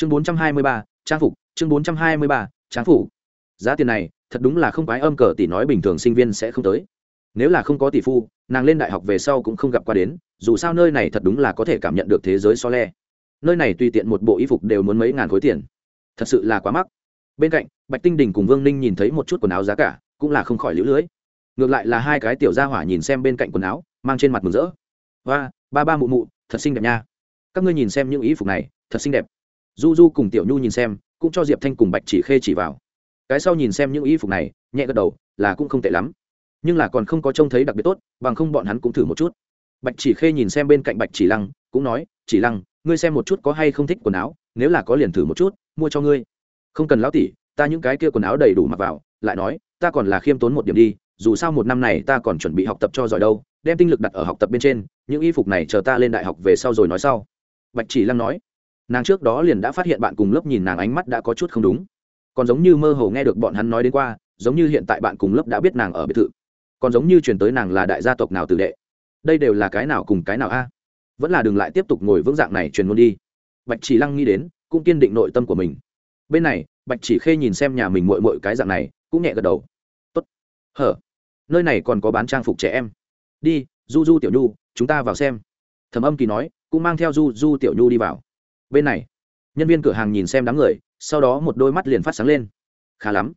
chương bốn trăm hai mươi ba, trang phục, chương bốn trăm hai mươi ba, trang phục. Giá tiền này, thật đúng là không quái âm cờ tỷ nói bình thường sinh viên sẽ không tới. Nếu là không có tỷ phu, nàng lên đại học về sau cũng không gặp qua đến, dù sao nơi này thật đúng là có thể cảm nhận được thế giới so le. Nơi này tùy tiện một bộ y phục đều muốn mấy ngàn khối tiền. Thật sự là quá mắc. Bên cạnh, bạch tinh đình cùng vương ninh nhìn thấy một chút quần áo giá cả, cũng là không khỏi lũ lưỡi ngược lại là hai cái tiểu gia hỏa nhìn xem bên cạnh quần áo, mang trên mặt mừng rỡ. Và ba ba mụ mụ, thật xinh đẹp nha. Các ngươi nhìn xem những y phục này, thật xinh đẹp du du cùng tiểu nhu nhìn xem, cũng cho diệp thanh cùng bạch chỉ khê chỉ vào. Cái sau nhìn xem những y phục này, nhẹ gật đầu, là cũng không tệ lắm. Nhưng là còn không có trông thấy đặc biệt tốt, bằng không bọn hắn cũng thử một chút. Bạch chỉ khê nhìn xem bên cạnh bạch chỉ lăng, cũng nói, chỉ lăng, ngươi xem một chút có hay không thích quần áo, nếu là có liền thử một chút, mua cho ngươi. Không cần lão tỷ, ta những cái kia quần áo đầy đủ mặc vào, lại nói, ta còn là khiêm tốn một điểm đi, dù sao một năm này ta còn chuẩn bị học tập cho giỏi đâu, đem tinh lực đặt ở học tập bên trên, những y phục này chờ ta lên đại học về sau rồi nói sau. Bạch chỉ lăng nói nàng trước đó liền đã phát hiện bạn cùng lớp nhìn nàng ánh mắt đã có chút không đúng. Còn giống như mơ hồ nghe được bọn hắn nói đến qua, giống như hiện tại bạn cùng lớp đã biết nàng ở biệt thự. Còn giống như truyền tới nàng là đại gia tộc nào tử đệ. Đây đều là cái nào cùng cái nào a? Vẫn là đừng lại tiếp tục ngồi vững dạng này truyền ngôn đi. Bạch chỉ lăng nghĩ đến, cũng kiên định nội tâm của mình. Bên này, bạch chỉ khê nhìn xem nhà mình mội mội cái dạng này, cũng nhẹ gật đầu. Tốt. Hở? Nơi này còn có bán trang phục trẻ em. Đi du du tiểu nhu, chúng ta vào xem. Thẩm âm kỳ nói, cũng mang theo du du tiểu nhu đi vào bên này nhân viên cửa hàng nhìn xem đám người sau đó một đôi mắt liền phát sáng lên khá lắm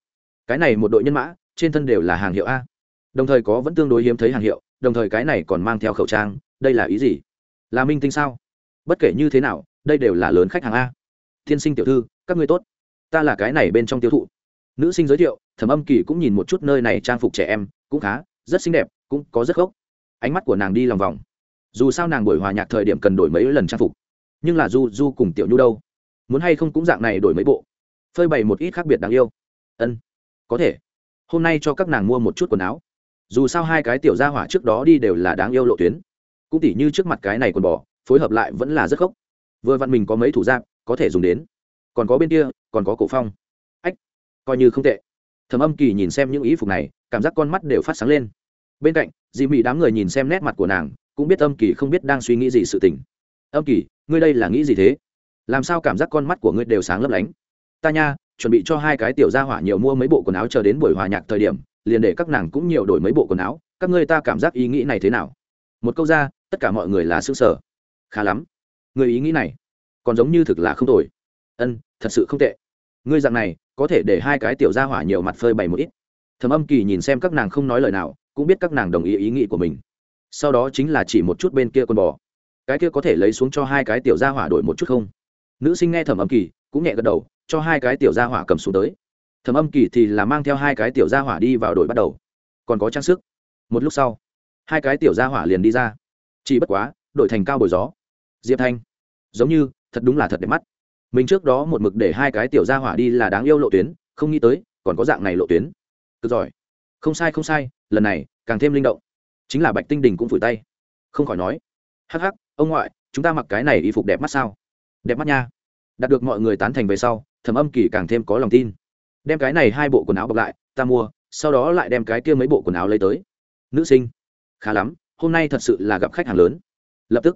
cái này một đội nhân mã trên thân đều là hàng hiệu a đồng thời có vẫn tương đối hiếm thấy hàng hiệu đồng thời cái này còn mang theo khẩu trang đây là ý gì là minh tinh sao bất kể như thế nào đây đều là lớn khách hàng a tiên sinh tiểu thư các ngươi tốt ta là cái này bên trong tiêu thụ nữ sinh giới thiệu thẩm âm kỳ cũng nhìn một chút nơi này trang phục trẻ em cũng khá rất xinh đẹp cũng có rất gốc ánh mắt của nàng đi lòng vòng dù sao nàng buổi hòa nhạc thời điểm cần đổi mấy lần trang phục nhưng là du du cùng tiểu nhu đâu? Muốn hay không cũng dạng này đổi mấy bộ. Phơi bày một ít khác biệt đáng yêu. Ân, có thể. Hôm nay cho các nàng mua một chút quần áo. Dù sao hai cái tiểu gia hỏa trước đó đi đều là đáng yêu lộ tuyến. Cũng tỉ như trước mặt cái này quần bò, phối hợp lại vẫn là rất gốc vừa vặn mình có mấy thủ giáp, có thể dùng đến. Còn có bên kia, còn có cổ phong. Ách, coi như không tệ. Thầm âm kỳ nhìn xem những ý phục này, cảm giác con mắt đều phát sáng lên. Bên cạnh dì mị đám người nhìn xem nét mặt của nàng, cũng biết âm kỳ không biết đang suy nghĩ gì sự tình âm kỳ, ngươi đây là nghĩ gì thế? Làm sao cảm giác con mắt của ngươi đều sáng lấp lánh? Ta nha, chuẩn bị cho hai cái tiểu gia hỏa nhiều mua mấy bộ quần áo chờ đến buổi hòa nhạc thời điểm, liền để các nàng cũng nhiều đổi mấy bộ quần áo. Các ngươi ta cảm giác ý nghĩ này thế nào? Một câu ra, tất cả mọi người là xương sở khá lắm. Người ý nghĩ này, còn giống như thực là không tồi. Ân, thật sự không tệ. Ngươi dạng này, có thể để hai cái tiểu gia hỏa nhiều mặt phơi bày một ít. Thầm âm kỳ nhìn xem các nàng không nói lời nào, cũng biết các nàng đồng ý ý nghĩ của mình. Sau đó chính là chỉ một chút bên kia con bò cái kia có thể lấy xuống cho hai cái tiểu gia hỏa đổi một chút không? Nữ sinh nghe thẩm âm kỳ, cũng nhẹ gật đầu, cho hai cái tiểu gia hỏa cầm xuống tới. Thẩm âm kỳ thì là mang theo hai cái tiểu gia hỏa đi vào đội bắt đầu. Còn có trang sức. Một lúc sau, hai cái tiểu gia hỏa liền đi ra. Chỉ bất quá, đội thành cao bồi gió. Diệp thanh, giống như, thật đúng là thật đẹp mắt. Mình trước đó một mực để hai cái tiểu gia hỏa đi là đáng yêu lộ tuyến, không nghĩ tới, còn có dạng này lộ tuyến. Cực giỏi. Không sai không sai, lần này, càng thêm linh động. Chính là bạch tinh đình cũng phủi tay. Không khỏi nói. Hắc hắc ông ngoại, chúng ta mặc cái này y phục đẹp mắt sao? Đẹp mắt nha. Đạt được mọi người tán thành về sau, thẩm âm kỳ càng thêm có lòng tin. Đem cái này hai bộ quần áo bọc lại, ta mua, sau đó lại đem cái kia mấy bộ quần áo lấy tới. Nữ sinh. Khá lắm, hôm nay thật sự là gặp khách hàng lớn. Lập tức,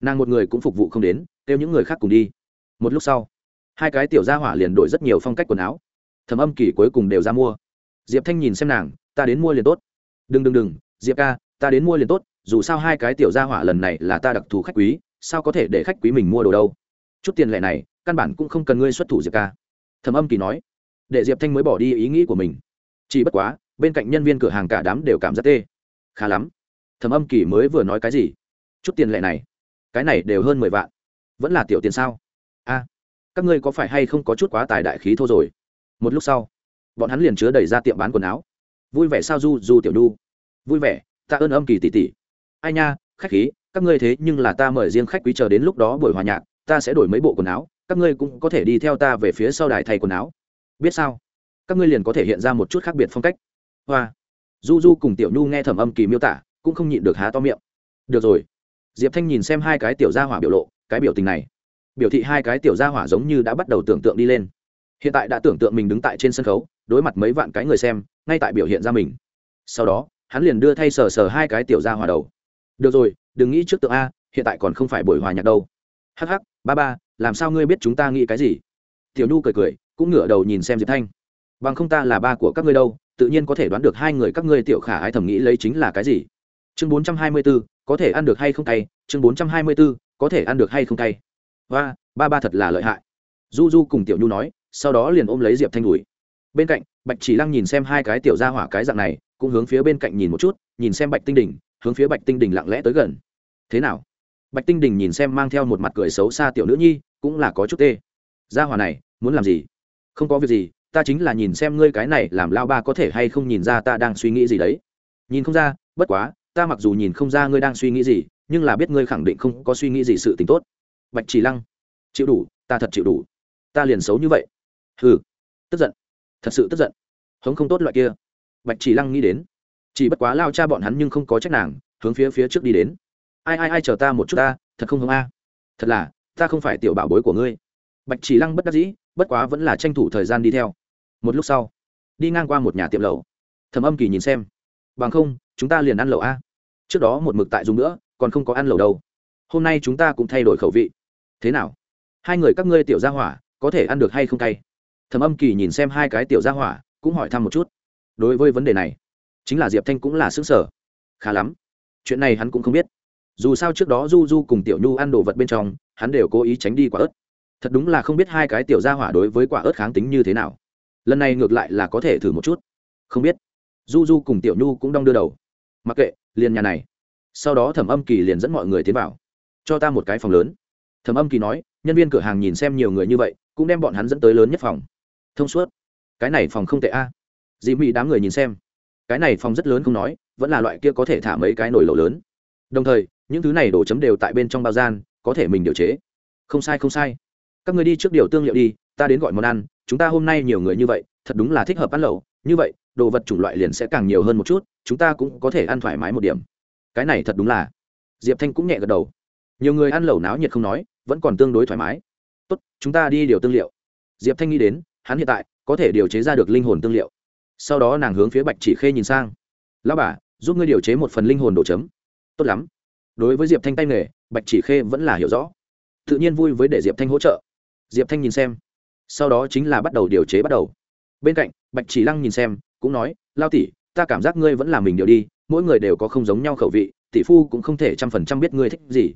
nàng một người cũng phục vụ không đến, kêu những người khác cùng đi. Một lúc sau, hai cái tiểu gia hỏa liền đổi rất nhiều phong cách quần áo. Thẩm âm kỳ cuối cùng đều ra mua. Diệp thanh nhìn xem nàng, ta đến mua liền tốt. Đừng đừng đừng, diệp ca, ta đến mua liền tốt dù sao hai cái tiểu gia hỏa lần này là ta đặc thù khách quý, sao có thể để khách quý mình mua đồ đâu? Chút tiền lệ này, căn bản cũng không cần ngươi xuất thủ diệp ca. Thầm âm kỳ nói. Để diệp thanh mới bỏ đi ý nghĩ của mình. Chỉ bất quá, bên cạnh nhân viên cửa hàng cả đám đều cảm giác tê. Khá lắm. Thầm âm kỳ mới vừa nói cái gì? Chút tiền lệ này, cái này đều hơn mười vạn. Vẫn là tiểu tiền sao? A, các ngươi có phải hay không có chút quá tài đại khí thô rồi? Một lúc sau, bọn hắn liền chứa đẩy ra tiệm bán quần áo. Vui vẻ sao, du du tiểu nhu? Vui vẻ ta ơn âm kỳ tỷ tỷ ai nha, khách khí, các ngươi thế nhưng là ta mời riêng khách quý chờ đến lúc đó buổi hòa nhạc, ta sẽ đổi mấy bộ quần áo, các ngươi cũng có thể đi theo ta về phía sau đài thay quần áo. Biết sao? Các ngươi liền có thể hiện ra một chút khác biệt phong cách. Hoa. Du du cùng tiểu nhu nghe thẩm âm kỳ miêu tả, cũng không nhịn được há to miệng. Được rồi. Diệp thanh nhìn xem hai cái tiểu gia hỏa biểu lộ, cái biểu tình này. Biểu thị hai cái tiểu gia hỏa giống như đã bắt đầu tưởng tượng đi lên. Hiện tại đã tưởng tượng mình đứng tại trên sân khấu, đối mặt mấy vạn cái người xem, ngay tại biểu hiện ra mình. Sau đó, hắn liền đưa thay sờ sờ hai cái tiểu gia hỏa đầu được rồi, đừng nghĩ trước tượng a, hiện tại còn không phải buổi hòa nhạc đâu. Hắc hắc, ba ba, làm sao ngươi biết chúng ta nghĩ cái gì? Tiểu nhu cười cười, cũng ngửa đầu nhìn xem diệp thanh. Bằng không ta là ba của các ngươi đâu, tự nhiên có thể đoán được hai người các ngươi tiểu khả ái thầm nghĩ lấy chính là cái gì. Chương bốn trăm hai mươi b ố có thể ăn được hay không cay? Chương bốn trăm hai mươi b ố có thể ăn được hay không cay? Và ba ba thật là lợi hại. Du du cùng tiểu nhu nói, sau đó liền ôm lấy diệp thanh đùi bên cạnh, bạch chỉ lăng nhìn xem hai cái tiểu ra hỏa cái dạng này, cũng hướng phía bên cạnh nhìn một chút, nhìn xem bạch tinh đỉnh hướng phía bạch tinh Đình lặng lẽ tới gần. Thế nào? Bạch tinh Đình nhìn xem mang theo một mặt cười xấu xa tiểu nữ nhi, cũng là có chút tê. Gia hỏa này, muốn làm gì? Không có việc gì, ta chính là nhìn xem ngươi cái này làm lao ba có thể hay không nhìn ra ta đang suy nghĩ gì đấy. Nhìn không ra, bất quá, ta mặc dù nhìn không ra ngươi đang suy nghĩ gì, nhưng là biết ngươi khẳng định không có suy nghĩ gì sự t ì n h tốt. Bạch chỉ lăng, chịu đủ, ta thật chịu đủ. Ta liền xấu như vậy. Ừ tức giận. Thật sự tức giận. Hống không tốt loại kia. Bạch chỉ lăng nghĩ đến chỉ bất quá lao cha bọn hắn nhưng không có trách nàng, hướng phía phía trước đi đến. Ai ai ai chờ ta một chút ta, thật không hống a. Thật là, ta không phải tiểu bảo bối của ngươi. Bạch chỉ lăng bất đắc dĩ, bất quá vẫn là tranh thủ thời gian đi theo. Một lúc sau, đi ngang qua một nhà tiệm lẩu. Thầm âm kỳ nhìn xem. Bằng không, chúng ta liền ăn lẩu a. Trước đó một mực tại dùng nữa, còn không có ăn lẩu đâu. Hôm nay chúng ta cũng thay đổi khẩu vị. Thế nào? Hai người các ngươi tiểu gia hỏa, có thể ăn được hay không cay? Thầm âm kỳ nhìn xem hai cái tiểu gia hỏa, cũng hỏi thăm một chút. Đối với vấn đề này chính là diệp thanh cũng là xứng sở khá lắm. Chuyện này hắn cũng không biết. Dù sao trước đó du du cùng tiểu nhu ăn đồ vật bên trong, hắn đều cố ý tránh đi quả ớt. Thật đúng là không biết hai cái tiểu gia hỏa đối với quả ớt kháng tính như thế nào. Lần này ngược lại là có thể thử một chút. Không biết. Du du cùng tiểu nhu cũng đong đưa đầu. Mặc kệ, liền nhà này. Sau đó thẩm âm kỳ liền dẫn mọi người tiến vào. Cho ta một cái phòng lớn. Thẩm âm kỳ nói, nhân viên cửa hàng nhìn xem nhiều người như vậy, cũng đem bọn hắn dẫn tới lớn nhất phòng. Thông suốt. Cái này phòng không tệ a. À. dì mỹ đám người nhìn xem cái này phòng rất lớn không nói, vẫn là loại kia có thể thả mấy cái nồi lẩu lớn. Đồng thời, những thứ này đổ chấm đều tại bên trong bao gian, có thể mình điều chế. Không sai không sai. Các người đi trước điều tương liệu đi, ta đến gọi món ăn, chúng ta hôm nay nhiều người như vậy, thật đúng là thích hợp ăn lẩu. Như vậy, đồ vật chủng loại liền sẽ càng nhiều hơn một chút, chúng ta cũng có thể ăn thoải mái một điểm. Cái này thật đúng là. Diệp thanh cũng nhẹ gật đầu. Nhiều người ăn lẩu náo nhiệt không nói, vẫn còn tương đối thoải mái. Tốt, chúng ta đi điều tương liệu. Diệp thanh nghĩ đến, hắn hiện tại có thể điều chế ra được linh hồn tương liệu sau đó nàng hướng phía bạch chỉ khê nhìn sang. Lao bà, giúp ngươi điều chế một phần linh hồn đồ chấm. Tốt lắm. Đối với diệp thanh tay nghề, bạch chỉ khê vẫn là hiểu rõ. Tự nhiên vui với để diệp thanh hỗ trợ. Diệp thanh nhìn xem, sau đó chính là bắt đầu điều chế bắt đầu. Bên cạnh, bạch chỉ lăng nhìn xem, cũng nói lao tỷ, ta cảm giác ngươi vẫn là mình điều đi, mỗi người đều có không giống nhau khẩu vị, tỷ phu cũng không thể trăm phần trăm biết ngươi thích gì.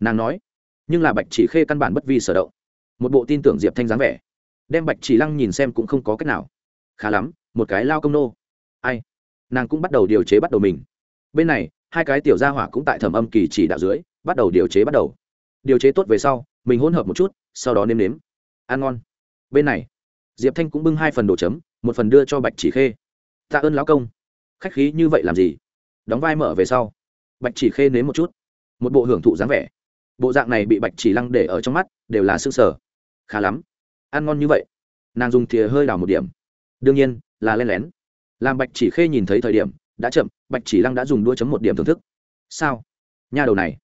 Nàng nói, nhưng là bạch chỉ khê căn bản bất vi sở động. Một bộ tin tưởng diệp thanh dáng vẻ. Đem bạch chỉ lăng nhìn xem cũng không có cách nào khá lắm, một cái lao công nô. Ai? Nàng cũng bắt đầu điều chế bắt đầu mình. Bên này, hai cái tiểu gia hỏa cũng tại thẩm âm kỳ chỉ đạo dưới, bắt đầu điều chế bắt đầu. Điều chế tốt về sau, mình hỗn hợp một chút, sau đó nêm nếm. Ăn ngon. Bên này, diệp thanh cũng bưng hai phần đồ chấm, một phần đưa cho bạch chỉ khê. Tạ ơn lão công. Khách khí như vậy làm gì? Đóng vai mở về sau. Bạch chỉ khê nếm một chút. Một bộ hưởng thụ dáng vẻ. Bộ dạng này bị bạch chỉ lăng để ở trong mắt, đều là s ư ơ n g sở khá lắm. Ăn ngon như vậy. Nàng dùng thìa hơi đào một điểm đương nhiên, là len lén. Làm bạch chỉ khê nhìn thấy thời điểm, đã chậm, bạch chỉ lăng đã dùng đua chấm một điểm thưởng thức. Sao? Nhà đầu này.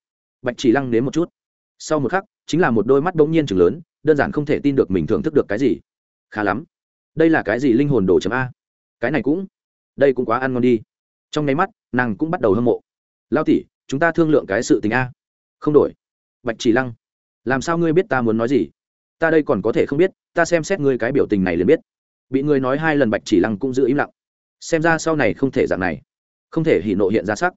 Bạch chỉ lăng nếm một chút. Sau một khắc, chính là một đôi mắt bỗng nhiên chừng lớn, đơn giản không thể tin được mình thưởng thức được cái gì. Khá lắm. Đây là cái gì linh hồn đồ chấm a? Cái này cũng, đây cũng quá ăn ngon đi. Trong nháy mắt, nàng cũng bắt đầu hâm mộ. Lao tỉ chúng ta thương lượng cái sự tình a. Không đổi. Bạch chỉ lăng, làm sao ngươi biết ta muốn nói gì? Ta đây còn có thể không biết, ta xem xét ngươi cái biểu tình này liền biết bị người nói hai lần bạch chỉ lăng cũng giữ im lặng. Xem ra sau này không thể dạng này. Không thể hỉ nộ hiện ra sắc.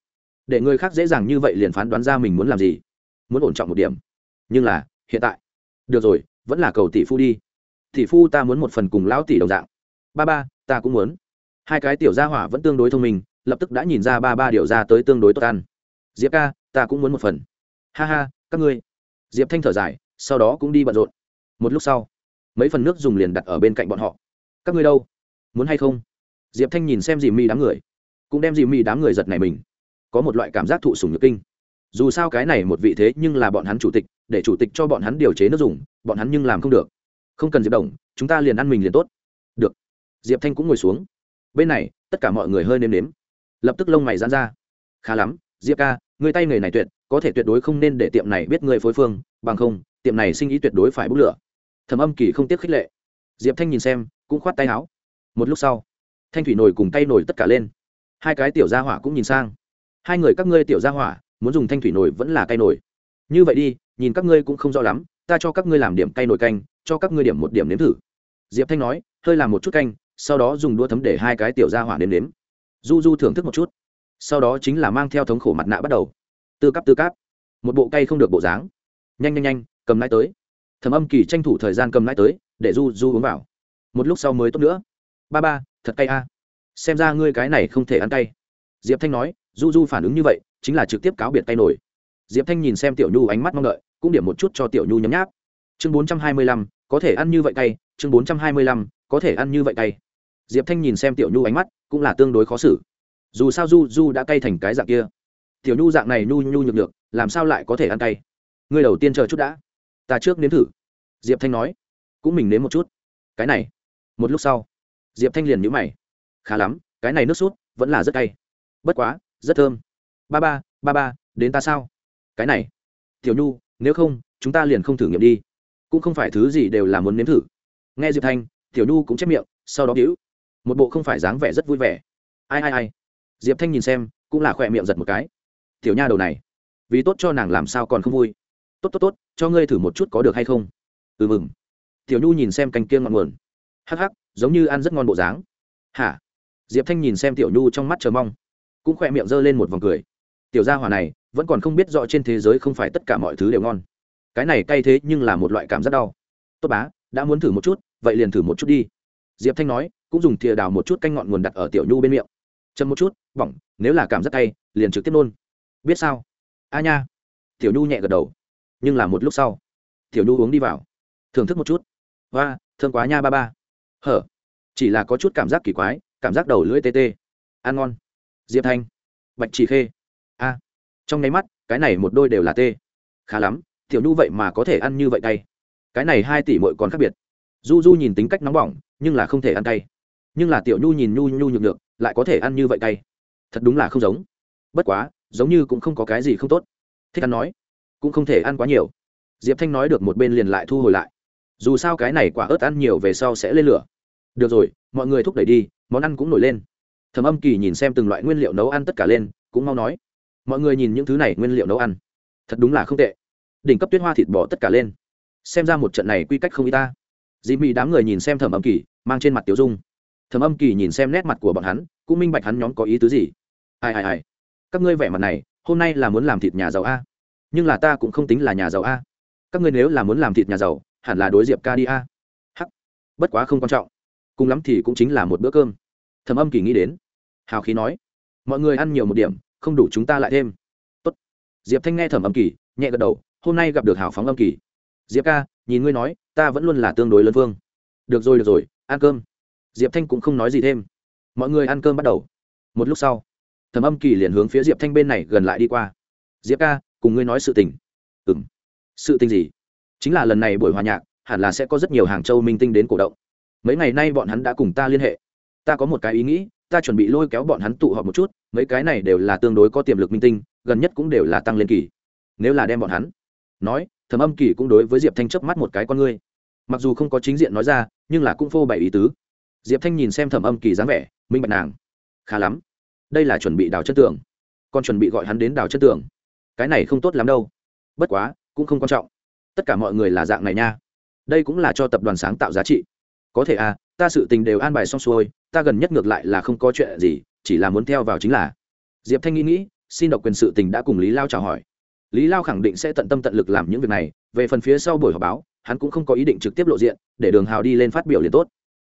Để người khác dễ dàng như vậy liền phán đoán ra mình muốn làm gì. Muốn ổn trọng một điểm. Nhưng là, hiện tại. Được rồi, vẫn là cầu tỷ phu đi. Tỷ phu ta muốn một phần cùng lão tỷ đồng dạng. Ba ba, ta cũng muốn. Hai cái tiểu gia hỏa vẫn tương đối thông minh, lập tức đã nhìn ra ba ba điều ra tới tương đối tốt ăn. Diệp ca, ta cũng muốn một phần. Ha ha, các ngươi. Diệp thanh thở dài, sau đó cũng đi bận rộn. Một lúc sau, mấy phần nước dùng liền đặt ở bên cạnh bọn họ các ngươi đâu? Muốn hay không? Diệp thanh nhìn xem dì mi đám người, cũng đem dì mi đám người giật này mình. Có một loại cảm giác thụ sùng nhược kinh. Dù sao cái này một vị thế nhưng là bọn hắn chủ tịch, để chủ tịch cho bọn hắn điều chế nước dùng, bọn hắn nhưng làm không được. Không cần diệp đồng, chúng ta liền ăn mình liền tốt. Được. Diệp thanh cũng ngồi xuống. Bên này, tất cả mọi người hơi nếm nếm. Lập tức lông mày dán ra. Khá lắm, diệp ca người tay nghề này tuyệt, có thể tuyệt đối không nên để tiệm này biết người phối phương, bằng không, tiệm này sinh ý tuyệt đối phải bốc lửa. Thầm âm kỳ không tiếc khích lệ. Diệp thanh nhìn xem cũng khoát tay áo. Một lúc sau, thanh thủy nổi cùng tay nổi tất cả lên. Hai cái tiểu gia hỏa cũng nhìn sang. Hai người các ngươi tiểu gia hỏa, muốn dùng thanh thủy nổi vẫn là tay nổi. Như vậy đi, nhìn các ngươi cũng không rõ lắm, ta cho các ngươi làm điểm cay nồi canh, cho các ngươi điểm một điểm nếm thử. Diệp thanh nói, hơi làm một chút canh, sau đó dùng đũa thấm để hai cái tiểu gia hỏa nếm nếm. Du du thưởng thức một chút. Sau đó chính là mang theo thống khổ mặt nạ bắt đầu. Tư cắp tư cáp. Một bộ cay không được bộ dáng. Nhanh nhanh nhanh, cầm lái tới. Thầm âm kỳ tranh thủ thời gian cầm lái tới, để du du uống vào một lúc sau mới tốt nữa. Ba ba, thật cay a. Xem ra ngươi cái này không thể ăn cay. Diệp thanh nói, du du phản ứng như vậy, chính là trực tiếp cáo biệt tay nổi. Diệp thanh nhìn xem tiểu nhu ánh mắt mong đợi, cũng điểm một chút cho tiểu nhu nhấm nháp. Chương bốn trăm hai mươi lăm, có thể ăn như vậy cay. Chương bốn trăm hai mươi lăm, có thể ăn như vậy cay. Diệp thanh nhìn xem tiểu nhu ánh mắt, cũng là tương đối khó xử. Dù sao du du đã cay thành cái dạng kia. Tiểu nhu dạng này nhu nhu nhược được làm sao lại có thể ăn cay? Ngươi đầu tiên chờ chút đã. Ta trước nếm thử. Diệp thanh nói. Cũng mình nếm một chút. Cái này một lúc sau, diệp thanh liền nhũ mày. Khá lắm, cái này nước sút vẫn là rất cay. Bất quá, rất thơm. Ba ba ba ba, đến ta sao? Cái này, tiểu nhu, nếu không, chúng ta liền không thử nghiệm đi. Cũng không phải thứ gì đều là muốn nếm thử. Nghe diệp thanh, tiểu nhu cũng chép miệng, sau đó hữu một bộ không phải dáng vẻ rất vui vẻ. Ai ai ai. Diệp thanh nhìn xem, cũng là khỏe miệng giật một cái. Tiểu nha đầu này, vì tốt cho nàng làm sao còn không vui? Tốt tốt tốt, cho ngươi thử một chút có được hay không? Ừ mừng. Tiểu nhu nhìn xem canh kia ngọn nguồn hắc hắc, giống như ăn rất ngon bộ dáng. Hả? Diệp thanh nhìn xem tiểu nhu trong mắt chờ mong, cũng khỏe miệng g ơ lên một vòng cười. Tiểu gia hỏa này, vẫn còn không biết rõ trên thế giới không phải tất cả mọi thứ đều ngon. Cái này cay thế nhưng là một loại cảm giác đau. Tốt bá, đã muốn thử một chút, vậy liền thử một chút đi. Diệp thanh nói, cũng dùng thìa đào một chút canh ngọn nguồn đặt ở tiểu nhu bên miệng. Châm một chút, bỏng, nếu là cảm giác cay, liền trực tiếp nôn. Biết sao? A nha. Tiểu nhu nhẹ gật đầu. Nhưng là một lúc sau, tiểu nhu uống đi vào. Thưởng thức một chút. Và thương quá nha ba ba hở? Chỉ là có chút cảm giác kỳ quái, cảm giác đầu lưỡi tê tê. Ăn ngon. Diệp thanh. Bạch chỉ khê. A. Trong nháy mắt, cái này một đôi đều là tê. Khá lắm, tiểu nhu vậy mà có thể ăn như vậy cay cái này hai tỷ mội còn khác biệt. Du du nhìn tính cách nóng bỏng, nhưng là không thể ăn cay. Nhưng là tiểu nhu nhìn nhu nhu nhược được lại có thể ăn như vậy cay. Thật đúng là không giống. Bất quá, giống như cũng không có cái gì không tốt. Thích ăn nói, cũng không thể ăn quá nhiều. Diệp thanh nói được một bên liền lại thu hồi lại dù sao cái này quả ớt ăn nhiều về sau sẽ lên lửa. Được rồi, mọi người thúc đẩy đi, món ăn cũng nổi lên. Thầm âm kỳ nhìn xem từng loại nguyên liệu nấu ăn tất cả lên, cũng mau nói, mọi người nhìn những thứ này nguyên liệu nấu ăn, thật đúng là không tệ. Đỉnh cấp tuyết hoa thịt bò tất cả lên. Xem ra một trận này quy cách không y ta. Dì mị đám người nhìn xem thẩm âm kỳ, mang trên mặt tiểu dung. Thẩm âm kỳ nhìn xem nét mặt của bọn hắn, cũng minh bạch hắn nhóm có ý tứ gì. Ai ai ai, các ngươi vẻ mặt này, hôm nay là muốn làm thịt nhà giàu a, nhưng là ta cũng không tính là nhà giàu a. Các ngươi nếu là muốn làm thịt nhà giàu hẳn là đối diệp ca đi a. Hắc. Bất quá không quan trọng. Cùng lắm thì cũng chính là một bữa cơm. Thầm âm kỳ nghĩ đến. Hào khí nói. Mọi người ăn nhiều một điểm, không đủ chúng ta lại thêm. Tốt. diệp thanh nghe thẩm âm kỳ, nhẹ gật đầu, hôm nay gặp được hào phóng âm kỳ. Diệp ca, nhìn ngươi nói, ta vẫn luôn là tương đối lớn vương. Được rồi được rồi, ăn cơm. Diệp thanh cũng không nói gì thêm. Mọi người ăn cơm bắt đầu. Một lúc sau, thẩm âm kỳ liền hướng phía diệp thanh bên này gần lại đi qua. Diệp ca, cùng ngươi nói sự tình. Ừ m sự tình gì? Chính là lần này buổi hòa nhạc, hẳn là sẽ có rất nhiều hàng châu minh tinh đến cổ động. Mấy ngày nay bọn hắn đã cùng ta liên hệ. Ta có một cái ý nghĩ, ta chuẩn bị lôi kéo bọn hắn tụ họp một chút, mấy cái này đều là tương đối có tiềm lực minh tinh, gần nhất cũng đều là tăng lên kỳ. Nếu là đem bọn hắn nói thầm âm kỳ cũng đối với diệp thanh chớp mắt một cái con ngươi. Mặc dù không có chính diện nói ra, nhưng là cũng phô bày ý tứ. Diệp thanh nhìn xem thẩm âm kỳ dáng vẻ, minh bạch nàng. Khá lắm. Đây là chuẩn bị đào chất tường. Còn chuẩn bị gọi hắn đến đào chất tường. Cái này không tốt lắm đâu. Bất quá, cũng không quan trọng tất cả mọi người là dạng này nha. Đây cũng là cho tập đoàn sáng tạo giá trị. Có thể à ta sự tình đều an bài xong xuôi, ta gần nhất ngược lại là không có chuyện gì, chỉ là muốn theo vào chính là. Diệp thanh nghĩ nghĩ, xin độc quyền sự tình đã cùng lý lao chào hỏi. Lý lao khẳng định sẽ tận tâm tận lực làm những việc này, về phần phía sau buổi họp báo, hắn cũng không có ý định trực tiếp lộ diện, để đường hào đi lên phát biểu liền tốt.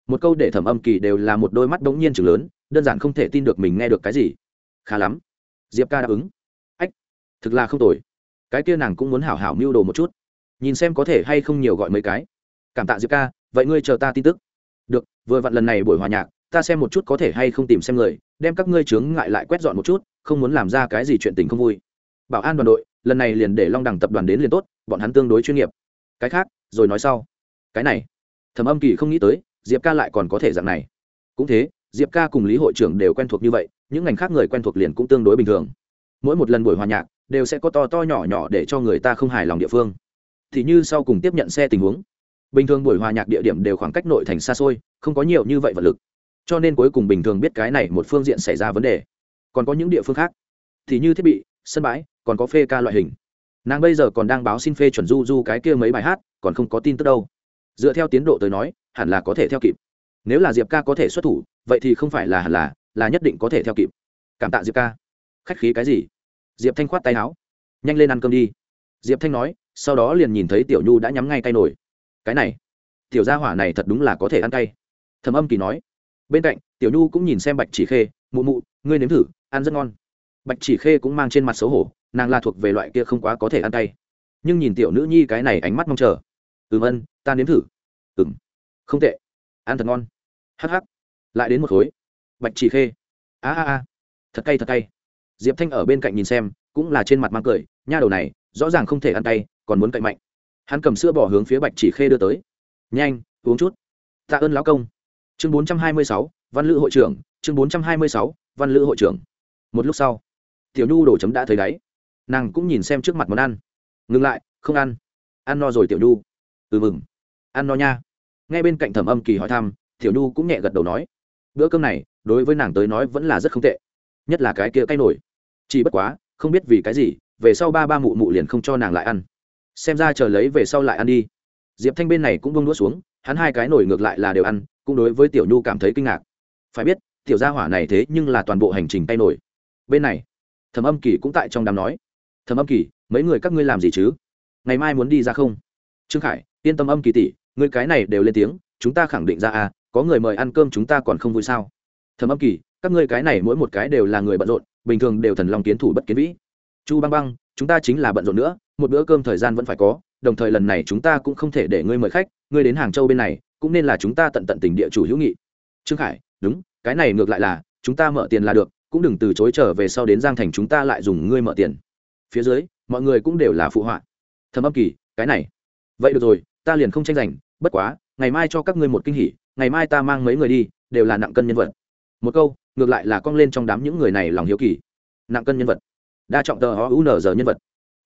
Một câu để thẩm âm kỳ đều là một đôi mắt đống nhiên chừng lớn, đơn giản không thể tin được mình nghe được cái gì. Khá lắm. Diệp ca đáp ứng. Ách, thực là không tồi. Cái kia nàng cũng muốn hảo hảo mưu đồ một chút nhìn xem có thể hay không nhiều gọi mấy cái. Cảm tạ diệp ca, vậy ngươi chờ ta tin tức. Được, vừa vặn lần này buổi hòa nhạc, ta xem một chút có thể hay không tìm xem người, đem các ngươi chướng ngại lại quét dọn một chút, không muốn làm ra cái gì chuyện tình không vui. Bảo an đoàn đội, lần này liền để long đẳng tập đoàn đến liền tốt, bọn hắn tương đối chuyên nghiệp. Cái khác, rồi nói sau. Cái này thẩm âm kỳ không nghĩ tới, diệp ca lại còn có thể dạng này. Cũng thế, diệp ca cùng lý hội trưởng đều quen thuộc như vậy, những ngành khác người quen thuộc liền cũng tương đối bình thường. Mỗi một lần buổi hòa nhạc, đều sẽ có to to nhỏ nhỏ để cho người ta không hài lòng địa phương thì như sau cùng tiếp nhận xe tình huống. Bình thường buổi hòa nhạc địa điểm đều khoảng cách nội thành xa xôi, không có nhiều như vậy vật lực. Cho nên cuối cùng bình thường biết cái này một phương diện xảy ra vấn đề. Còn có những địa phương khác. Thì như thiết bị, sân bãi, còn có phê ca loại hình. Nàng bây giờ còn đang báo xin phê chuẩn du du cái kia mấy bài hát, còn không có tin tức đâu. Dựa theo tiến độ tới nói, hẳn là có thể theo kịp. Nếu là diệp ca có thể xuất thủ, vậy thì không phải là hẳn là là nhất định có thể theo kịp. Cảm tạ diệp ca. Khách khí cái gì? Diệp thanh khoát tay áo. Nhanh lên ăn cơm đi diệp thanh nói, sau đó liền nhìn thấy tiểu nhu đã nhắm ngay tay nổi cái này, tiểu gia hỏa này thật đúng là có thể ăn tay. thầm âm kỳ nói. Bên cạnh, tiểu nhu cũng nhìn xem bạch chỉ khê, mụ mụ, ngươi nếm thử, ăn rất ngon. Bạch chỉ khê cũng mang trên mặt xấu hổ, nàng là thuộc về loại kia không quá có thể ăn tay. nhưng nhìn tiểu nữ nhi cái này ánh mắt mong chờ. Ừm ân, ta nếm thử. Ừm, không tệ, ăn thật ngon. Hh lại đến một khối. Bạch chỉ khê. A a a, thật cay thật cay. Diệp thanh ở bên cạnh nhìn xem, cũng là trên mặt mang cười, nha đầu này rõ ràng không thể ăn tay còn muốn cậy mạnh. Hắn cầm sữa bỏ hướng phía bạch chỉ khê đưa tới. Nhanh, uống chút. Tạ ơn lão công. Chương bốn trăm hai mươi sáu, văn lữ hội trưởng. Chương bốn trăm hai mươi sáu, văn lữ hội trưởng. Một lúc sau, tiểu nhu đổ chấm đã thấy đáy. Nàng cũng nhìn xem trước mặt món ăn. Ngừng lại, không ăn. Ăn no rồi, tiểu nhu. Ừ mừng. Ăn no nha. Ngay bên cạnh thẩm âm kỳ hỏi thăm, tiểu nhu cũng nhẹ gật đầu nói, bữa cơm này, đối với nàng tới nói vẫn là rất không tệ, nhất là cái kia cay nổi. Chỉ bất quá, không biết vì cái gì về sau ba ba mụ mụ liền không cho nàng lại ăn. Xem ra chờ lấy về sau lại ăn đi. Diệp thanh bên này cũng bông đũa xuống, hắn hai cái nổi ngược lại là đều ăn, cũng đối với tiểu nhu cảm thấy kinh ngạc. Phải biết, tiểu gia hỏa này thế nhưng là toàn bộ hành trình tay nổi. Bên này, thẩm âm kỳ cũng tại trong đám nói. Thẩm âm kỳ, mấy người các ngươi làm gì chứ? Ngày mai muốn đi ra không? Trương khải, yên tâm âm kỳ tỷ, ngươi cái này đều lên tiếng, chúng ta khẳng định ra à có người mời ăn cơm chúng ta còn không vui sao? Thẩm âm kỳ, các ngươi cái này mỗi một cái đều là người bận rộn, bình thường đều thần lòng kiến thủ bất kiến vĩ chu băng băng, chúng ta chính là bận rộn nữa, một bữa cơm thời gian vẫn phải có, đồng thời lần này chúng ta cũng không thể để ngươi mời khách, ngươi đến hàng châu bên này, cũng nên là chúng ta tận tận tình địa chủ hữu nghị. Trương khải, đúng, cái này ngược lại là, chúng ta mở tiền là được, cũng đừng từ chối trở về sau đến giang thành chúng ta lại dùng ngươi mở tiền. Phía dưới, mọi người cũng đều là phụ họa. Thầm âm kỳ, cái này. Vậy được rồi, ta liền không tranh giành, bất quá, ngày mai cho các ngươi một kinh hỉ, ngày mai ta mang mấy người đi, đều là nặng cân nhân vật. Một câu, ngược lại là cong lên trong đám những người này lòng hiếu kỳ. Nặng cân nhân vật đa trọng tờ họ u n giờ nhân vật.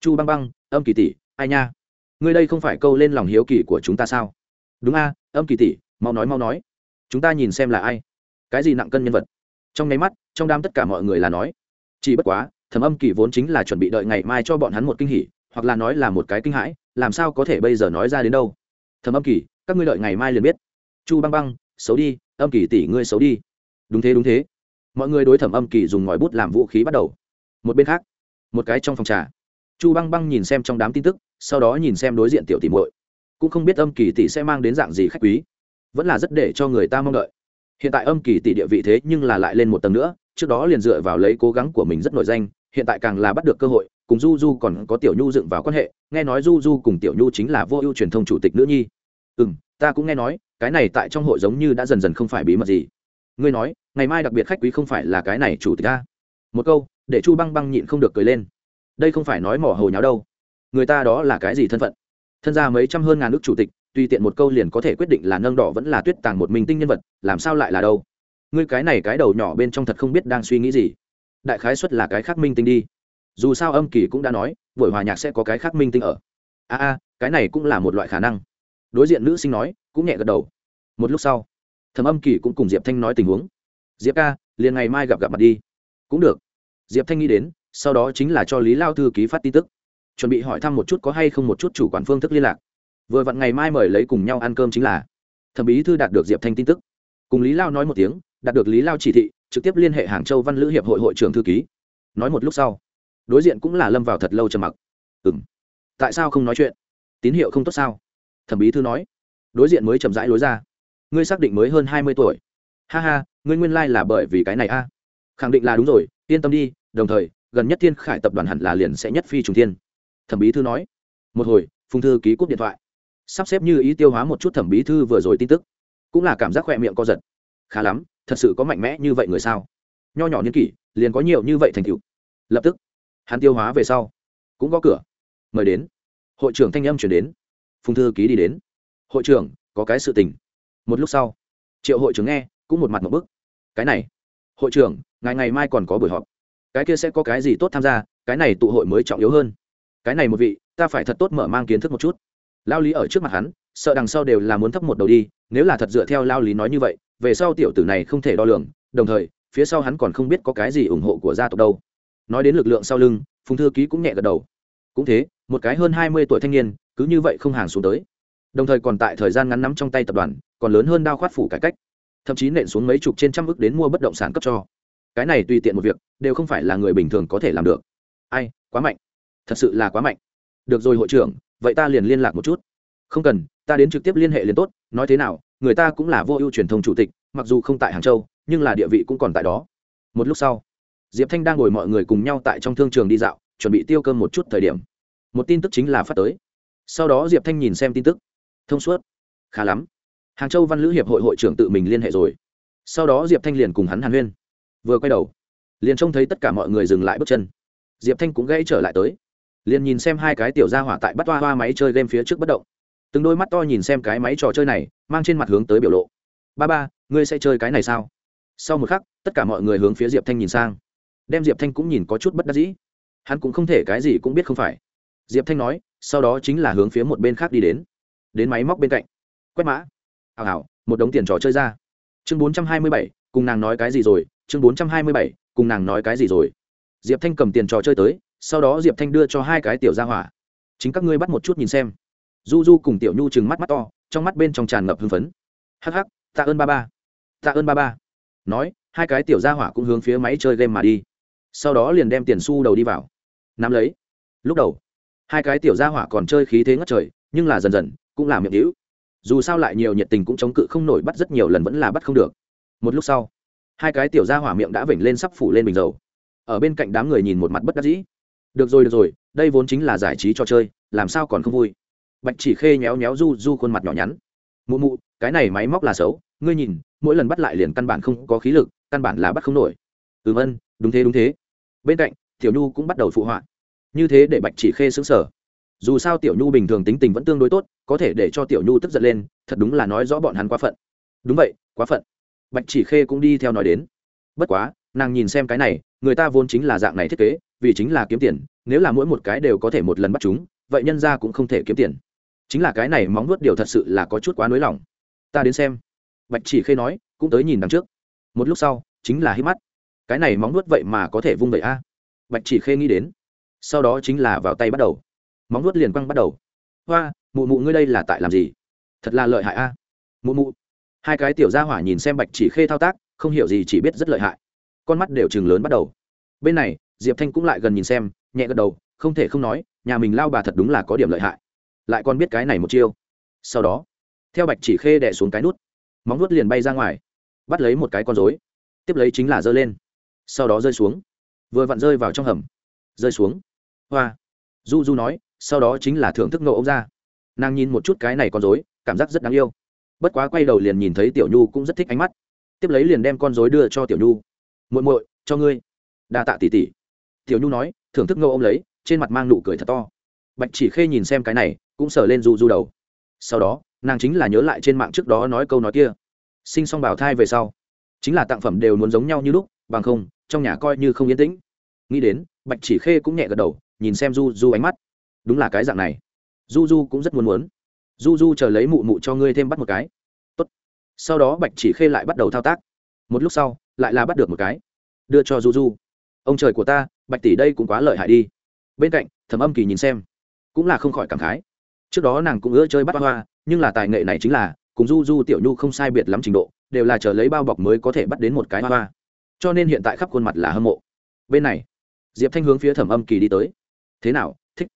Chu băng băng, âm kỳ tỷ, ai nha? Ngươi đây không phải câu lên lòng hiếu kỳ của chúng ta sao? Đúng a, âm kỳ tỷ, mau nói mau nói. Chúng ta nhìn xem là ai. Cái gì nặng cân nhân vật? Trong nháy mắt, trong đám tất cả mọi người là nói. Chỉ bất quá thẩm âm kỳ vốn chính là chuẩn bị đợi ngày mai cho bọn hắn một kinh hỉ, hoặc là nói là một cái kinh hãi, làm sao có thể bây giờ nói ra đến đâu? Thẩm âm kỳ, các ngươi đợi ngày mai liền biết. Chu băng băng, xấu đi, âm kỳ tỷ ngươi xấu đi. Đúng thế đúng thế. Mọi người đối thẩm âm kỳ dùng ngòi bút làm vũ khí bắt đầu. Một bên khác một cái trong phòng trà. Chu băng băng nhìn xem trong đám tin tức, sau đó nhìn xem đối diện tiểu tỷ muội. Cũng không biết âm kỳ tỷ sẽ mang đến dạng gì khách quý. Vẫn là rất để cho người ta mong đợi. Hiện tại âm kỳ tỷ địa vị thế nhưng là lại lên một tầng nữa, trước đó liền dựa vào lấy cố gắng của mình rất nổi danh, hiện tại càng là bắt được cơ hội, cùng du du còn có tiểu nhu dựng vào quan hệ, nghe nói du du cùng tiểu nhu chính là vô ưu truyền thông chủ tịch nữ nhi. Ừ m ta cũng nghe nói, cái này tại trong hội giống như đã dần dần không phải bí mật gì. Ngươi nói, ngày mai đặc biệt khách quý không phải là cái này chủ tịch ta một câu để chu băng băng nhịn không được cười lên. Đây không phải nói mỏ hồ nháo đâu. Người ta đó là cái gì thân phận? Thân ra mấy trăm hơn ngàn nước chủ tịch tùy tiện một câu liền có thể quyết định là nâng đỏ vẫn là tuyết tàng một minh tinh nhân vật, làm sao lại là đâu? Ngươi cái này cái đầu nhỏ bên trong thật không biết đang suy nghĩ gì. Đại khái xuất là cái khác minh tinh đi. Dù sao âm kỳ cũng đã nói, buổi hòa nhạc sẽ có cái khác minh tinh ở. A a, cái này cũng là một loại khả năng. Đối diện nữ sinh nói, cũng nhẹ gật đầu. Một lúc sau, thầm âm kỳ cũng cùng diệp thanh nói tình huống. Diệp ca, liền ngày mai gặp gặp mặt đi. Cũng được diệp thanh nghĩ đến, sau đó chính là cho lý lao thư ký phát tin tức. Chuẩn bị hỏi thăm một chút có hay không một chút chủ quản phương thức liên lạc. Vừa vặn ngày mai mời lấy cùng nhau ăn cơm chính là. Thẩm bí thư đạt được diệp thanh tin tức. Cùng lý lao nói một tiếng, đạt được lý lao chỉ thị, trực tiếp liên hệ hàng châu văn lữ hiệp hội hội trưởng thư ký. Nói một lúc sau, đối diện cũng là lâm vào thật lâu trầm mặc. Ừ m tại sao không nói chuyện? Tín hiệu không tốt sao? Thẩm bí thư nói. Đối diện mới chậm rãi lối ra. Ngươi xác định mới hơn hai mươi tuổi. Ha ha, ngươi nguyên lai、like、là bởi vì cái này a. Khẳng định là đúng rồi, yên tâm đi đồng thời, gần nhất thiên khải tập đoàn hẳn là liền sẽ nhất phi trùng thiên. Thẩm bí thư nói. Một hồi, phùng thư ký cúp điện thoại. Sắp xếp như ý tiêu hóa một chút thẩm bí thư vừa rồi tin tức. Cũng là cảm giác khỏe miệng co giật. Khá lắm, thật sự có mạnh mẽ như vậy người sao? Nho nhỏ niên kỷ, liền có nhiều như vậy thành tựu. Lập tức, hắn tiêu hóa về sau, cũng có cửa. Mời đến. Hội trưởng thanh âm chuyển đến. Phùng thư ký đi đến. Hội trưởng, có cái sự tình. Một lúc sau, triệu hội trưởng nghe, cũng một mặt một bức. Cái này, hội trưởng, ngày ngày mai còn có buổi họp cái kia sẽ có cái gì tốt tham gia, cái này tụ hội mới trọng yếu hơn. Cái này một vị, ta phải thật tốt mở mang kiến thức một chút. Lao lý ở trước mặt hắn, sợ đằng sau đều là muốn thấp một đầu đi, nếu là thật dựa theo lao lý nói như vậy, về sau tiểu tử này không thể đo lường, đồng thời, phía sau hắn còn không biết có cái gì ủng hộ của gia tộc đâu. Nói đến lực lượng sau lưng, phùng thư ký cũng nhẹ gật đầu. Cũng thế, một cái hơn hai mươi tuổi thanh niên, cứ như vậy không hàng xuống tới. Đồng thời còn tại thời gian ngắn nắm trong tay tập đoàn, còn lớn hơn đao khoát phủ cải cách. Thậm chí nện xuống mấy chục trên trăm ức đến mua bất động sản cấp cho cái này tùy tiện một việc, đều không phải là người bình thường có thể làm được. Ai, quá mạnh. Thật sự là quá mạnh. Được rồi hội trưởng, vậy ta liền liên lạc một chút. Không cần, ta đến trực tiếp liên hệ liền tốt, nói thế nào, người ta cũng là vô ưu truyền thông chủ tịch, mặc dù không tại hàng châu, nhưng là địa vị cũng còn tại đó. Một lúc sau, diệp thanh đang ngồi mọi người cùng nhau tại trong thương trường đi dạo, chuẩn bị tiêu cơm một chút thời điểm. Một tin tức chính là phát tới. Sau đó diệp thanh nhìn xem tin tức. Thông suốt. Khá lắm. Hàng châu văn lữ hiệp hội hội trưởng tự mình liên hệ rồi. Sau đó diệp thanh liền cùng hắn hàn huyên vừa quay đầu, liền trông thấy tất cả mọi người dừng lại bước chân. Diệp thanh cũng gãy trở lại tới, liền nhìn xem hai cái tiểu ra hỏa tại bắt toa hoa máy chơi game phía trước bất động. Từng đôi mắt to nhìn xem cái máy trò chơi này, mang trên mặt hướng tới biểu lộ. Ba ba, ngươi sẽ chơi cái này sao? Sau một khắc, tất cả mọi người hướng phía diệp thanh nhìn sang. Đem diệp thanh cũng nhìn có chút bất đắc dĩ. Hắn cũng không thể cái gì cũng biết không phải. Diệp thanh nói, sau đó chính là hướng phía một bên khác đi đến. Đến máy móc bên cạnh. Quét mã. Hào hào, một đống tiền trò chơi ra. Chương bốn trăm hai mươi bảy, cùng nàng nói cái gì rồi chương bốn trăm hai mươi bảy, cùng nàng nói cái gì rồi? Diệp thanh cầm tiền trò chơi tới, sau đó diệp thanh đưa cho hai cái tiểu ra hỏa. Chính các ngươi bắt một chút nhìn xem. Du du cùng tiểu nhu chừng mắt mắt to, trong mắt bên trong tràn ngập hưng phấn. Hắc tạ ơn ba ba. Tạ ơn ba ba. Nói, hai cái tiểu ra hỏa cũng hướng phía máy chơi game mà đi. Sau đó liền đem tiền xu đầu đi vào. Nắm lấy. Lúc đầu, hai cái tiểu ra hỏa còn chơi khí thế ngất trời, nhưng là dần dần, cũng là miệng hữu dù sao lại nhiều nhiệt tình cũng chống cự không nổi, bắt rất nhiều lần vẫn là bắt không được. Một lúc sau hai cái tiểu ra hỏa miệng đã vểnh lên sắp phủ lên bình dầu. Ở bên cạnh đám người nhìn một mặt bất đắc dĩ. Được rồi được rồi, đây vốn chính là giải trí trò chơi, làm sao còn không vui? Bạch chỉ khê nhéo nhéo du du khuôn mặt nhỏ nhắn. Mụ mụ, cái này máy móc là xấu, ngươi nhìn, mỗi lần bắt lại liền căn bản không có khí lực, căn bản là bắt không nổi. Ừ vân, đúng thế đúng thế. Bên cạnh, tiểu nhu cũng bắt đầu phụ họa. Như thế để bạch chỉ khê xứng sở dù sao tiểu nhu bình thường tính tình vẫn tương đối tốt, có thể để cho tiểu nhu tức giận lên, thật đúng là nói rõ bọn hắn quá phận. Đúng vậy, quá phận bạch chỉ khê cũng đi theo nói đến. Bất quá, nàng nhìn xem cái này, người ta vốn chính là dạng này thiết kế, vì chính là kiếm tiền, nếu là mỗi một cái đều có thể một lần bắt chúng, vậy nhân ra cũng không thể kiếm tiền. Chính là cái này móng nuốt điều thật sự là có chút quá nới lỏng. Ta đến xem. Bạch chỉ khê nói, cũng tới nhìn đằng trước. Một lúc sau, chính là hít mắt. Cái này móng nuốt vậy mà có thể vung vậy a? Bạch chỉ khê nghĩ đến. Sau đó chính là vào tay bắt đầu. Móng nuốt liền quăng bắt đầu. Hoa, mụ mụ ngươi đây là tại làm gì? Thật là lợi hại a. Mụ mụ hai cái tiểu gia hỏa nhìn xem bạch chỉ khê thao tác, không hiểu gì chỉ biết rất lợi hại. Con mắt đều chừng lớn bắt đầu. Bên này, diệp thanh cũng lại gần nhìn xem, nhẹ gật đầu, không thể không nói, nhà mình lao bà thật đúng là có điểm lợi hại. Lại còn biết cái này một chiêu. Sau đó, theo bạch chỉ khê đẻ xuống cái nút, móng nuốt liền bay ra ngoài, bắt lấy một cái con dối tiếp lấy chính là giơ lên. Sau đó rơi xuống. Vừa vặn rơi vào trong hầm. Rơi xuống. Hoa. Du du nói, sau đó chính là thưởng thức nộ ông ra. Nàng nhìn một chút cái này con dối cảm giác rất đáng yêu bất quá quay đầu liền nhìn thấy tiểu nhu cũng rất thích ánh mắt. Tiếp lấy liền đem con dối đưa cho tiểu nhu. Muội muội, cho ngươi. Đa tạ tỷ tỷ. Tiểu nhu nói, thưởng thức ngô ô m lấy, trên mặt mang nụ cười thật to. Bạch chỉ khê nhìn xem cái này, cũng sờ lên du du đầu. Sau đó, nàng chính là nhớ lại trên mạng trước đó nói câu nói kia. Sinh xong bảo thai về sau, chính là tặng phẩm đều muốn giống nhau như lúc, bằng không, trong nhà coi như không yên tĩnh. Nghĩ đến, bạch chỉ khê cũng nhẹ gật đầu, nhìn xem du du ánh mắt. Đúng là cái dạng này. Du du cũng rất muốn muốn du du chờ lấy mụ mụ cho ngươi thêm bắt một cái. Tốt. sau đó bạch chỉ khê lại bắt đầu thao tác. Một lúc sau, lại là bắt được một cái. Đưa cho du du. Ông trời của ta, bạch tỷ đây cũng quá lợi hại đi. Bên cạnh, thẩm âm kỳ nhìn xem, cũng là không khỏi cảm khái. Trước đó nàng cũng ưa chơi bắt hoa, nhưng là tài nghệ này chính là, cùng du du tiểu nhu không sai biệt lắm trình độ, đều là chờ lấy bao bọc mới có thể bắt đến một cái hoa. Hoa cho nên hiện tại khắp khuôn mặt là hâm mộ. Bên này, diệp thanh hướng phía thẩm âm kỳ đi tới. Thế nào? Thích.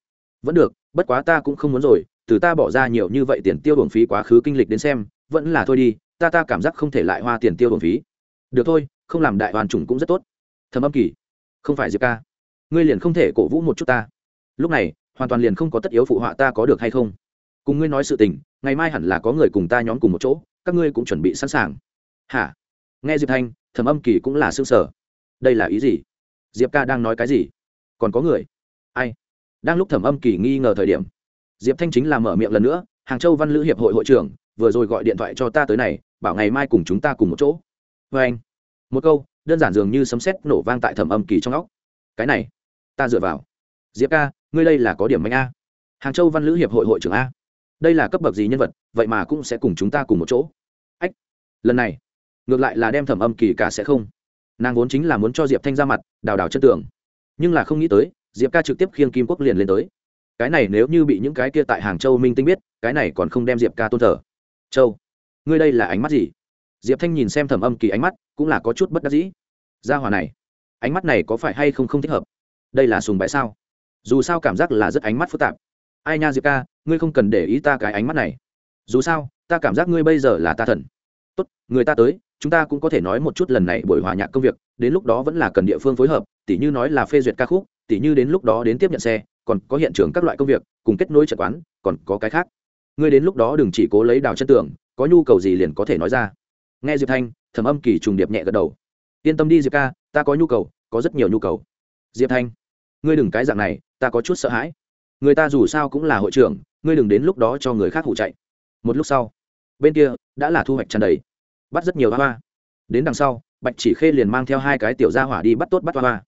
Vẫn được, bất quá ta cũng không muốn rồi từ ta bỏ ra nhiều như vậy tiền tiêu hưởng phí quá khứ kinh lịch đến xem, vẫn là thôi đi, ta ta cảm giác không thể lại hoa tiền tiêu hưởng phí. Được thôi, không làm đại hoàn trùng cũng rất tốt. Thầm âm kỳ, không phải diệp ca. Ngươi liền không thể cổ vũ một chút ta. Lúc này, hoàn toàn liền không có tất yếu phụ họa ta có được hay không. Cùng ngươi nói sự tình, ngày mai hẳn là có người cùng ta nhóm cùng một chỗ, các ngươi cũng chuẩn bị sẵn sàng. Hả? Nghe diệp thanh thẩm âm kỳ cũng là s ư ơ n g sở đây là ý gì? Diệp ca đang nói cái gì? Còn có người? Ai? Đang lúc thẩm âm kỳ nghi ngờ thời điểm diệp thanh chính là mở miệng lần nữa hàng châu văn lữ hiệp hội hội trưởng vừa rồi gọi điện thoại cho ta tới này bảo ngày mai cùng chúng ta cùng một chỗ. Vê anh một câu đơn giản dường như sấm sét nổ vang tại thẩm âm kỳ trong óc. Cái này ta dựa vào. Diệp ca ngươi đây là có điểm mạnh a. Hàng châu văn lữ hiệp hội hội trưởng a. Đây là cấp bậc gì nhân vật vậy mà cũng sẽ cùng chúng ta cùng một chỗ. Ách lần này ngược lại là đem thẩm âm kỳ cả sẽ không. Nàng vốn chính là muốn cho diệp thanh ra mặt đào đào chân tường, nhưng là không nghĩ tới diệp ca trực tiếp khiêng kim quốc liền lên tới cái này nếu như bị những cái kia tại hàng châu minh tinh biết, cái này còn không đem diệp ca tôn thờ. Châu, ngươi đây là ánh mắt gì? Diệp thanh nhìn xem thẩm âm kỳ ánh mắt, cũng là có chút bất đắc dĩ. Ra hòa này, ánh mắt này có phải hay không không thích hợp? Đây là sùng bái sao? Dù sao cảm giác là rất ánh mắt phức tạp. Ai nha diệp ca, ngươi không cần để ý ta cái ánh mắt này. Dù sao, ta cảm giác ngươi bây giờ là ta thần. Tốt, người ta tới, chúng ta cũng có thể nói một chút lần này buổi hòa nhạc công việc, đến lúc đó vẫn là cần địa phương phối hợp, tỉ như nói là phê duyệt ca khúc, tỉ như đến lúc đó đến tiếp nhận xe còn có hiện trường các loại công việc, cùng kết nối trận quán, còn có cái khác. Ngươi đến lúc đó đừng chỉ cố lấy đào chân tường, có nhu cầu gì liền có thể nói ra. Nghe diệp thanh thẩm âm kỳ trùng điệp nhẹ gật đầu. Yên tâm đi, diệp ca, ta có nhu cầu, có rất nhiều nhu cầu. Diệp thanh, ngươi đừng cái dạng này, ta có chút sợ hãi. Người ta dù sao cũng là hội trưởng, ngươi đừng đến lúc đó cho người khác hụ chạy. Một lúc sau, bên kia đã là thu hoạch tràn đầy. Bắt rất nhiều hoa hoa. Đến đằng sau, bạch chỉ khê liền mang theo hai cái tiểu gia hỏa đi bắt tốt bắt hoa hoa.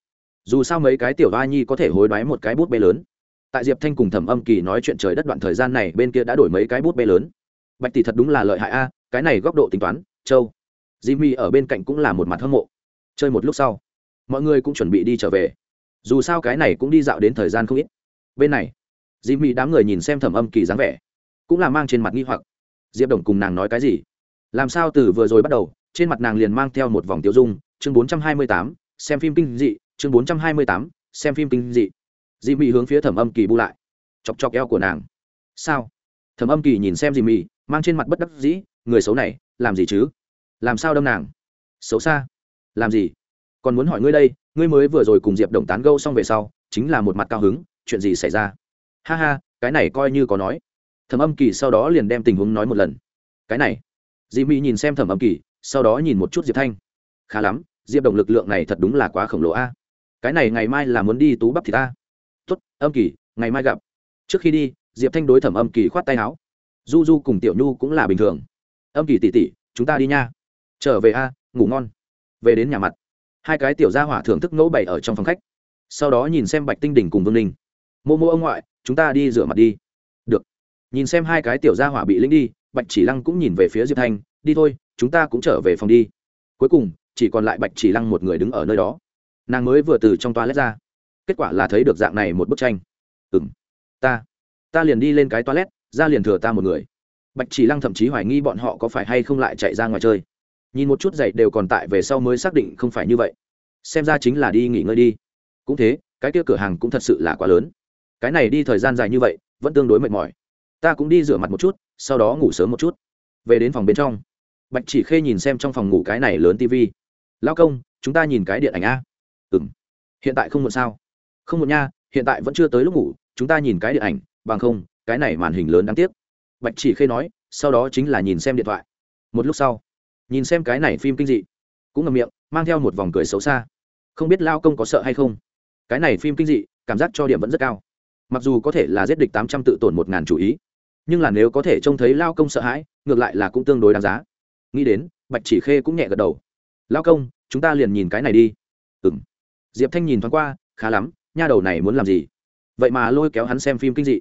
Dù sao mấy cái tiểu hoa nhi có thể hối đoái một cái bút bê lớn tại diệp thanh cùng thẩm âm kỳ nói chuyện trời đất đoạn thời gian này, bên kia đã đổi mấy cái bút bê lớn. Bạch tỷ thật đúng là lợi hại a, cái này góc độ tính toán, châu. Jimmy ở bên cạnh cũng là một mặt hâm mộ. Chơi một lúc sau, mọi người cũng chuẩn bị đi trở về. Dù sao cái này cũng đi dạo đến thời gian không ít. Bên này, jimmy đám người nhìn xem thẩm âm kỳ dáng vẻ, cũng là mang trên mặt nghi hoặc. Diệp đồng cùng nàng nói cái gì? Làm sao từ vừa rồi bắt đầu, trên mặt nàng liền mang theo một vòng tiêu dung, chương bốn trăm hai mươi tám, xem phim kinh dị, chương bốn trăm hai mươi tám, xem phim kinh dị dì mị hướng phía thẩm âm kỳ bu lại. Chọc chọc eo của nàng. Sao? Thẩm âm kỳ nhìn xem dì mị mang trên mặt bất đắc dĩ, người xấu này, làm gì chứ? Làm sao đâm nàng? Xấu xa. Làm gì? Còn muốn hỏi ngươi đây, ngươi mới vừa rồi cùng diệp đồng tán gâu xong về sau, chính là một mặt cao hứng, chuyện gì xảy ra? Ha ha, cái này coi như có nói. Thẩm âm kỳ sau đó liền đem tình huống nói một lần. Cái này. Dì mỹ nhìn xem thẩm âm kỳ, sau đó nhìn một chút diệp thanh. Khá lắm, diệp đồng lực lượng này thật đúng là quá khổng lồ a. Cái này ngày mai là muốn đi tú bắp thì ta tốt, âm kỳ, ngày mai gặp. Trước khi đi, diệp thanh đối thẩm âm kỳ khoát tay áo. Du du cùng tiểu nhu cũng là bình thường. Âm kỳ tỉ tỉ chúng ta đi nha. Trở về a, ngủ ngon. Về đến nhà mặt. Hai cái tiểu gia hỏa thưởng thức ngẫu bày ở trong phòng khách. Sau đó nhìn xem bạch tinh đỉnh cùng vương ninh. Mô mô ông ngoại, chúng ta đi rửa mặt đi. Được. Nhìn xem hai cái tiểu gia hỏa bị lính đi, bạch chỉ lăng cũng nhìn về phía diệp thanh, đi thôi, chúng ta cũng trở về phòng đi. Cuối cùng, chỉ còn lại bạch chỉ lăng một người đứng ở nơi đó. Nàng mới vừa từ trong toa lét ra kết quả là thấy được dạng này một bức tranh. Ừ m ta ta liền đi lên cái toilet, ra liền thừa ta một người. Bạch chỉ lăng thậm chí hoài nghi bọn họ có phải hay không lại chạy ra ngoài chơi. Nhìn một chút giày đều còn tại về sau mới xác định không phải như vậy. Xem ra chính là đi nghỉ ngơi đi. Cũng thế, cái kia cửa hàng cũng thật sự là quá lớn. Cái này đi thời gian dài như vậy, vẫn tương đối mệt mỏi. Ta cũng đi rửa mặt một chút, sau đó ngủ sớm một chút. Về đến phòng bên trong, bạch chỉ khê nhìn xem trong phòng ngủ cái này lớn tv lao công, chúng ta nhìn cái điện ảnh a. Ừ m hiện tại không muộn sao? Không một nha, hiện tại vẫn chưa tới lúc ngủ, chúng ta nhìn cái điện ảnh, bằng không, cái này màn hình lớn đáng tiếc. Bạch chỉ khê nói, sau đó chính là nhìn xem điện thoại. Một lúc sau, nhìn xem cái này phim kinh dị, cũng ngầm miệng, mang theo một vòng cười xấu xa. Không biết lao công có sợ hay không? Cái này phim kinh dị, cảm giác cho điểm vẫn rất cao. Mặc dù có thể là giết địch tám trăm tự tổn một ngàn chủ ý, nhưng là nếu có thể trông thấy lao công sợ hãi, ngược lại là cũng tương đối đáng giá. Nghĩ đến, bạch chỉ khê cũng nhẹ gật đầu. Lao công, chúng ta liền nhìn cái này đi. Ừ m diệp thanh nhìn thoáng qua, khá lắm nha đầu này muốn làm gì? Vậy mà lôi kéo hắn xem phim kinh dị.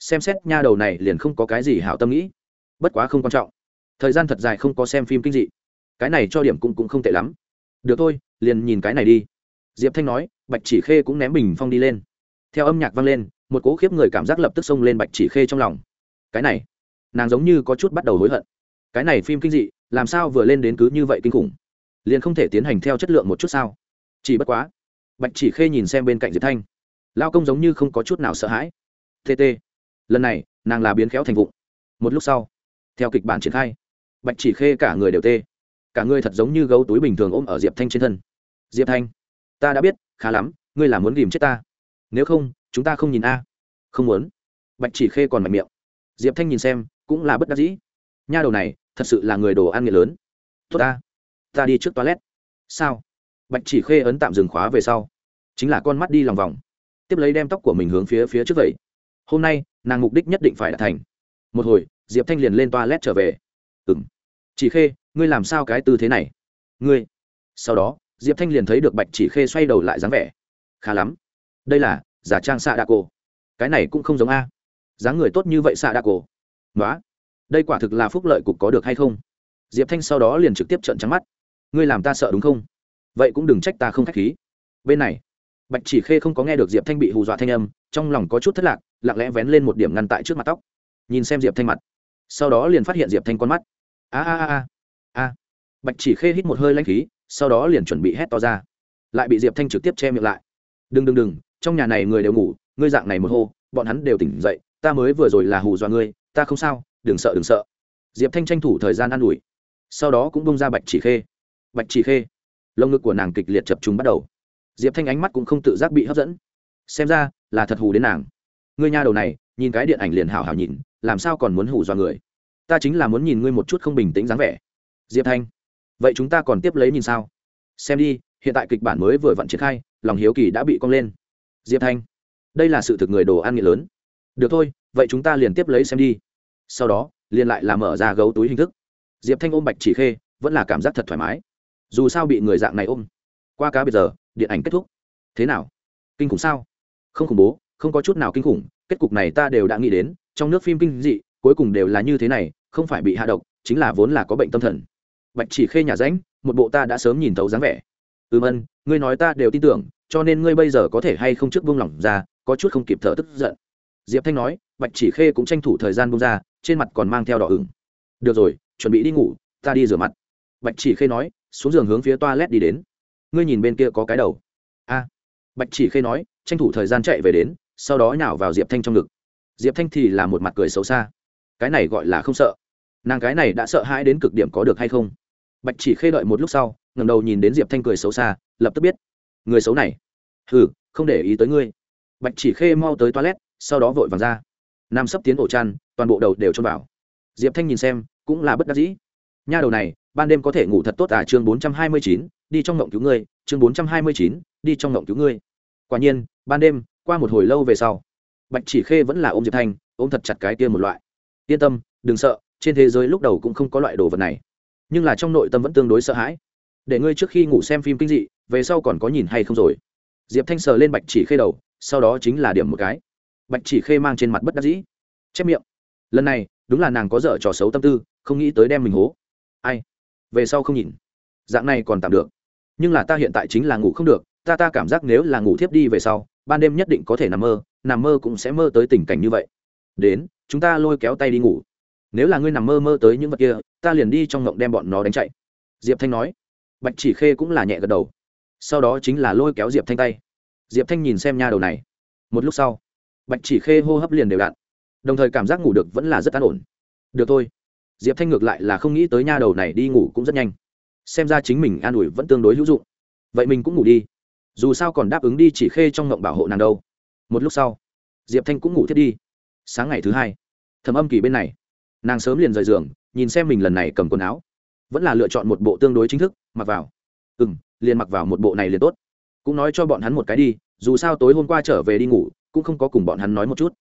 Xem xét nha đầu này liền không có cái gì hảo tâm nghĩ. Bất quá không quan trọng. Thời gian thật dài không có xem phim kinh dị. Cái này cho điểm cũng, cũng không tệ lắm. Được thôi liền nhìn cái này đi. Diệp thanh nói bạch chỉ khê cũng ném bình phong đi lên. Theo âm nhạc vang lên một cố khiếp người cảm giác lập tức xông lên bạch chỉ khê trong lòng. Cái này nàng giống như có chút bắt đầu hối hận. Cái này phim kinh dị làm sao vừa lên đến cứ như vậy kinh khủng? Liền không thể tiến hành theo chất lượng một chút sao? Chỉ bất quá bạch chỉ khê nhìn xem bên cạnh diệp thanh. Lao công giống như không có chút nào sợ hãi. Tt lần này, nàng là biến khéo thành vụng. Một lúc sau, theo kịch bản triển khai, bạch chỉ khê cả người đều tê. Cả người thật giống như gấu túi bình thường ôm ở diệp thanh trên thân. Diệp thanh, ta đã biết, khá lắm, ngươi là muốn ghìm chết ta. Nếu không, chúng ta không nhìn a. Không muốn. Bạch chỉ khê còn mạnh miệng. Diệp thanh nhìn xem, cũng là bất đắc dĩ. Nha đầu này, thật sự là người đồ ăn nghệ lớn. Tốt ta. Ta đi trước toilet. Sao? Bạch chỉ khê ấn tạm dừng khóa về sau, chính là con mắt đi lòng vòng, tiếp lấy đem tóc của mình hướng phía phía trước vậy hôm nay, nàng mục đích nhất định phải đạt thành. Một hồi, diệp thanh liền lên toilet trở về. Ừng chỉ khê, ngươi làm sao cái tư thế này? Ngươi. Sau đó, diệp thanh liền thấy được bạch chỉ khê xoay đầu lại dáng vẻ. Khá lắm. Đây là, giả trang xạ đa cổ cái này cũng không giống a. Dáng người tốt như vậy xạ đa cổ nói đây quả thực là phúc lợi cục có được hay không? Diệp thanh sau đó liền trực tiếp trợn trắng mắt. Ngươi làm ta sợ đúng không? Vậy cũng đừng trách ta không k h á c h khí. Bên này, bạch chỉ khê không có nghe được diệp thanh bị hù dọa thanh âm, trong lòng có chút thất lạc, lặng lẽ vén lên một điểm ngăn tại trước mặt tóc. Nhìn xem diệp thanh mặt, sau đó liền phát hiện diệp thanh con mắt. A a a a a. Bạch chỉ khê hít một hơi lanh khí, sau đó liền chuẩn bị hét to ra. Lại bị diệp thanh trực tiếp che miệng lại. Đừng đừng đừng, trong nhà này người đều ngủ, ngươi dạng này một hô, bọn hắn đều tỉnh dậy, ta mới vừa rồi là hù dọa ngươi, ta không sao, đừng sợ đừng sợ. Diệp thanh tranh thủ thời gian an ủi, sau đó cũng bông ra bạch chỉ khê. Bạch chỉ khê lồng ngực của nàng kịch liệt chập chúng bắt đầu. Diệp thanh ánh mắt cũng không tự giác bị hấp dẫn. Xem ra, là thật hù đến nàng. Ngươi nha đầu này, nhìn cái điện ảnh liền hảo hảo nhìn, làm sao còn muốn hù dọa người? Ta chính là muốn nhìn ngươi một chút không bình tĩnh dáng vẻ. Diệp thanh, vậy chúng ta còn tiếp lấy nhìn sao? Xem đi, hiện tại kịch bản mới vừa vặn triển khai, lòng hiếu kỳ đã bị cong lên. Diệp thanh, đây là sự thực người đồ ăn nghĩa lớn. Được thôi, vậy chúng ta liền tiếp lấy xem đi. Sau đó, liền lại làm mở ra gấu túi hình thức. Diệp thanh ôm bạch chỉ khê, vẫn là cảm giác thật thoải mái dù sao bị người dạng này ôm. Qua cá bây giờ, điện ảnh kết thúc. Thế nào? Kinh khủng sao? Không khủng bố, không có chút nào kinh khủng, kết cục này ta đều đã nghĩ đến, trong nước phim kinh dị, cuối cùng đều là như thế này, không phải bị hạ độc, chính là vốn là có bệnh tâm thần. Bạch chỉ khê nhà ránh, một bộ ta đã sớm nhìn thấu dáng vẻ. Ừm ân, ngươi nói ta đều tin tưởng, cho nên ngươi bây giờ có thể hay không trước buông lỏng ra, có chút không kịp thở tức giận. Diệp thanh nói, bạch chỉ khê cũng tranh thủ thời gian buông ra, trên mặt còn mang theo đỏ ửng. Được rồi, chuẩn bị đi ngủ, ta đi rửa mặt. Bạch chỉ khê nói xuống giường hướng phía toilet đi đến. Ngươi nhìn bên kia có cái đầu. A. Bạch chỉ khê nói, tranh thủ thời gian chạy về đến, sau đó nhào vào diệp thanh trong ngực. Diệp thanh thì là một mặt cười xấu xa. Cái này gọi là không sợ. Nàng cái này đã sợ hãi đến cực điểm có được hay không? Bạch chỉ khê đợi một lúc sau ngầm đầu nhìn đến diệp thanh cười xấu xa, lập tức biết. Người xấu này. Hừ, không để ý tới ngươi. Bạch chỉ khê mau tới toilet, sau đó vội vàng ra. Nam sắp tiến ổ chăn, toàn bộ đầu đều chôn vào. Diệp thanh nhìn xem, cũng là bất đắc dĩ. Nha đầu này ban đêm có thể ngủ thật tốt à chương bốn trăm hai mươi chín, đi trong ngộng cứu ngươi, chương bốn trăm hai mươi chín, đi trong ngộng cứu ngươi. Quả nhiên, ban đêm, qua một hồi lâu về sau, bạch chỉ khê vẫn là ôm diệp thanh, ôm thật chặt cái kia một loại. Yên tâm, đừng sợ, trên thế giới lúc đầu cũng không có loại đồ vật này. Nhưng là trong nội tâm vẫn tương đối sợ hãi. Để ngươi trước khi ngủ xem phim kinh dị, về sau còn có nhìn hay không rồi. Diệp thanh sờ lên bạch chỉ khê đầu, sau đó chính là điểm một cái. Bạch chỉ khê mang trên mặt bất đắc dĩ. Chép miệng. Lần này, đúng là nàng có dở trò xấu tâm tư, không nghĩ tới đem mình hố. Ai? Về sau không nhìn. Dạng này còn tạm được. Nhưng là ta hiện tại chính là ngủ không được, ta ta cảm giác nếu là ngủ thiếp đi về sau, ban đêm nhất định có thể nằm mơ nằm mơ cũng sẽ mơ tới tình cảnh như vậy. Đến, chúng ta lôi kéo tay đi ngủ. Nếu là ngươi nằm mơ mơ tới những vật kia, ta liền đi trong ngộng đem bọn nó đánh chạy. Diệp thanh nói. Bạch chỉ khê cũng là nhẹ gật đầu. Sau đó chính là lôi kéo diệp thanh tay. Diệp thanh nhìn xem nha đầu này. Một lúc sau, bạch chỉ khê hô hấp liền đều đặn. Đồng thời cảm giác ngủ được vẫn là rất an ổn. Được thôi diệp thanh ngược lại là không nghĩ tới nha đầu này đi ngủ cũng rất nhanh. Xem ra chính mình an ủi vẫn tương đối hữu dụng. Vậy mình cũng ngủ đi. Dù sao còn đáp ứng đi chỉ khê trong ngộng bảo hộ nàng đâu. Một lúc sau, diệp thanh cũng ngủ thiết đi. Sáng ngày thứ hai, thầm âm kỳ bên này. Nàng sớm liền rời giường, nhìn xem mình lần này cầm quần áo. Vẫn là lựa chọn một bộ tương đối chính thức, mặc vào. Ừ m liền mặc vào một bộ này liền tốt. Cũng nói cho bọn hắn một cái đi, dù sao tối hôm qua trở về đi ngủ, cũng không có cùng bọn hắn nói một chút.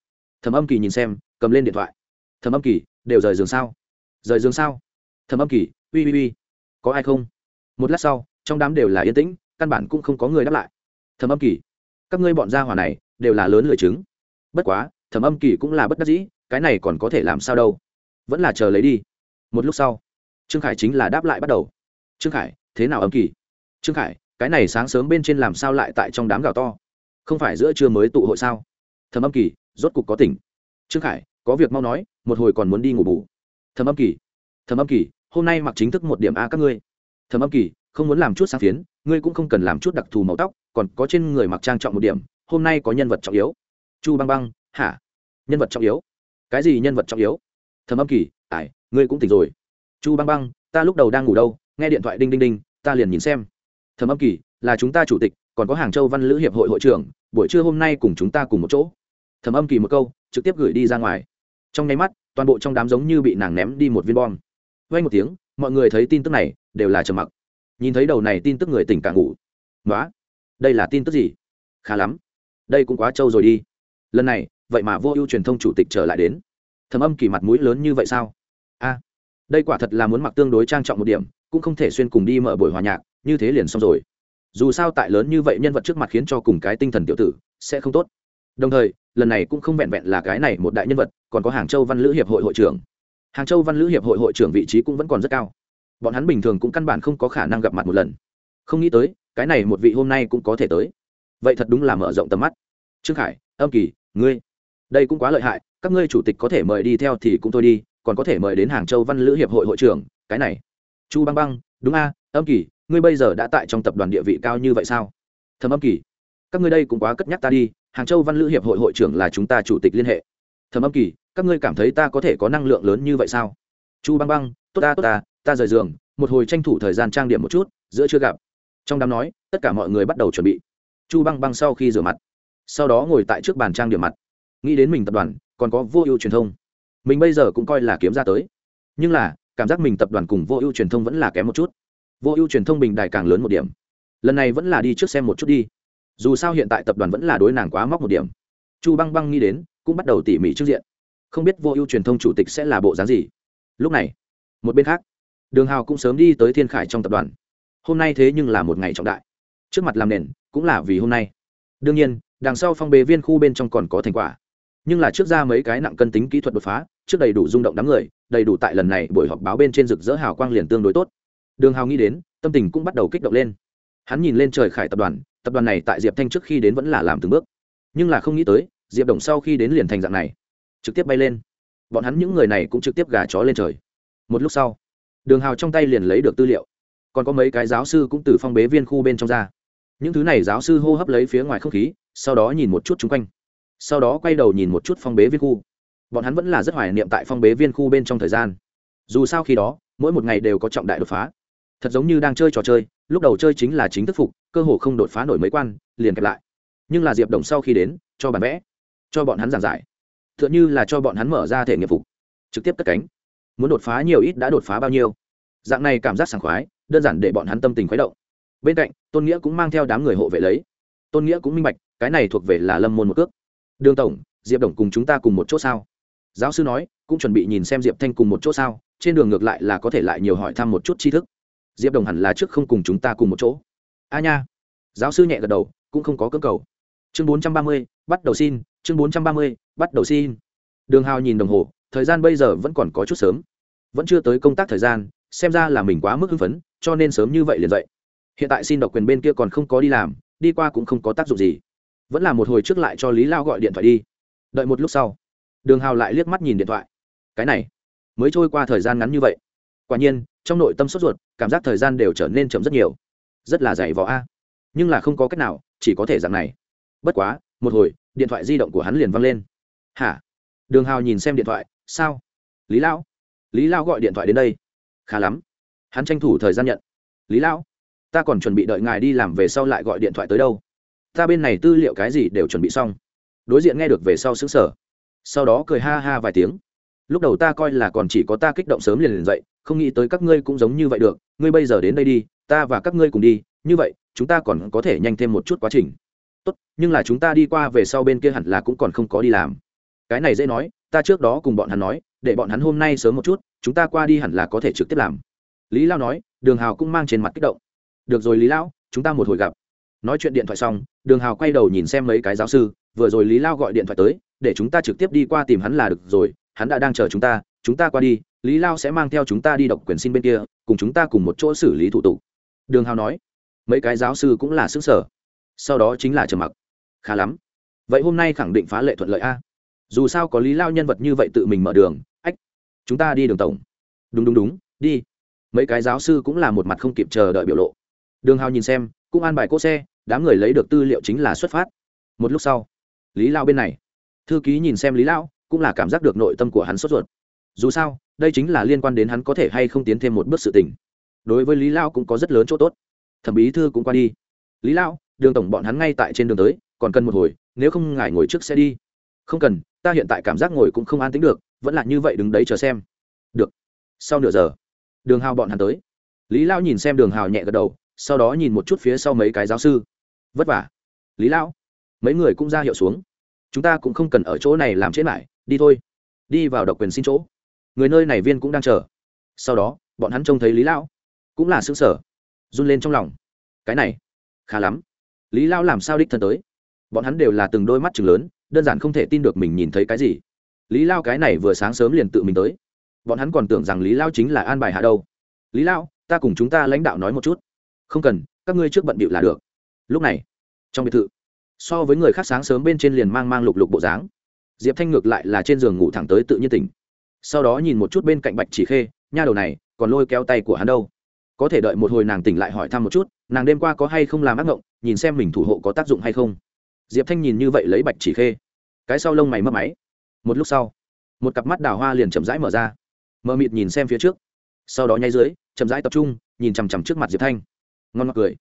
Thầm âm kỳ nhìn xem, cầm lên điện thoại. Thầm âm kỳ, đều rời giường sao? Rời giường sao? Thầm âm kỳ ui ui ui có ai không? Một lát sau, trong đám đều là yên tĩnh, căn bản cũng không có người đáp lại. Thầm âm kỳ, các ngươi bọn gia hỏa này đều là lớn lười chứng. Bất quá thầm âm kỳ cũng là bất đắc dĩ, cái này còn có thể làm sao đâu? Vẫn là chờ lấy đi. Một lúc sau, trương khải chính là đáp lại bắt đầu. Trương khải, thế nào âm kỳ? Trương khải, cái này sáng sớm bên trên làm sao lại tại trong đám gạo to? Không phải giữa trưa mới tụ hội sao? Thầm âm kỳ, rốt cục có tỉnh. Trương khải, có việc mau nói, một hồi còn muốn đi ngủ bù thầm âm kỳ. Thầm âm kỳ, hôm nay mặc chính thức một điểm a các ngươi. Thầm âm kỳ, không muốn làm chút sáng phiến, ngươi cũng không cần làm chút đặc thù màu tóc, còn có trên người mặc trang trọng một điểm, hôm nay có nhân vật trọng yếu. Chu băng băng, hả? Nhân vật trọng yếu? Cái gì nhân vật trọng yếu? Thầm âm kỳ, ải, ngươi cũng tỉnh rồi. Chu băng băng, ta lúc đầu đang ngủ đâu, nghe điện thoại đinh đinh đinh, ta liền nhìn xem. Thầm âm kỳ, là chúng ta chủ tịch, còn có hàng châu văn lữ hiệp hội hội trưởng, buổi trưa hôm nay cùng chúng ta cùng một chỗ. Thầm âm kỳ một câu, trực tiếp gửi đi ra ngoài. Trong nháy mắt toàn bộ trong đám giống như bị nàng ném đi một viên bom. Vay một tiếng, mọi người thấy tin tức này, đều là trầm mặc. Nhìn thấy đầu này tin tức người tỉnh cả ngủ. Nói đây là tin tức gì? Khá lắm, đây cũng quá trâu rồi đi. Lần này, vậy mà vô ưu truyền thông chủ tịch trở lại đến. Thầm âm kỳ mặt mũi lớn như vậy sao? A, đây quả thật là muốn mặc tương đối trang trọng một điểm, cũng không thể xuyên cùng đi mở buổi hòa nhạc, như thế liền xong rồi. Dù sao tại lớn như vậy nhân vật trước mặt khiến cho cùng cái tinh thần tiểu tử, sẽ không tốt. Đồng thời lần này cũng không vẹn vẹn là cái này một đại nhân vật, còn có hàng châu văn lữ hiệp hội hội trưởng. Hàng châu văn lữ hiệp hội hội trưởng vị trí cũng vẫn còn rất cao. Bọn hắn bình thường cũng căn bản không có khả năng gặp mặt một lần. Không nghĩ tới, cái này một vị hôm nay cũng có thể tới. Vậy thật đúng là mở rộng tầm mắt. Trương khải, âm kỳ, ngươi. Đây cũng quá lợi hại, các ngươi chủ tịch có thể mời đi theo thì cũng thôi đi, còn có thể mời đến hàng châu văn lữ hiệp hội hội trưởng, cái này. Chu băng băng, đúng a, âm kỳ, ngươi bây giờ đã tại trong tập đoàn địa vị cao như vậy sao? Thầm âm kỳ, các ngươi đây cũng quá cất nhắc ta đi hàng châu văn lữ hiệp hội hội trưởng là chúng ta chủ tịch liên hệ. Thẩm âm kỳ, các ngươi cảm thấy ta có thể có năng lượng lớn như vậy sao? Chu băng băng, tốt ta tốt ta ta rời giường, một hồi tranh thủ thời gian trang điểm một chút, giữa chưa gặp. Trong đám nói, tất cả mọi người bắt đầu chuẩn bị. Chu băng băng sau khi rửa mặt, sau đó ngồi tại trước bàn trang điểm mặt. Nghĩ đến mình tập đoàn, còn có vô ưu truyền thông. Mình bây giờ cũng coi là kiếm ra tới. Nhưng là, cảm giác mình tập đoàn cùng vô ưu truyền thông vẫn là kém một chút. Vô ưu truyền thông bình đài càng lớn một điểm. Lần này vẫn là đi trước xem một chút đi dù sao hiện tại tập đoàn vẫn là đối nàng quá móc một điểm. Chu băng băng nghĩ đến, cũng bắt đầu tỉ mỉ trước diện. Không biết vô ưu truyền thông chủ tịch sẽ là bộ dáng gì. Lúc này, một bên khác, đường hào cũng sớm đi tới thiên khải trong tập đoàn. Hôm nay thế nhưng là một ngày trọng đại. Trước mặt làm nền, cũng là vì hôm nay. Đương nhiên, đằng sau phong bế viên khu bên trong còn có thành quả. Nhưng là trước ra mấy cái nặng cân tính kỹ thuật đột phá, trước đầy đủ rung động đám người, đầy đủ tại lần này buổi họp báo bên trên rực rỡ hào quang liền tương đối tốt. Đường hào nghĩ đến, tâm tình cũng bắt đầu kích động lên. Hắn nhìn lên trời khải tập đoàn tập đoàn này tại diệp thanh trước khi đến vẫn là làm từng bước nhưng là không nghĩ tới diệp đồng sau khi đến liền thành dạng này trực tiếp bay lên bọn hắn những người này cũng trực tiếp gà chó lên trời một lúc sau đường hào trong tay liền lấy được tư liệu còn có mấy cái giáo sư cũng từ phong bế viên khu bên trong ra những thứ này giáo sư hô hấp lấy phía ngoài không khí sau đó nhìn một chút chung quanh sau đó quay đầu nhìn một chút phong bế viên khu bọn hắn vẫn là rất hoài niệm tại phong bế viên khu bên trong thời gian dù sao khi đó mỗi một ngày đều có trọng đại đột phá thật giống như đang chơi trò chơi, lúc đầu chơi chính là chính thức phục, cơ hồ không đột phá nổi mấy quan, liền kẹp lại. Nhưng là diệp đồng sau khi đến, cho bản vẽ, cho bọn hắn giảng giải. T h ư ợ n như là cho bọn hắn mở ra thể nghiệp phục. Trực tiếp cất cánh. Muốn đột phá nhiều ít đã đột phá bao nhiêu. Dạng này cảm giác sảng khoái, đơn giản để bọn hắn tâm tình khuấy động. Bên cạnh, tôn nghĩa cũng mang theo đám người hộ vệ lấy. Tôn nghĩa cũng minh bạch, cái này thuộc về là lâm môn một cước. Đường tổng, diệp đồng cùng chúng ta cùng một chỗ sao? Giáo sư nói, cũng chuẩn bị nhìn xem diệp thanh cùng một chỗ sao, trên đường ngược lại là có thể lại nhiều hỏi thăm một chút tri thức diệp đồng hẳn là trước không cùng chúng ta cùng một chỗ. A nha. Giáo sư nhẹ gật đầu, cũng không có cơ cầu. Chương bốn trăm ba mươi, bắt đầu xin. Chương bốn trăm ba mươi, bắt đầu xin. Đường hào nhìn đồng hồ, thời gian bây giờ vẫn còn có chút sớm. Vẫn chưa tới công tác thời gian, xem ra là mình quá mức hưng phấn, cho nên sớm như vậy liền dậy. Hiện tại xin độc quyền bên kia còn không có đi làm, đi qua cũng không có tác dụng gì. Vẫn là một hồi trước lại cho lý lao gọi điện thoại đi. Đợi một lúc sau, đường hào lại liếc mắt nhìn điện thoại. Cái này, mới trôi qua thời gian ngắn như vậy quả nhiên, trong nội tâm sốt ruột, cảm giác thời gian đều trở nên chậm rất nhiều. Rất là dày vò a. Nhưng là không có cách nào, chỉ có thể dạng này. Bất quá, một hồi, điện thoại di động của hắn liền văng lên. Hả? Đường hào nhìn xem điện thoại, sao? Lý lão. Lý lão gọi điện thoại đến đây. Khá lắm. Hắn tranh thủ thời gian nhận. Lý lão, ta còn chuẩn bị đợi ngài đi làm về sau lại gọi điện thoại tới đâu. Ta bên này tư liệu cái gì đều chuẩn bị xong. Đối diện nghe được về sau xứng sở sau đó cười ha ha vài tiếng. Lúc đầu ta coi là còn chỉ có ta kích động sớm liền liền dậy không nghĩ tới các ngươi cũng giống như vậy được, ngươi bây giờ đến đây đi, ta và các ngươi cùng đi, như vậy, chúng ta còn có thể nhanh thêm một chút quá trình. Tốt, nhưng là chúng ta đi qua về sau bên kia hẳn là cũng còn không có đi làm. Cái này dễ nói, ta trước đó cùng bọn hắn nói, để bọn hắn hôm nay sớm một chút, chúng ta qua đi hẳn là có thể trực tiếp làm. Lý lao nói, đường hào cũng mang trên mặt kích động. Được rồi lý lão chúng ta một hồi gặp. Nói chuyện điện thoại xong, đường hào quay đầu nhìn xem mấy cái giáo sư, vừa rồi lý lao gọi điện thoại tới, để chúng ta trực tiếp đi qua tìm hắn là được rồi, hắn đã đang chờ chúng ta chúng ta qua đi lý lao sẽ mang theo chúng ta đi độc quyền xin bên kia, cùng chúng ta cùng một chỗ xử lý thủ tục. Đường hào nói. Mấy cái giáo sư cũng là xứ sở. Sau đó chính là trầm mặc. Khá lắm. Vậy hôm nay khẳng định phá lệ thuận lợi a. Dù sao có lý lao nhân vật như vậy tự mình mở đường, ách, chúng ta đi đường tổng. Đúng đúng đúng, đi. Mấy cái giáo sư cũng là một mặt không kịp chờ đợi biểu lộ. Đường hào nhìn xem, cũng an bài cỗ xe, đám người lấy được tư liệu chính là xuất phát. Một lúc sau, lý lao bên này. Thư ký nhìn xem lý lao, cũng là cảm giác được nội tâm của hắn sốt ruột. Dù sao đây chính là liên quan đến hắn có thể hay không tiến thêm một bước sự tình. Đối với lý lao cũng có rất lớn chỗ tốt. Thẩm bí thư cũng qua đi. Lý lao, đường tổng bọn hắn ngay tại trên đường tới, còn cần một hồi, nếu không ngài ngồi trước sẽ đi. Không cần, ta hiện tại cảm giác ngồi cũng không an tính được, vẫn là như vậy đứng đấy chờ xem. Được. Sau nửa giờ, đường hào bọn hắn tới. Lý lao nhìn xem đường hào nhẹ gật đầu, sau đó nhìn một chút phía sau mấy cái giáo sư. Vất vả. Lý lão mấy người cũng ra hiệu xuống. Chúng ta cũng không cần ở chỗ này làm chết lại, đi thôi. Đi vào độc quyền xin chỗ người nơi này viên cũng đang chờ. Sau đó, bọn hắn trông thấy lý lão, cũng là xứng sở run lên trong lòng. Cái này, khá lắm. Lý lão làm sao đích thân tới? Bọn hắn đều là từng đôi mắt chừng lớn, đơn giản không thể tin được mình nhìn thấy cái gì. Lý lao cái này vừa sáng sớm liền tự mình tới. Bọn hắn còn tưởng rằng lý lao chính là an bài hạ đâu. Lý lao ta cùng chúng ta lãnh đạo nói một chút. Không cần, các ngươi trước bận bịu là được. Lúc này, trong biệt thự, so với người khác sáng sớm bên trên liền mang mang lục lục bộ dáng. Diệp thanh ngược lại là trên giường ngủ thẳng tới tự nhiên tỉnh sau đó nhìn một chút bên cạnh bạch chỉ khê, nha đầu này, còn lôi kéo tay của hắn đâu. Có thể đợi một hồi nàng tỉnh lại hỏi thăm một chút, nàng đêm qua có hay không làm ác mộng nhìn xem mình thủ hộ có tác dụng hay không. Diệp thanh nhìn như vậy lấy bạch chỉ khê. Cái sau lông mày mất máy. Một lúc sau, một cặp mắt đào hoa liền chậm rãi mở ra. Mờ mịt nhìn xem phía trước. Sau đó nháy dưới, chậm rãi tập trung, nhìn chằm chằm trước mặt diệp thanh. Ngon ngọt cười.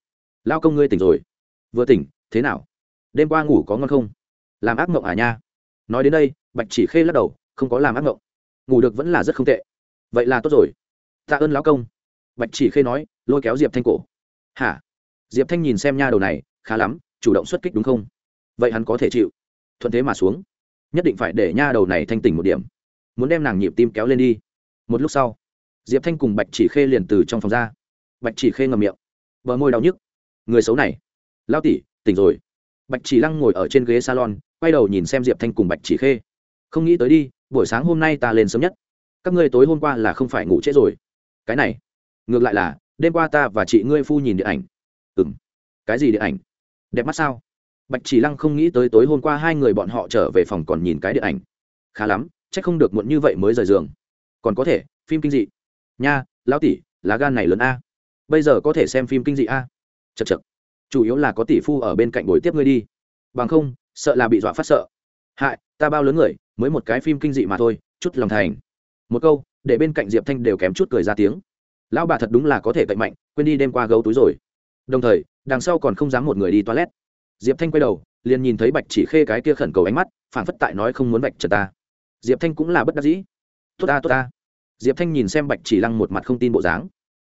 Lao công ngươi tỉnh rồi. Vừa tỉnh, thế nào? Đêm qua ngủ có ngon không? Làm ác mộng à nha? Nói đến đây, bạch chỉ khê lắc đầu, không có làm ác mộng ngủ được vẫn là rất không tệ. Vậy là tốt rồi. Tạ ơn lão công. Bạch chỉ khê nói, lôi kéo diệp thanh cổ. Hả? Diệp thanh nhìn xem nha đầu này, khá lắm, chủ động xuất kích đúng không? Vậy hắn có thể chịu. Thuận thế mà xuống. Nhất định phải để nha đầu này thanh tỉnh một điểm. Muốn đem nàng nhịp tim kéo lên đi. Một lúc sau, diệp thanh cùng bạch chỉ khê liền từ trong phòng ra. Bạch chỉ khê ngầm miệng. Bờ môi đau nhức. Người xấu này. Lao tỉ tỉnh rồi. Bạch chỉ lăng ngồi ở trên ghế salon, quay đầu nhìn xem diệp thanh cùng bạch chỉ khê. Không nghĩ tới đi buổi sáng hôm nay ta lên sớm nhất. Các ngươi tối hôm qua là không phải ngủ trễ rồi. Cái này, ngược lại là, đêm qua ta và chị ngươi phu nhìn điện ảnh. Ừ m cái gì điện ảnh? Đẹp mắt sao? Bạch chỉ lăng không nghĩ tới tối hôm qua hai người bọn họ trở về phòng còn nhìn cái điện ảnh. Khá lắm c h ắ c không được muộn như vậy mới rời giường. Còn có thể, phim kinh dị. Nha, lão tỷ, lá gan này lớn a. Bây giờ có thể xem phim kinh dị a. Chật chật chủ yếu là có tỷ phu ở bên cạnh buổi tiếp ngươi đi. Bằng không, sợ là bị dọa phát sợ. Hại ta bao lớn người, mới một cái phim kinh dị mà thôi, chút lòng thành. Một câu, để bên cạnh diệp thanh đều kém chút cười ra tiếng. Lão bà thật đúng là có thể cậy mạnh, quên đi đêm qua gấu túi rồi. Đồng thời, đằng sau còn không dám một người đi toilet. Diệp thanh quay đầu, liền nhìn thấy bạch chỉ khê cái kia khẩn cầu ánh mắt phản phất tại nói không muốn bạch trật ta. Diệp thanh cũng là bất đắc dĩ. Tốt ta tốt ta. Diệp thanh nhìn xem bạch chỉ lăng một mặt không tin bộ dáng.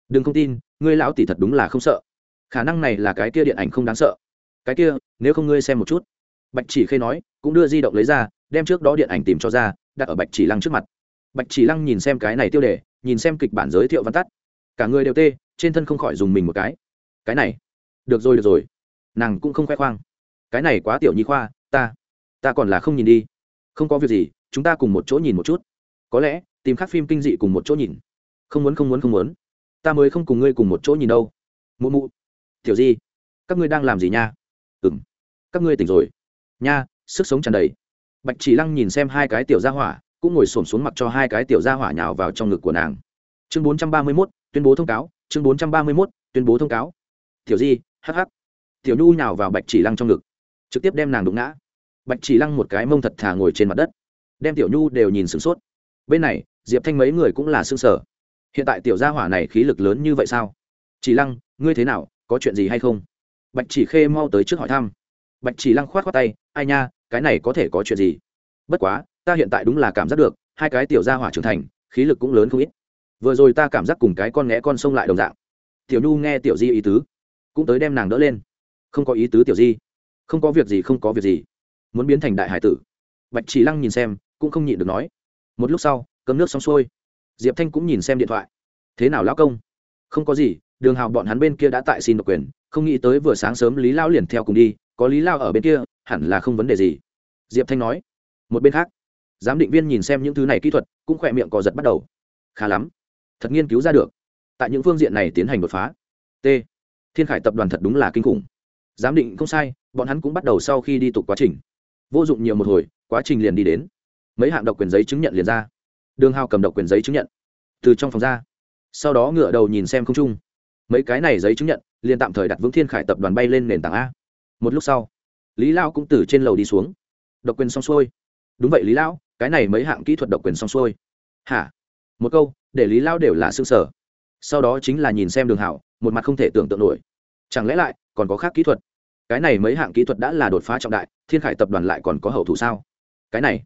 Đừng không tin, ngươi lão tỷ thật đúng là không sợ. Khả năng này là cái kia điện ảnh không đáng sợ. Cái kia, nếu không ngươi xem một chút bạch chỉ khê nói, cũng đưa di động lấy ra, đem trước đó điện ảnh tìm cho ra, đặt ở bạch chỉ lăng trước mặt. Bạch chỉ lăng nhìn xem cái này tiêu đề, nhìn xem kịch bản giới thiệu văn tắt. Cả người đều tê, trên thân không khỏi dùng mình một cái. Cái này. Được rồi được rồi. Nàng cũng không khoe khoang. Cái này quá tiểu nhi khoa, ta ta còn là không nhìn đi. Không có việc gì, chúng ta cùng một chỗ nhìn một chút. Có lẽ, tìm khác phim kinh dị cùng một chỗ nhìn. Không muốn không muốn không muốn. Ta mới không cùng ngươi cùng một chỗ nhìn đâu. Mụ mụ. Tiểu di, các ngươi đang làm gì nha? Ừ m các ngươi tỉnh rồi nha, sức sống tràn đầy. Bạch chỉ lăng nhìn xem hai cái tiểu gia hỏa, cũng ngồi xổm xuống mặc cho hai cái tiểu gia hỏa nhào vào trong ngực của nàng. Chương bốn trăm ba mươi mốt, tuyên bố thông cáo, chương bốn trăm ba mươi mốt, tuyên bố thông cáo. Tiểu di hh tiểu nhu nhào vào bạch chỉ lăng trong ngực, trực tiếp đem nàng đụng ngã. Bạch chỉ lăng một cái mông thật thà ngồi trên mặt đất, đem tiểu nhu đều nhìn sửng sốt. Bên này, diệp thanh mấy người cũng là xương sở hiện tại tiểu gia hỏa này khí lực lớn như vậy sao? Chỉ lăng, ngươi thế nào, có chuyện gì hay không? Bạch chỉ khê mau tới trước hỏi thăm. Bạch chỉ lăng khoát khoát tay ai nha, cái này có thể có chuyện gì? Bất quá, ta hiện tại đúng là cảm giác được, hai cái tiểu gia hỏa trưởng thành, khí lực cũng lớn không ít. Vừa rồi ta cảm giác cùng cái con nghẽ con sông lại đồng dạng. Tiểu nhu nghe tiểu di ý tứ, cũng tới đem nàng đỡ lên. Không có ý tứ tiểu di. Không có việc gì, không có việc gì. Muốn biến thành đại hải tử. Bạch chỉ lăng nhìn xem, cũng không nhịn được nói. Một lúc sau cấm nước xong xuôi. Diệp thanh cũng nhìn xem điện thoại. Thế nào lão công? Không có gì, đường hào bọn hắn bên kia đã tại xin độc quyền, không nghĩ tới vừa sáng sớm lý lao liền theo cùng đi, có lý lao ở bên kia hẳn là không vấn đề gì. Diệp thanh nói. Một bên khác, giám định viên nhìn xem những thứ này kỹ thuật, cũng khỏe miệng cò giật bắt đầu. Khá lắm. Thật nghiên cứu ra được. Tại những phương diện này tiến hành đột phá. T. Thiên khải tập đoàn thật đúng là kinh khủng. Giám định không sai, bọn hắn cũng bắt đầu sau khi đi tục quá trình. Vô dụng nhiều một hồi, quá trình liền đi đến. Mấy hạng độc quyền giấy chứng nhận liền ra. Đường hào cầm độc quyền giấy chứng nhận. Từ trong phòng ra. Sau đó ngựa đầu nhìn xem không chung mấy cái này giấy chứng nhận, liền tạm thời đặt vững thiên khải tập đoàn bay lên nền tảng a. Một lúc sau lý lao cũng từ trên lầu đi xuống. Độc quyền xong xuôi. Đúng vậy, lý lão cái này mấy hạng kỹ thuật độc quyền xong xuôi. Hả? Một câu, để lý lao đều là xương sở sau đó chính là nhìn xem đường hảo, một mặt không thể tưởng tượng nổi. Chẳng lẽ lại, còn có khác kỹ thuật? Cái này mấy hạng kỹ thuật đã là đột phá trọng đại, thiên khải tập đoàn lại còn có hậu thủ sao? Cái này,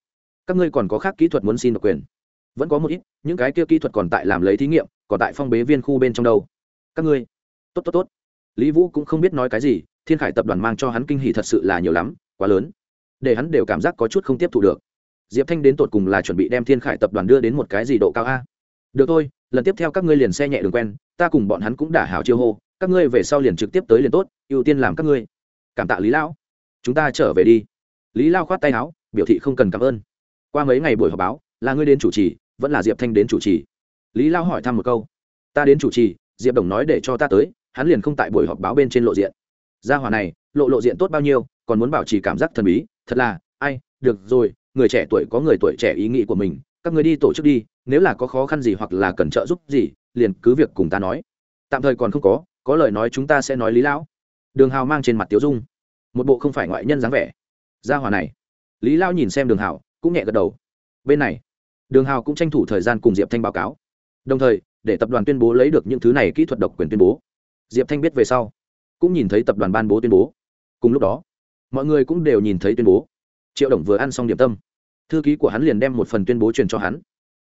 các ngươi còn có khác kỹ thuật muốn xin độc quyền? Vẫn có một ít, những cái kia kỹ thuật còn tại làm lấy thí nghiệm, còn tại phong bế viên khu bên trong đâu? Các ngươi, tốt tốt tốt. Lý vũ cũng không biết nói cái gì thiên khải tập đoàn mang cho hắn kinh hỷ thật sự là nhiều lắm, quá lớn. Để hắn đều cảm giác có chút không tiếp thu được. Diệp thanh đến tột cùng là chuẩn bị đem thiên khải tập đoàn đưa đến một cái gì độ cao a? Được thôi, lần tiếp theo các ngươi liền xe nhẹ đường quen, ta cùng bọn hắn cũng đả hảo chiêu hô, các ngươi về sau liền trực tiếp tới liền tốt, ưu tiên làm các ngươi. Cảm tạ lý lão. Chúng ta trở về đi. Lý lao khoát tay áo, biểu thị không cần cảm ơn. Qua mấy ngày buổi họp báo, là ngươi đến chủ trì, vẫn là diệp thanh đến chủ trì? Lý lao hỏi thăm một câu. Ta đến chủ trì, diệp đồng nói để cho ta tới, hắn liền không tại buổi họp báo bên trên lộ diện gia hỏa này, lộ lộ diện tốt bao nhiêu, còn muốn bảo trì cảm giác thần bí, thật là, ai, được rồi, người trẻ tuổi có người tuổi trẻ ý nghĩ của mình, các người đi tổ chức đi, nếu là có khó khăn gì hoặc là cần trợ giúp gì, liền cứ việc cùng ta nói. Tạm thời còn không có có lời nói chúng ta sẽ nói lý lão. Đường hào mang trên mặt tiếu dung. Một bộ không phải ngoại nhân dáng vẻ. Gia hỏa này. Lý lão nhìn xem đường hào, cũng nhẹ gật đầu. Bên này, đường hào cũng tranh thủ thời gian cùng diệp thanh báo cáo. Đồng thời, để tập đoàn tuyên bố lấy được những thứ này kỹ thuật độc quyền tuyên bố. Diệp thanh biết về sau cũng nhìn thấy tập đoàn ban bố tuyên bố. Cùng lúc đó, mọi người cũng đều nhìn thấy tuyên bố. Triệu đồng vừa ăn xong điểm tâm. Thư ký của hắn liền đem một phần tuyên bố truyền cho hắn.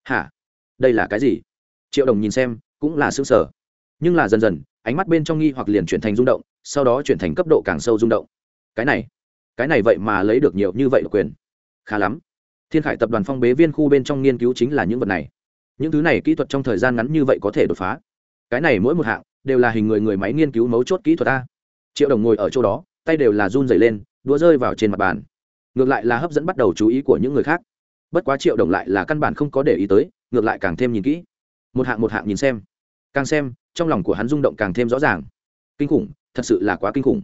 Hả? Đây là cái gì? Triệu đồng nhìn xem, cũng là xương sở nhưng là dần dần, ánh mắt bên trong nghi hoặc liền chuyển thành rung động, sau đó chuyển thành cấp độ càng sâu rung động. Cái này cái này vậy mà lấy được nhiều như vậy quyền. Khá lắm. Thiên khải tập đoàn phong bế viên khu bên trong nghiên cứu chính là những vật này. Những thứ này kỹ thuật trong thời gian ngắn như vậy có thể đột phá. Cái này mỗi một hạng đều là hình người người máy nghiên cứu mấu chốt kỹ thuật ta. Triệu đồng ngồi ở chỗ đó, tay đều là run dày lên, đũa rơi vào trên mặt bàn. Ngược lại là hấp dẫn bắt đầu chú ý của những người khác. Bất quá triệu đồng lại là căn bản không có để ý tới, ngược lại càng thêm nhìn kỹ. Một hạng một hạng nhìn xem. Càng xem, trong lòng của hắn rung động càng thêm rõ ràng. Kinh khủng, thật sự là quá kinh khủng.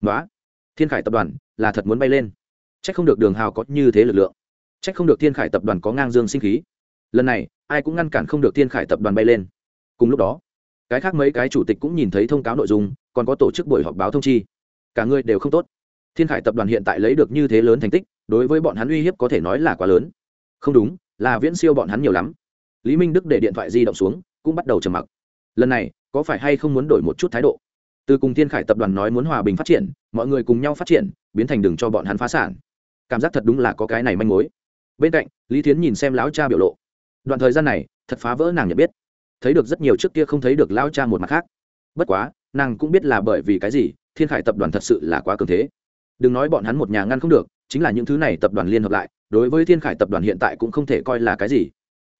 Nói thiên khải tập đoàn là thật muốn bay lên. C h ắ c không được đường hào có như thế lực lượng. C h ắ c không được thiên khải tập đoàn có ngang dương sinh khí. Lần này, ai cũng ngăn cản không được thiên khải tập đoàn bay lên. Cùng lúc đó cái khác mấy cái chủ tịch cũng nhìn thấy thông cáo nội dung, còn có tổ chức buổi họp báo thông chi. Cả người đều không tốt. Thiên khải tập đoàn hiện tại lấy được như thế lớn thành tích, đối với bọn hắn uy hiếp có thể nói là quá lớn. Không đúng, là viễn siêu bọn hắn nhiều lắm. Lý minh đức để điện thoại di động xuống, cũng bắt đầu trầm mặc. Lần này, có phải hay không muốn đổi một chút thái độ? Từ cùng thiên khải tập đoàn nói muốn hòa bình phát triển, mọi người cùng nhau phát triển, biến thành đừng cho bọn hắn phá sản. Cảm giác thật đúng là có cái này manh mối. Bên cạnh, lý thiến nhìn xem láo cha biểu lộ. Đoạn thời gian này, thật phá vỡ nàng nhận biết thấy được rất nhiều trước kia không thấy được lão cha một mặt khác. Bất quá, nàng cũng biết là bởi vì cái gì, thiên khải tập đoàn thật sự là quá cường thế. Đừng nói bọn hắn một nhà ngăn không được, chính là những thứ này tập đoàn liên hợp lại, đối với thiên khải tập đoàn hiện tại cũng không thể coi là cái gì.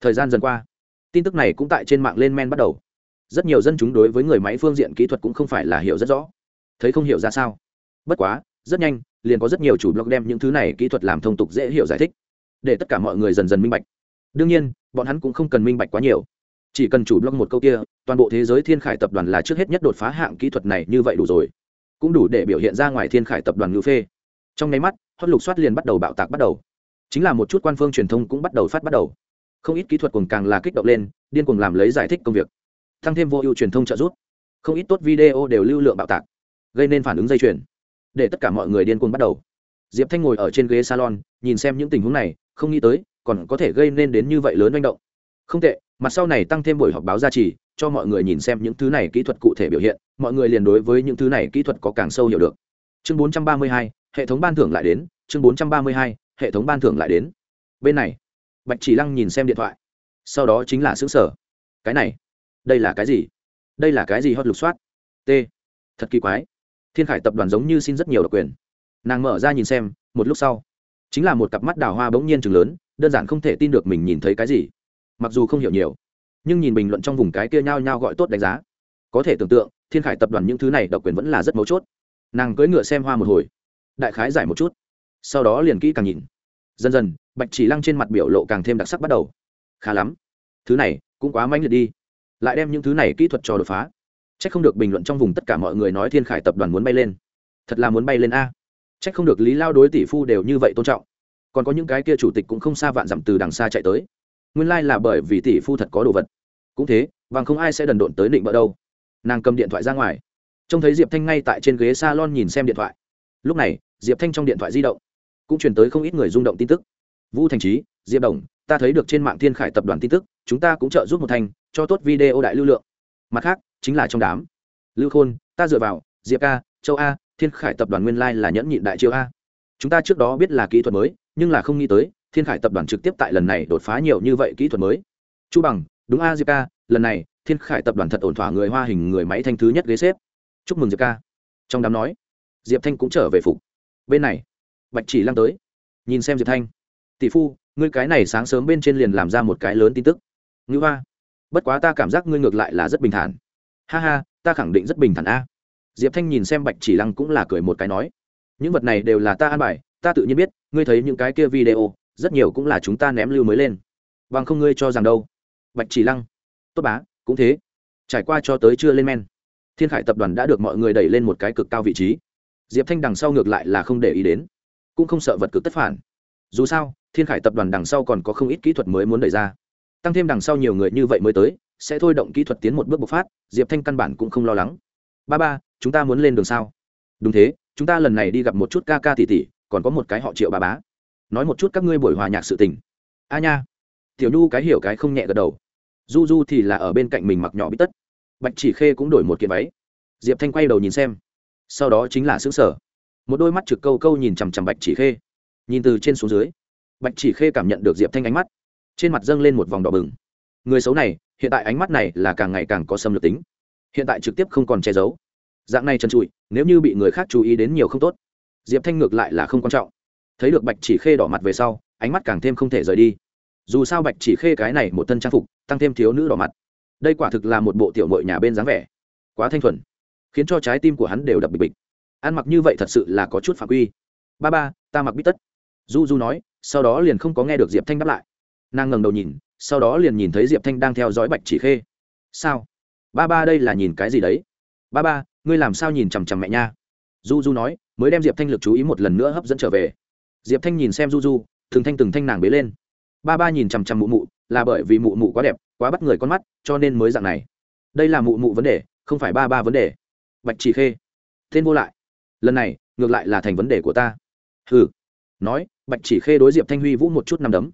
Thời gian dần qua, tin tức này cũng tại trên mạng lên men bắt đầu. Rất nhiều dân chúng đối với người máy phương diện kỹ thuật cũng không phải là hiểu rất rõ. Thấy không hiểu ra sao? Bất quá, rất nhanh, liền có rất nhiều chủ blog đem những thứ này kỹ thuật làm thông tục dễ hiểu giải thích. Để tất cả mọi người dần dần minh bạch. Đương nhiên, bọn hắn cũng không cần minh bạch quá nhiều chỉ cần chủ blog một câu kia, toàn bộ thế giới thiên khải tập đoàn là trước hết nhất đột phá hạng kỹ thuật này như vậy đủ rồi. Cũng đủ để biểu hiện ra ngoài thiên khải tập đoàn ngữ phê. Trong nháy mắt, hot lục soát liền bắt đầu bạo tạc bắt đầu. Chính là một chút quan phương truyền thông cũng bắt đầu phát bắt đầu. Không ít kỹ thuật cùng càng là kích động lên, điên cuồng làm lấy giải thích công việc. Tăng thêm vô ưu truyền thông trợ giúp. Không ít tốt video đều lưu lượng bạo tạc, gây nên phản ứng dây chuyền. Để tất cả mọi người điên cuồng bắt đầu. Diệp thanh ngồi ở trên ghế salon, nhìn xem những tình huống này, không nghĩ tới, còn có thể gây nên đến như vậy lớn manh động. Không tệ mặt sau này tăng thêm buổi họp báo gia trì cho mọi người nhìn xem những thứ này kỹ thuật cụ thể biểu hiện mọi người liền đối với những thứ này kỹ thuật có càng sâu hiểu được. Chương 432, hệ thống ban thưởng lại đến chương 432, hệ thống ban thưởng lại đến. Bên này bạch chỉ lăng nhìn xem điện thoại. Sau đó chính là xứ sở. Cái này đây là cái gì? Đây là cái gì hot lục soát? T. Thật kỳ quái. Thiên khải tập đoàn giống như xin rất nhiều độc quyền. Nàng mở ra nhìn xem một lúc sau chính là một cặp mắt đào hoa bỗng nhiên chừng lớn đơn giản không thể tin được mình nhìn thấy cái gì mặc dù không hiểu nhiều, nhưng nhìn bình luận trong vùng cái kia nhao nhao gọi tốt đánh giá, có thể tưởng tượng, thiên khải tập đoàn những thứ này độc quyền vẫn là rất mấu chốt. Nàng cưỡi ngựa xem hoa một hồi, đại khái giải một chút, sau đó liền kỹ càng nhìn. Dần dần, bạch chỉ lăng trên mặt biểu lộ càng thêm đặc sắc bắt đầu. Khá lắm, thứ này cũng quá manh liệt đi. Lại đem những thứ này kỹ thuật cho đột phá. C h ắ c không được bình luận trong vùng tất cả mọi người nói thiên khải tập đoàn muốn bay lên. Thật là muốn bay lên a. C h ắ c không được lý lao đối tỷ phu đều như vậy tôn trọng. Còn có những cái kia chủ tịch cũng không xa vạn dặm từ đằng xa chạy tới nguyên lai、like、là bởi vì tỷ phu thật có đồ vật. Cũng thế vàng không ai sẽ đần độn tới định vợ đâu. Nàng cầm điện thoại ra ngoài. Trông thấy diệp thanh ngay tại trên ghế s a lon nhìn xem điện thoại. Lúc này, diệp thanh trong điện thoại di động cũng chuyển tới không ít người rung động tin tức. Vũ thành trí, diệp đồng, ta thấy được trên mạng thiên khải tập đoàn tin tức, chúng ta cũng trợ giúp một thanh cho tốt video đại lưu lượng. Mặt khác, chính là trong đám. Lưu khôn, ta dựa vào, diệp ca châu a, thiên khải tập đoàn nguyên lai là nhẫn nhịn đại chiêu a. Chúng ta trước đó biết là kỹ thuật mới, nhưng là không nghĩ tới thiên khải tập đoàn trực tiếp tại lần này đột phá nhiều như vậy kỹ thuật mới. Chu bằng, đúng a, diệp ca, lần này, thiên khải tập đoàn thật ổn thỏa người hoa hình người máy thanh thứ nhất ghế xếp. Chúc mừng diệp ca. Trong đám nói, diệp thanh cũng trở về phục. Bên này, bạch chỉ lăng tới. Nhìn xem diệp thanh. Tỷ phu, ngươi cái này sáng sớm bên trên liền làm ra một cái lớn tin tức. Ngữ hoa, bất quá ta cảm giác ngươi ngược lại là rất bình thản. Ha ha, ta khẳng định rất bình thản a. Diệp thanh nhìn xem bạch chỉ lăng cũng là cười một cái nói, những vật này đều là ta an bài, ta tự nhiên biết, ngươi thấy những cái kia video rất nhiều cũng là chúng ta ném lưu mới lên. Bằng không ngươi cho rằng đâu? Bạch chỉ lăng. Tốt bá, cũng thế. Trải qua cho tới chưa lên men. Thiên khải tập đoàn đã được mọi người đẩy lên một cái cực cao vị trí. Diệp thanh đằng sau ngược lại là không để ý đến. Cũng không sợ vật cực tất phản. Dù sao, thiên khải tập đoàn đằng sau còn có không ít kỹ thuật mới muốn đẩy ra. Tăng thêm đằng sau nhiều người như vậy mới tới, sẽ thôi động kỹ thuật tiến một bước bộc phát, diệp thanh căn bản cũng không lo lắng. Ba ba, chúng ta muốn lên đường sao? Đúng thế, chúng ta lần này đi gặp một chút ca ca tỷ tỷ, còn có một cái họ triệu bà bá nói một chút các ngươi buổi hòa nhạc sự tình. A nha. Tiểu nhu cái hiểu cái không nhẹ gật đầu. Du du thì là ở bên cạnh mình mặc nhỏ bít tất. Bạch chỉ khê cũng đổi một kiện váy. Diệp thanh quay đầu nhìn xem. Sau đó chính là xứ sở một đôi mắt trực câu câu nhìn chằm chằm bạch chỉ khê. Nhìn từ trên xuống dưới, bạch chỉ khê cảm nhận được diệp thanh ánh mắt. Trên mặt dâng lên một vòng đỏ bừng. Người xấu này, hiện tại ánh mắt này là càng ngày càng có xâm lược tính. Hiện tại trực tiếp không còn che giấu. Dạng này trần trụi, nếu như bị người khác chú ý đến nhiều không tốt. Diệp thanh ngược lại là không quan trọng thấy được bạch chỉ khê đỏ mặt về sau, ánh mắt càng thêm không thể rời đi. Dù sao bạch chỉ khê cái này một thân trang phục, tăng thêm thiếu nữ đỏ mặt. Đây quả thực là một bộ tiểu mội nhà bên dáng vẻ. Quá thanh thuần, khiến cho trái tim của hắn đều đập bịch bịch. Ăn mặc như vậy thật sự là có chút phạm quy. Ba ba, ta mặc bít tất. Du du nói, sau đó liền không có nghe được diệp thanh đáp lại. Nàng ngẩng đầu nhìn, sau đó liền nhìn thấy diệp thanh đang theo dõi bạch chỉ khê. Sao? Ba ba đây là nhìn cái gì đấy? Ba ba, ngươi làm sao nhìn chằm chằm mẹ nha? Du du nói, mới đem diệp thanh lực chú ý một lần nữa hấp dẫn trở về diệp thanh nhìn xem du du, từng thanh từng thanh nàng bế lên. Ba ba nhìn chằm chằm mụ mụ, là bởi vì mụ mụ quá đẹp, quá bắt người con mắt, cho nên mới dạng này. Đây là mụ mụ vấn đề, không phải ba ba vấn đề. Bạch chỉ khê, tên vô lại. Lần này, ngược lại là thành vấn đề của ta. Hừ, nói, bạch chỉ khê đối diệp thanh huy vũ một chút nằm đấm.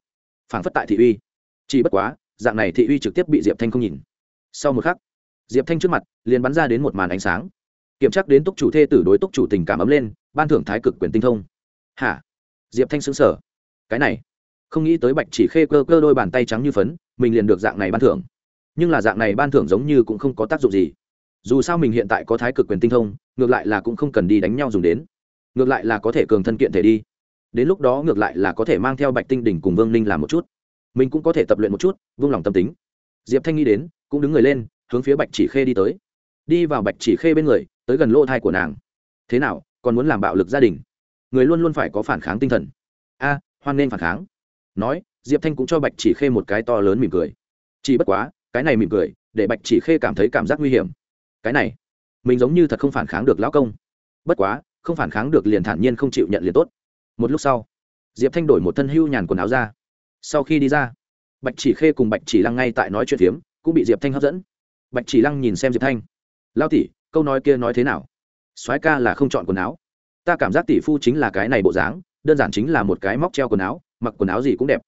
Phảng phất tại thị uy. Chỉ bất quá, dạng này thị uy trực tiếp bị diệp thanh không nhìn. Sau một khắc, diệp thanh trước mặt liền bắn ra đến một màn ánh sáng. Kiểm tra đến túc chủ thê tử đối túc chủ tình cảm ấm lên, ban thưởng thái cực quyền tinh thông. Hả? Diệp thanh xứng sở cái này, không nghĩ tới bạch chỉ khê cơ cơ đôi bàn tay trắng như phấn, mình liền được dạng này ban thưởng. Nhưng là dạng này ban thưởng giống như cũng không có tác dụng gì. Dù sao mình hiện tại có thái cực quyền tinh thông, ngược lại là cũng không cần đi đánh nhau dùng đến. Ngược lại là có thể cường thân kiện thể đi. Đến lúc đó ngược lại là có thể mang theo bạch tinh đỉnh cùng vương ninh làm một chút. Mình cũng có thể tập luyện một chút vương lòng tâm tính. Diệp thanh nghĩ đến, cũng đứng người lên, hướng phía bạch chỉ khê đi tới. Đi vào bạch chỉ khê bên người, tới gần lỗ thai của nàng. Thế nào, còn muốn làm bạo lực gia đình? Người luôn luôn phải có phản kháng tinh thần. A, hoan nên phản kháng. Nói, diệp thanh cũng cho bạch chỉ khê một cái to lớn mỉm cười. Chỉ bất quá, cái này mỉm cười, để bạch chỉ khê cảm thấy cảm giác nguy hiểm. Cái này, mình giống như thật không phản kháng được lão công. Bất quá, không phản kháng được liền thản nhiên không chịu nhận liền tốt. Một lúc sau, diệp thanh đổi một thân hưu nhàn quần áo ra. Sau khi đi ra, bạch chỉ khê cùng bạch chỉ lăng ngay tại nói chuyện phiếm, cũng bị diệp thanh hấp dẫn. Bạch chỉ lăng nhìn xem diệp thanh. Lao tỷ, câu nói kia nói thế nào? Soái ca là không chọn quần áo ta cảm giác tỷ phu chính là cái này bộ dáng, đơn giản chính là một cái móc treo quần áo, mặc quần áo gì cũng đẹp.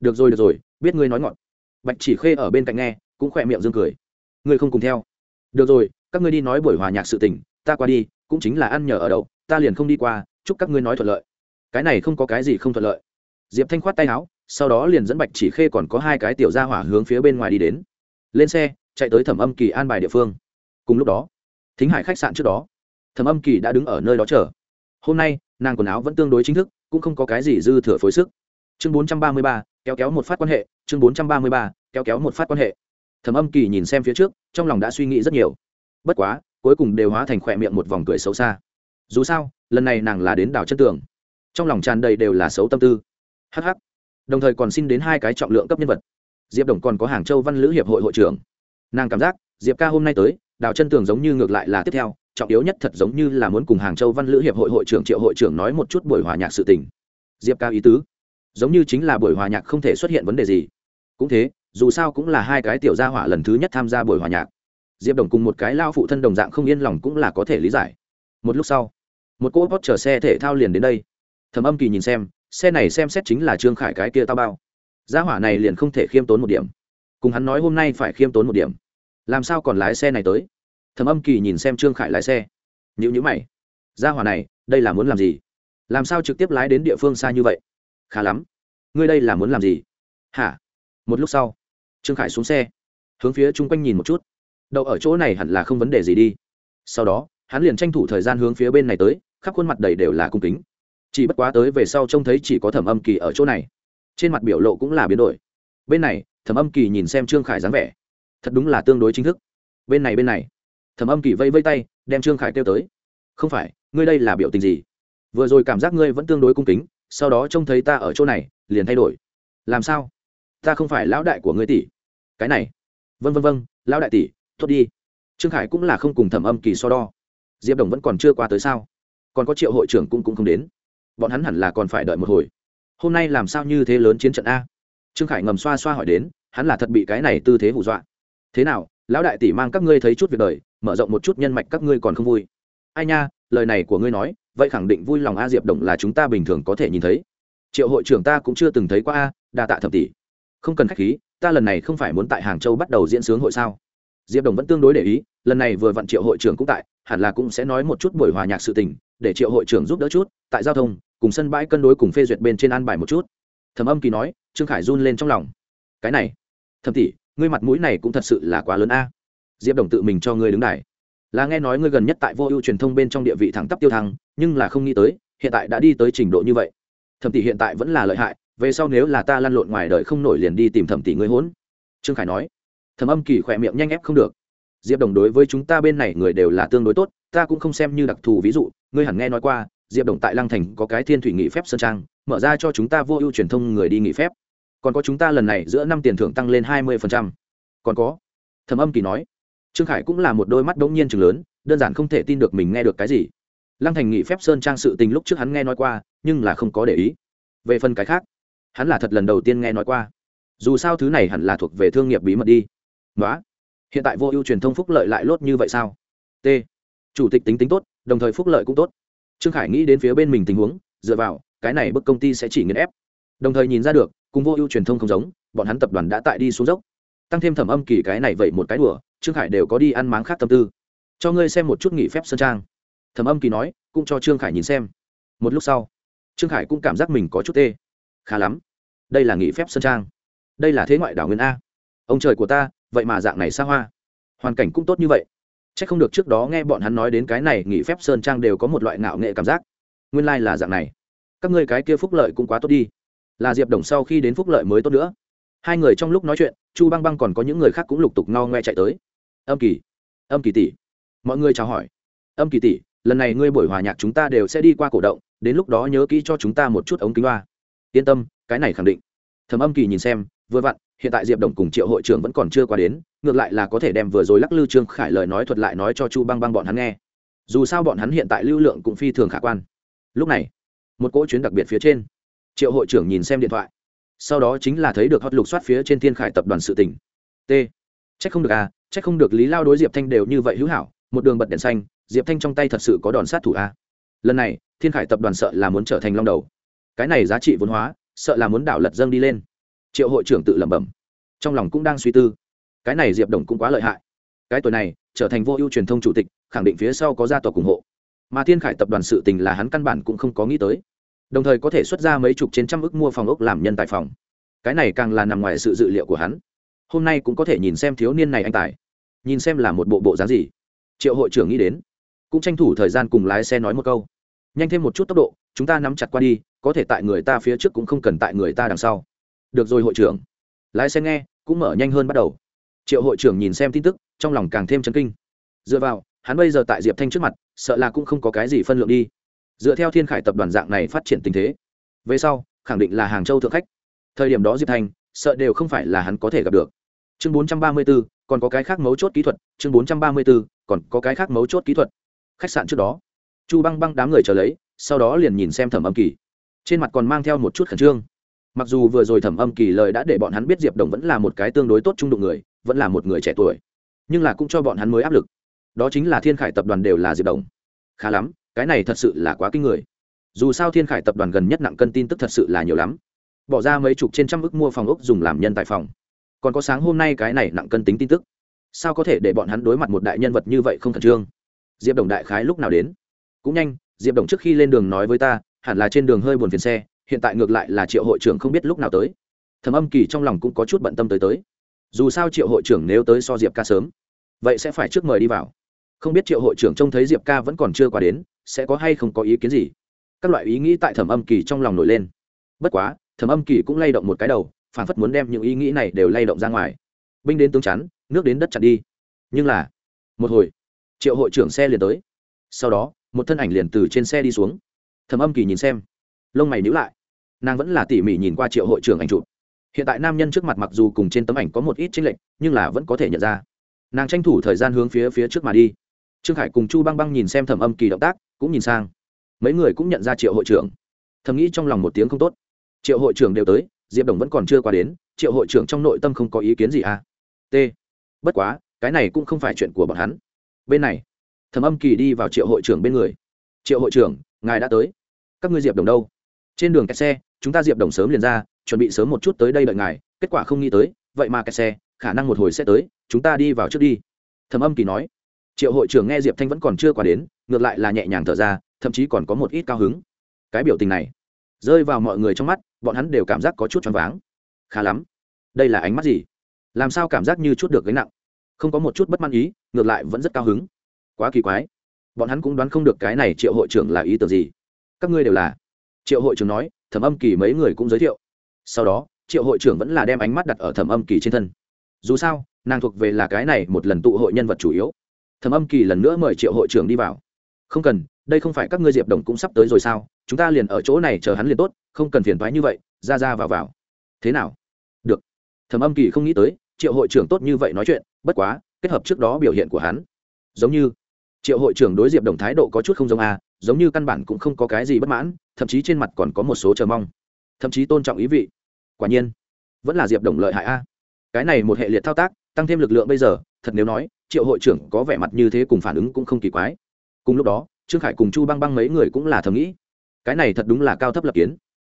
Được rồi được rồi, biết ngươi nói ngọn. Bạch chỉ khê ở bên cạnh nghe, cũng khỏe miệng dương cười. Ngươi không cùng theo. Được rồi, các ngươi đi nói buổi hòa nhạc sự tình, ta qua đi, cũng chính là ăn nhờ ở đậu, ta liền không đi qua, chúc các ngươi nói thuận lợi. Cái này không có cái gì không thuận lợi. Diệp thanh khoát tay áo, sau đó liền dẫn bạch chỉ khê còn có hai cái tiểu ra hỏa hướng phía bên ngoài đi đến. Lên xe, chạy tới thẩm âm kỳ an bài địa phương. Cùng lúc đó, thính hải khách sạn trước đó. Thẩm âm kỳ đã đứng ở nơi đó chờ hôm nay, nàng quần áo vẫn tương đối chính thức, cũng không có cái gì dư thừa phối sức. Chương bốn trăm ba mươi ba, kéo kéo một phát quan hệ, chương bốn trăm ba mươi ba, kéo kéo một phát quan hệ. Thẩm âm kỳ nhìn xem phía trước, trong lòng đã suy nghĩ rất nhiều. Bất quá, cuối cùng đều hóa thành khỏe miệng một vòng cười xấu xa. Dù sao, lần này nàng là đến đảo chân tường. Trong lòng tràn đầy đều là xấu tâm tư. Hh đồng thời còn xin đến hai cái trọng lượng cấp nhân vật. Diệp đồng còn có hàng châu văn lữ hiệp hội hội trưởng nàng cảm giác, diệp ca hôm nay tới, đào chân tường giống như ngược lại là tiếp theo, trọng yếu nhất thật giống như là muốn cùng hàng châu văn lữ hiệp hội hội trưởng triệu hội trưởng nói một chút buổi hòa nhạc sự tình. Diệp ca ý tứ. Giống như chính là buổi hòa nhạc không thể xuất hiện vấn đề gì. Cũng thế, dù sao cũng là hai cái tiểu gia hỏa lần thứ nhất tham gia buổi hòa nhạc. Diệp đồng cùng một cái lao phụ thân đồng dạng không yên lòng cũng là có thể lý giải. Một lúc sau, một cỗ bót chở xe thể thao liền đến đây. Thầm âm kỳ nhìn xem, xe này xem xét chính là trương khải cái kia tao bao. Gia hỏa này liền không thể khiêm tốn một điểm. Cùng hắn nói hôm nay phải khiêm tốn một điểm làm sao còn lái xe này tới? Thầm âm kỳ nhìn xem trương khải lái xe. Nhữ nhữ mày. Gia hỏa này, đây là muốn làm gì? Làm sao trực tiếp lái đến địa phương xa như vậy? Khá lắm. Ngươi đây là muốn làm gì? Hả? Một lúc sau, trương khải xuống xe, hướng phía chung quanh nhìn một chút. Đậu ở chỗ này hẳn là không vấn đề gì đi. Sau đó, hắn liền tranh thủ thời gian hướng phía bên này tới, khắp khuôn mặt đầy đều là cung kính. Chỉ bất quá tới về sau trông thấy chỉ có thẩm âm kỳ ở chỗ này. Trên mặt biểu lộ cũng là biến đổi. Bên này, thẩm âm kỳ nhìn xem trương khải dáng vẻ thật đúng là tương đối chính thức. Bên này bên này. Thẩm âm kỳ vây vây tay, đem trương khải kêu tới. Không phải, ngươi đây là biểu tình gì? Vừa rồi cảm giác ngươi vẫn tương đối cung kính, sau đó trông thấy ta ở chỗ này, liền thay đổi. Làm sao? Ta không phải lão đại của ngươi tỷ. Cái này. Vân vân vân lão đại tỷ thốt đi. Trương khải cũng là không cùng thẩm âm kỳ so đo. Diệp đồng vẫn còn chưa qua tới sao? Còn có triệu hội trưởng cũng cũng không đến. Bọn hắn hẳn là còn phải đợi một hồi. Hôm nay làm sao như thế lớn chiến trận a? Trương khải ngầm xoa xoa hỏi đến, hắn là thật bị cái này tư thế hù dọa thế nào, lão đại tỷ mang các ngươi thấy chút việc đời, mở rộng một chút nhân mạch các ngươi còn không vui. Ai nha, lời này của ngươi nói, vậy khẳng định vui lòng a diệp đồng là chúng ta bình thường có thể nhìn thấy. Triệu hội trưởng ta cũng chưa từng thấy qua a, đa tạ thập tỷ. Không cần khách khí, ta lần này không phải muốn tại hàng châu bắt đầu diễn sướng hội sao? Diệp đồng vẫn tương đối để ý, lần này vừa vặn triệu hội trưởng cũng tại, hẳn là cũng sẽ nói một chút buổi hòa nhạc sự tình, để triệu hội trưởng giúp đỡ chút, tại giao thông, cùng sân bãi cân đối cùng phê duyệt bên trên an bài một chút. Thẩm âm kỳ nói, trương khải run lên trong lòng. Cái này thầm tỷ ngươi mặt mũi này cũng thật sự là quá lớn a. Diệp đồng tự mình cho ngươi đứng đài. Là nghe nói ngươi gần nhất tại vô ưu truyền thông bên trong địa vị thẳng tắp tiêu thăng, nhưng là không nghĩ tới, hiện tại đã đi tới trình độ như vậy. Thẩm tỷ hiện tại vẫn là lợi hại, về sau nếu là ta lăn lộn ngoài đời không nổi liền đi tìm thẩm tỷ ngươi hỗn. Trương khải nói. Thẩm âm kỳ khỏe miệng nhanh ép không được. Diệp đồng đối với chúng ta bên này người đều là tương đối tốt, ta cũng không xem như đặc thù ví dụ, ngươi hẳn nghe nói qua, diệp đồng tại lăng thành có cái thiên thủy nghị phép sơn trang, mở ra cho chúng ta vô ưu truyền thông người đi nghỉ phép còn có chúng ta lần này giữa năm tiền thưởng tăng lên hai mươi còn có, thẩm âm kỳ nói, trương khải cũng là một đôi mắt đống nhiên chừng lớn, đơn giản không thể tin được mình nghe được cái gì. Lăng thành nghị phép sơn trang sự tình lúc trước hắn nghe nói qua, nhưng là không có để ý. Về phần cái khác, hắn là thật lần đầu tiên nghe nói qua. Dù sao thứ này hẳn là thuộc về thương nghiệp bí mật đi. Nói hiện tại vô ưu truyền thông phúc lợi lại lốt như vậy sao? T, chủ tịch tính tính tốt, đồng thời phúc lợi cũng tốt. Trương khải nghĩ đến phía bên mình tình huống, dựa vào, cái này bức công ty sẽ chỉ nghiền ép. Đồng thời nhìn ra được cùng vô ưu truyền thông không giống, bọn hắn tập đoàn đã tại đi xuống dốc. Tăng thêm thẩm âm kỳ cái này vậy một cái đùa, trương khải đều có đi ăn máng khác tâm tư. Cho ngươi xem một chút nghỉ phép sơn trang. Thẩm âm kỳ nói, cũng cho trương khải nhìn xem. Một lúc sau, trương khải cũng cảm giác mình có chút tê. Khá lắm. Đây là nghỉ phép sơn trang. Đây là thế ngoại đảo nguyên a. Ông trời của ta, vậy mà dạng này xa hoa. Hoàn cảnh cũng tốt như vậy. C h ắ c không được trước đó nghe bọn hắn nói đến cái này nghỉ phép sơn trang đều có một loại ngạo nghệ cảm giác. Nguyên lai、like、là dạng này. Các ngươi cái kia phúc lợi cũng quá tốt đi là diệp đồng sau khi đến phúc lợi mới tốt nữa. Hai người trong lúc nói chuyện, chu băng băng còn có những người khác cũng lục tục no ngoe chạy tới. Âm kỳ âm kỳ tỷ. Mọi người chào hỏi. Âm kỳ tỷ, lần này ngươi buổi hòa nhạc chúng ta đều sẽ đi qua cổ động, đến lúc đó nhớ kỹ cho chúng ta một chút ống kính loa. Yên tâm, cái này khẳng định. Thầm âm kỳ nhìn xem, vừa vặn, hiện tại diệp đồng cùng triệu hội trưởng vẫn còn chưa qua đến, ngược lại là có thể đem vừa rồi lắc lư trương khải lời nói thuật lại nói cho chu băng băng bọn hắn nghe. Dù sao bọn hắn hiện tại lưu lượng cũng phi thường khả quan. Lúc này, một cỗ chuyến đặc biệt phía trên triệu hội trưởng nhìn xem điện thoại. Sau đó chính là thấy được hót lục soát phía trên thiên khải tập đoàn sự tỉnh t. C h ắ c không được à c h ắ c không được lý lao đối diệp thanh đều như vậy hữu hảo, một đường bật đèn xanh, diệp thanh trong tay thật sự có đòn sát thủ à. lần này, thiên khải tập đoàn sợ là muốn trở thành long đầu. Cái này giá trị vốn hóa, sợ là muốn đảo lật dâng đi lên. Triệu hội trưởng tự lẩm bẩm. Trong lòng cũng đang suy tư. Cái này diệp đồng cũng quá lợi hại. Cái tuổi này, trở thành vô ưu truyền thông chủ tịch, khẳng định phía sau có gia tộc ủng hộ. Mà thiên khải tập đoàn sự tình là hắn căn bản cũng không có nghĩ tới đồng thời có thể xuất ra mấy chục trên trăm ức mua phòng ốc làm nhân tài phòng. Cái này càng là nằm ngoài sự dự liệu của hắn. Hôm nay cũng có thể nhìn xem thiếu niên này anh tài. Nhìn xem là một bộ bộ dáng gì. Triệu hội trưởng nghĩ đến. Cũng tranh thủ thời gian cùng lái xe nói một câu. Nhanh thêm một chút tốc độ, chúng ta nắm chặt qua đi, có thể tại người ta phía trước cũng không cần tại người ta đằng sau. Được rồi hội trưởng. Lái xe nghe, cũng mở nhanh hơn bắt đầu. Triệu hội trưởng nhìn xem tin tức, trong lòng càng thêm chấn kinh. Dựa vào, hắn bây giờ tại diệp thanh trước mặt, sợ là cũng không có cái gì phân lượng đi dựa theo thiên khải tập đoàn dạng này phát triển tình thế. Về sau khẳng định là hàng châu thượng khách. Thời điểm đó diệp Thành sợ đều không phải là hắn có thể gặp được. Chương 434, còn có cái khác mấu chốt kỹ thuật. Chương 434, còn có cái khác mấu chốt kỹ thuật. Khách sạn trước đó. Chu băng băng đám người chờ lấy sau đó liền nhìn xem thẩm âm kỳ. Trên mặt còn mang theo một chút khẩn trương. Mặc dù vừa rồi thẩm âm kỳ lời đã để bọn hắn biết diệp đồng vẫn là một cái tương đối tốt trung đụng người vẫn là một người trẻ tuổi nhưng là cũng cho bọn hắn mới áp lực. Đó chính là thiên khải tập đoàn đều là diệp đồng. Khá lắm cái này thật sự là quá kinh người. Dù sao thiên khải tập đoàn gần nhất nặng cân tin tức thật sự là nhiều lắm. Bỏ ra mấy chục trên trăm ức mua phòng ốc dùng làm nhân tại phòng. Còn có sáng hôm nay cái này nặng cân tính tin tức. Sao có thể để bọn hắn đối mặt một đại nhân vật như vậy không khẩn trương? Diệp đồng đại khái lúc nào đến? Cũng nhanh, diệp đồng trước khi lên đường nói với ta, hẳn là trên đường hơi buồn phiền xe, hiện tại ngược lại là triệu hội trưởng không biết lúc nào tới. Thầm âm kỳ trong lòng cũng có chút bận tâm tới tới. Dù sao triệu hội trưởng nếu tới so diệp ca sớm, vậy sẽ phải trước mời đi vào. Không biết triệu hội trưởng trông thấy diệp ca vẫn còn chưa qua đến sẽ có hay không có ý kiến gì. Các loại ý nghĩ tại thẩm âm kỳ trong lòng nổi lên. Bất quá, thẩm âm kỳ cũng lay động một cái đầu, phản phất muốn đem những ý nghĩ này đều lay động ra ngoài. Binh đến tướng chắn, nước đến đất chặn đi. Nhưng là, một hồi, triệu hội trưởng xe liền tới. Sau đó, một thân ảnh liền từ trên xe đi xuống. Thẩm âm kỳ nhìn xem, lông mày nhữ lại. Nàng vẫn là tỉ mỉ nhìn qua triệu hội trưởng ảnh chụp. Hiện tại nam nhân trước mặt mặc dù cùng trên tấm ảnh có một ít tranh lệch, nhưng là vẫn có thể nhận ra. Nàng tranh thủ thời gian hướng phía phía trước mà đi. Trương khải cùng chu băng băng nhìn xem thẩm âm kỳ động tác cũng nhìn sang. Mấy người cũng nhận ra triệu hội trưởng. Thầm nghĩ trong lòng một tiếng không tốt. Triệu hội trưởng đều tới, diệp đồng vẫn còn chưa qua đến, triệu hội trưởng trong nội tâm không có ý kiến gì à? T. Bất quá, cái này cũng không phải chuyện của bọn hắn. Bên này, thầm âm kỳ đi vào triệu hội trưởng bên người. Triệu hội trưởng, ngài đã tới. Các ngươi diệp đồng đâu? Trên đường kẹt xe, chúng ta diệp đồng sớm liền ra, chuẩn bị sớm một chút tới đây đợi ngài, kết quả không nghĩ tới, vậy mà kẹt xe, khả năng một hồi sẽ tới, chúng ta đi vào trước đi. Thầm âm kỳ nói. Triệu hội trưởng nghe diệp thanh vẫn còn chưa qua đến ngược lại là nhẹ nhàng thở ra, thậm chí còn có một ít cao hứng. Cái biểu tình này, rơi vào mọi người trong mắt, bọn hắn đều cảm giác có chút choáng váng. Khá lắm. Đây là ánh mắt gì? Làm sao cảm giác như chút được gánh nặng? Không có một chút bất mãn ý, ngược lại vẫn rất cao hứng. Quá kỳ quái. Bọn hắn cũng đoán không được cái này triệu hội trưởng là ý tưởng gì. Các ngươi đều là. Triệu hội trưởng nói, thẩm âm kỳ mấy người cũng giới thiệu. Sau đó, triệu hội trưởng vẫn là đem ánh mắt đặt ở thẩm âm kỳ trên thân. Dù sao, nàng thuộc về là cái này một lần tụ hội nhân vật chủ yếu. Thẩm âm kỳ lần nữa mời triệu hội trưởng đi vào không cần, đây không phải các ngươi diệp đồng cũng sắp tới rồi sao? Chúng ta liền ở chỗ này chờ hắn liền tốt, không cần phiền thoái như vậy, ra ra vào vào. Thế nào? Được. Thẩm âm kỳ không nghĩ tới, triệu hội trưởng tốt như vậy nói chuyện, bất quá, kết hợp trước đó biểu hiện của hắn. Giống như, triệu hội trưởng đối diệp đồng thái độ có chút không giống a giống như căn bản cũng không có cái gì bất mãn, thậm chí trên mặt còn có một số chờ mong. Thậm chí tôn trọng ý vị. Quả nhiên, vẫn là diệp đồng lợi hại a. Cái này một hệ liệt thao tác, tăng thêm lực lượng bây giờ, thật nếu nói, triệu hội trưởng có vẻ mặt như thế cùng phản ứng cũng không kỳ quái cùng lúc đó, trương khải cùng chu băng băng mấy người cũng là thầm nghĩ, cái này thật đúng là cao thấp lập kiến.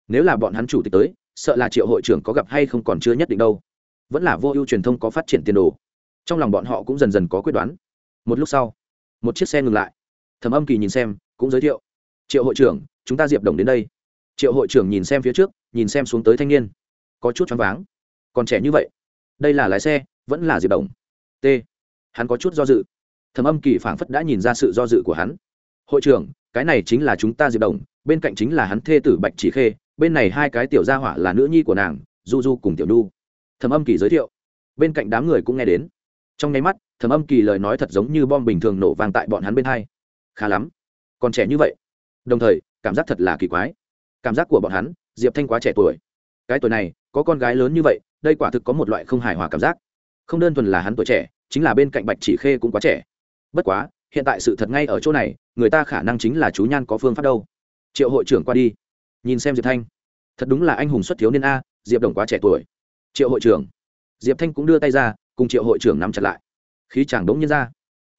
Nếu là bọn hắn chủ tịch tới, sợ là triệu hội trưởng có gặp hay không còn chưa nhất định đâu. Vẫn là vô ưu truyền thông có phát triển tiền đồ. Trong lòng bọn họ cũng dần dần có quyết đoán. Một lúc sau, một chiếc xe ngừng lại. Thẩm âm kỳ nhìn xem, cũng giới thiệu, triệu hội trưởng, chúng ta diệp đồng đến đây. Triệu hội trưởng nhìn xem phía trước, nhìn xem xuống tới thanh niên. Có chút choáng váng. Còn trẻ như vậy, đây là lái xe, vẫn là diệp đồng. T. Hắn có chút do dự thẩm âm kỳ phảng phất đã nhìn ra sự do dự của hắn. Hội trưởng, cái này chính là chúng ta diệp đồng, bên cạnh chính là hắn thê tử bạch chỉ khê, bên này hai cái tiểu gia hỏa là nữ nhi của nàng, du du cùng tiểu nhu. Thẩm âm kỳ giới thiệu. Bên cạnh đám người cũng nghe đến. Trong nháy mắt thẩm âm kỳ lời nói thật giống như bom bình thường nổ vang tại bọn hắn bên hai. Khá lắm, còn trẻ như vậy. Đồng thời, cảm giác thật là kỳ quái. Cảm giác của bọn hắn, diệp thanh quá trẻ tuổi. Cái tuổi này, có con gái lớn như vậy, đây quả thực có một loại không hài hòa cảm giác. Không đơn thuần là hắn tuổi trẻ, chính là bên cạnh bạch chỉ khê cũng quá trẻ bất quá, hiện tại sự thật ngay ở chỗ này, người ta khả năng chính là chú nhan có phương pháp đâu. Triệu hội trưởng qua đi. Nhìn xem diệp thanh. Thật đúng là anh hùng xuất thiếu niên a, diệp đồng quá trẻ tuổi. Triệu hội trưởng. Diệp thanh cũng đưa tay ra, cùng triệu hội trưởng nắm chặt lại. Khí chàng đống nhiên ra.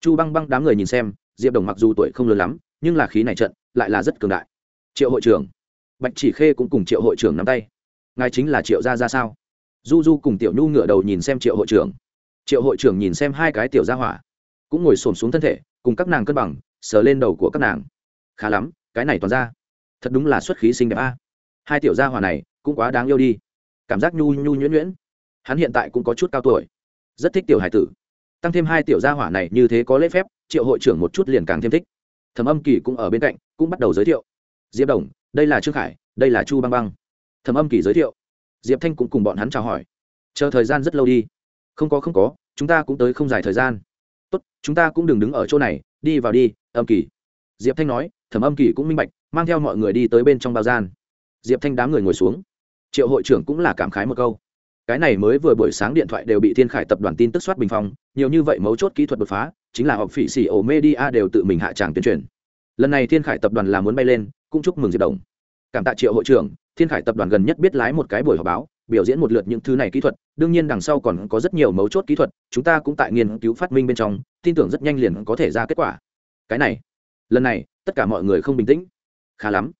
Chu băng băng đám người nhìn xem, diệp đồng mặc dù tuổi không lớn lắm, nhưng là khí này trận, lại là rất cường đại. Triệu hội trưởng. Bạch chỉ khê cũng cùng triệu hội trưởng nắm tay. Ngài chính là triệu gia ra sao? Du du cùng tiểu nhu ngửa đầu nhìn xem triệu hội trưởng. Triệu hội trưởng nhìn xem hai cái tiểu gia hỏa cũng ngồi xổm xuống thân thể, cùng các nàng cân bằng, sờ lên đầu của các nàng. Khá lắm, cái này toàn ra. Thật đúng là xuất khí sinh đẹp a. Hai tiểu gia hỏa này, cũng quá đáng yêu đi. Cảm giác nhu nhu nhuyễn nhuyễn. Hắn hiện tại cũng có chút cao tuổi. Rất thích tiểu hải tử. Tăng thêm hai tiểu gia hỏa này như thế có lễ phép, triệu hội trưởng một chút liền càng thêm thích. Thẩm âm kỳ cũng ở bên cạnh, cũng bắt đầu giới thiệu. Diệp đồng, đây là trương khải, đây là chu băng băng. Thẩm âm kỳ giới thiệu. Diệp thanh cũng cùng bọn hắn chào hỏi. Chờ thời gian rất lâu đi. Không có không có, chúng ta cũng tới không dài thời gian tốt, chúng ta cũng đừng đứng ở chỗ này, đi vào đi, âm kỳ. Diệp thanh nói, thẩm âm kỳ cũng minh bạch, mang theo mọi người đi tới bên trong bao gian. Diệp thanh đám người ngồi xuống. Triệu hội trưởng cũng là cảm khái một câu. Cái này mới vừa buổi sáng điện thoại đều bị thiên khải tập đoàn tin tức soát bình phong, nhiều như vậy mấu chốt kỹ thuật đột phá, chính là họp phỉ xỉ ổ media đều tự mình hạ tràng tuyên truyền. Lần này thiên khải tập đoàn là muốn bay lên, cũng chúc mừng diệp đồng. Cảm tạ triệu hội trưởng, thiên khải tập đoàn gần nhất biết lái một cái buổi họp báo biểu diễn một lượt những thứ này kỹ thuật đương nhiên đằng sau còn có rất nhiều mấu chốt kỹ thuật chúng ta cũng tại nghiên cứu phát minh bên trong tin tưởng rất nhanh liền có thể ra kết quả. Cái này lần này tất cả mọi người không bình tĩnh. Khá lắm.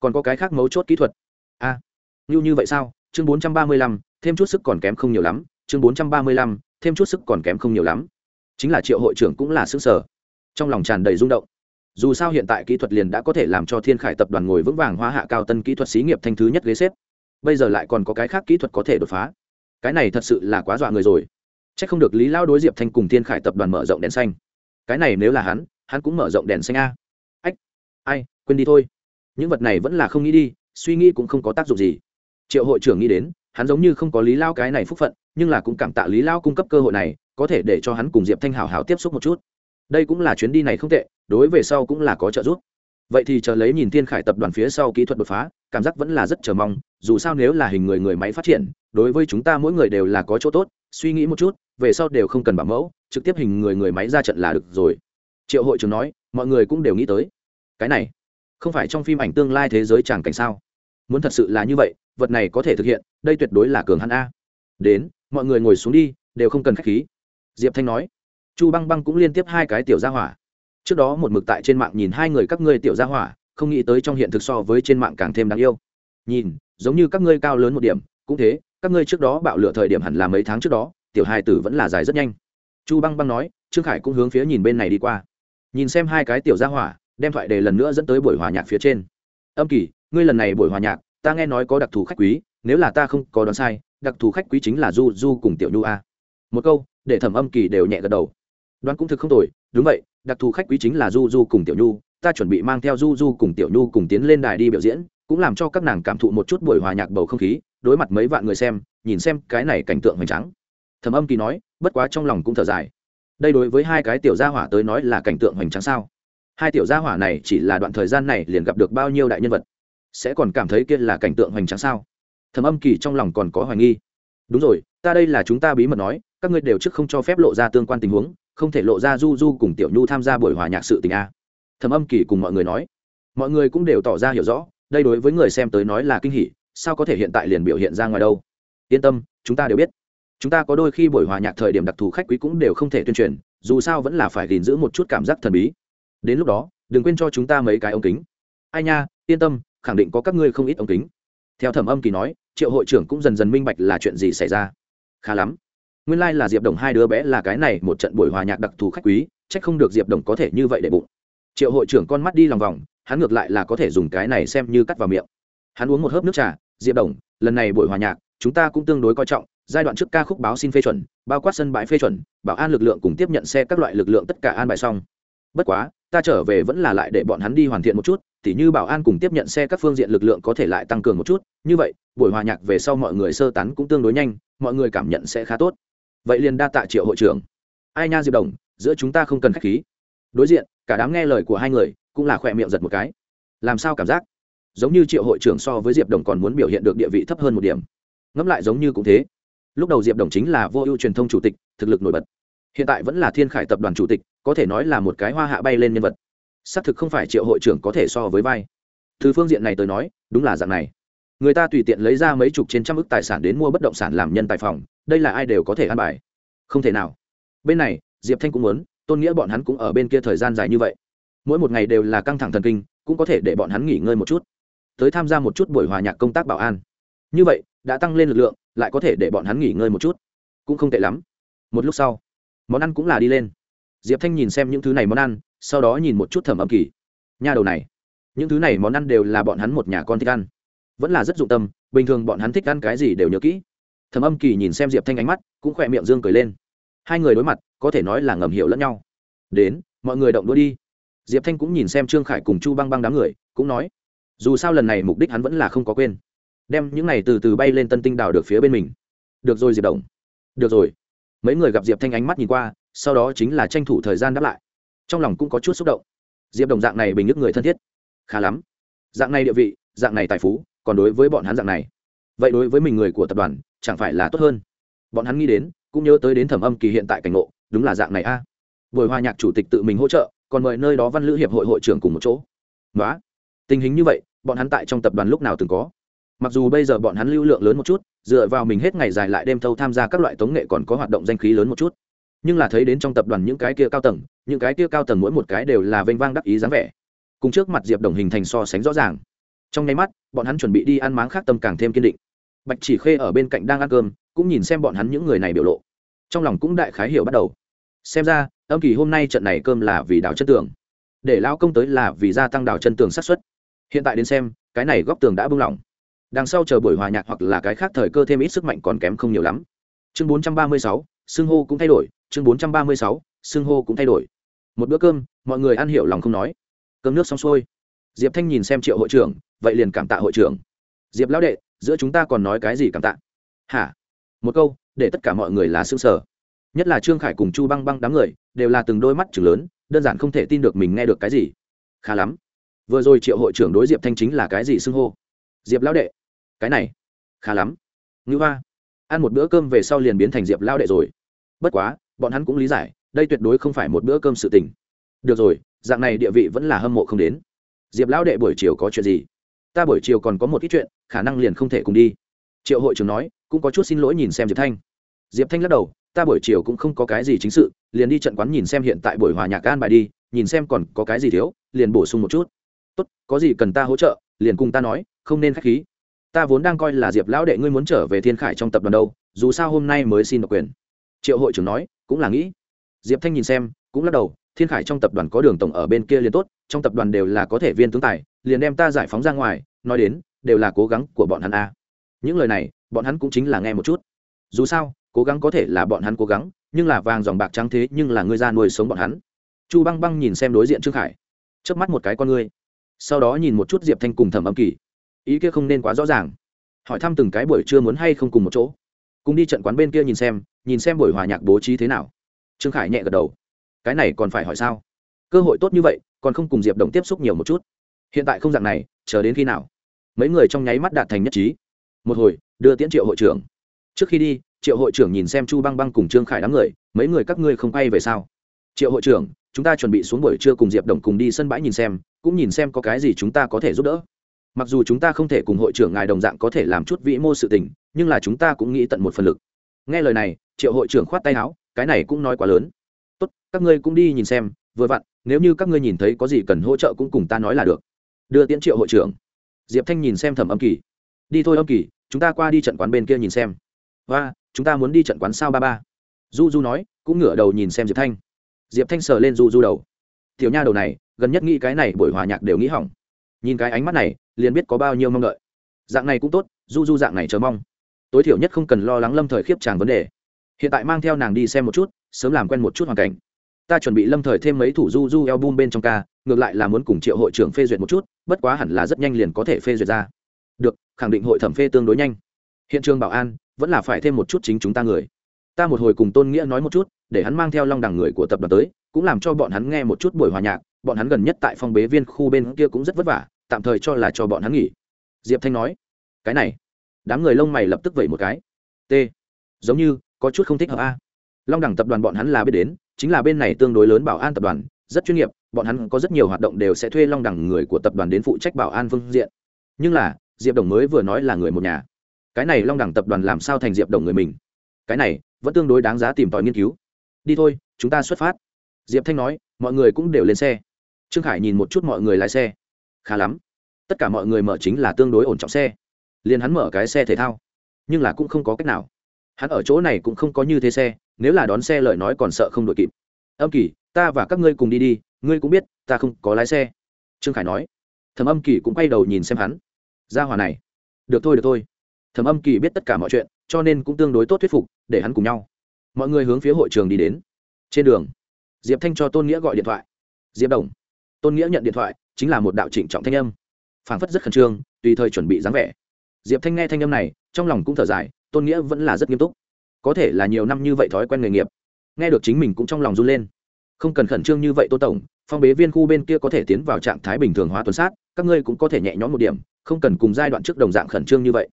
Còn có cái khác mấu chốt kỹ thuật. A à, như như vậy sao? Chương bốn trăm ba mươi lăm thêm chút sức còn kém không nhiều lắm. Chương bốn trăm ba mươi lăm thêm chút sức còn kém không nhiều lắm. Chính là triệu hội trưởng cũng là xứ sở. Trong lòng tràn đầy rung động. Dù sao hiện tại kỹ thuật liền đã có thể làm cho thiên khải tập đoàn ngồi vững vàng hóa hạ cao tân kỹ thuật xí nghiệp thanh thứ nhất ghế xếp bây giờ lại còn có cái khác kỹ thuật có thể đột phá. Cái này thật sự là quá dọa người rồi. C h ắ c không được lý lao đối diệp thanh cùng thiên khải tập đoàn mở rộng đèn xanh. Cái này nếu là hắn hắn cũng mở rộng đèn xanh a. Ách, ai, quên đi thôi. Những vật này vẫn là không nghĩ đi, suy nghĩ cũng không có tác dụng gì. Triệu hội trưởng nghĩ đến, hắn giống như không có lý lao cái này phúc phận, nhưng là cũng cảm tạ lý lao cung cấp cơ hội này, có thể để cho hắn cùng diệp thanh hảo hảo tiếp xúc một chút. Đây cũng là chuyến đi này không tệ, đối về sau cũng là có trợ giúp vậy thì chờ lấy nhìn thiên khải tập đoàn phía sau kỹ thuật đột phá, cảm giác vẫn là rất chờ mong, dù sao nếu là hình người người máy phát triển, đối với chúng ta mỗi người đều là có chỗ tốt, suy nghĩ một chút, về sau đều không cần bảo mẫu, trực tiếp hình người người máy ra trận là được rồi. Triệu hội trưởng nói, mọi người cũng đều nghĩ tới. Cái này, không phải trong phim ảnh tương lai thế giới chẳng cảnh sao? Muốn thật sự là như vậy, vật này có thể thực hiện, đây tuyệt đối là cường hắn a. Đến, mọi người ngồi xuống đi, đều không cần k h á c h khí. Diệp thanh nói. Chu băng băng cũng liên tiếp hai cái tiểu ra hỏa trước đó một mực tại trên mạng nhìn hai người các ngươi tiểu gia hỏa, không nghĩ tới trong hiện thực so với trên mạng càng thêm đáng yêu. Nhìn, giống như các ngươi cao lớn một điểm, cũng thế, các ngươi trước đó bạo lựa thời điểm hẳn là mấy tháng trước đó, tiểu hai tử vẫn là dài rất nhanh. Chu băng băng nói, trương khải cũng hướng phía nhìn bên này đi qua. Nhìn xem hai cái tiểu gia hỏa, đem thoại đề lần nữa dẫn tới buổi hòa nhạc phía trên. Âm kỳ, ngươi lần này buổi hòa nhạc, ta nghe nói có đặc thù khách quý, nếu là ta không có đoán sai, đặc thù khách quý chính là du du cùng tiểu nhu a. Một câu, để thẩm âm kỳ đều nhẹ gật đầu. Đoán cũng thực không tồi, đúng vậy đặc thù khách quý chính là du du cùng tiểu nhu, ta chuẩn bị mang theo du du cùng tiểu nhu cùng tiến lên đài đi biểu diễn, cũng làm cho các nàng cảm thụ một chút buổi hòa nhạc bầu không khí, đối mặt mấy vạn người xem, nhìn xem cái này cảnh tượng hoành tráng. Thẩm âm kỳ nói, bất quá trong lòng cũng thở dài. Đây đối với hai cái tiểu gia hỏa tới nói là cảnh tượng hoành tráng sao? Hai tiểu gia hỏa này chỉ là đoạn thời gian này liền gặp được bao nhiêu đại nhân vật? Sẽ còn cảm thấy kia là cảnh tượng hoành tráng sao? Thẩm âm kỳ trong lòng còn có hoài nghi. Đúng rồi, ta đây là chúng ta bí mật nói, các ngươi đều trước không cho phép lộ ra tương quan tình huống không thể lộ ra du du cùng tiểu nhu tham gia buổi hòa nhạc sự tình a. Thẩm âm kỳ cùng mọi người nói. Mọi người cũng đều tỏ ra hiểu rõ, đây đối với người xem tới nói là kinh hỉ, sao có thể hiện tại liền biểu hiện ra ngoài đâu? Yên tâm, chúng ta đều biết. Chúng ta có đôi khi buổi hòa nhạc thời điểm đặc thù khách quý cũng đều không thể tuyên truyền, dù sao vẫn là phải gìn giữ một chút cảm giác thần bí. Đến lúc đó, đừng quên cho chúng ta mấy cái ống kính. Ai nha, yên tâm, khẳng định có các ngươi không ít ống kính. Theo thẩm âm kỳ nói, triệu hội trưởng cũng dần dần minh bạch là chuyện gì xảy ra. Khá lắm nguyên lai là diệp đồng hai đứa bé là cái này một trận buổi hòa nhạc đặc thù khách quý c h ắ c không được diệp đồng có thể như vậy để bụng. Triệu hội trưởng con mắt đi lòng vòng, hắn ngược lại là có thể dùng cái này xem như cắt vào miệng. Hắn uống một hớp nước trà, diệp đồng, lần này buổi hòa nhạc, chúng ta cũng tương đối coi trọng, giai đoạn trước ca khúc báo xin phê chuẩn, bao quát sân bãi phê chuẩn, bảo an lực lượng cùng tiếp nhận xe các loại lực lượng tất cả an bài xong. Bất quá, ta trở về vẫn là lại để bọn hắn đi hoàn thiện một chút, tỉ như bảo an cùng tiếp nhận xe các phương diện lực lượng có thể lại tăng cường một chút. Như vậy, buổi hòa nhạc về sau mọi người sơ tán cũng tương đối nhanh, mọi người cảm nhận sẽ khá tốt vậy liền đa tạ triệu hội trưởng. Ai nha diệp đồng, giữa chúng ta không cần k h á c h khí. Đối diện, cả đám nghe lời của hai người, cũng là khỏe miệng giật một cái. Làm sao cảm giác? Giống như triệu hội trưởng so với diệp đồng còn muốn biểu hiện được địa vị thấp hơn một điểm. Ngẫm lại giống như cũng thế. Lúc đầu diệp đồng chính là vô ưu truyền thông chủ tịch, thực lực nổi bật. Hiện tại vẫn là thiên khải tập đoàn chủ tịch, có thể nói là một cái hoa hạ bay lên nhân vật. Xác thực không phải triệu hội trưởng có thể so với vai. Từ phương diện này tới nói, đúng là dạng này. Người ta tùy tiện lấy ra mấy chục trên trăm ức tài sản đến mua bất động sản làm nhân tài phòng đây là ai đều có thể ăn bài. Không thể nào. Bên này, diệp thanh cũng muốn, tôn nghĩa bọn hắn cũng ở bên kia thời gian dài như vậy. Mỗi một ngày đều là căng thẳng thần kinh, cũng có thể để bọn hắn nghỉ ngơi một chút. Tới tham gia một chút buổi hòa nhạc công tác bảo an. Như vậy, đã tăng lên lực lượng, lại có thể để bọn hắn nghỉ ngơi một chút. Cũng không tệ lắm. Một lúc sau, món ăn cũng là đi lên. Diệp thanh nhìn xem những thứ này món ăn, sau đó nhìn một chút thẩm âm kỳ. Nhà đầu này, những thứ này món ăn đều là bọn hắn một nhà con thích ăn. Vẫn là rất dụng tâm, bình thường bọn hắn thích ăn cái gì đều nhớ kỹ thầm âm kỳ nhìn xem diệp thanh ánh mắt, cũng khỏe miệng dương cười lên. Hai người đối mặt, có thể nói là ngầm hiểu lẫn nhau. Đến, mọi người động đua đi. Diệp thanh cũng nhìn xem trương khải cùng chu băng băng đám người, cũng nói, dù sao lần này mục đích hắn vẫn là không có quên. Đem những này từ từ bay lên tân tinh đào được phía bên mình. Được rồi diệp đồng. Được rồi. Mấy người gặp diệp thanh ánh mắt nhìn qua, sau đó chính là tranh thủ thời gian đáp lại. Trong lòng cũng có chút xúc động. Diệp đồng dạng này bình nhức người thân thiết. Khá lắm. Dạng này địa vị, dạng này tài phú, còn đối với bọn hắn dạng này vậy đối với mình người của tập đoàn, chẳng phải là tốt hơn. Bọn hắn nghĩ đến, cũng nhớ tới đến thẩm âm kỳ hiện tại cảnh ngộ, đúng là dạng này a. À. buổi hòa nhạc chủ tịch tự mình hỗ trợ, còn mời nơi đó văn lữ hiệp hội hội trưởng cùng một chỗ. Đó tình hình như vậy, bọn hắn tại trong tập đoàn lúc nào từng có? Mặc dù bây giờ bọn hắn lưu lượng lớn một chút, dựa vào mình hết ngày dài lại đêm thâu tham gia các loại tống nghệ còn có hoạt động danh khí lớn một chút. Nhưng là thấy đến trong tập đoàn những cái kia cao tầng, những cái kia cao tầng mỗi một cái đều là vênh vang đắc ý dáng vẻ. Cùng trước mặt diệp đồng hình thành so sánh rõ ràng trong nháy mắt bọn hắn chuẩn bị đi ăn máng khác tâm càng thêm kiên định. Bạch chỉ khê ở bên cạnh đang ăn cơm cũng nhìn xem bọn hắn những người này biểu lộ. Trong lòng cũng đại khái hiểu bắt đầu. Xem ra âm kỳ hôm nay trận này cơm là vì đào chân tường. Để lão công tới là vì gia tăng đào chân tường sát xuất hiện tại đến xem cái này góc tường đã bung lỏng. Đằng sau chờ buổi hòa nhạc hoặc là cái khác thời cơ thêm ít sức mạnh còn kém không nhiều lắm. Chương 436, xương hô cũng thay đổi. Chương 436, xương hô cũng thay đổi. Một bữa cơm mọi người ăn hiểu lòng không nói. Cơm nước xong xuôi. Diệp thanh nhìn xem triệu hội trưởng vậy liền cảm tạ hội trưởng. Diệp lão đệ, giữa chúng ta còn nói cái gì cảm tạ? Hả? Một câu, để tất cả mọi người là xương sở nhất là trương khải cùng chu băng băng đám người, đều là từng đôi mắt chừng lớn, đơn giản không thể tin được mình nghe được cái gì. Khá lắm. Vừa rồi triệu hội trưởng đối diệp thanh chính là cái gì xưng hô? Diệp lão đệ. Cái này. Khá lắm. Ngữ hoa. Ăn một bữa cơm về sau liền biến thành diệp lão đệ rồi. Bất quá, bọn hắn cũng lý giải, đây tuyệt đối không phải một bữa cơm sự tình. Được rồi, dạng này địa vị vẫn là hâm mộ không đến. Diệp lão đệ buổi chiều có chuyện gì? Ta buổi chiều còn có một ít chuyện, khả năng liền không thể cùng đi. Triệu hội trưởng nói, cũng có chút xin lỗi nhìn xem diệp thanh. Diệp thanh lắc đầu, ta buổi chiều cũng không có cái gì chính sự, liền đi trận quán nhìn xem hiện tại buổi hòa nhạc an bài đi, nhìn xem còn có cái gì thiếu, liền bổ sung một chút. Tốt, có gì cần ta hỗ trợ, liền cùng ta nói, không nên k h á c h khí. Ta vốn đang coi là diệp lão đệ ngươi muốn trở về thiên khải trong tập đoàn đâu, dù sao hôm nay mới xin độc quyền. Triệu hội trưởng nói, cũng là nghĩ. Diệp thanh nhìn xem, cũng lắc đầu thiên khải trong tập đoàn có đường tổng ở bên kia liền tốt, trong tập đoàn đều là có thể viên tướng tài, liền đem ta giải phóng ra ngoài, nói đến, đều là cố gắng của bọn hắn a. Những lời này, bọn hắn cũng chính là nghe một chút. Dù sao, cố gắng có thể là bọn hắn cố gắng, nhưng là vàng dòng bạc trắng thế nhưng là ngươi ra nuôi sống bọn hắn. Chu băng băng nhìn xem đối diện trương khải, chớp mắt một cái con ngươi. Sau đó nhìn một chút diệp thanh cùng thẩm âm kỳ. Ý kia không nên quá rõ ràng. Hỏi thăm từng cái buổi trưa muốn hay không cùng một chỗ. Cùng đi trận quán bên kia nhìn xem nhìn xem buổi hòa nhạc bố trí thế nào. Trương khải nhẹ gật đầu cái này còn phải hỏi sao? Cơ hội tốt như vậy, còn không cùng diệp đồng tiếp xúc nhiều một chút. Hiện tại không dạng này, chờ đến khi nào? Mấy người trong nháy mắt đạt thành nhất trí. Một hồi, đưa tiễn triệu hội trưởng. Trước khi đi, triệu hội trưởng nhìn xem chu băng băng cùng trương khải đám người, mấy người các ngươi không quay về sao? Triệu hội trưởng, chúng ta chuẩn bị xuống buổi trưa cùng diệp đồng cùng đi sân bãi nhìn xem, cũng nhìn xem có cái gì chúng ta có thể giúp đỡ. Mặc dù chúng ta không thể cùng hội trưởng ngài đồng dạng có thể làm chút vĩ mô sự tình, nhưng là chúng ta cũng nghĩ tận một phần lực. Nghe lời này, triệu hội trưởng khoát tay áo, cái này cũng nói quá lớn tốt, các ngươi cũng đi nhìn xem, vừa vặn, nếu như các ngươi nhìn thấy có gì cần hỗ trợ cũng cùng ta nói là được. Đưa tiễn triệu hội trưởng. Diệp thanh nhìn xem thẩm âm kỳ. Đi thôi âm kỳ, chúng ta qua đi trận quán bên kia nhìn xem. Và chúng ta muốn đi trận quán sao ba ba? Du du nói, cũng ngửa đầu nhìn xem diệp thanh. Diệp thanh sờ lên du du đầu. Tiểu nha đầu này, gần nhất nghĩ cái này buổi hòa nhạc đều nghĩ hỏng. Nhìn cái ánh mắt này, liền biết có bao nhiêu mong đợi. Dạng này cũng tốt du du dạng này chờ mong. Tối thiểu nhất không cần lo lắng lâm thời khiếp tràng vấn đề hiện tại mang theo nàng đi xem một chút, sớm làm quen một chút hoàn cảnh. Ta chuẩn bị lâm thời thêm mấy thủ du du eo bên trong ca, ngược lại là muốn cùng triệu hội trưởng phê duyệt một chút, bất quá hẳn là rất nhanh liền có thể phê duyệt ra. Được, khẳng định hội thẩm phê tương đối nhanh. Hiện trường bảo an, vẫn là phải thêm một chút chính chúng ta người. Ta một hồi cùng tôn nghĩa nói một chút, để hắn mang theo long đẳng người của tập đoàn tới, cũng làm cho bọn hắn nghe một chút buổi hòa nhạc. Bọn hắn gần nhất tại phong bế viên khu bên kia cũng rất vất vả, tạm thời cho là cho bọn hắn nghỉ. Diệp thanh nói, cái này, đám người lông mày lập tức vẩy một cái. T. Giống như có chút không thích hợp a. Long đẳng tập đoàn bọn hắn là biết đến, chính là bên này tương đối lớn bảo an tập đoàn, rất chuyên nghiệp, bọn hắn có rất nhiều hoạt động đều sẽ thuê long đẳng người của tập đoàn đến phụ trách bảo an phương diện. Nhưng là, diệp đồng mới vừa nói là người một nhà. Cái này long đẳng tập đoàn làm sao thành diệp đồng người mình? Cái này, vẫn tương đối đáng giá tìm tòi nghiên cứu. Đi thôi, chúng ta xuất phát. Diệp thanh nói, mọi người cũng đều lên xe. Trương khải nhìn một chút mọi người lái xe. Khá lắm. Tất cả mọi người mở chính là tương đối ổn trọng xe. Liền hắn mở cái xe thể thao. Nhưng là cũng không có cách nào hắn ở chỗ này cũng không có như thế xe, nếu là đón xe lời nói còn sợ không đội kịp. Âm kỳ, ta và các ngươi cùng đi đi, ngươi cũng biết, ta không có lái xe. Trương khải nói. Thầm âm kỳ cũng quay đầu nhìn xem hắn. Ra hòa này. Được thôi được thôi. Thầm âm kỳ biết tất cả mọi chuyện, cho nên cũng tương đối tốt thuyết phục, để hắn cùng nhau. Mọi người hướng phía hội trường đi đến. Trên đường, diệp thanh cho tôn nghĩa gọi điện thoại. Diệp đồng. Tôn nghĩa nhận điện thoại, chính là một đạo trịnh trọng thanh âm. Phảng phất rất khẩn trương, tùy thời chuẩn bị dáng vẻ. Diệp thanh nghe thanh âm này, trong lòng cũng thở dài tôn nghĩa vẫn là rất nghiêm túc. Có thể là nhiều năm như vậy thói quen nghề nghiệp. Nghe được chính mình cũng trong lòng run lên. Không cần khẩn trương như vậy tô tổng, phong bế viên khu bên kia có thể tiến vào trạng thái bình thường hóa tuần sát, các ngươi cũng có thể nhẹ nhõm một điểm, không cần cùng giai đoạn trước đồng dạng khẩn trương như vậy.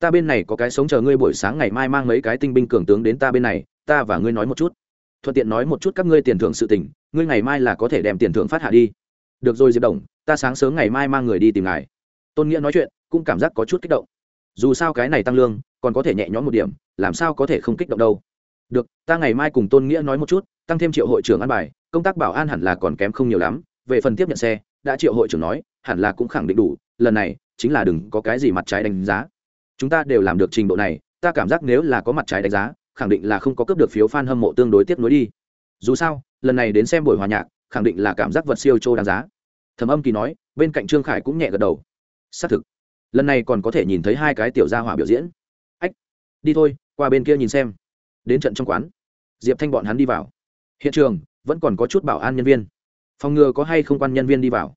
Ta bên này có cái sống chờ ngươi buổi sáng ngày mai mang mấy cái tinh binh cường tướng đến ta bên này, ta và ngươi nói một chút. Thuận tiện nói một chút các ngươi tiền thưởng sự tình, ngươi ngày mai là có thể đem tiền thưởng phát hạ đi. Được rồi diệp đồng, ta sáng sớm ngày mai mang người đi tìm ngài. Tôn nghĩa nói chuyện, cũng cảm giác có chút kích động dù sao cái này tăng lương, còn có thể nhẹ nhõm một điểm, làm sao có thể không kích động đâu. Được, ta ngày mai cùng tôn nghĩa nói một chút, tăng thêm triệu hội trưởng ăn bài, công tác bảo an hẳn là còn kém không nhiều lắm. Về phần tiếp nhận xe, đã triệu hội trưởng nói, hẳn là cũng khẳng định đủ, lần này, chính là đừng có cái gì mặt trái đánh giá. Chúng ta đều làm được trình độ này, ta cảm giác nếu là có mặt trái đánh giá, khẳng định là không có cướp được phiếu f a n hâm mộ tương đối tiếp nối đi. Dù sao, lần này đến xem buổi hòa nhạc, khẳng định là cảm giác vật siêu châu đáng giá. Thẩm âm kỳ nói, bên cạnh trương khải cũng nhẹ gật đầu. Xác thực lần này còn có thể nhìn thấy hai cái tiểu gia hỏa biểu diễn. Ách, đi thôi, qua bên kia nhìn xem. Đến trận trong quán, diệp thanh bọn hắn đi vào. Hiện trường, vẫn còn có chút bảo an nhân viên. Phòng ngừa có hay không quan nhân viên đi vào.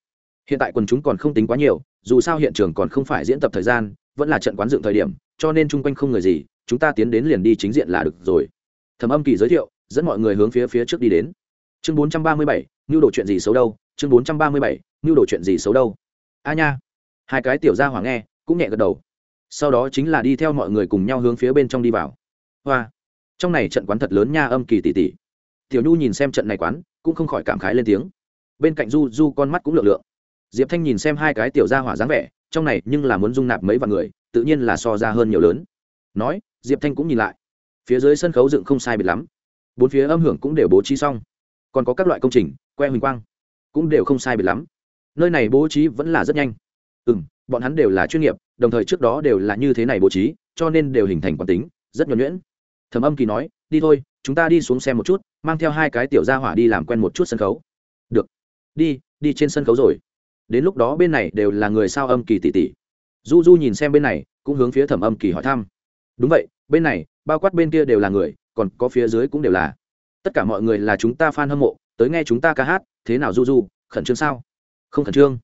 Hiện tại quần chúng còn không tính quá nhiều, dù sao hiện trường còn không phải diễn tập thời gian, vẫn là trận quán dựng thời điểm, cho nên chung quanh không người gì, chúng ta tiến đến liền đi chính diện là được rồi. Thẩm âm kỳ giới thiệu, dẫn mọi người hướng phía phía trước đi đến. Chương bốn trăm ba mươi bảy nhu đồ chuyện gì xấu đâu? Chương bốn trăm ba mươi bảy nhu đồ chuyện gì xấu đâu? A nha hai cái tiểu gia hỏa nghe, cũng nhẹ gật đầu. Sau đó chính là đi theo mọi người cùng nhau hướng phía bên trong đi vào. Hoa. Trong này trận quán thật lớn nha âm kỳ tỷ tỷ. Tiểu nhu nhìn xem trận này quán, cũng không khỏi cảm khái lên tiếng. Bên cạnh du du con mắt cũng lượng lượng diệp thanh nhìn xem hai cái tiểu gia hỏa dáng vẻ, trong này nhưng là muốn dung nạp mấy vạn người, tự nhiên là so ra hơn nhiều lớn. Nói, diệp thanh cũng nhìn lại. Phía dưới sân khấu dựng không sai biệt lắm. Bốn phía âm hưởng cũng đều bố trí xong. Còn có các loại công trình, que huỳnh quang, cũng đều không sai biệt lắm. Nơi này bố trí vẫn là rất nhanh ừ m bọn hắn đều là chuyên nghiệp, đồng thời trước đó đều là như thế này bố trí, cho nên đều hình thành quán tính, rất nhuẩn nhuyễn. Thẩm âm kỳ nói, đi thôi, chúng ta đi xuống xem một chút, mang theo hai cái tiểu gia hỏa đi làm quen một chút sân khấu. Được. Đi đi trên sân khấu rồi. Đến lúc đó bên này đều là người sao âm kỳ tỷ tỷ du du nhìn xem bên này, cũng hướng phía thẩm âm kỳ hỏi thăm. Đúng vậy, bên này, bao quát bên kia đều là người, còn có phía dưới cũng đều là. Tất cả mọi người là chúng ta f a n hâm mộ, tới nghe chúng ta ca hát, thế nào du du, khẩn trương sao? Không khẩn trương.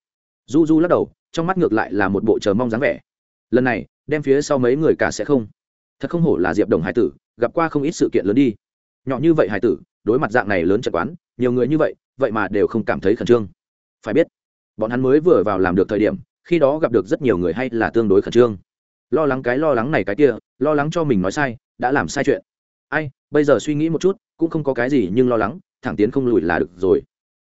Du du lắc đầu trong mắt ngược lại là một bộ chờ mong dáng vẻ. Lần này, đem phía sau mấy người cả sẽ không. Thật không hổ là diệp đồng hải tử, gặp qua không ít sự kiện lớn đi. Nhỏ như vậy hải tử, đối mặt dạng này lớn chật quán, nhiều người như vậy vậy mà đều không cảm thấy khẩn trương. Phải biết, bọn hắn mới vừa vào làm được thời điểm, khi đó gặp được rất nhiều người hay là tương đối khẩn trương. Lo lắng cái lo lắng này cái kia, lo lắng cho mình nói sai, đã làm sai chuyện. Ai, bây giờ suy nghĩ một chút, cũng không có cái gì nhưng lo lắng, thẳng tiến không lùi là được rồi.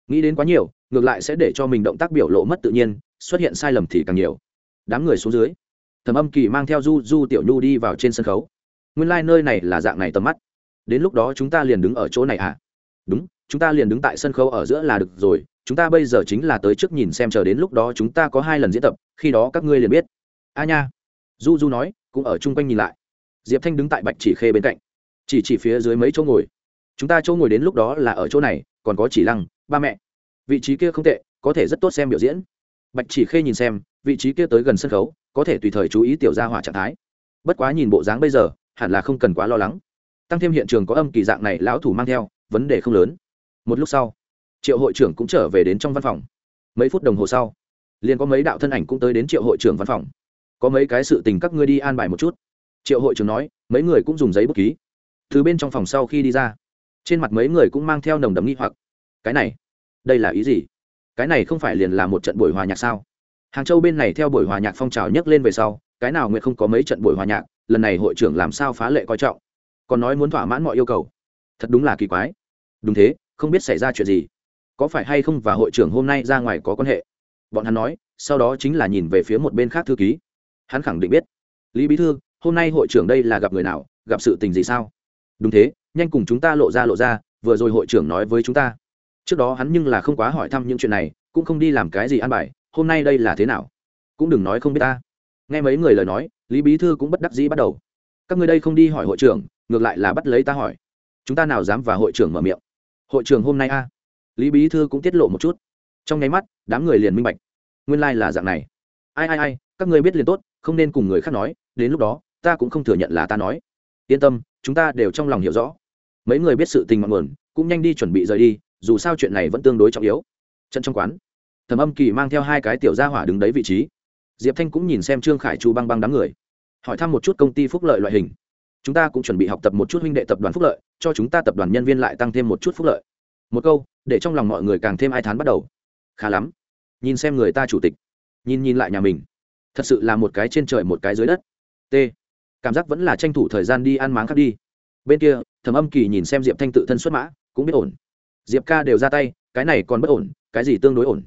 Nghĩ đến quá nhiều, ngược lại sẽ để cho mình động tác biểu lộ mất tự nhiên xuất hiện sai lầm thì càng nhiều. Đám người xuống dưới, thẩm âm kỳ mang theo du du tiểu nhu đi vào trên sân khấu. Nguyên lai、like、nơi này là dạng này tầm mắt. Đến lúc đó chúng ta liền đứng ở chỗ này à đúng, chúng ta liền đứng tại sân khấu ở giữa là được rồi. Chúng ta bây giờ chính là tới trước nhìn xem chờ đến lúc đó chúng ta có hai lần diễn tập, khi đó các ngươi liền biết. A nha. Du du nói, cũng ở chung quanh nhìn lại. Diệp thanh đứng tại bạch chỉ khê bên cạnh. Chỉ chỉ phía dưới mấy chỗ ngồi. Chúng ta chỗ ngồi đến lúc đó là ở chỗ này, còn có chỉ lăng, ba mẹ. Vị trí kia không tệ, có thể rất tốt xem biểu diễn bạch chỉ khê nhìn xem, vị trí kia tới gần sân khấu, có thể tùy thời chú ý tiểu gia hỏa trạng thái. Bất quá nhìn bộ dáng bây giờ, hẳn là không cần quá lo lắng. Tăng thêm hiện trường có âm kỳ dạng này lão thủ mang theo, vấn đề không lớn. Một lúc sau, triệu hội trưởng cũng trở về đến trong văn phòng. Mấy phút đồng hồ sau, liền có mấy đạo thân ảnh cũng tới đến triệu hội trưởng văn phòng. Có mấy cái sự tình các ngươi đi an bài một chút. Triệu hội trưởng nói, mấy người cũng dùng giấy bút ký. Từ bên trong phòng sau khi đi ra, trên mặt mấy người cũng mang theo nồng đấm nghi hoặc. Cái này, đây là ý gì? Cái này không phải liền là một trận buổi hòa nhạc sao? Hàng châu bên này theo buổi hòa nhạc phong trào nhấc lên về sau, cái nào nguyện không có mấy trận buổi hòa nhạc, lần này hội trưởng làm sao phá lệ coi trọng. Còn nói muốn thỏa mãn mọi yêu cầu. Thật đúng là kỳ quái. Đúng thế, không biết xảy ra chuyện gì. Có phải hay không và hội trưởng hôm nay ra ngoài có quan hệ? Bọn hắn nói, sau đó chính là nhìn về phía một bên khác thư ký. Hắn khẳng định biết. Lý bí thư, hôm nay hội trưởng đây là gặp người nào, gặp sự tình gì sao? Đúng thế, nhanh cùng chúng ta lộ ra lộ ra, vừa rồi hội trưởng nói với chúng ta trước đó hắn nhưng là không quá hỏi thăm những chuyện này, cũng không đi làm cái gì ăn bài, hôm nay đây là thế nào? Cũng đừng nói không biết ta. Nghe mấy người lời nói, lý bí thư cũng bất đắc dĩ bắt đầu. Các người đây không đi hỏi hội trưởng, ngược lại là bắt lấy ta hỏi. Chúng ta nào dám và hội trưởng mở miệng? Hội trưởng hôm nay a? Lý bí thư cũng tiết lộ một chút. Trong nháy mắt, đám người liền minh bạch. Nguyên lai、like、là dạng này. Ai ai ai, các người biết liền tốt, không nên cùng người khác nói, đến lúc đó, ta cũng không thừa nhận là ta nói. Yên tâm, chúng ta đều trong lòng hiểu rõ. Mấy người biết sự tình mặn nguồn, cũng nhanh đi chuẩn bị rời đi dù sao chuyện này vẫn tương đối trọng yếu. Trận trong quán, thẩm âm kỳ mang theo hai cái tiểu gia hỏa đứng đấy vị trí. Diệp thanh cũng nhìn xem trương khải chu băng băng đám người, hỏi thăm một chút công ty phúc lợi loại hình. Chúng ta cũng chuẩn bị học tập một chút huynh đệ tập đoàn phúc lợi, cho chúng ta tập đoàn nhân viên lại tăng thêm một chút phúc lợi. Một câu, để trong lòng mọi người càng thêm ai thán bắt đầu. Khá lắm. Nhìn xem người ta chủ tịch, nhìn nhìn lại nhà mình. Thật sự là một cái trên trời một cái dưới đất. T. Cảm giác vẫn là tranh thủ thời gian đi ăn máng khác đi. Bên kia, thẩm âm kỳ nhìn xem diệp thanh tự thân xuất mã, cũng biết ổn diệp ca đều ra tay, cái này còn bất ổn, cái gì tương đối ổn?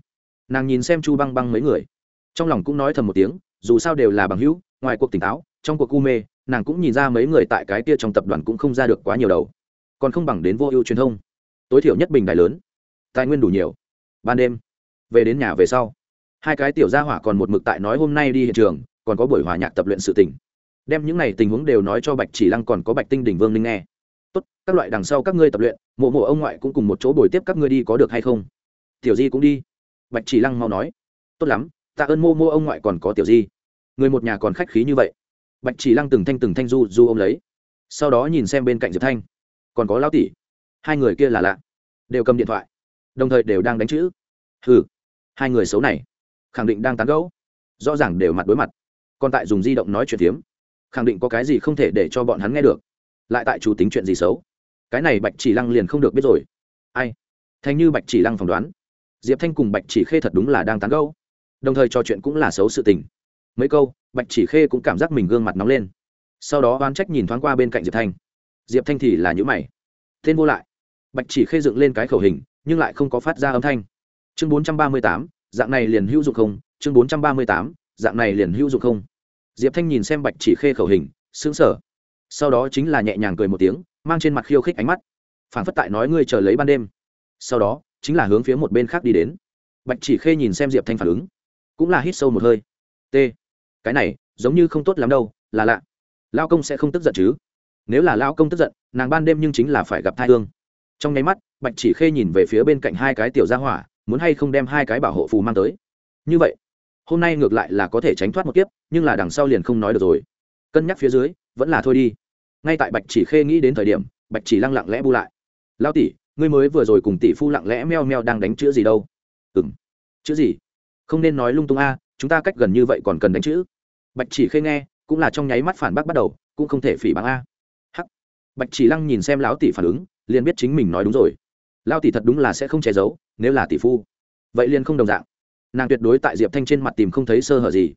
Nàng nhìn xem chu băng băng mấy người. Trong lòng cũng nói thầm một tiếng, dù sao đều là bằng hữu, ngoài cuộc tỉnh táo, trong cuộc cu mê, nàng cũng nhìn ra mấy người tại cái kia trong tập đoàn cũng không ra được quá nhiều đầu. Còn không bằng đến vô ưu truyền thông. Tối thiểu nhất bình đài lớn. Tài nguyên đủ nhiều. Ban đêm, về đến nhà về sau, hai cái tiểu gia hỏa còn một mực tại nói hôm nay đi hiện trường, còn có buổi hòa nhạc tập luyện sự tình. Đem những này tình huống đều nói cho bạch chỉ lăng còn có bạch tinh Đình vương ninh nghe tốt các loại đằng sau các ngươi tập luyện mộ mộ ông ngoại cũng cùng một chỗ bồi tiếp các ngươi đi có được hay không? Tiểu di cũng đi. Bạch chỉ lăng mau nói. Tốt lắm tạ ơn mô mô ông ngoại còn có tiểu di. Người một nhà còn khách khí như vậy. Bạch chỉ lăng từng thanh từng thanh du du ô m lấy. Sau đó nhìn xem bên cạnh diệp thanh. Còn có lão tỷ. Hai người kia là lạ. Đều cầm điện thoại. Đồng thời đều đang đánh chữ. Hừ hai người xấu này. Khẳng định đang tán gẫu. Rõ ràng đều mặt đối mặt. Còn tại dùng di động nói chuyện tiếm, khẳng định có cái gì không thể để cho bọn hắn nghe được lại tại chủ tính chuyện gì xấu? Cái này bạch chỉ lăng liền không được biết rồi. Ai? Thanh như bạch chỉ lăng phỏng đoán. Diệp thanh cùng bạch chỉ khê thật đúng là đang tán gẫu. Đồng thời trò chuyện cũng là xấu sự tình. Mấy câu, bạch chỉ khê cũng cảm giác mình gương mặt nóng lên. Sau đó oán trách nhìn thoáng qua bên cạnh diệp thanh. Diệp thanh thì là nhữ mày. Tên vô lại. Bạch chỉ khê dựng lên cái khẩu hình, nhưng lại không có phát ra âm thanh. Chương bốn trăm ba mươi tám, dạng này liền hữu dụng không? Chương bốn trăm ba mươi tám, dạng này liền hữu dụng không? Diệp thanh nhìn xem bạch chỉ khê khẩu hình xứng sở sau đó chính là nhẹ nhàng cười một tiếng, mang trên mặt khiêu khích ánh mắt. Phản phất tại nói ngươi chờ lấy ban đêm. Sau đó, chính là hướng phía một bên khác đi đến. Bạch chỉ khê nhìn xem diệp thanh phản ứng, cũng là hít sâu một hơi. T, cái này, giống như không tốt lắm đâu, là lạ. Lao công sẽ không tức giận chứ? Nếu là lao công tức giận, nàng ban đêm nhưng chính là phải gặp thai hương. Trong nháy mắt, bạch chỉ khê nhìn về phía bên cạnh hai cái tiểu gia hỏa, muốn hay không đem hai cái bảo hộ phù mang tới. Như vậy, hôm nay ngược lại là có thể tránh thoát một kiếp, nhưng là đằng sau liền không nói được rồi. Cân nhắc phía dưới, vẫn là thôi đi ngay tại bạch chỉ khê nghĩ đến thời điểm, bạch chỉ lăng lặng lẽ bu lại. Lao tỷ, ngươi mới vừa rồi cùng tỷ phu lặng lẽ meo meo đang đánh chữ gì đâu? Ừ m chữ gì? Không nên nói lung tung a, chúng ta cách gần như vậy còn cần đánh chữ? Bạch chỉ khê nghe, cũng là trong nháy mắt phản bác bắt đầu, cũng không thể phỉ báng a. Hắc. Bạch chỉ lăng nhìn xem lão tỷ phản ứng, liền biết chính mình nói đúng rồi. Lao tỷ thật đúng là sẽ không che giấu, nếu là tỷ phu. Vậy liền không đồng dạng. Nàng tuyệt đối tại diệp thanh trên mặt tìm không thấy sơ hở gì.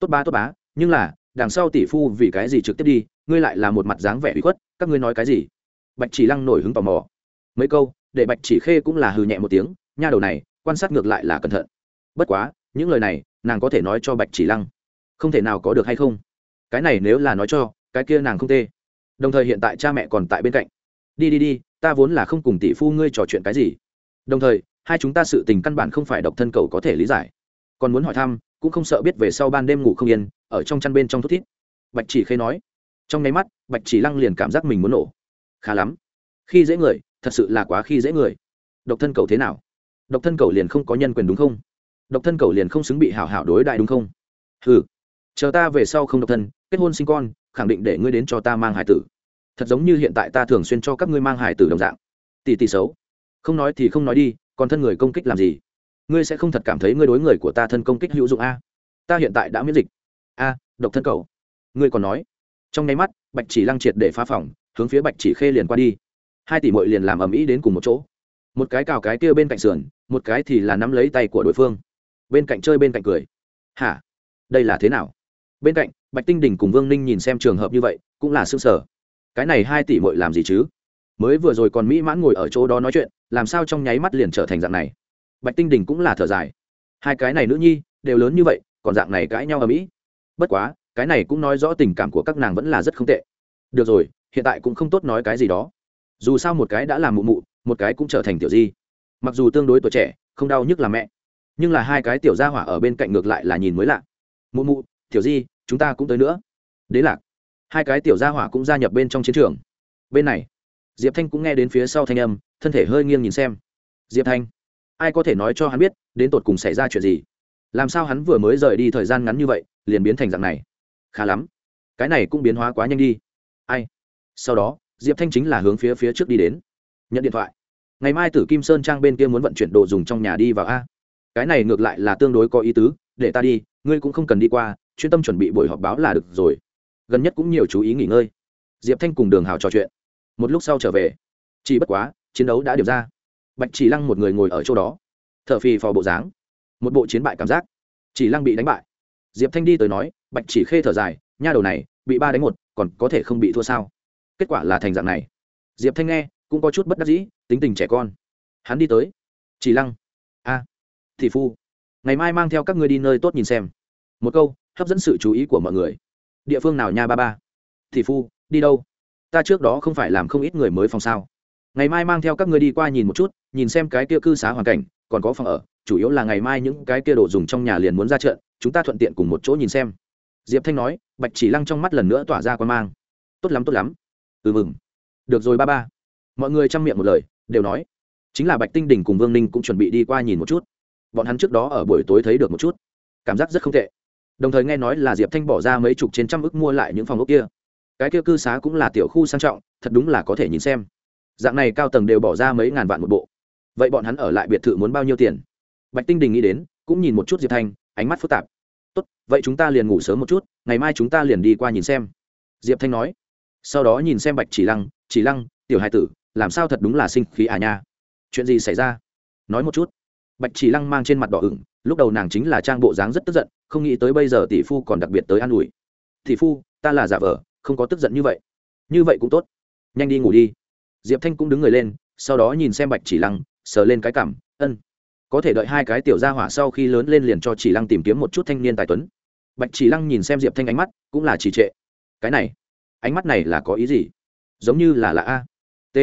Tốt bá tốt bá, nhưng là, đằng sau tỷ phu vì cái gì trực tiếp đi ngươi lại là một mặt dáng vẻ uy khuất, các ngươi nói cái gì? Bạch chỉ lăng nổi hứng tò mò. Mấy câu, để bạch chỉ khê cũng là hừ nhẹ một tiếng, nha đầu này, quan sát ngược lại là cẩn thận. Bất quá, những lời này, nàng có thể nói cho bạch chỉ lăng. Không thể nào có được hay không? Cái này nếu là nói cho, cái kia nàng không tê. Đồng thời hiện tại cha mẹ còn tại bên cạnh. Đi đi đi, ta vốn là không cùng tỷ phu ngươi trò chuyện cái gì. Đồng thời, hai chúng ta sự tình căn bản không phải độc thân cầu có thể lý giải. Còn muốn hỏi thăm, cũng không sợ biết về sau ban đêm ngủ không yên, ở trong chăn bên trong thút thít. Bạch chỉ khê nói trong nháy mắt, bạch chỉ lăng liền cảm giác mình muốn nổ. Khá lắm. Khi dễ người, thật sự là quá khi dễ người. Độc thân cầu thế nào? Độc thân cầu liền không có nhân quyền đúng không? Độc thân cầu liền không xứng bị hảo hảo đối đại đúng không? Ừ chờ ta về sau không độc thân, kết hôn sinh con, khẳng định để ngươi đến cho ta mang hải tử. Thật giống như hiện tại ta thường xuyên cho các ngươi mang hải tử đồng dạng. Tỷ tỷ xấu. Không nói thì không nói đi, còn thân người công kích làm gì? Ngươi sẽ không thật cảm thấy ngươi đối người của ta thân công kích hữu dụng a? Ta hiện tại đã miễn dịch. A, độc thân cầu. Ngươi còn nói trong nháy mắt, bạch chỉ lăng triệt để phá phòng, hướng phía bạch chỉ khê liền qua đi. Hai tỷ mội liền làm ầm ĩ đến cùng một chỗ. Một cái cào cái kia bên cạnh sườn, một cái thì là nắm lấy tay của đối phương. Bên cạnh chơi bên cạnh cười. Hả? Đây là thế nào? Bên cạnh, bạch tinh đình cùng vương ninh nhìn xem trường hợp như vậy, cũng là s ư ơ n g sở cái này hai tỷ mội làm gì chứ? Mới vừa rồi còn mỹ mãn ngồi ở chỗ đó nói chuyện, làm sao trong nháy mắt liền trở thành dạng này? Bạch tinh đình cũng là thở dài. Hai cái này nữ nhi, đều lớn như vậy, còn dạng này cãi nhau ở mỹ bất quá cái này cũng nói rõ tình cảm của các nàng vẫn là rất không tệ. Được rồi, hiện tại cũng không tốt nói cái gì đó. Dù sao một cái đã làm mụ mụ, một cái cũng trở thành tiểu di. Mặc dù tương đối tuổi trẻ, không đau nhức là mẹ, nhưng là hai cái tiểu gia hỏa ở bên cạnh ngược lại là nhìn mới lạ. Mụ mụ, tiểu di, chúng ta cũng tới nữa. Đế lạc, hai cái tiểu gia hỏa cũng gia nhập bên trong chiến trường. Bên này, diệp thanh cũng nghe đến phía sau thanh âm, thân thể hơi nghiêng nhìn xem. Diệp thanh, ai có thể nói cho hắn biết, đến tột cùng xảy ra chuyện gì? Làm sao hắn vừa mới rời đi thời gian ngắn như vậy, liền biến thành dạng này? Khá lắm. Cái này cũng biến hóa quá nhanh đi. Ai? Sau đó, diệp thanh chính là hướng phía phía trước đi đến. Nhận điện thoại. Ngày mai tử kim sơn trang bên kia muốn vận chuyển đồ dùng trong nhà đi vào a. Cái này ngược lại là tương đối có ý tứ, để ta đi, ngươi cũng không cần đi qua, chuyên tâm chuẩn bị buổi họp báo là được rồi. Gần nhất cũng nhiều chú ý nghỉ ngơi. Diệp thanh cùng đường hào trò chuyện. Một lúc sau trở về. Chỉ bất quá, chiến đấu đã điểm ra. Bạch chỉ lăng một người ngồi ở chỗ đó. T h ở phì phò bộ dáng. Một bộ chiến bại cảm giác. Chỉ lăng bị đánh bại diệp thanh đi tới nói, bạch chỉ khê thở dài, nha đầu này, bị ba đánh một, còn có thể không bị thua sao? Kết quả là thành dạng này. Diệp thanh nghe, cũng có chút bất đắc dĩ, tính tình trẻ con. Hắn đi tới. Chỉ lăng. A, thị phu, ngày mai mang theo các ngươi đi nơi tốt nhìn xem. Một câu, hấp dẫn sự chú ý của mọi người. Địa phương nào nha, ba ba? Thị phu, đi đâu? Ta trước đó không phải làm không ít người mới phòng sao? Ngày mai mang theo các ngươi đi qua nhìn một chút, nhìn xem cái kia cư xá hoàn cảnh, còn có phòng ở, chủ yếu là ngày mai những cái kia đồ dùng trong nhà liền muốn ra trận chúng ta thuận tiện cùng một chỗ nhìn xem. Diệp thanh nói, bạch chỉ lăng trong mắt lần nữa tỏa ra quan mang. Tốt lắm tốt lắm. Ừ mừng. Được rồi ba ba. Mọi người chăm miệng một lời, đều nói. Chính là bạch tinh đình cùng vương ninh cũng chuẩn bị đi qua nhìn một chút. Bọn hắn trước đó ở buổi tối thấy được một chút. Cảm giác rất không tệ. Đồng thời nghe nói là diệp thanh bỏ ra mấy chục trên trăm ức mua lại những phòng ốc kia. Cái kia cư xá cũng là tiểu khu sang trọng, thật đúng là có thể nhìn xem. Dạng này cao tầng đều bỏ ra mấy ngàn vạn một bộ. Vậy bọn hắn ở lại biệt thự muốn bao nhiêu tiền? Bạch tinh đình nghĩ đến, cũng nhìn một chút diệp thanh ánh mắt phức tạp. Tốt, vậy chúng ta liền ngủ sớm một chút, ngày mai chúng ta liền đi qua nhìn xem. Diệp thanh nói. Sau đó nhìn xem bạch chỉ lăng chỉ lăng, tiểu hai tử, làm sao thật đúng là sinh khí à nha? Chuyện gì xảy ra? Nói một chút. Bạch chỉ lăng mang trên mặt đỏ ửng, lúc đầu nàng chính là trang bộ dáng rất tức giận, không nghĩ tới bây giờ tỷ phu còn đặc biệt tới an ủi. Tỷ phu, ta là giả vờ, không có tức giận như vậy. Như vậy cũng tốt. Nhanh đi ngủ đi. Diệp thanh cũng đứng người lên, sau đó nhìn xem bạch chỉ lăng, sờ lên cái cảm ân có thể đợi hai cái tiểu gia hỏa sau khi lớn lên liền cho chỉ lăng tìm kiếm một chút thanh niên tài tuấn. Bạch chỉ lăng nhìn xem diệp thanh ánh mắt, cũng là trì trệ. Cái này, ánh mắt này là có ý gì? Giống như là là a. T.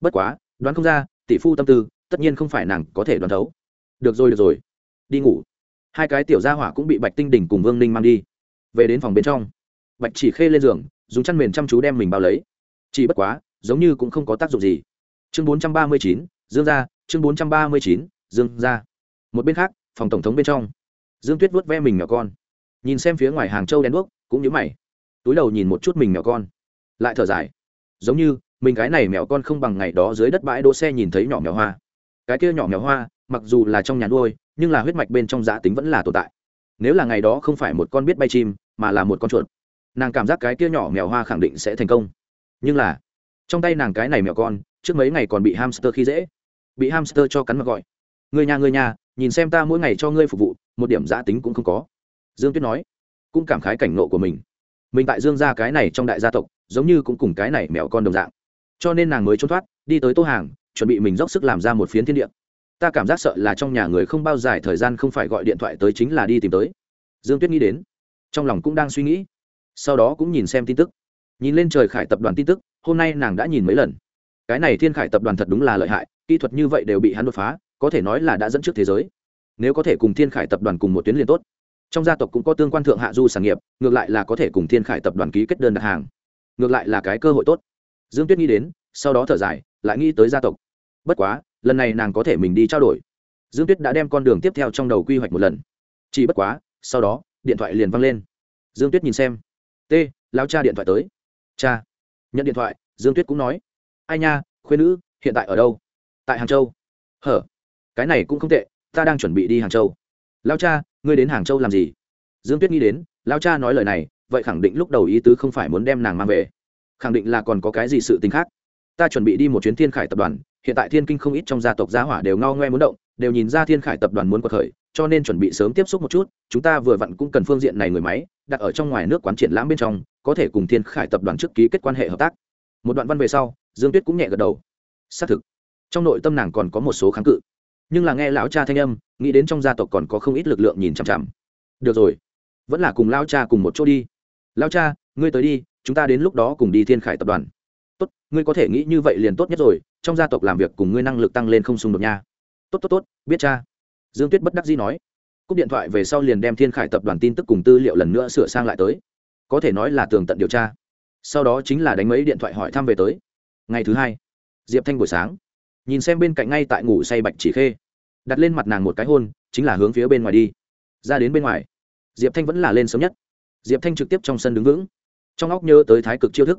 Bất quá, đoán không ra, tỷ phu tâm tư, tất nhiên không phải nàng có thể đoán thấu. Được rồi được rồi. Đi ngủ. Hai cái tiểu gia hỏa cũng bị bạch tinh đỉnh cùng vương ninh mang đi. Về đến phòng bên trong, bạch chỉ khê lên giường, dùng chăn mền chăm chú đem mình bao lấy. Chỉ bất quá, giống như cũng không có tác dụng gì. Chương bốn trăm ba mươi chín, dương gia, chương bốn trăm ba mươi chín dương ra. Một bên khác, phòng tổng thống bên trong, dương tuyết vuốt ve mình nhỏ con. Nhìn xem phía ngoài hàng châu đen đuốc, cũng nhớ mày. Túi đầu nhìn một chút mình nhỏ con. Lại thở dài. Giống như, mình cái này mèo con không bằng ngày đó dưới đất bãi đỗ xe nhìn thấy nhỏ mèo hoa. Cái kia nhỏ mèo hoa, mặc dù là trong nhà nuôi, nhưng là huyết mạch bên trong giá tính vẫn là tồn tại. Nếu là ngày đó không phải một con biết bay chim, mà là một con chuột, nàng cảm giác cái kia nhỏ mèo hoa khẳng định sẽ thành công. Nhưng là, trong tay nàng cái này mèo con, trước mấy ngày còn bị hamster khi dễ. Bị hamster cho cắn mà gọi người nhà người nhà nhìn xem ta mỗi ngày cho ngươi phục vụ, một điểm giã tính cũng không có. Dương tuyết nói, cũng cảm khái cảnh nộ của mình. Mình tại dương gia cái này trong đại gia tộc, giống như cũng cùng cái này mèo con đồng dạng. Cho nên nàng mới trốn thoát, đi tới tô hàng, chuẩn bị mình dốc sức làm ra một phiến thiên địa. Ta cảm giác sợ là trong nhà người không bao dài thời gian không phải gọi điện thoại tới chính là đi tìm tới. Dương tuyết nghĩ đến, trong lòng cũng đang suy nghĩ. Sau đó cũng nhìn xem tin tức. Nhìn lên trời khải tập đoàn tin tức, hôm nay nàng đã nhìn mấy lần. Cái này thiên khải tập đoàn thật đúng là lợi hại, kỹ thuật như vậy đều bị hắn đột phá có thể nói là đã dẫn trước thế giới. Nếu có thể cùng thiên khải tập đoàn cùng một tuyến liên tốt. Trong gia tộc cũng có tương quan thượng hạ du sản nghiệp, ngược lại là có thể cùng thiên khải tập đoàn ký kết đơn đặt hàng. Ngược lại là cái cơ hội tốt. Dương tuyết nghĩ đến, sau đó thở dài, lại nghĩ tới gia tộc. Bất quá, lần này nàng có thể mình đi trao đổi. Dương tuyết đã đem con đường tiếp theo trong đầu quy hoạch một lần. Chỉ bất quá, sau đó, điện thoại liền văng lên. Dương tuyết nhìn xem. T lao cha điện thoại tới. Cha. Nhận điện thoại, dương tuyết cũng nói. Ai nha khuyên nữ, hiện tại ở đâu? Tại hàng châu. Hở? Cái này cũng không tệ, ta đang chuẩn bị đi hàng châu. Lao cha, ngươi đến hàng châu làm gì? Dương tuyết nghĩ đến, lao cha nói lời này, vậy khẳng định lúc đầu ý tứ không phải muốn đem nàng mang về. Khẳng định là còn có cái gì sự t ì n h khác. Ta chuẩn bị đi một chuyến thiên khải tập đoàn, hiện tại thiên kinh không ít trong gia tộc gia hỏa đều ngao ngoe muốn động, đều nhìn ra thiên khải tập đoàn muốn cuộc khởi, cho nên chuẩn bị sớm tiếp xúc một chút, chúng ta vừa vặn cũng cần phương diện này người máy, đặt ở trong ngoài nước quán triển lãm bên trong, có thể cùng thiên khải tập đoàn trước ký kết quan hệ hợp tác. Một đoạn văn về sau, dương tuyết cũng nhẹ gật đầu. Xác thực, trong nội tâm nàng còn có một số kháng cự nhưng là nghe lão cha thanh âm, nghĩ đến trong gia tộc còn có không ít lực lượng nhìn chằm chằm. Được rồi, vẫn là cùng lao cha cùng một chỗ đi. Lao cha, ngươi tới đi, chúng ta đến lúc đó cùng đi thiên khải tập đoàn. Tốt, ngươi có thể nghĩ như vậy liền tốt nhất rồi, trong gia tộc làm việc cùng ngươi năng lực tăng lên không xung đột nha. Tốt tốt tốt, biết cha. Dương tuyết bất đắc dĩ nói. Cúp điện thoại về sau liền đem thiên khải tập đoàn tin tức cùng tư liệu lần nữa sửa sang lại tới. Có thể nói là tường tận điều tra. Sau đó chính là đánh mấy điện thoại hỏi thăm về tới. Ngày thứ hai, diệp thanh buổi sáng. Nhìn xem bên cạnh ngay tại ngủ say bạch chỉ khê đặt lên mặt nàng một cái hôn, chính là hướng phía bên ngoài đi. Ra đến bên ngoài, diệp thanh vẫn là lên sớm nhất. Diệp thanh trực tiếp trong sân đứng vững, trong óc nhớ tới thái cực chiêu thức.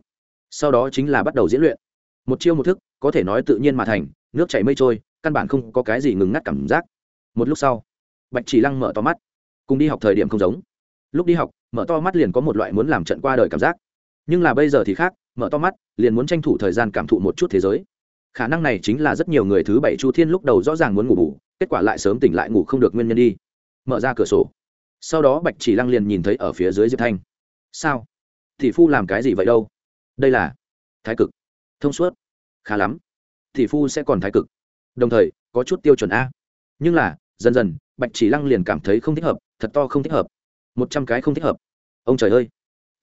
Sau đó chính là bắt đầu diễn luyện. Một chiêu một thức, có thể nói tự nhiên mà thành, nước chảy mây trôi, căn bản không có cái gì ngừng ngắt cảm giác. Một lúc sau, bạch chỉ lăng mở to mắt. Cùng đi học thời điểm không giống. Lúc đi học, mở to mắt liền có một loại muốn làm trận qua đời cảm giác. Nhưng là bây giờ thì khác, mở to mắt, liền muốn tranh thủ thời gian cảm thụ một chút thế giới khả năng này chính là rất nhiều người thứ bảy chu thiên lúc đầu rõ ràng muốn ngủ bù, kết quả lại sớm tỉnh lại ngủ không được nguyên nhân đi. Mở ra cửa sổ. Sau đó bạch chỉ lăng liền nhìn thấy ở phía dưới diệp thanh. Sao? Thị phu làm cái gì vậy đâu? Đây là thái cực. Thông suốt. Khá lắm. Thị phu sẽ còn thái cực. Đồng thời, có chút tiêu chuẩn a. Nhưng là, dần dần, bạch chỉ lăng liền cảm thấy không thích hợp, thật to không thích hợp. Một trăm cái không thích hợp. Ông trời ơi.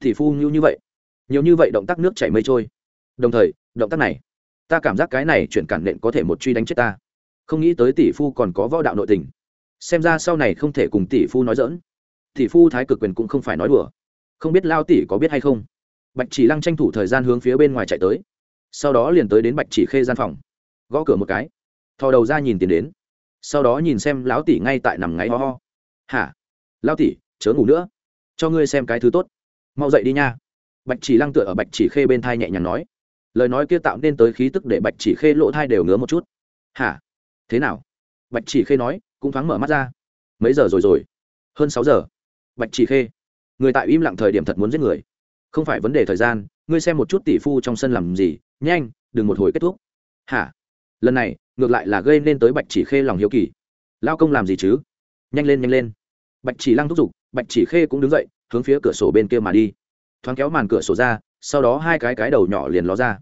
Thị phu như như vậy. Nhiều như vậy động tác nước chảy mây trôi. Đồng thời, động tác này ta cảm giác cái này chuyển cản nện có thể một truy đánh chết ta. Không nghĩ tới tỷ phu còn có võ đạo nội tình. Xem ra sau này không thể cùng tỷ phu nói dỡn tỷ phu thái cực quyền cũng không phải nói đùa. Không biết lao tỷ có biết hay không? Bạch chỉ lăng tranh thủ thời gian hướng phía bên ngoài chạy tới. Sau đó liền tới đến bạch chỉ khê gian phòng. Gõ cửa một cái. Thò đầu ra nhìn tiền đến. Sau đó nhìn xem lão tỷ ngay tại nằm ngáy ho ho. Hả? Lao tỷ, chớ ngủ nữa. Cho ngươi xem cái thứ tốt. Mau dậy đi nha. Bạch chỉ lăng tựa ở bạch chỉ khê bên thai nhẹ nhàng nói lời nói kia tạo nên tới khí tức để bạch chỉ khê lỗ thai đều ngứa một chút. Hả? Thế nào? Bạch chỉ khê nói, cũng thoáng mở mắt ra. Mấy giờ rồi rồi? Hơn sáu giờ. Bạch chỉ khê, người tại im lặng thời điểm thật muốn giết người. Không phải vấn đề thời gian, ngươi xem một chút tỷ phu trong sân làm gì. Nhanh, đừng một hồi kết thúc. Hả? Lần này, ngược lại là gây nên tới bạch chỉ khê lòng hiếu kỳ. Lao công làm gì chứ? Nhanh lên nhanh lên. Bạch chỉ lăng thúc giục, bạch chỉ khê cũng đứng dậy, hướng phía cửa sổ bên kia mà đi. Thoáng kéo màn cửa sổ ra sau đó hai cái cái đầu nhỏ liền ló ra.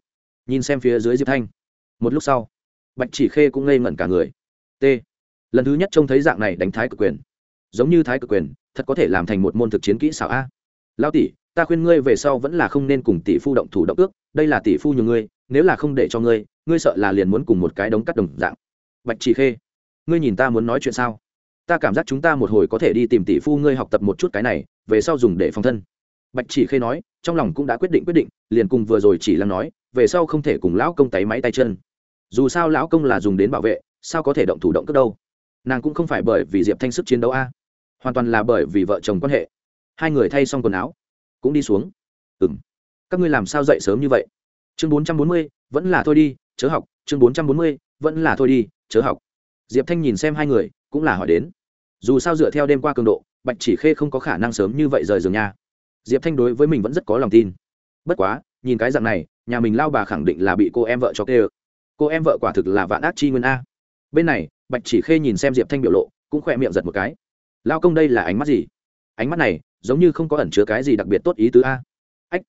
Nhìn xem phía dưới diệp thanh. Một lúc sau, bạch chỉ khê cũng ngây ngẩn cả người. T. Lần thứ nhất trông thấy dạng này đánh thái cực quyền. Giống như thái cực quyền, thật có thể làm thành một môn thực chiến kỹ xảo a. Lao tỷ, ta khuyên ngươi về sau vẫn là không nên cùng tỷ phu động thủ động ước, đây là tỷ phu nhiều ngươi, nếu là không để cho ngươi ngươi sợ là liền muốn cùng một cái đống cắt đồng dạng. Bạch chỉ khê, ngươi nhìn ta muốn nói chuyện sao? Ta cảm giác chúng ta một hồi có thể đi tìm tỷ phu ngươi học tập một chút cái này, về sau dùng để phòng thân bạch chỉ khê nói, trong lòng cũng đã quyết định quyết định, liền cùng vừa rồi chỉ là nói, về sau không thể cùng lão công tay máy tay chân. Dù sao lão công là dùng đến bảo vệ, sao có thể động thủ động cất đâu. Nàng cũng không phải bởi vì diệp thanh sức chiến đấu a, hoàn toàn là bởi vì vợ chồng quan hệ. Hai người thay xong quần áo, cũng đi xuống. Ừ m các ngươi làm sao dậy sớm như vậy? Chương bốn trăm bốn mươi, vẫn là thôi đi, chớ học. Chương bốn trăm bốn mươi, vẫn là thôi đi, chớ học. Diệp thanh nhìn xem hai người, cũng là hỏi đến. Dù sao dựa theo đêm qua cường độ, bạch chỉ khê không có khả năng sớm như vậy rời giường nha diệp thanh đối với mình vẫn rất có lòng tin. Bất quá, nhìn cái dạng này, nhà mình lao bà khẳng định là bị cô em vợ cho kê ơ. Cô em vợ quả thực là vạn ác chi nguyên a. Bên này, bạch chỉ khê nhìn xem diệp thanh biểu lộ, cũng khỏe miệng giật một cái. Lao công đây là ánh mắt gì? Ánh mắt này, giống như không có ẩn chứa cái gì đặc biệt tốt ý tứ a. Ách,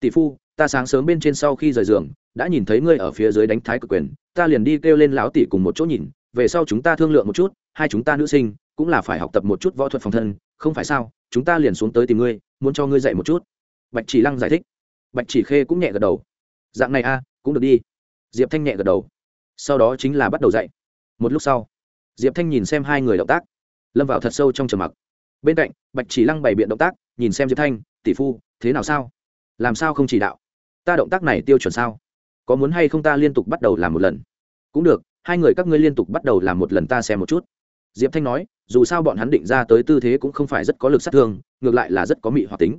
tỷ phu, ta sáng sớm bên trên sau khi rời giường, đã nhìn thấy ngươi ở phía dưới đánh thái cực quyền, ta liền đi kêu lên lão tỷ cùng một chỗ nhìn, về sau chúng ta thương lượng một chút, hai chúng ta nữ sinh, cũng là phải học tập một chút võ thuật phòng thân, không phải sao? Chúng ta liền xuống tới tìm ngươi, muốn cho ngươi dạy một chút. Bạch chỉ lăng giải thích. Bạch chỉ khê cũng nhẹ gật đầu. Dạng này a, cũng được đi. Diệp thanh nhẹ gật đầu. Sau đó chính là bắt đầu dạy. Một lúc sau, diệp thanh nhìn xem hai người động tác. Lâm vào thật sâu trong trầm mặc. Bên cạnh, bạch chỉ lăng bày biện động tác, nhìn xem diệp thanh, tỷ phu, thế nào sao? Làm sao không chỉ đạo? Ta động tác này tiêu chuẩn sao? Có muốn hay không ta liên tục bắt đầu làm một lần? Cũng được, hai người các ngươi liên tục bắt đầu làm một lần ta xem một chút diệp thanh nói, dù sao bọn hắn định ra tới tư thế cũng không phải rất có lực sát thương, ngược lại là rất có mị hoạt tính.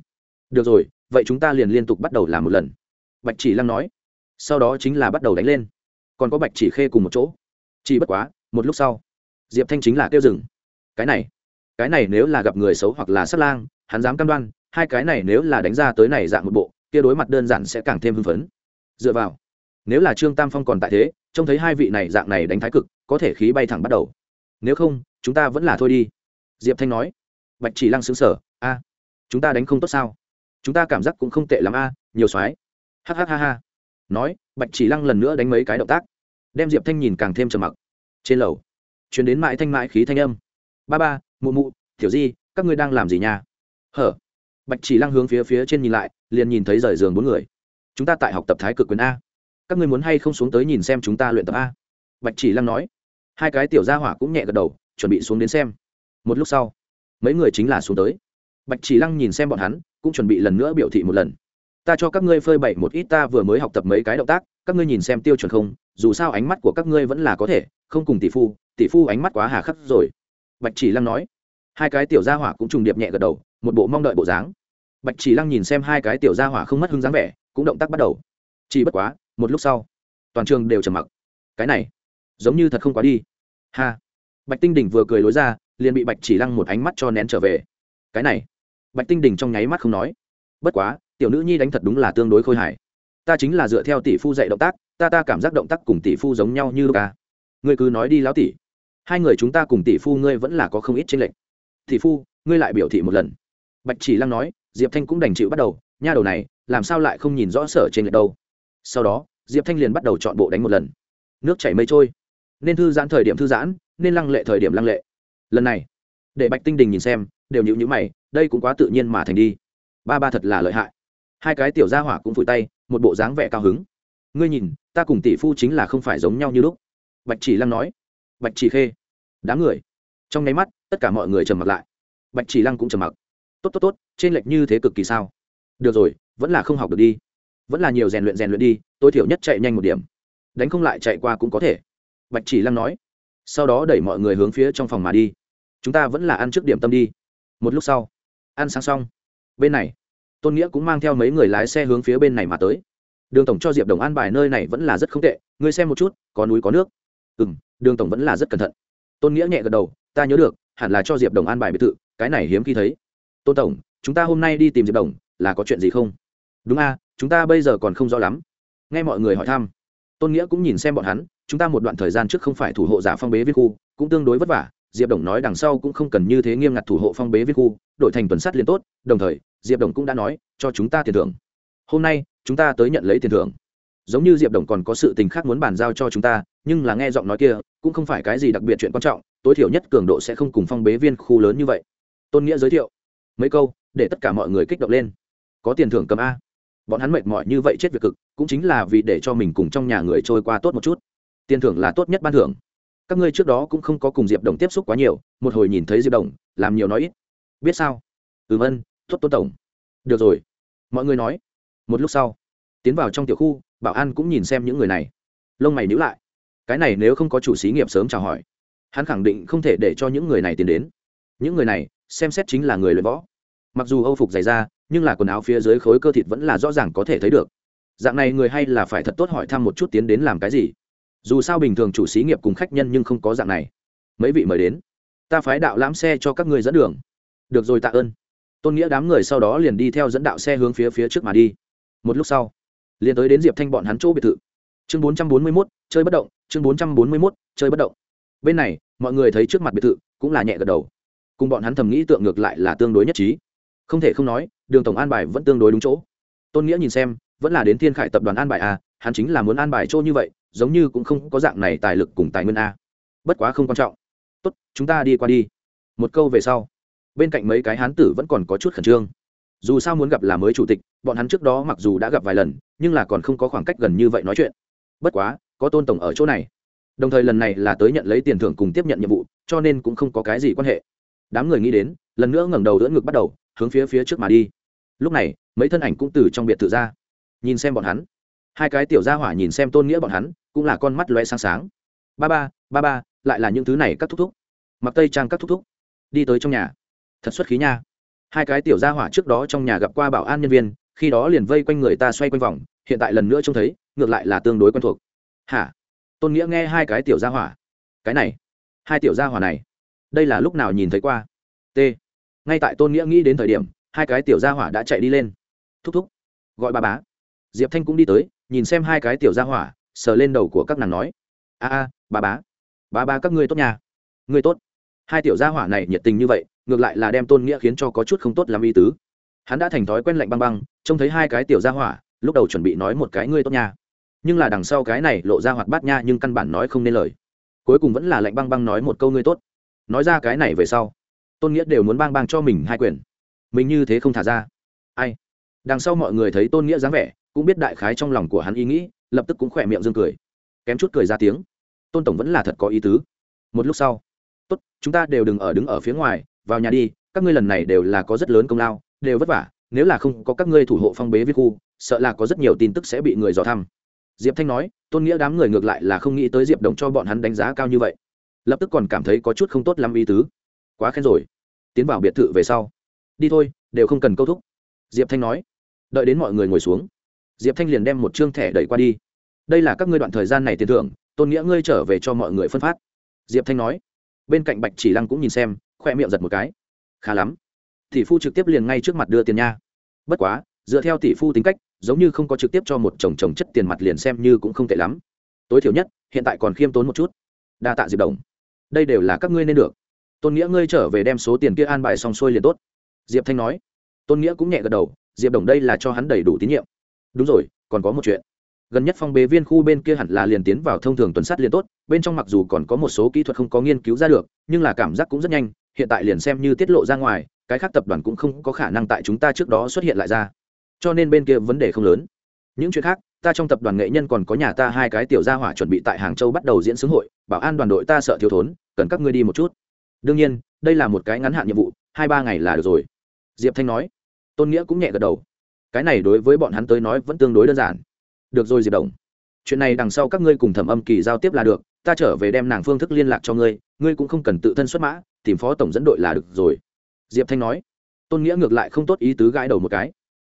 Được rồi, vậy chúng ta liền liên tục bắt đầu làm một lần. Bạch chỉ lăng nói. Sau đó chính là bắt đầu đánh lên. Còn có bạch chỉ khê cùng một chỗ. Chỉ bất quá, một lúc sau, diệp thanh chính là kêu rừng cái này cái này nếu là gặp người xấu hoặc là sát lang, hắn dám cam đoan, hai cái này nếu là đánh ra tới này dạng một bộ, kia đối mặt đơn giản sẽ càng thêm hưng phấn. Dựa vào, nếu là trương tam phong còn tại thế, trông thấy hai vị này dạng này đánh thái cực, có thể khí bay thẳng bắt đầu nếu không, chúng ta vẫn là thôi đi. Diệp thanh nói. Bạch chỉ lăng xứng sở a, chúng ta đánh không tốt sao? Chúng ta cảm giác cũng không tệ lắm a, nhiều soái. Hh ha ha nói, bạch chỉ lăng lần nữa đánh mấy cái động tác, đem diệp thanh nhìn càng thêm trầm mặc. Trên lầu chuyển đến mãi thanh mãi khí thanh âm. Ba ba, mụ mụ, tiểu di, các ngươi đang làm gì nha? Hở. Bạch chỉ lăng hướng phía phía trên nhìn lại, liền nhìn thấy rời giường bốn người. Chúng ta tại học tập thái cực quyền a. Các ngươi muốn hay không xuống tới nhìn xem chúng ta luyện tập a? Bạch chỉ lăng nói hai cái tiểu gia hỏa cũng nhẹ gật đầu, chuẩn bị xuống đến xem. Một lúc sau, mấy người chính là xuống tới. Bạch chỉ lăng nhìn xem bọn hắn, cũng chuẩn bị lần nữa biểu thị một lần. Ta cho các ngươi phơi bày một ít, ta vừa mới học tập mấy cái động tác, các ngươi nhìn xem tiêu chuẩn không, dù sao ánh mắt của các ngươi vẫn là có thể, không cùng tỷ phu tỷ phu ánh mắt quá hà khắc rồi. Bạch chỉ lăng nói. Hai cái tiểu gia hỏa cũng trùng điệp nhẹ gật đầu, một bộ mong đợi bộ dáng. Bạch chỉ lăng nhìn xem hai cái tiểu gia hỏa không mất hứng dáng vẻ, cũng động tác bắt đầu. Chỉ bất quá, một lúc sau, toàn trường đều trầm mặc. Cái này giống như thật không quá đi. Ha. Bạch tinh đỉnh vừa cười lối ra, liền bị bạch chỉ lăng một ánh mắt cho nén trở về. Cái này. Bạch tinh đỉnh trong nháy mắt không nói. Bất quá, tiểu nữ nhi đánh thật đúng là tương đối khôi hài. Ta chính là dựa theo tỷ phu dạy động tác, ta ta cảm giác động tác cùng tỷ phu giống nhau như ca à. ngươi cứ nói đi lão tỷ. Hai người chúng ta cùng tỷ phu ngươi vẫn là có không ít tranh lệch. Tỷ phu, ngươi lại biểu thị một lần. Bạch chỉ lăng nói, diệp thanh cũng đành chịu bắt đầu. Nha đầu này, làm sao lại không nhìn rõ sở trên lệch đâu. Sau đó, diệp thanh liền bắt đầu chọn bộ đánh một lần. Nước chảy mây trôi nên thư giãn thời điểm thư giãn, nên lăng lệ thời điểm lăng lệ. Lần này, để bạch tinh đình nhìn xem, đều nhịu nhữ mày, đây cũng quá tự nhiên mà thành đi. Ba ba thật là lợi hại. Hai cái tiểu gia hỏa cũng phủi tay, một bộ dáng vẻ cao hứng. Ngươi nhìn, ta cùng tỷ phu chính là không phải giống nhau như lúc. Bạch chỉ lăng nói. Bạch chỉ khê. Đám người. Trong nháy mắt, tất cả mọi người trầm mặc lại. Bạch chỉ lăng cũng trầm mặc. Tốt tốt tốt, trên lệch như thế cực kỳ sao? Được rồi, vẫn là không học được đi. Vẫn là nhiều rèn luyện rèn luyện đi, tối thiểu nhất chạy nhanh một điểm. Đánh không lại chạy qua cũng có thể bạch chỉ lăng nói. Sau đó đẩy mọi người hướng phía trong phòng mà đi. Chúng ta vẫn là ăn trước điểm tâm đi. Một lúc sau, ăn sáng xong, bên này, tôn nghĩa cũng mang theo mấy người lái xe hướng phía bên này mà tới. Đường tổng cho diệp đồng an bài nơi này vẫn là rất không tệ, ngươi xem một chút, có núi có nước. Ừ m đường tổng vẫn là rất cẩn thận. Tôn nghĩa nhẹ gật đầu, ta nhớ được, hẳn là cho diệp đồng an bài biệt thự, cái này hiếm khi thấy. Tôn tổng, chúng ta hôm nay đi tìm diệp đồng, là có chuyện gì không? Đúng a chúng ta bây giờ còn không rõ lắm. Nghe mọi người hỏi thăm, tôn nghĩa cũng nhìn xem bọn hắn chúng ta một đoạn thời gian trước không phải thủ hộ giả phong bế viên khu, cũng tương đối vất vả, diệp đồng nói đằng sau cũng không cần như thế nghiêm ngặt thủ hộ phong bế viên khu, đổi thành tuần sắt liền tốt, đồng thời, diệp đồng cũng đã nói, cho chúng ta tiền thưởng. Hôm nay, chúng ta tới nhận lấy tiền thưởng. Giống như diệp đồng còn có sự tình khác muốn bàn giao cho chúng ta, nhưng là nghe giọng nói kia, cũng không phải cái gì đặc biệt chuyện quan trọng, tối thiểu nhất cường độ sẽ không cùng phong bế viên khu lớn như vậy. Tôn nghĩa giới thiệu, mấy câu, để tất cả mọi người kích động lên. Có tiền thưởng cầm a. Bọn hắn mệt mỏi như vậy chết việc cực, cũng chính là vì để cho mình cùng trong nhà người trôi qua tốt một chút tiền thưởng là tốt nhất ban thưởng. Các ngươi trước đó cũng không có cùng diệp đồng tiếp xúc quá nhiều, một hồi nhìn thấy diệp đồng, làm nhiều nói ít. Biết sao? Ừm ân tốt tôn tổng. Được rồi. Mọi người nói. Một lúc sau, tiến vào trong tiểu khu, bảo an cũng nhìn xem những người này. Lông mày nhữ lại. Cái này nếu không có chủ xí nghiệp sớm chào hỏi, hắn khẳng định không thể để cho những người này tiến đến. Những người này, xem xét chính là người luyện võ. Mặc dù âu phục dày ra nhưng là quần áo phía dưới khối cơ thịt vẫn là rõ ràng có thể thấy được. Dạng này người hay là phải thật tốt hỏi thăm một chút tiến đến làm cái gì dù sao bình thường chủ xí nghiệp cùng khách nhân nhưng không có dạng này. Mấy vị mời đến. Ta phái đạo lãm xe cho các người dẫn đường. Được rồi, tạ ơn. Tôn nghĩa đám người sau đó liền đi theo dẫn đạo xe hướng phía phía trước mà đi. Một lúc sau, liền tới đến diệp thanh bọn hắn chỗ biệt thự. Chương bốn trăm bốn mươi mốt, chơi bất động. Chương bốn trăm bốn mươi mốt, chơi bất động. Bên này, mọi người thấy trước mặt biệt thự, cũng là nhẹ gật đầu. Cùng bọn hắn thầm nghĩ tượng ngược lại là tương đối nhất trí. Không thể không nói, đường tổng an bài vẫn tương đối đúng chỗ. Tôn nghĩa nhìn xem, vẫn là đến thiên khải tập đoàn an bài à? hắn chính là muốn an bài chỗ như vậy giống như cũng không có dạng này tài lực cùng tài nguyên a. Bất quá không quan trọng. Tốt, chúng ta đi qua đi. Một câu về sau, bên cạnh mấy cái hán tử vẫn còn có chút khẩn trương. Dù sao muốn gặp là mới chủ tịch, bọn hắn trước đó mặc dù đã gặp vài lần, nhưng là còn không có khoảng cách gần như vậy nói chuyện. Bất quá, có tôn tổng ở chỗ này. Đồng thời lần này là tới nhận lấy tiền thưởng cùng tiếp nhận nhiệm vụ, cho nên cũng không có cái gì quan hệ. Đám người nghĩ đến, lần nữa ngẩng đầu đỡ ngực bắt đầu, hướng phía phía trước mà đi. Lúc này, mấy thân ảnh cũng từ trong biệt thự ra. Nhìn xem bọn hắn hai cái tiểu gia hỏa nhìn xem tôn nghĩa bọn hắn, cũng là con mắt loe sáng sáng. Ba ba ba ba, lại là những thứ này cắt thúc thúc. Mặc tây trang cắt thúc thúc. Đi tới trong nhà. Thật xuất khí nha. Hai cái tiểu gia hỏa trước đó trong nhà gặp qua bảo an nhân viên, khi đó liền vây quanh người ta xoay quanh vòng, hiện tại lần nữa trông thấy, ngược lại là tương đối quen thuộc. Hả? Tôn nghĩa nghe hai cái tiểu gia hỏa. Cái này. Hai tiểu gia hỏa này. Đây là lúc nào nhìn thấy qua? T. Ngay tại tôn nghĩa nghĩ đến thời điểm, hai cái tiểu gia hỏa đã chạy đi lên. Thúc thúc. Gọi bà bá. Diệp thanh cũng đi tới nhìn xem hai cái tiểu gia hỏa, sờ lên đầu của các nàng nói, a a bà bá bà bá các ngươi tốt nhà ngươi tốt. Hai tiểu gia hỏa này nhiệt tình như vậy, ngược lại là đem tôn nghĩa khiến cho có chút không tốt làm y tứ. Hắn đã thành thói quen lạnh băng băng, trông thấy hai cái tiểu gia hỏa, lúc đầu chuẩn bị nói một cái ngươi tốt nha nhưng là đằng sau cái này lộ ra hoạt bát nha nhưng căn bản nói không nên lời. Cuối cùng vẫn là lạnh băng băng nói một câu ngươi tốt nói ra cái này về sau, tôn nghĩa đều muốn bang bang cho mình hai quyền. Mình như thế không thả ra. Ai? Đằng sau mọi người thấy tôn nghĩa dáng vẻ cũng biết đại khái trong lòng của hắn ý nghĩ, lập tức cũng khỏe miệng dương cười. Kém chút cười ra tiếng. Tôn tổng vẫn là thật có ý tứ. Một lúc sau, tốt, chúng ta đều đừng ở đứng ở phía ngoài, vào nhà đi, các ngươi lần này đều là có rất lớn công lao, đều vất vả, nếu là không có các ngươi thủ hộ phong bế viết khu, sợ là có rất nhiều tin tức sẽ bị người dò thăm. Diệp thanh nói, tôn nghĩa đám người ngược lại là không nghĩ tới diệp đồng cho bọn hắn đánh giá cao như vậy. Lập tức còn cảm thấy có chút không tốt lắm ý tứ. Quá khen rồi. Tiến vào biệt thự về sau. Đi thôi, đều không cần câu thúc. Diệp thanh nói. Đợi đến mọi người ngồi xuống diệp thanh liền đem một chương thẻ đẩy qua đi. Đây là các ngươi đoạn thời gian này tiền thưởng, tôn nghĩa ngươi trở về cho mọi người phân phát. Diệp thanh nói. Bên cạnh bạch chỉ lăng cũng nhìn xem, khoe miệng giật một cái. Khá lắm. Tỷ phu trực tiếp liền ngay trước mặt đưa tiền nha. Bất quá, dựa theo tỷ phu tính cách, giống như không có trực tiếp cho một chồng chồng chất tiền mặt liền xem như cũng không tệ lắm. Tối thiểu nhất, hiện tại còn khiêm tốn một chút. Đa tạ diệp đồng. Đây đều là các ngươi nên được. Tôn nghĩa ngươi trở về đem số tiền kia an bài xong xuôi liền tốt. Diệp thanh nói. Tôn nghĩa cũng nhẹ gật đầu. Diệp đồng đây là cho hắn đầy đủ tín nhiệm đúng rồi, còn có một chuyện. Gần nhất phong bế viên khu bên kia hẳn là liền tiến vào thông thường tuần sát liền tốt, bên trong mặc dù còn có một số kỹ thuật không có nghiên cứu ra được, nhưng là cảm giác cũng rất nhanh, hiện tại liền xem như tiết lộ ra ngoài, cái khác tập đoàn cũng không có khả năng tại chúng ta trước đó xuất hiện lại ra. Cho nên bên kia vấn đề không lớn. Những chuyện khác, ta trong tập đoàn nghệ nhân còn có nhà ta hai cái tiểu gia hỏa chuẩn bị tại hàng châu bắt đầu diễn xướng hội, bảo an đoàn đội ta sợ thiếu thốn, cần các ngươi đi một chút. Đương nhiên, đây là một cái ngắn hạn nhiệm vụ, hai ba ngày là được rồi. Diệp thanh nói. Tôn nghĩa cũng nhẹ gật đầu cái này đối với bọn hắn tới nói vẫn tương đối đơn giản. Được rồi, diệp đồng. Chuyện này đằng sau các ngươi cùng thẩm âm kỳ giao tiếp là được, ta trở về đem nàng phương thức liên lạc cho ngươi ngươi cũng không cần tự thân xuất mã, tìm phó tổng dẫn đội là được rồi. Diệp thanh nói. Tôn nghĩa ngược lại không tốt ý tứ gãi đầu một cái.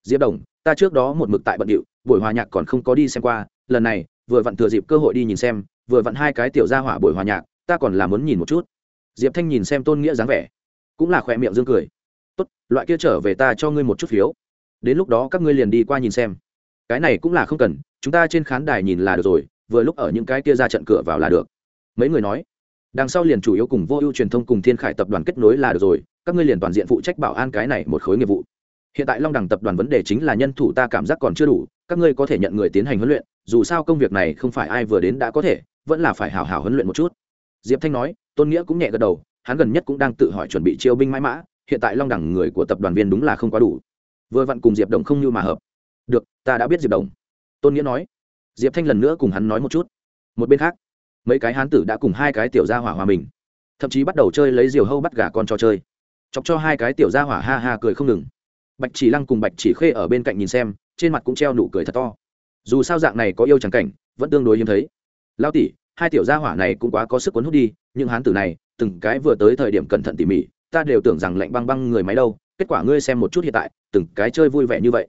Diệp đồng, ta trước đó một mực tại bận điệu, buổi hòa nhạc còn không có đi xem qua, lần này, vừa vặn thừa dịp cơ hội đi nhìn xem, vừa vặn hai cái tiểu gia hỏa buổi hòa nhạc, ta còn là muốn nhìn một chút. Diệp thanh nhìn xem tôn nghĩa dáng vẻ, cũng là khỏe miệng dương cười. Tốt, loại kia trở về ta cho ngươi một chút phiếu đến lúc đó các ngươi liền đi qua nhìn xem. Cái này cũng là không cần, chúng ta trên khán đài nhìn là được rồi, vừa lúc ở những cái kia ra trận cửa vào là được. Mấy người nói, đằng sau liền chủ yếu cùng vô ưu truyền thông cùng thiên khải tập đoàn kết nối là được rồi, các ngươi liền toàn diện phụ trách bảo an cái này một khối nghiệp vụ. Hiện tại long đẳng tập đoàn vấn đề chính là nhân thủ ta cảm giác còn chưa đủ, các ngươi có thể nhận người tiến hành huấn luyện, dù sao công việc này không phải ai vừa đến đã có thể, vẫn là phải hào hào huấn luyện một chút. Diệp thanh nói, tôn nghĩa cũng nhẹ gật đầu, hắn gần nhất cũng đang tự hỏi chuẩn bị chiêu binh mãi mã, hiện tại long đẳng người của tập đoàn viên đúng là không quá đủ vừa vặn cùng diệp đồng không như mà hợp. Được, ta đã biết diệp đồng. Tôn nghĩa nói. Diệp thanh lần nữa cùng hắn nói một chút. Một bên khác, mấy cái hán tử đã cùng hai cái tiểu gia hỏa hòa mình. Thậm chí bắt đầu chơi lấy diều hâu bắt gà con trò chơi. Chọc cho hai cái tiểu gia hỏa ha ha cười không ngừng. Bạch chỉ lăng cùng bạch chỉ khê ở bên cạnh nhìn xem, trên mặt cũng treo nụ cười thật to. Dù sao dạng này có yêu chẳng cảnh, vẫn tương đối hiếm thấy. Lao tỷ, hai tiểu gia hỏa này cũng quá có sức cuốn hút đi, nhưng hán tử này, từng cái vừa tới thời điểm cẩn thận tỉ mỉ, ta đều tưởng rằng lạnh băng băng người máy đâu kết quả ngươi xem một chút hiện tại, từng cái chơi vui vẻ như vậy.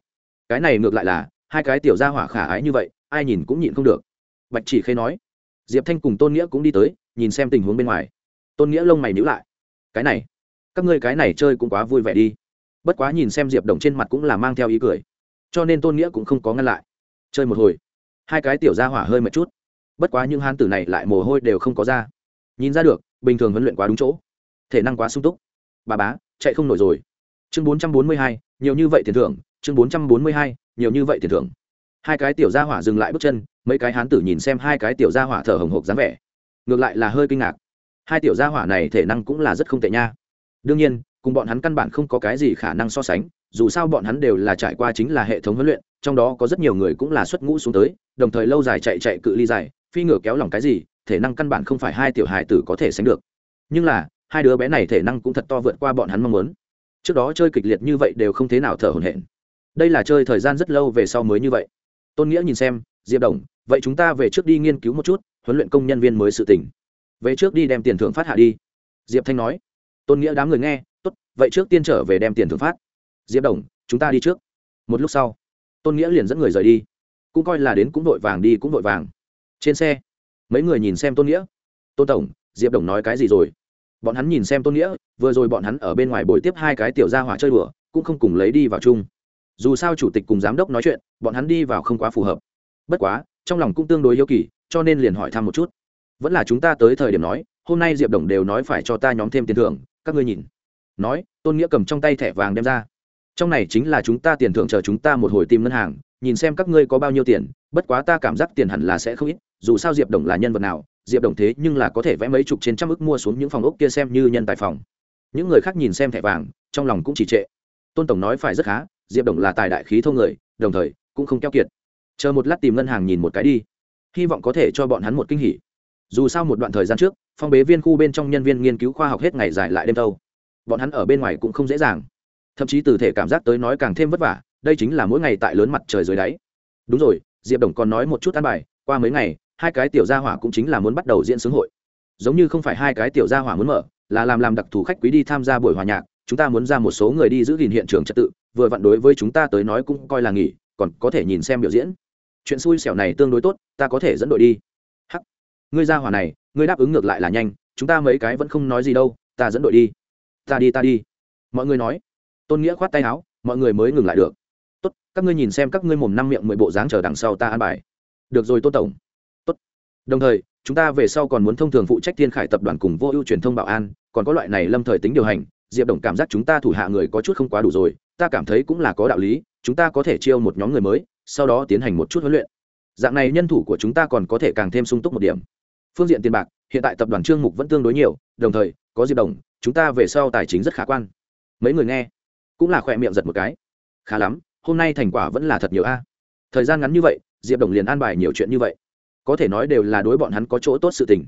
Cái này ngược lại là, hai cái tiểu gia hỏa khả ái như vậy, ai nhìn cũng nhịn không được. Bạch chỉ khê nói. Diệp thanh cùng tôn nghĩa cũng đi tới, nhìn xem tình huống bên ngoài. Tôn nghĩa lông mày nhữ lại. Cái này, các ngươi cái này chơi cũng quá vui vẻ đi. Bất quá nhìn xem diệp đồng trên mặt cũng là mang theo ý cười. Cho nên tôn nghĩa cũng không có ngăn lại. Chơi một hồi. Hai cái tiểu ra hỏa hơi một chút. Bất quá những hán tử này lại mồ hôi đều không có ra. Nhìn ra được, bình thường huấn luyện quá đúng chỗ. Thể năng quá sung túc. Bà bá, chạy không nổi rồi chương bốn trăm bốn mươi hai, nhiều như vậy tiền thưởng, chương bốn trăm bốn mươi hai, nhiều như vậy tiền thưởng. Hai cái tiểu gia hỏa dừng lại bước chân, mấy cái hán tử nhìn xem hai cái tiểu gia hỏa thở hồng hộc dáng vẻ. Ngược lại là hơi kinh ngạc. Hai tiểu gia hỏa này thể năng cũng là rất không tệ nha. Đương nhiên, cùng bọn hắn căn bản không có cái gì khả năng so sánh, dù sao bọn hắn đều là trải qua chính là hệ thống huấn luyện, trong đó có rất nhiều người cũng là xuất ngũ xuống tới, đồng thời lâu dài chạy chạy cự ly dài, phi ngựa kéo lòng cái gì, thể năng căn bản không phải hai tiểu hài tử có thể sánh được. Nhưng là, hai đứa bé này thể năng cũng thật to vượt qua bọn hắn mong muốn trước đó chơi kịch liệt như vậy đều không thế nào thở hổn hển. Đây là chơi thời gian rất lâu về sau mới như vậy. Tôn nghĩa nhìn xem, diệp đồng, vậy chúng ta về trước đi nghiên cứu một chút, huấn luyện công nhân viên mới sự tỉnh về trước đi đem tiền thưởng phát hạ đi. Diệp thanh nói. Tôn nghĩa đám người nghe, tốt, vậy trước tiên trở về đem tiền thưởng phát. Diệp đồng, chúng ta đi trước. Một lúc sau, tôn nghĩa liền dẫn người rời đi. Cũng coi là đến cũng vội vàng đi cũng vội vàng. Trên xe, mấy người nhìn xem tôn nghĩa. Tôn tổng, diệp đồng nói cái gì rồi? Bọn hắn nhìn xem tôn nghĩa, vừa rồi bọn hắn ở bên ngoài bồi tiếp hai cái tiểu gia hỏa chơi đùa, cũng không cùng lấy đi vào chung. Dù sao chủ tịch cùng giám đốc nói chuyện, bọn hắn đi vào không quá phù hợp. Bất quá, trong lòng cũng tương đối yêu kỳ, cho nên liền hỏi thăm một chút. Vẫn là chúng ta tới thời điểm nói, hôm nay diệp đồng đều nói phải cho ta nhóm thêm tiền thưởng, các ngươi nhìn. Nói, tôn nghĩa cầm trong tay thẻ vàng đem ra. Trong này chính là chúng ta tiền thưởng chờ chúng ta một hồi tìm ngân hàng, nhìn xem các ngươi có bao nhiêu tiền, bất quá ta cảm giác tiền hẳn là sẽ không ít, dù sao diệp đồng là nhân vật nào diệp đồng thế nhưng là có thể vẽ mấy chục trên trăm ức mua xuống những phòng ốc kia xem như nhân tài phòng. Những người khác nhìn xem thẻ vàng, trong lòng cũng chỉ trệ. Tôn tổng nói phải rất khá, diệp đồng là tài đại khí thô người, đồng thời cũng không keo kiệt. Chờ một lát tìm ngân hàng nhìn một cái đi. Hy vọng có thể cho bọn hắn một kinh hỉ. Dù sao một đoạn thời gian trước, phong bế viên khu bên trong nhân viên nghiên cứu khoa học hết ngày dài lại đêm tâu bọn hắn ở bên ngoài cũng không dễ dàng. Thậm chí từ thể cảm giác tới nói càng thêm vất vả, đây chính là mỗi ngày tại lớn mặt trời dưới đáy. Đúng rồi, diệp đồng còn nói một chút ăn bài, qua mấy ngày hai cái tiểu gia hỏa cũng chính là muốn bắt đầu diễn sướng hội. Giống như không phải hai cái tiểu gia hỏa muốn mở, là làm làm đặc thù khách quý đi tham gia buổi hòa nhạc, chúng ta muốn ra một số người đi giữ gìn hiện trường trật tự, vừa vặn đối với chúng ta tới nói cũng coi là nghỉ, còn có thể nhìn xem biểu diễn. Chuyện xui xẻo này tương đối tốt, ta có thể dẫn đội đi. Hắc. Ngươi ra hỏa này, ngươi đáp ứng ngược lại là nhanh, chúng ta mấy cái vẫn không nói gì đâu, ta dẫn đội đi. Ta đi ta đi. Mọi người nói. Tôn nghĩa khoát tay áo, mọi người mới ngừng lại được. Tốt, các ngươi nhìn xem các ngươi mồm năm miệng mười bộ dáng chờ đằng sau ta an bài. Được rồi, tôn tổng đồng thời, chúng ta về sau còn muốn thông thường phụ trách thiên khải tập đoàn cùng vô ưu truyền thông bảo an, còn có loại này lâm thời tính điều hành, diệp đồng cảm giác chúng ta thủ hạ người có chút không quá đủ rồi, ta cảm thấy cũng là có đạo lý, chúng ta có thể chiêu một nhóm người mới, sau đó tiến hành một chút huấn luyện. Dạng này nhân thủ của chúng ta còn có thể càng thêm sung túc một điểm. Phương diện tiền bạc, hiện tại tập đoàn trương mục vẫn tương đối nhiều, đồng thời, có diệp đồng, chúng ta về sau tài chính rất khả quan. Mấy người nghe, cũng là khỏe miệng giật một cái. Khá lắm, hôm nay thành quả vẫn là thật nhiều a. Thời gian ngắn như vậy, diệp đồng liền an bài nhiều chuyện như vậy có thể nói đều là đối bọn hắn có chỗ tốt sự tình.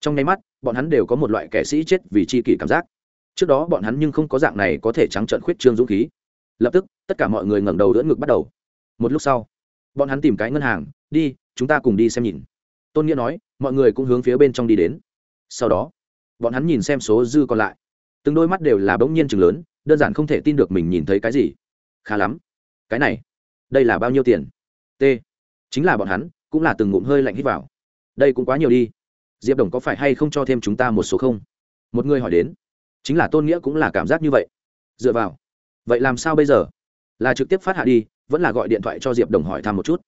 Trong nháy mắt, bọn hắn đều có một loại kẻ sĩ chết vì chi kỷ cảm giác. Trước đó bọn hắn nhưng không có dạng này có thể trắng trợn khuyết trương dũng khí. Lập tức, tất cả mọi người ngẩng đầu đỡ ngực bắt đầu. Một lúc sau, bọn hắn tìm cái ngân hàng, đi, chúng ta cùng đi xem nhìn. Tôn nghĩa nói, mọi người cũng hướng phía bên trong đi đến. Sau đó, bọn hắn nhìn xem số dư còn lại. Từng đôi mắt đều là bỗng nhiên chừng lớn, đơn giản không thể tin được mình nhìn thấy cái gì. Khá lắm. Cái này, đây là bao nhiêu tiền? T. Chính là bọn hắn cũng là từng ngụm hơi lạnh hít vào. Đây cũng quá nhiều đi. Diệp đồng có phải hay không cho thêm chúng ta một số không? Một người hỏi đến. Chính là tôn nghĩa cũng là cảm giác như vậy. Dựa vào. Vậy làm sao bây giờ? Là trực tiếp phát hạ đi, vẫn là gọi điện thoại cho diệp đồng hỏi thăm một chút.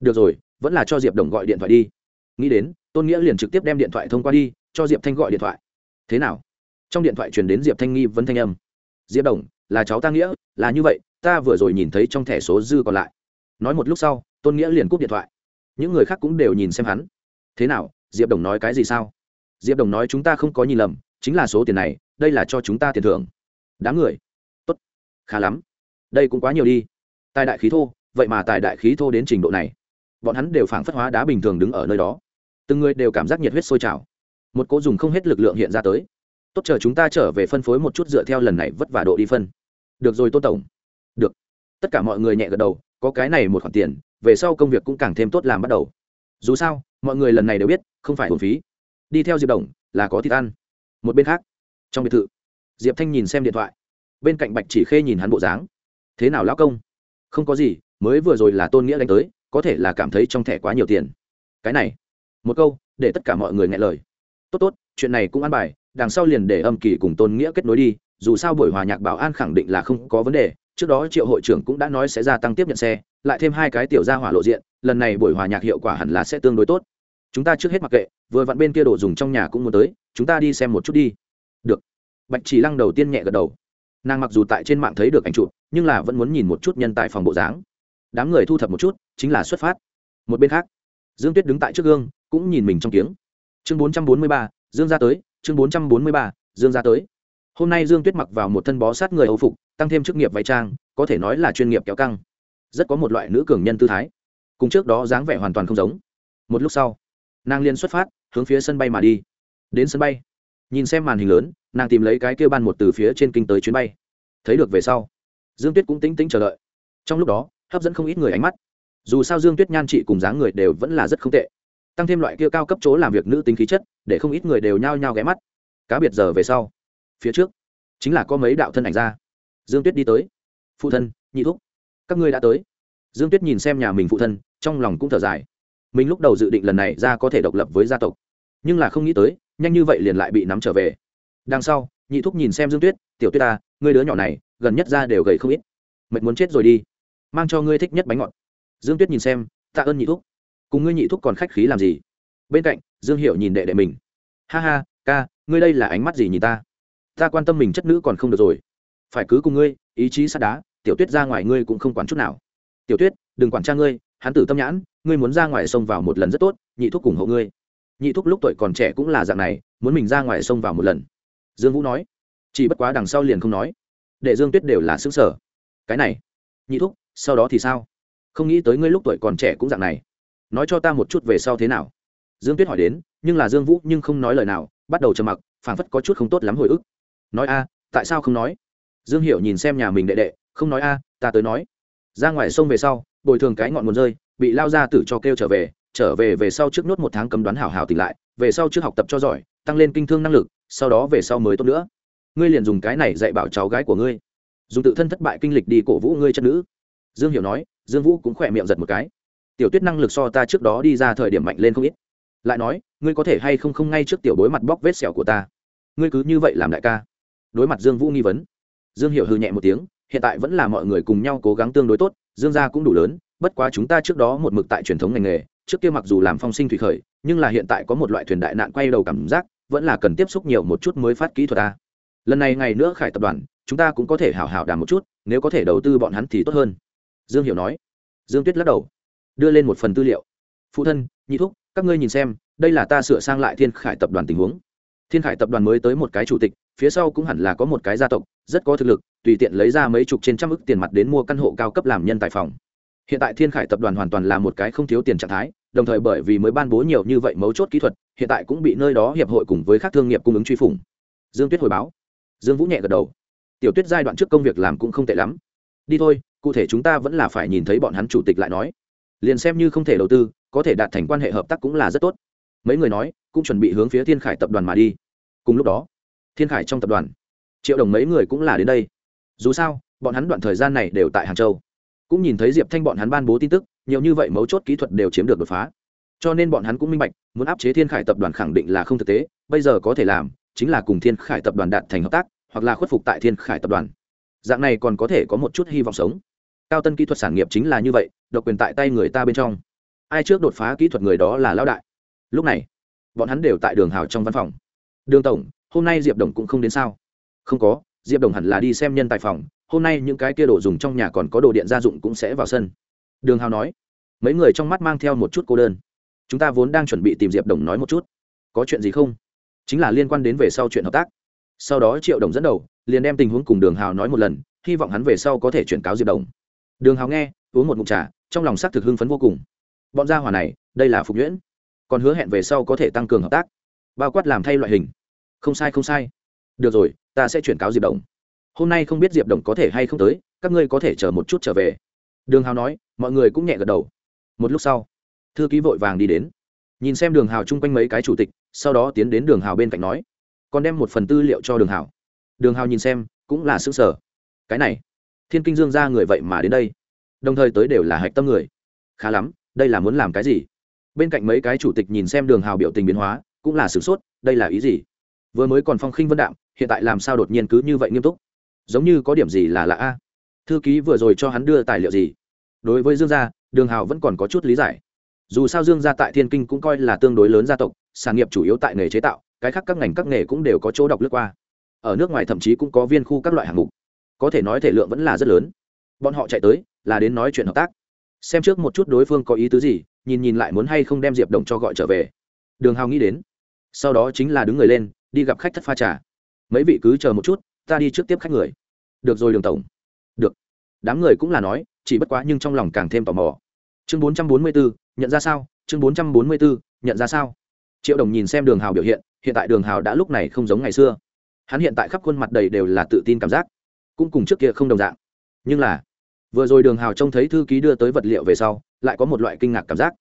Được rồi, vẫn là cho diệp đồng gọi điện thoại đi. Nghĩ đến, tôn nghĩa liền trực tiếp đem điện thoại thông qua đi, cho diệp thanh gọi điện thoại. Thế nào? Trong điện thoại truyền đến diệp thanh nghi vấn thanh âm. Diệp đồng, là cháu ta nghĩa, là như vậy, ta vừa rồi nhìn thấy trong thẻ số dư còn lại. Nói một lúc sau, tôn nghĩa liền cúp điện thoại những người khác cũng đều nhìn xem hắn. Thế nào, diệp đồng nói cái gì sao? Diệp đồng nói chúng ta không có nhìn lầm, chính là số tiền này, đây là cho chúng ta tiền thưởng. Đám người. Tốt. Khá lắm. Đây cũng quá nhiều đi. Tài đại khí thô, vậy mà tài đại khí thô đến trình độ này. Bọn hắn đều phảng phất hóa đá bình thường đứng ở nơi đó. Từng người đều cảm giác nhiệt huyết sôi trào. Một cô dùng không hết lực lượng hiện ra tới. Tốt, chờ chúng ta trở về phân phối một chút dựa theo lần này vất vả độ đi phân. Được rồi Tô tổng. Được. Tất cả mọi người nhẹ gật đầu, có cái này một khoản tiền về sau công việc cũng càng thêm tốt làm bắt đầu. Dù sao, mọi người lần này đều biết, không phải hồn phí. Đi theo diệp đồng là có thịt ăn. Một bên khác, trong biệt thự, diệp thanh nhìn xem điện thoại. Bên cạnh bạch chỉ khê nhìn hắn bộ dáng. Thế nào lão công? Không có gì, mới vừa rồi là tôn nghĩa đánh tới, có thể là cảm thấy trong thẻ quá nhiều tiền. Cái này, một câu, để tất cả mọi người nghe lời. Tốt tốt, chuyện này cũng ăn bài, đằng sau liền để âm kỳ cùng tôn nghĩa kết nối đi, dù sao buổi hòa nhạc bảo an khẳng định là không có vấn đề, trước đó triệu hội trưởng cũng đã nói sẽ gia tăng tiếp nhận xe lại thêm hai cái tiểu gia hỏa lộ diện, lần này buổi hòa nhạc hiệu quả hẳn là sẽ tương đối tốt. Chúng ta trước hết mặc kệ, vừa vặn bên kia đồ dùng trong nhà cũng muốn tới, chúng ta đi xem một chút đi. Được. Bạch chỉ lăng đầu tiên nhẹ gật đầu. Nàng mặc dù tại trên mạng thấy được ảnh chụp, nhưng là vẫn muốn nhìn một chút nhân tại phòng bộ dáng. Đám người thu thập một chút, chính là xuất phát. Một bên khác, dương tuyết đứng tại trước gương, cũng nhìn mình trong tiếng chương bốn trăm bốn mươi ba, dương ra tới, chương bốn trăm bốn mươi ba, dương ra tới. Hôm nay dương tuyết mặc vào một thân bó sát người âu phục, tăng thêm chức nghiệp váy trang, có thể nói là chuyên nghiệp kéo căng rất có một loại nữ cường nhân tư thái. Cùng trước đó dáng vẻ hoàn toàn không giống. Một lúc sau, nàng liên xuất phát, hướng phía sân bay mà đi. Đến sân bay, nhìn xem màn hình lớn, nàng tìm lấy cái kêu ban một từ phía trên kinh tới chuyến bay. Thấy được về sau, dương tuyết cũng tính tính chờ đợi. Trong lúc đó, hấp dẫn không ít người ánh mắt. Dù sao dương tuyết nhan trị cùng dáng người đều vẫn là rất không tệ. Tăng thêm loại kia cao cấp chỗ làm việc nữ tính khí chất, để không ít người đều nhao nhao ghé mắt. Cá biệt giờ về sau, phía trước, chính là có mấy đạo thân ảnh ra. Dương tuyết đi tới. Phụ thân, nhị thúc các ngươi đã tới. Dương tuyết nhìn xem nhà mình phụ thân, trong lòng cũng thở dài. Mình lúc đầu dự định lần này ra có thể độc lập với gia tộc, nhưng là không nghĩ tới, nhanh như vậy liền lại bị nắm trở về. Đằng sau, nhị thúc nhìn xem dương tuyết, tiểu tuyết ta, ngươi đứa nhỏ này, gần nhất ra đều gầy không ít. Mệt muốn chết rồi đi. Mang cho ngươi thích nhất bánh ngọt. Dương tuyết nhìn xem, tạ ơn nhị thúc. Cùng ngươi nhị thúc còn khách khí làm gì? Bên cạnh, dương hiệu nhìn đệ đệ mình. Ha ha, ca, ngươi đây là ánh mắt gì nhìn ta? Ta quan tâm mình chất nữ còn không được rồi. Phải cứ cùng ngươi, ý chí sắt đá tiểu tuyết ra ngoài ngươi cũng không quản chút nào. Tiểu tuyết, đừng quản cha ngươi, hắn tử tâm nhãn, ngươi muốn ra ngoài sông vào một lần rất tốt, nhị thúc cùng hộ ngươi. Nhị thúc lúc tuổi còn trẻ cũng là dạng này, muốn mình ra ngoài sông vào một lần. Dương vũ nói, chỉ bất quá đằng sau liền không nói. Để dương tuyết đều là xứng sở cái này, nhị thúc, sau đó thì sao? Không nghĩ tới ngươi lúc tuổi còn trẻ cũng dạng này. Nói cho ta một chút về sau thế nào? Dương tuyết hỏi đến, nhưng là dương vũ nhưng không nói lời nào, bắt đầu trầm mặc, phảng phất có chút không tốt lắm hồi ức. Nói a, tại sao không nói? Dương hiểu nhìn xem nhà mình đệ đệ không nói a, ta tới nói. Ra ngoài sông về sau, bồi thường cái ngọn nguồn rơi, bị lao ra tử cho kêu trở về trở về về sau trước nốt một tháng cấm đoán hảo hảo tỉnh lại, về sau trước học tập cho giỏi, tăng lên kinh thương năng lực, sau đó về sau mới tốt nữa. Ngươi liền dùng cái này dạy bảo cháu gái của ngươi. Dùng tự thân thất bại kinh lịch đi cổ vũ ngươi chất nữ. Dương hiểu nói, dương vũ cũng khỏe miệng giật một cái. Tiểu tuyết năng lực so ta trước đó đi ra thời điểm mạnh lên không ít. Lại nói, ngươi có thể hay không không ngay trước tiểu đối mặt bóc vết sẹo của ta? Ngươi cứ như vậy làm đại ca. Đối mặt dương vũ nghi vấn, dương hiểu hư nhẹ một tiếng hiện tại vẫn là mọi người cùng nhau cố gắng tương đối tốt, dương gia cũng đủ lớn, bất quá chúng ta trước đó một mực tại truyền thống ngành nghề, trước kia mặc dù làm phong sinh thủy khởi, nhưng là hiện tại có một loại thuyền đại nạn quay đầu cảm giác, vẫn là cần tiếp xúc nhiều một chút mới phát kỹ thuật ta. Lần này ngày nữa khải tập đoàn, chúng ta cũng có thể hảo hảo đàm một chút, nếu có thể đầu tư bọn hắn thì tốt hơn. Dương hiểu nói. Dương tuyết lắc đầu, đưa lên một phần tư liệu. Phụ thân, nhị thúc, các ngươi nhìn xem, đây là ta sửa sang lại thiên khải tập đoàn tình huống. Thiên khải tập đoàn mới tới một cái chủ tịch, phía sau cũng hẳn là có một cái gia tộc, rất có thực lực tùy tiện lấy ra mấy chục trên trăm ức tiền mặt đến mua căn hộ cao cấp làm nhân tài phòng. Hiện tại thiên khải tập đoàn hoàn toàn là một cái không thiếu tiền trạng thái, đồng thời bởi vì mới ban bố nhiều như vậy mấu chốt kỹ thuật, hiện tại cũng bị nơi đó hiệp hội cùng với các thương nghiệp cung ứng truy phủng. Dương tuyết hồi báo. Dương vũ nhẹ gật đầu. Tiểu tuyết giai đoạn trước công việc làm cũng không tệ lắm. Đi thôi, cụ thể chúng ta vẫn là phải nhìn thấy bọn hắn chủ tịch lại nói. Liền xem như không thể đầu tư, có thể đạt thành quan hệ hợp tác cũng là rất tốt. Mấy người nói, cũng chuẩn bị hướng phía thiên khải tập đoàn mà đi. Cùng lúc đó, thiên khải trong tập đoàn, triệu đồng mấy người cũng là đến đây dù sao, bọn hắn đoạn thời gian này đều tại hàng châu. Cũng nhìn thấy diệp thanh bọn hắn ban bố tin tức, nhiều như vậy mấu chốt kỹ thuật đều chiếm được đột phá. Cho nên bọn hắn cũng minh bạch, muốn áp chế thiên khải tập đoàn khẳng định là không thực tế, bây giờ có thể làm, chính là cùng thiên khải tập đoàn đạt thành hợp tác, hoặc là khuất phục tại thiên khải tập đoàn. Dạng này còn có thể có một chút hy vọng sống. Cao tân kỹ thuật sản nghiệp chính là như vậy, độc quyền tại tay người ta bên trong. Ai trước đột phá kỹ thuật người đó là lão đại. Lúc này, bọn hắn đều tại đường hào trong văn phòng. Đường tổng, hôm nay diệp đồng cũng không đến sao? Không có diệp đồng hẳn là đi xem nhân tài phòng, hôm nay những cái kia đồ dùng trong nhà còn có đồ điện gia dụng cũng sẽ vào sân. Đường hào nói. Mấy người trong mắt mang theo một chút cô đơn. Chúng ta vốn đang chuẩn bị tìm diệp đồng nói một chút. Có chuyện gì không? Chính là liên quan đến về sau chuyện hợp tác. Sau đó triệu đồng dẫn đầu, liền đem tình huống cùng đường hào nói một lần, hy vọng hắn về sau có thể chuyển cáo diệp đồng. Đường hào nghe, uống một mụn trà, trong lòng xác thực hưng phấn vô cùng. Bọn gia hỏa này, đây là phục nhuyễn. Còn hứa hẹn về sau có thể tăng cường hợp tác. Bao quát làm thay loại hình. Không sai không sai. Được rồi ta sẽ chuyển cáo diệp đồng. Hôm nay không biết diệp đồng có thể hay không tới, các ngươi có thể chờ một chút trở về. Đường hào nói, mọi người cũng nhẹ gật đầu. Một lúc sau, thư ký vội vàng đi đến. Nhìn xem đường hào chung quanh mấy cái chủ tịch, sau đó tiến đến đường hào bên cạnh nói, còn đem một phần tư liệu cho đường hào. Đường hào nhìn xem, cũng là xứ sở cái này, thiên kinh dương ra người vậy mà đến đây. Đồng thời tới đều là hạch tâm người. Khá lắm, đây là muốn làm cái gì? Bên cạnh mấy cái chủ tịch nhìn xem đường hào biểu tình biến hóa, cũng là sửng sốt, đây là ý gì? Vừa mới còn phong khinh vân đạm, hiện tại làm sao đột nhiên cứ như vậy nghiêm túc? Giống như có điểm gì là lạ a? Thư ký vừa rồi cho hắn đưa tài liệu gì? Đối với dương gia, đường hào vẫn còn có chút lý giải. Dù sao dương gia tại thiên kinh cũng coi là tương đối lớn gia tộc, sản nghiệp chủ yếu tại nghề chế tạo, cái khác các ngành các nghề cũng đều có chỗ đọc lướt qua. Ở nước ngoài thậm chí cũng có viên khu các loại hạng mục. Có thể nói thể lượng vẫn là rất lớn. Bọn họ chạy tới, là đến nói chuyện hợp tác. Xem trước một chút đối phương có ý tứ gì, nhìn nhìn lại muốn hay không đem diệp đồng cho gọi trở về. Đường hào nghĩ đến. Sau đó chính là đứng người lên đi gặp khách thất pha trà. Mấy vị cứ chờ một chút, ta đi trước tiếp khách người. Được rồi, đường tổng. Được. Đám người cũng là nói, chỉ bất quá nhưng trong lòng càng thêm tò mò. Chương bốn trăm bốn mươi bốn nhận ra sao? Chương bốn trăm bốn mươi bốn nhận ra sao? Triệu đồng nhìn xem đường hào biểu hiện hiện tại đường hào đã lúc này không giống ngày xưa. Hắn hiện tại khắp khuôn mặt đầy đều là tự tin cảm giác. Cũng cùng trước kia không đồng dạng. Nhưng là, vừa rồi đường hào trông thấy thư ký đưa tới vật liệu về sau, lại có một loại kinh ngạc cảm giác.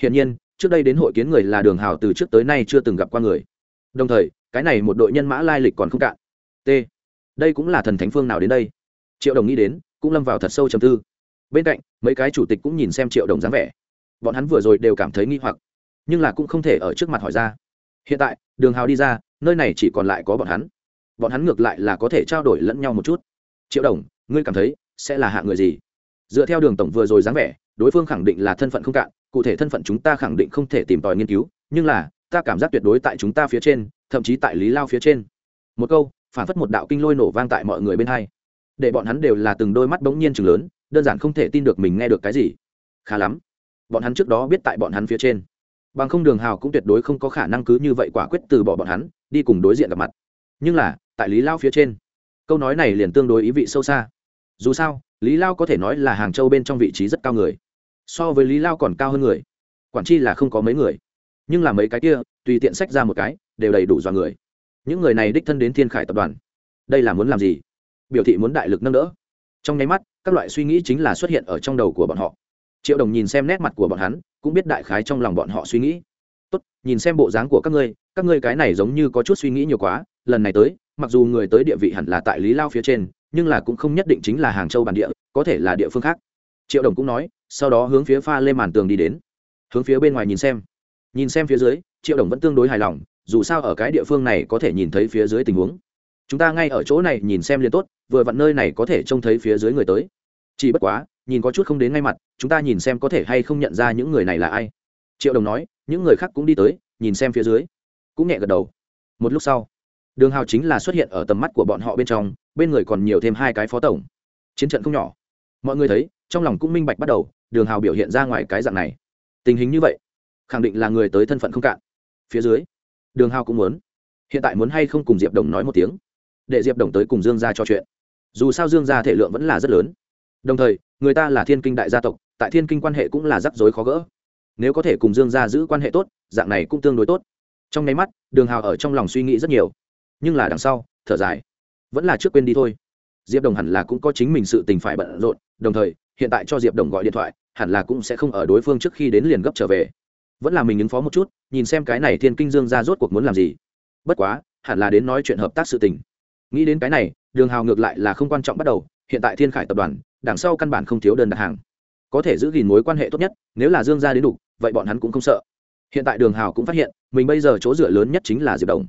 Hiển nhiên, trước đây đến hội kiến người là đường hào từ trước tới nay chưa từng gặp qua người. Đồng thời cái này một đội nhân mã lai lịch còn không cạn. T. Đây cũng là thần thánh phương nào đến đây? Triệu đồng nghĩ đến, cũng lâm vào thật sâu trầm tư. Bên cạnh, mấy cái chủ tịch cũng nhìn xem triệu đồng dáng vẻ. Bọn hắn vừa rồi đều cảm thấy nghi hoặc, nhưng là cũng không thể ở trước mặt hỏi ra. Hiện tại, đường hào đi ra, nơi này chỉ còn lại có bọn hắn. Bọn hắn ngược lại là có thể trao đổi lẫn nhau một chút. Triệu đồng, ngươi cảm thấy sẽ là hạ người gì? Dựa theo đường tổng vừa rồi dáng vẻ, đối phương khẳng định là thân phận không cạn, cụ thể thân phận chúng ta khẳng định không thể tìm tòi nghiên cứu, nhưng là, ta cảm giác tuyệt đối tại chúng ta phía trên thậm chí tại lý lao phía trên. Một câu, phản phất một đạo kinh lôi nổ vang tại mọi người bên hai. Để bọn hắn đều là từng đôi mắt bỗng nhiên chừng lớn, đơn giản không thể tin được mình nghe được cái gì. Khá lắm. Bọn hắn trước đó biết tại bọn hắn phía trên. Bằng không đường hào cũng tuyệt đối không có khả năng cứ như vậy quả quyết từ bỏ bọn hắn, đi cùng đối diện gặp mặt. Nhưng là, tại lý lao phía trên, câu nói này liền tương đối ý vị sâu xa. Dù sao, lý lao có thể nói là hàng châu bên trong vị trí rất cao người. So với lý lao còn cao hơn người. Quản chi là không có mấy người. Nhưng là mấy cái kia, tùy tiện sách ra một cái đều đầy đủ dọa người. Những người này đích thân đến thiên khải tập đoàn. Đây là muốn làm gì? Biểu thị muốn đại lực nâng đỡ. Trong nháy mắt, các loại suy nghĩ chính là xuất hiện ở trong đầu của bọn họ. Triệu đồng nhìn xem nét mặt của bọn hắn, cũng biết đại khái trong lòng bọn họ suy nghĩ. Tốt, nhìn xem bộ dáng của các ngươi các ngươi cái này giống như có chút suy nghĩ nhiều quá, lần này tới, mặc dù người tới địa vị hẳn là tại lý lao phía trên, nhưng là cũng không nhất định chính là hàng châu bản địa, có thể là địa phương khác. Triệu đồng cũng nói, sau đó hướng phía pha lên màn tường đi đến. Hướng phía bên ngoài nhìn xem. Nhìn xem phía dưới, triệu đồng vẫn tương đối hài lòng dù sao ở cái địa phương này có thể nhìn thấy phía dưới tình huống. Chúng ta ngay ở chỗ này nhìn xem liền tốt, vừa vặn nơi này có thể trông thấy phía dưới người tới. Chỉ bất quá, nhìn có chút không đến ngay mặt, chúng ta nhìn xem có thể hay không nhận ra những người này là ai. Triệu đồng nói, những người khác cũng đi tới, nhìn xem phía dưới. Cũng nhẹ gật đầu. Một lúc sau, đường hào chính là xuất hiện ở tầm mắt của bọn họ bên trong, bên người còn nhiều thêm hai cái phó tổng. Chiến trận không nhỏ. Mọi người thấy, trong lòng cũng minh bạch bắt đầu, đường hào biểu hiện ra ngoài cái dạng này. Tình hình như vậy, khẳng định là người tới thân phận không cạn. Phía dưới đường hào cũng muốn. Hiện tại muốn hay không cùng diệp đồng nói một tiếng, để diệp đồng tới cùng dương gia cho chuyện. Dù sao dương gia thể lượng vẫn là rất lớn. Đồng thời, người ta là thiên kinh đại gia tộc, tại thiên kinh quan hệ cũng là rắc rối khó gỡ. Nếu có thể cùng dương gia giữ quan hệ tốt, dạng này cũng tương đối tốt. Trong nháy mắt, đường hào ở trong lòng suy nghĩ rất nhiều. Nhưng là đằng sau, thở dài. Vẫn là trước quên đi thôi. Diệp đồng hẳn là cũng có chính mình sự tình phải bận rộn, đồng thời, hiện tại cho diệp đồng gọi điện thoại, hẳn là cũng sẽ không ở đối phương trước khi đến liền gấp trở về vẫn là mình ứng phó một chút, nhìn xem cái này thiên kinh dương ra rốt cuộc muốn làm gì. Bất quá, hẳn là đến nói chuyện hợp tác sự tình. Nghĩ đến cái này, đường hào ngược lại là không quan trọng bắt đầu, hiện tại thiên khải tập đoàn, đằng sau căn bản không thiếu đơn đặt hàng. Có thể giữ gìn mối quan hệ tốt nhất, nếu là dương gia đến đủ vậy bọn hắn cũng không sợ. Hiện tại đường hào cũng phát hiện, mình bây giờ chỗ dựa lớn nhất chính là diệp đồng.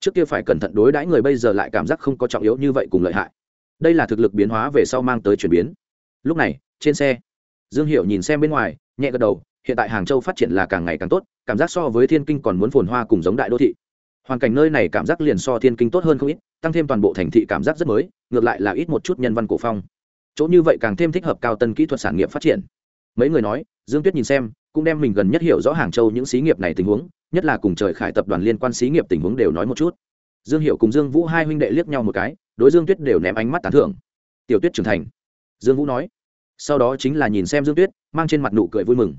Trước kia phải cẩn thận đối đãi người bây giờ lại cảm giác không có trọng yếu như vậy cùng lợi hại. Đây là thực lực biến hóa về sau mang tới chuyển biến. Lúc này, trên xe, dương hiệu nhìn xem bên ngoài, nhẹ gật đầu hiện tại hàng châu phát triển là càng ngày càng tốt, cảm giác so với thiên kinh còn muốn phồn hoa cùng giống đại đô thị. Hoàn cảnh nơi này cảm giác liền so thiên kinh tốt hơn không ít, tăng thêm toàn bộ thành thị cảm giác rất mới, ngược lại là ít một chút nhân văn cổ phong. Chỗ như vậy càng thêm thích hợp cao tân kỹ thuật sản nghiệp phát triển. Mấy người nói, dương tuyết nhìn xem, cũng đem mình gần nhất hiểu rõ hàng châu những xí nghiệp này tình huống, nhất là cùng trời khải tập đoàn liên quan xí nghiệp tình huống đều nói một chút. Dương hiệu cùng dương vũ hai huynh đệ liếc nhau một cái, đối dương tuyết đều ném ánh mắt tán thưởng. Tiểu tuyết trưởng thành. Dương vũ nói. Sau đó chính là nhìn xem dương tuyết, mang trên mặt nụ cười vui mừng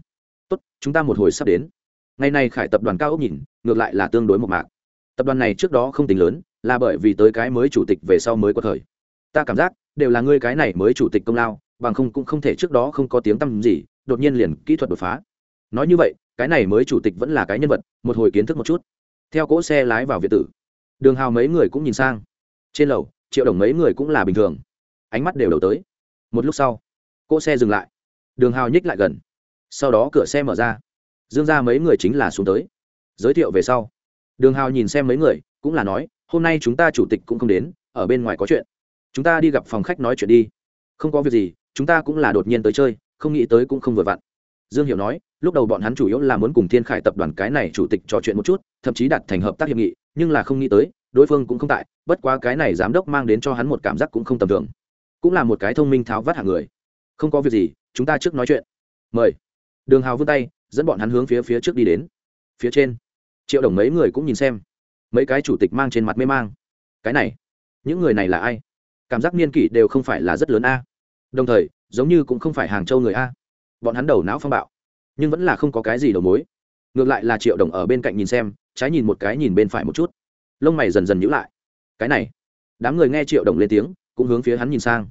tốt, chúng ta một hồi sắp đến. Ngày nay khải tập đoàn cao ốc nhìn, ngược lại là tương đối một mạc. Tập đoàn này trước đó không tính lớn, là bởi vì tới cái mới chủ tịch về sau mới có thời. Ta cảm giác, đều là ngươi cái này mới chủ tịch công lao, bằng không cũng không thể trước đó không có tiếng tăm gì, đột nhiên liền kỹ thuật đột phá. Nói như vậy, cái này mới chủ tịch vẫn là cái nhân vật, một hồi kiến thức một chút. Theo cỗ xe lái vào việt tử, đường hào mấy người cũng nhìn sang. Trên lầu, triệu đồng mấy người cũng là bình thường. Ánh mắt đều đầu tới. Một lúc sau, cỗ xe dừng lại. Đường hào nhích lại gần sau đó cửa xe mở ra. Dương ra mấy người chính là xuống tới. Giới thiệu về sau, đường hào nhìn xem mấy người, cũng là nói, hôm nay chúng ta chủ tịch cũng không đến, ở bên ngoài có chuyện. Chúng ta đi gặp phòng khách nói chuyện đi. Không có việc gì, chúng ta cũng là đột nhiên tới chơi, không nghĩ tới cũng không vừa vặn. Dương hiểu nói, lúc đầu bọn hắn chủ yếu là muốn cùng thiên khải tập đoàn cái này chủ tịch trò chuyện một chút, thậm chí đặt thành hợp tác hiệp nghị, nhưng là không nghĩ tới, đối phương cũng không tại, bất quá cái này giám đốc mang đến cho hắn một cảm giác cũng không tầm thường. Cũng là một cái thông minh tháo vát hạng người. Không có việc gì, chúng ta trước nói chuyện. Mời đường hào vươn tay, dẫn bọn hắn hướng phía phía trước đi đến. Phía trên, triệu đồng mấy người cũng nhìn xem. Mấy cái chủ tịch mang trên mặt mê mang. Cái này, những người này là ai? Cảm giác niên kỷ đều không phải là rất lớn a. Đồng thời, giống như cũng không phải hàng châu người a. Bọn hắn đầu não phong bạo, nhưng vẫn là không có cái gì đầu mối. Ngược lại là triệu đồng ở bên cạnh nhìn xem, trái nhìn một cái nhìn bên phải một chút. Lông mày dần dần nhữ lại. Cái này, đám người nghe triệu đồng lên tiếng, cũng hướng phía hắn nhìn sang.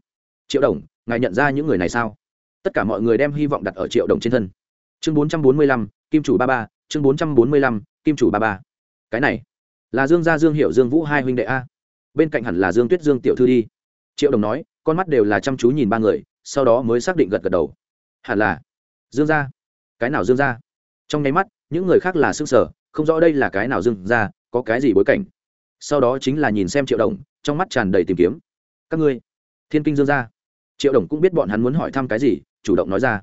Triệu đồng, ngài nhận ra những người này sao? Tất cả mọi người đem hy vọng đặt ở triệu đồng trên thân chương bốn trăm bốn mươi lăm, kim chủ ba ba, chương bốn trăm bốn mươi lăm, kim chủ ba ba. Cái này, là dương gia dương hiệu dương vũ hai huynh đệ a. Bên cạnh hẳn là dương tuyết dương tiểu thư đi. Triệu đồng nói, con mắt đều là chăm chú nhìn ba người, sau đó mới xác định gật gật đầu. Hẳn là, dương gia. Cái nào dương gia? Trong nháy mắt, những người khác là s ư ơ n g sở không rõ đây là cái nào dương gia, có cái gì bối cảnh. Sau đó chính là nhìn xem triệu đồng, trong mắt tràn đầy tìm kiếm. Các ngươi, thiên kinh dương gia. Triệu đồng cũng biết bọn hắn muốn hỏi thăm cái gì, chủ động nói ra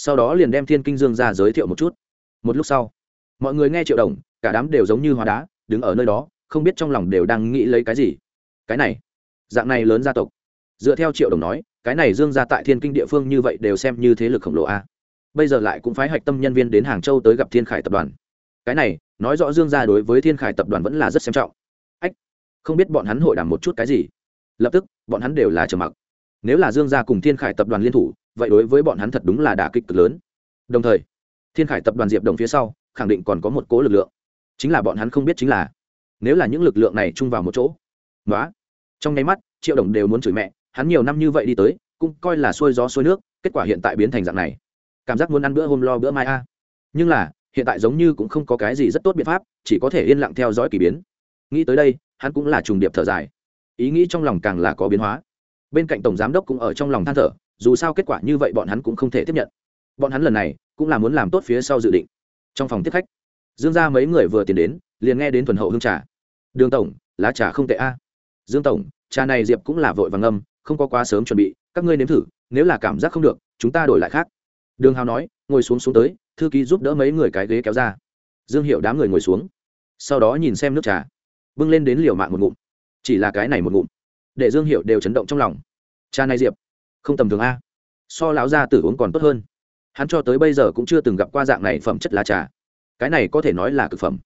sau đó liền đem thiên kinh dương gia giới thiệu một chút. Một lúc sau, mọi người nghe triệu đồng, cả đám đều giống như hóa đá, đứng ở nơi đó, không biết trong lòng đều đang nghĩ lấy cái gì. Cái này, dạng này lớn gia tộc. Dựa theo triệu đồng nói, cái này dương gia tại thiên kinh địa phương như vậy đều xem như thế lực khổng lồ a. Bây giờ lại cũng phái hạch tâm nhân viên đến hàng châu tới gặp thiên khải tập đoàn. Cái này, nói rõ dương gia đối với thiên khải tập đoàn vẫn là rất xem trọng. Ách, không biết bọn hắn hội đàm một chút cái gì. Lập tức, bọn hắn đều là trầm mặc. Nếu là dương gia cùng thiên khải tập đoàn liên thủ vậy đối với bọn hắn thật đúng là đả kích cực lớn. Đồng thời, thiên khải tập đoàn diệp đồng phía sau, khẳng định còn có một cố lực lượng. Chính là bọn hắn không biết chính là, nếu là những lực lượng này chung vào một chỗ nói trong nháy mắt, triệu đồng đều muốn chửi mẹ, hắn nhiều năm như vậy đi tới, cũng coi là xuôi gió xuôi nước, kết quả hiện tại biến thành dạng này. Cảm giác muốn ăn bữa hôm lo bữa mai a. Nhưng là, hiện tại giống như cũng không có cái gì rất tốt biện pháp, chỉ có thể yên lặng theo dõi k ỳ biến. Nghĩ tới đây, hắn cũng là trùng điệp thở dài. Ý nghĩ trong lòng càng là có biến hóa. Bên cạnh tổng giám đốc cũng ở trong lòng than thở dù sao kết quả như vậy bọn hắn cũng không thể tiếp nhận. Bọn hắn lần này cũng là muốn làm tốt phía sau dự định. Trong phòng tiếp khách, dương ra mấy người vừa tiến đến, liền nghe đến thuần hậu hương trà. Đường tổng, lá trà không tệ a. Dương tổng, trà này diệp cũng là vội vàng ngâm, không có quá sớm chuẩn bị, các ngươi nếm thử, nếu là cảm giác không được, chúng ta đổi lại khác. Đường hào nói, ngồi xuống xuống tới, thư ký giúp đỡ mấy người cái ghế kéo ra. Dương hiệu đám người ngồi xuống, sau đó nhìn xem nước trà, bưng lên đến liều mạng một ngụm. Chỉ là cái này một ngụm, để dương hiệu đều chấn động trong lòng. Trà này diệp không tầm thường a. So lão gia tử uống còn tốt hơn. Hắn cho tới bây giờ cũng chưa từng gặp qua dạng này phẩm chất lá trà. Cái này có thể nói là cực phẩm.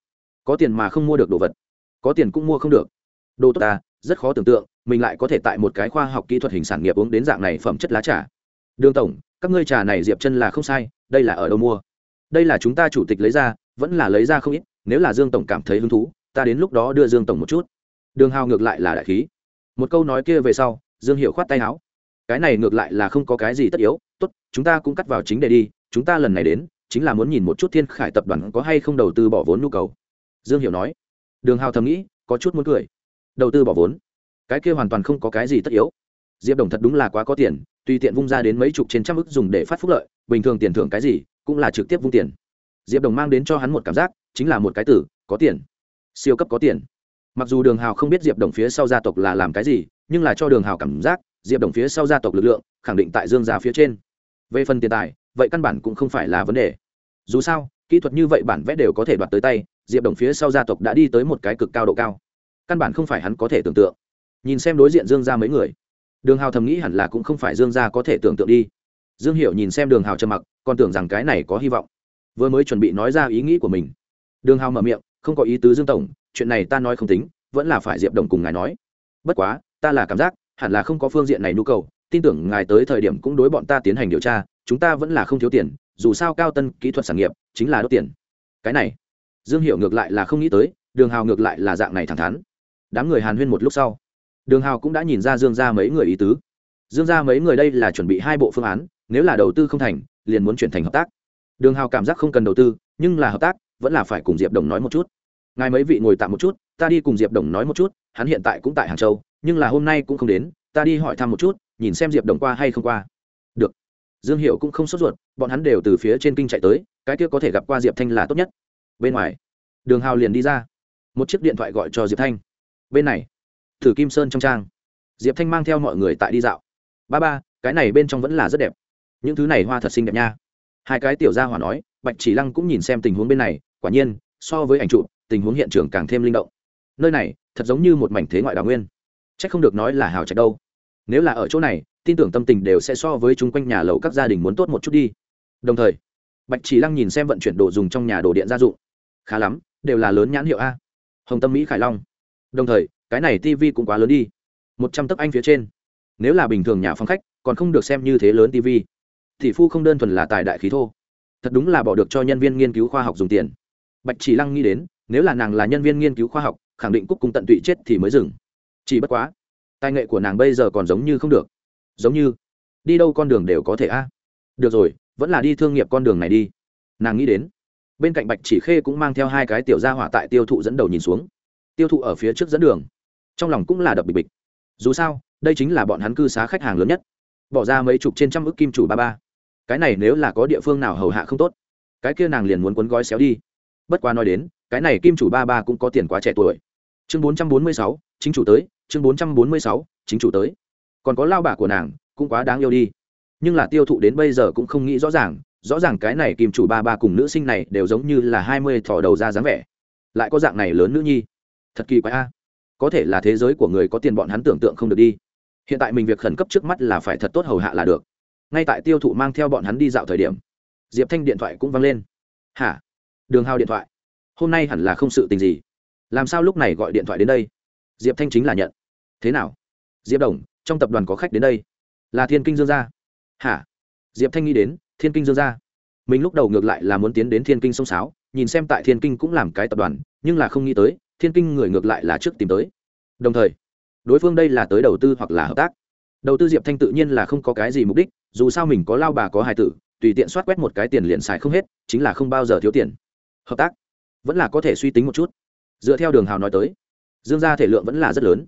Có tiền mà không mua được đồ vật. Có tiền cũng mua không được. Đồ tốt ta, rất khó tưởng tượng, mình lại có thể tại một cái khoa học kỹ thuật hình sản nghiệp uống đến dạng này phẩm chất lá trà. Đường tổng, các ngươi trà này diệp chân là không sai, đây là ở đâu mua? Đây là chúng ta chủ tịch lấy ra, vẫn là lấy ra không ít, nếu là dương tổng cảm thấy hứng thú, ta đến lúc đó đưa dương tổng một chút. Đường hào ngược lại là đại khí. Một câu nói kia về sau, dương hiệu khoát tay áo cái này ngược lại là không có cái gì tất yếu, tốt, chúng ta cũng cắt vào chính đề đi, chúng ta lần này đến, chính là muốn nhìn một chút thiên khải tập đoàn có hay không đầu tư bỏ vốn nhu cầu. Dương Hiểu nói. Đường hào thầm nghĩ, có chút muốn cười. Đầu tư bỏ vốn? Cái kia hoàn toàn không có cái gì tất yếu. Diệp đồng thật đúng là quá có tiền, tùy tiện vung ra đến mấy chục trên trăm ức dùng để phát phúc lợi, bình thường tiền thưởng cái gì, cũng là trực tiếp vung tiền. Diệp đồng mang đến cho hắn một cảm giác, chính là một cái tử có tiền. Siêu cấp có tiền. Mặc dù đường hào không biết diệp đồng phía sau gia tộc là làm cái gì, nhưng là cho đường hào cảm giác diệp đồng phía sau gia tộc lực lượng, khẳng định tại dương gia phía trên. Về phần tiền tài, vậy căn bản cũng không phải là vấn đề. Dù sao, kỹ thuật như vậy bản vẽ đều có thể đoạt tới tay, diệp đồng phía sau gia tộc đã đi tới một cái cực cao độ cao. Căn bản không phải hắn có thể tưởng tượng. Nhìn xem đối diện dương gia mấy người, đường hào thầm nghĩ hẳn là cũng không phải dương gia có thể tưởng tượng đi. Dương hiểu nhìn xem đường hào trầm mặc, còn tưởng rằng cái này có hy vọng. Vừa mới chuẩn bị nói ra ý nghĩ của mình, đường hào mở miệng, không có ý tứ dương tổng, chuyện này ta nói không tính, vẫn là phải diệp đồng cùng ngài nói. Bất quá, ta là cảm giác hẳn là không có phương diện này nhu cầu, tin tưởng ngài tới thời điểm cũng đối bọn ta tiến hành điều tra, chúng ta vẫn là không thiếu tiền, dù sao cao tân kỹ thuật sản nghiệp chính là đốt tiền. Cái này, dương hiệu ngược lại là không nghĩ tới, đường hào ngược lại là dạng này thẳng thắn. Đám người hàn huyên một lúc sau, đường hào cũng đã nhìn ra dương ra mấy người ý tứ. Dương ra mấy người đây là chuẩn bị hai bộ phương án, nếu là đầu tư không thành, liền muốn chuyển thành hợp tác. Đường hào cảm giác không cần đầu tư, nhưng là hợp tác, vẫn là phải cùng diệp đồng nói một chút. Ngài mấy vị ngồi tạm một chút, ta đi cùng diệp đồng nói một chút, hắn hiện tại cũng tại hàng châu nhưng là hôm nay cũng không đến, ta đi hỏi thăm một chút, nhìn xem diệp đồng qua hay không qua. Được. Dương hiệu cũng không sốt ruột, bọn hắn đều từ phía trên kinh chạy tới, cái kia có thể gặp qua diệp thanh là tốt nhất. Bên ngoài, đường hào liền đi ra. Một chiếc điện thoại gọi cho diệp thanh. Bên này, thử kim sơn trong trang. Diệp thanh mang theo mọi người tại đi dạo. Ba ba, cái này bên trong vẫn là rất đẹp. Những thứ này hoa thật xinh đẹp nha. Hai cái tiểu gia hỏa nói, bạch chỉ lăng cũng nhìn xem tình huống bên này, quả nhiên, so với ảnh trụ tình huống hiện trường càng thêm linh động. Nơi này, thật giống như một mảnh thế ngoại đào nguyên c h ắ c không được nói là hào trạch đâu. Nếu là ở chỗ này, tin tưởng tâm tình đều sẽ so với chung quanh nhà lầu các gia đình muốn tốt một chút đi. Đồng thời, bạch chỉ lăng nhìn xem vận chuyển đồ dùng trong nhà đồ điện gia dụng. Khá lắm, đều là lớn nhãn hiệu a. Hồng tâm mỹ khải long. Đồng thời, cái này tv cũng quá lớn đi. Một trăm tấc anh phía trên. Nếu là bình thường nhà phòng khách, còn không được xem như thế lớn tv thì phu không đơn thuần là tài đại khí thô. Thật đúng là bỏ được cho nhân viên nghiên cứu khoa học dùng tiền. Bạch chỉ lăng nghĩ đến, nếu là nàng là nhân viên nghiên cứu khoa học, khẳng định cúc cùng tận tụy chết thì mới dừng chỉ bất quá, tài nghệ của nàng bây giờ còn giống như không được. Giống như, đi đâu con đường đều có thể a. Được rồi, vẫn là đi thương nghiệp con đường này đi. Nàng nghĩ đến, bên cạnh bạch chỉ khê cũng mang theo hai cái tiểu gia hỏa tại tiêu thụ dẫn đầu nhìn xuống. Tiêu thụ ở phía trước dẫn đường, trong lòng cũng là đập bịch bịch. Dù sao, đây chính là bọn hắn cư xá khách hàng lớn nhất. Bỏ ra mấy chục trên trăm ước kim chủ ba ba. Cái này nếu là có địa phương nào hầu hạ không tốt, cái kia nàng liền muốn cuốn gói xéo đi. Bất qua nói đến, cái này kim chủ ba ba cũng có tiền quá trẻ tuổi chương bốn trăm bốn mươi sáu, chính chủ tới, chương bốn trăm bốn mươi sáu, chính chủ tới. Còn có lao bả của nàng, cũng quá đáng yêu đi. Nhưng là tiêu thụ đến bây giờ cũng không nghĩ rõ ràng rõ ràng cái này kim chủ ba ba cùng nữ sinh này đều giống như là hai mươi thỏ đầu ra dáng vẻ. Lại có dạng này lớn nữ nhi. Thật kỳ quái a. Có thể là thế giới của người có tiền bọn hắn tưởng tượng không được đi. Hiện tại mình việc khẩn cấp trước mắt là phải thật tốt hầu hạ là được. Ngay tại tiêu thụ mang theo bọn hắn đi dạo thời điểm, diệp thanh điện thoại cũng văng lên. Hả? Đường hào điện thoại? Hôm nay hẳn là không sự tình gì làm sao lúc này gọi điện thoại đến đây? Diệp thanh chính là nhận. Thế nào? Diệp đồng, trong tập đoàn có khách đến đây? Là thiên kinh dương gia. Hả? Diệp thanh nghĩ đến, thiên kinh dương gia. Mình lúc đầu ngược lại là muốn tiến đến thiên kinh sông sáo, nhìn xem tại thiên kinh cũng làm cái tập đoàn, nhưng là không nghĩ tới, thiên kinh người ngược lại là trước tìm tới. Đồng thời, đối phương đây là tới đầu tư hoặc là hợp tác. Đầu tư diệp thanh tự nhiên là không có cái gì mục đích, dù sao mình có lao bà có hài tử, tùy tiện soát quét một cái tiền liền xài không hết, chính là không bao giờ thiếu tiền. Hợp tác? Vẫn là có thể suy tính một chút dựa theo đường hào nói tới. Dương gia thể lượng vẫn là rất lớn.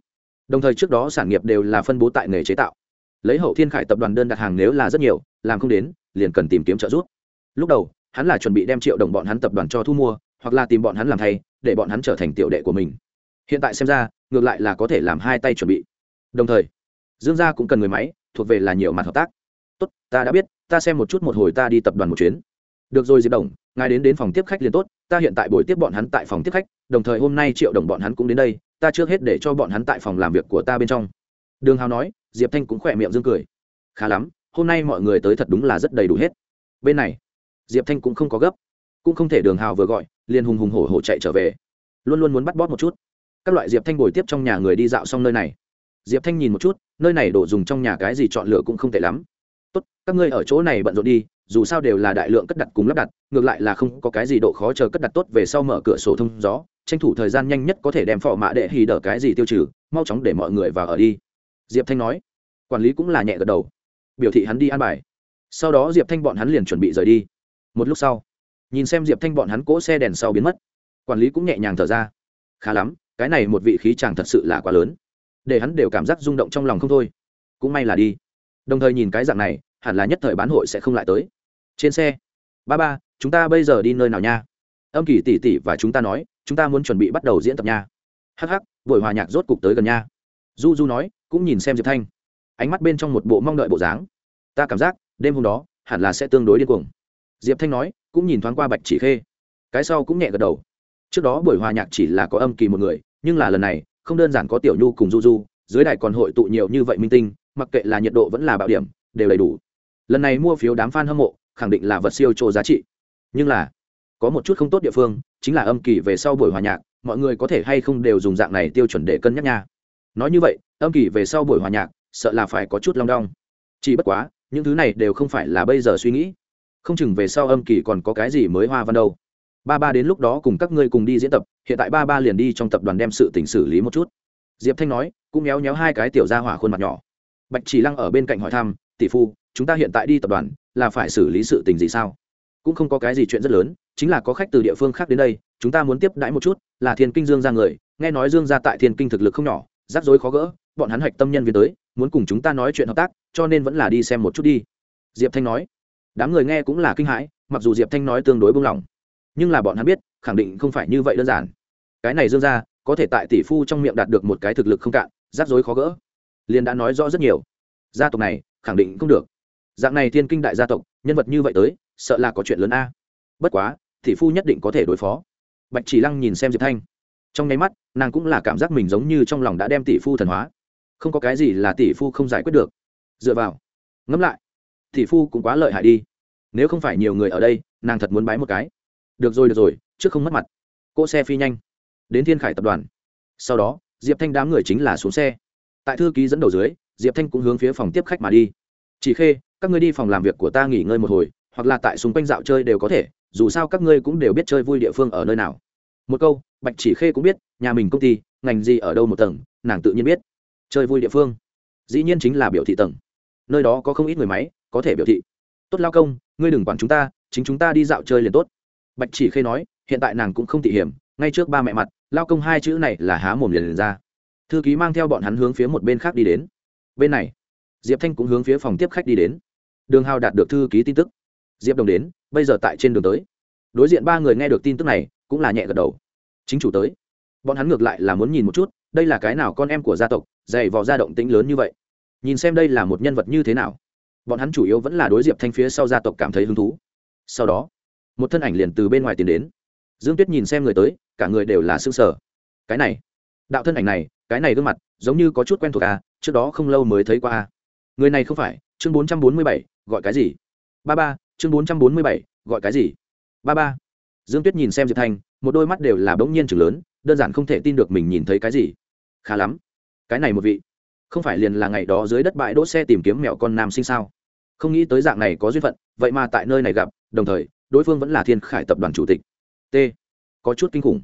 Đồng thời trước đó sản nghiệp đều là phân bố tại nghề chế tạo. Lấy hậu thiên khải tập đoàn đơn đặt hàng nếu là rất nhiều, làm không đến, liền cần tìm kiếm trợ giúp. Lúc đầu, hắn là chuẩn bị đem triệu đồng bọn hắn tập đoàn cho thu mua, hoặc là tìm bọn hắn làm thay, để bọn hắn trở thành tiểu đệ của mình. Hiện tại xem ra, ngược lại là có thể làm hai tay chuẩn bị. Đồng thời, dương gia cũng cần người máy, thuộc về là nhiều mặt hợp tác. Tốt, ta đã biết, ta xem một chút một hồi ta đi tập đoàn một chuyến. Được rồi, diệp đồng ngài đến đến phòng tiếp khách liền tốt, ta hiện tại buổi tiếp bọn hắn tại phòng tiếp khách, đồng thời hôm nay triệu đồng bọn hắn cũng đến đây, ta trước hết để cho bọn hắn tại phòng làm việc của ta bên trong. Đường hào nói, diệp thanh cũng khỏe miệng dương cười. Khá lắm, hôm nay mọi người tới thật đúng là rất đầy đủ hết. Bên này, diệp thanh cũng không có gấp. Cũng không thể đường hào vừa gọi, liền hùng hùng hổ hổ chạy trở về. Luôn luôn muốn bắt bóp một chút. Các loại diệp thanh bồi tiếp trong nhà người đi dạo xong nơi này. Diệp thanh nhìn một chút, nơi này đồ dùng trong nhà cái gì chọn lựa cũng không tệ lắm. Tốt, các ngươi ở chỗ này bận rộn đi dù sao đều là đại lượng cất đặt cùng lắp đặt, ngược lại là không có cái gì độ khó chờ cất đặt tốt về sau mở cửa sổ thông gió, tranh thủ thời gian nhanh nhất có thể đem phò mạ đệ hì đỡ cái gì tiêu trừ, mau chóng để mọi người vào ở đi. Diệp thanh nói. Quản lý cũng là nhẹ gật đầu. Biểu thị hắn đi an bài. Sau đó diệp thanh bọn hắn liền chuẩn bị rời đi. Một lúc sau, nhìn xem diệp thanh bọn hắn cỗ xe đèn sau biến mất, quản lý cũng nhẹ nhàng thở ra. Khá lắm, cái này một vị khí chàng thật sự là quá lớn. Để hắn đều cảm giác rung động trong lòng không thôi. Cũng may là đi. Đồng thời nhìn cái dạng này hẳn là nhất thời bán hội sẽ không lại tới. Trên xe, ba ba, chúng ta bây giờ đi nơi nào nha? Âm kỳ tỉ tỉ và chúng ta nói, chúng ta muốn chuẩn bị bắt đầu diễn tập nha. Hắc hắc, buổi hòa nhạc rốt cục tới gần nha. Du du nói, cũng nhìn xem diệp thanh. Ánh mắt bên trong một bộ mong đợi bộ dáng. Ta cảm giác, đêm hôm đó, hẳn là sẽ tương đối điên cuồng. Diệp thanh nói, cũng nhìn thoáng qua bạch chỉ khê. Cái sau cũng nhẹ gật đầu. Trước đó buổi hòa nhạc chỉ là có âm kỳ một người, nhưng là lần này, không đơn giản có tiểu nhu cùng du du dưới đài còn hội tụ nhiều như vậy minh tinh, mặc kệ là nhiệt độ vẫn là bạo điểm, đều đầy đủ lần này mua phiếu đám f a n hâm mộ, khẳng định là vật siêu trộ giá trị. Nhưng là, có một chút không tốt địa phương, chính là âm kỳ về sau buổi hòa nhạc, mọi người có thể hay không đều dùng dạng này tiêu chuẩn để cân nhắc nha. Nói như vậy, âm kỳ về sau buổi hòa nhạc, sợ là phải có chút long đong. Chỉ bất quá, những thứ này đều không phải là bây giờ suy nghĩ. Không chừng về sau âm kỳ còn có cái gì mới hoa văn đâu. Ba ba đến lúc đó cùng các ngươi cùng đi diễn tập, hiện tại ba ba liền đi trong tập đoàn đem sự tỉnh xử lý một chút. Diệp thanh nói, cũng méo méo hai cái tiểu ra hỏa khuôn mặt nhỏ. Bạch chỉ lăng ở bên cạnh hỏi thăm, tỷ phu chúng ta hiện tại đi tập đoàn, là phải xử lý sự tình gì sao? Cũng không có cái gì chuyện rất lớn, chính là có khách từ địa phương khác đến đây, chúng ta muốn tiếp đãi một chút, là thiên kinh dương ra người, nghe nói dương ra tại thiên kinh thực lực không nhỏ, rắc rối khó gỡ, bọn hắn hạch tâm nhân viên tới, muốn cùng chúng ta nói chuyện hợp tác, cho nên vẫn là đi xem một chút đi. Diệp thanh nói. Đám người nghe cũng là kinh hãi, mặc dù diệp thanh nói tương đối buông lỏng, nhưng là bọn hắn biết, khẳng định không phải như vậy đơn giản. Cái này dương ra có thể tại tỷ phu trong miệng đạt được một cái thực lực không cạn, rắc rối khó gỡ. Liền đã nói rõ rất nhiều. Gia tộc này, khẳng định không được dạng này thiên kinh đại gia tộc, nhân vật như vậy tới, sợ là có chuyện lớn a. Bất quá tỷ phu nhất định có thể đối phó. Bạch chỉ lăng nhìn xem diệp thanh. Trong nháy mắt, nàng cũng là cảm giác mình giống như trong lòng đã đem tỷ phu thần hóa. Không có cái gì là tỷ phu không giải quyết được. Dựa vào. Ngẫm lại, tỷ phu cũng quá lợi hại đi. Nếu không phải nhiều người ở đây, nàng thật muốn bái một cái. Được rồi được rồi, trước không mất mặt. Cỗ xe phi nhanh. Đến thiên khải tập đoàn. Sau đó, diệp thanh đám người chính là xuống xe. Tại thư ký dẫn đầu dưới, diệp thanh cũng hướng phía phòng tiếp khách mà đi. Chỉ khê các ngươi đi phòng làm việc của ta nghỉ ngơi một hồi hoặc là tại xung quanh dạo chơi đều có thể dù sao các ngươi cũng đều biết chơi vui địa phương ở nơi nào. Một câu bạch chỉ khê cũng biết nhà mình công ty ngành gì ở đâu một tầng nàng tự nhiên biết. Chơi vui địa phương dĩ nhiên chính là biểu thị tầng. Nơi đó có không ít người máy có thể biểu thị. Tốt lao công ngươi đừng quản chúng ta chính chúng ta đi dạo chơi liền tốt. Bạch chỉ khê nói hiện tại nàng cũng không tỉ hiểm ngay trước ba mẹ mặt lao công hai chữ này là há mồm liền, liền ra. Thư ký mang theo bọn hắn hướng phía một bên khác đi đến. Bên này diệp thanh cũng hướng phía phòng tiếp khách đi đến đường hào đạt được thư ký tin tức. Diệp đồng đến, bây giờ tại trên đường tới. Đối diện ba người nghe được tin tức này, cũng là nhẹ gật đầu. Chính chủ tới. Bọn hắn ngược lại là muốn nhìn một chút, đây là cái nào con em của gia tộc, dày vò ra động tĩnh lớn như vậy. Nhìn xem đây là một nhân vật như thế nào. Bọn hắn chủ yếu vẫn là đối diệp thanh phía sau gia tộc cảm thấy hứng thú. Sau đó, một thân ảnh liền từ bên ngoài tiến đến. Dương tuyết nhìn xem người tới, cả người đều là s ư ơ n g sở cái này, đạo thân ảnh này, cái này gương mặt, giống như có chút quen thuộc à trước đó không lâu mới thấy qua à. Người này không phải, chương bốn trăm bốn mươi bảy gọi cái gì? Ba ba, chương bốn trăm bốn mươi bảy, gọi cái gì? Ba ba. Dương tuyết nhìn xem diệp thanh một đôi mắt đều là bỗng nhiên chừng lớn, đơn giản không thể tin được mình nhìn thấy cái gì. Khá lắm. Cái này một vị. Không phải liền là ngày đó dưới đất bãi đỗ xe tìm kiếm mẹo con nam sinh sao? Không nghĩ tới dạng này có duyên phận, vậy mà tại nơi này gặp, đồng thời, đối phương vẫn là thiên khải tập đoàn chủ tịch. T. Có chút kinh khủng.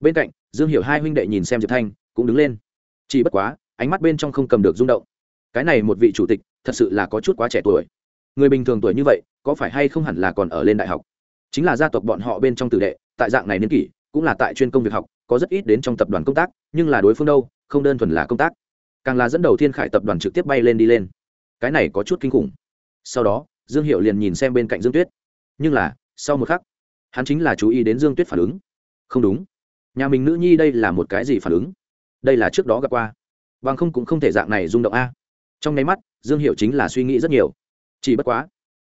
Bên cạnh, dương hiểu hai huynh đệ nhìn xem diệp thanh cũng đứng lên. Chỉ bất quá, ánh mắt bên trong không cầm được rung động. Cái này một vị chủ tịch, thật sự là có chút quá trẻ tuổi người bình thường tuổi như vậy, có phải hay không hẳn là còn ở lên đại học? Chính là gia tộc bọn họ bên trong tử đệ, tại dạng này niên kỷ, cũng là tại chuyên công việc học, có rất ít đến trong tập đoàn công tác, nhưng là đối phương đâu, không đơn thuần là công tác. Càng là dẫn đầu thiên khải tập đoàn trực tiếp bay lên đi lên. Cái này có chút kinh khủng. Sau đó, dương hiệu liền nhìn xem bên cạnh dương tuyết. Nhưng là, sau một khắc, hắn chính là chú ý đến dương tuyết phản ứng. Không đúng. Nhà mình nữ nhi đây là một cái gì phản ứng? Đây là trước đó gặp qua. Bằng không cũng không thể dạng này rung động a. Trong nháy mắt, dương hiệu chính là suy nghĩ rất nhiều chỉ bất quá,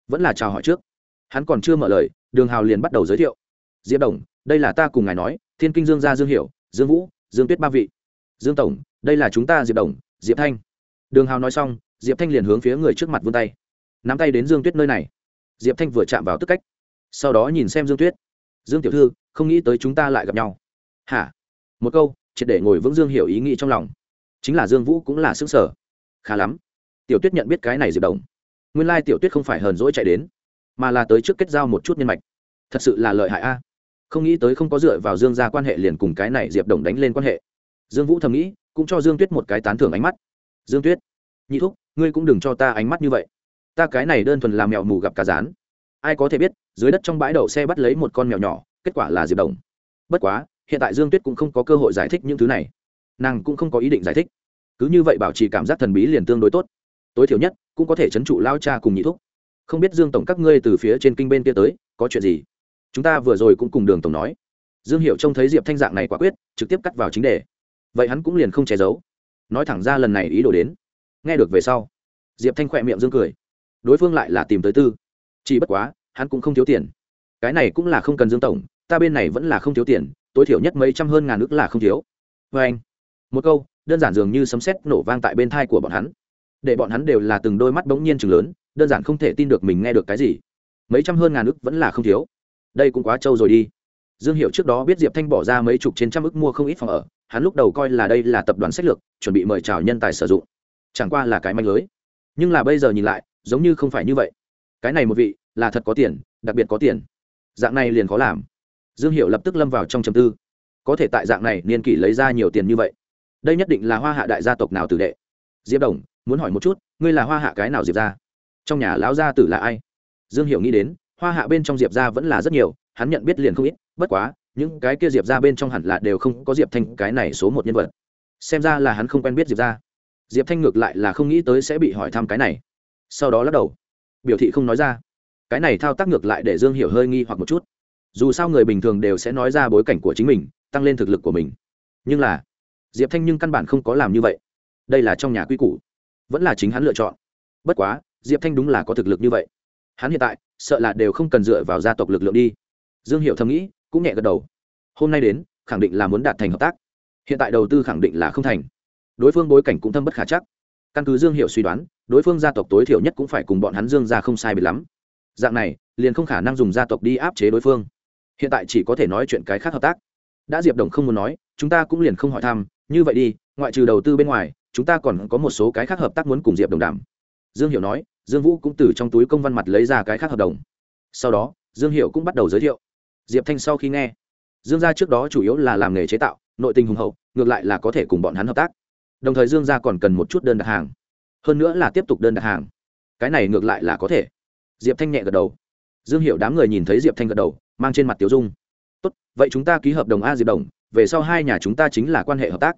vẫn là chào hỏi trước. Hắn còn chưa mở lời, đường hào liền bắt đầu giới thiệu. Diệp đồng, đây là ta cùng ngài nói, thiên kinh dương gia dương hiểu, dương vũ, dương tuyết ba vị. Dương tổng, đây là chúng ta diệp đồng, diệp thanh. Đường hào nói xong, diệp thanh liền hướng phía người trước mặt vươn tay. Nắm tay đến dương tuyết nơi này. Diệp thanh vừa chạm vào tức cách, sau đó nhìn xem dương tuyết. Dương tiểu thư, không nghĩ tới chúng ta lại gặp nhau. Hả? Một câu, triệt để ngồi vững dương hiểu ý nghĩ trong lòng. Chính là dương vũ cũng là xứng sở. Khá lắm. Tiểu tuyết nhận biết cái này diệp đồng nguyên lai tiểu tuyết không phải hờn dỗi chạy đến, mà là tới trước kết giao một chút nhân mạch. Thật sự là lợi hại a. À. Không nghĩ tới không có dựa vào dương ra quan hệ liền cùng cái này diệp đồng đánh lên quan hệ. Dương vũ thầm nghĩ, cũng cho dương tuyết một cái tán thưởng ánh mắt. Dương tuyết, nhị thúc, ngươi cũng đừng cho ta ánh mắt như vậy. Ta cái này đơn thuần làm mèo mù gặp cá rán. Ai có thể biết, dưới đất trong bãi đậu xe bắt lấy một con mèo nhỏ, kết quả là diệp đồng. Bất quá, hiện tại dương tuyết cũng không có cơ hội giải thích những thứ này. Nàng cũng không có ý định giải thích. Cứ như vậy bảo trì cảm giác thần bí liền tương đối tốt tối thiểu nhất cũng có thể c h ấ n trụ lao cha cùng nhị thúc. Không biết dương tổng các ngươi từ phía trên kinh bên kia tới, có chuyện gì? Chúng ta vừa rồi cũng cùng đường tổng nói. Dương hiệu trông thấy diệp thanh dạng này quả quyết, trực tiếp cắt vào chính đề. Vậy hắn cũng liền không che giấu. Nói thẳng ra lần này ý đồ đến. Nghe được về sau, diệp thanh khỏe miệng dương cười. Đối phương lại là tìm tới tư. Chỉ bất quá, hắn cũng không thiếu tiền. Cái này cũng là không cần dương tổng, ta bên này vẫn là không thiếu tiền, tối thiểu nhất mấy trăm hơn ngàn ước là không thiếu. Vê anh, một câu, đơn giản dường như sấm sét nổ vang tại bên thai của bọn hắn để bọn hắn đều là từng đôi mắt bỗng nhiên chừng lớn, đơn giản không thể tin được mình nghe được cái gì. Mấy trăm hơn ngàn ức vẫn là không thiếu. Đây cũng quá trâu rồi đi. Dương hiệu trước đó biết diệp thanh bỏ ra mấy chục trên trăm ức mua không ít phòng ở, hắn lúc đầu coi là đây là tập đoàn sách lược, chuẩn bị mời chào nhân tài sử dụng. Chẳng qua là cái manh lưới. Nhưng là bây giờ nhìn lại, giống như không phải như vậy. Cái này một vị, là thật có tiền, đặc biệt có tiền. Dạng này liền khó làm. Dương hiệu lập tức lâm vào trong trầm tư. Có thể tại dạng này niên kỷ lấy ra nhiều tiền như vậy. Đây nhất định là hoa hạ đại gia tộc nào tử đệ. Diệp đồng muốn hỏi một chút, ngươi là hoa hạ cái nào diệp ra trong nhà lão gia tử là ai? Dương hiểu nghĩ đến, hoa hạ bên trong diệp ra vẫn là rất nhiều, hắn nhận biết liền không ít, bất quá, những cái kia diệp ra bên trong hẳn là đều không có diệp thanh cái này số một nhân vật. Xem ra là hắn không quen biết diệp ra diệp thanh ngược lại là không nghĩ tới sẽ bị hỏi thăm cái này. Sau đó lắc đầu. Biểu thị không nói ra. Cái này thao tác ngược lại để dương hiểu hơi nghi hoặc một chút. Dù sao người bình thường đều sẽ nói ra bối cảnh của chính mình, tăng lên thực lực của mình. Nhưng là, diệp thanh nhưng căn bản không có làm như vậy. Đây là trong nhà quy củ vẫn là chính hắn lựa chọn. Bất quá, diệp thanh đúng là có thực lực như vậy. Hắn hiện tại, sợ là đều không cần dựa vào gia tộc lực lượng đi. Dương hiệu thầm nghĩ, cũng nhẹ gật đầu. Hôm nay đến, khẳng định là muốn đạt thành hợp tác. Hiện tại đầu tư khẳng định là không thành. Đối phương bối cảnh cũng thâm bất khả chắc. Căn cứ dương hiệu suy đoán, đối phương gia tộc tối thiểu nhất cũng phải cùng bọn hắn dương ra không sai biệt lắm. Dạng này, liền không khả năng dùng gia tộc đi áp chế đối phương. Hiện tại chỉ có thể nói chuyện cái khác hợp tác. Đã diệp đồng không muốn nói, chúng ta cũng liền không hỏi thăm, như vậy đi, ngoại trừ đầu tư bên ngoài chúng ta còn có một số cái khác hợp tác muốn cùng diệp đồng đảm dương hiểu nói, dương vũ cũng từ trong túi công văn mặt lấy ra cái khác hợp đồng. Sau đó, dương hiểu cũng bắt đầu giới thiệu. Diệp thanh sau khi nghe, dương gia trước đó chủ yếu là làm nghề chế tạo, nội tình hùng hậu, ngược lại là có thể cùng bọn hắn hợp tác. Đồng thời dương gia còn cần một chút đơn đặt hàng. Hơn nữa là tiếp tục đơn đặt hàng. Cái này ngược lại là có thể. Diệp thanh nhẹ gật đầu. Dương hiểu đám người nhìn thấy diệp thanh gật đầu, mang trên mặt tiểu dung. Tốt, vậy chúng ta ký hợp đồng a diệp đồng, về sau hai nhà chúng ta chính là quan hệ hợp tác.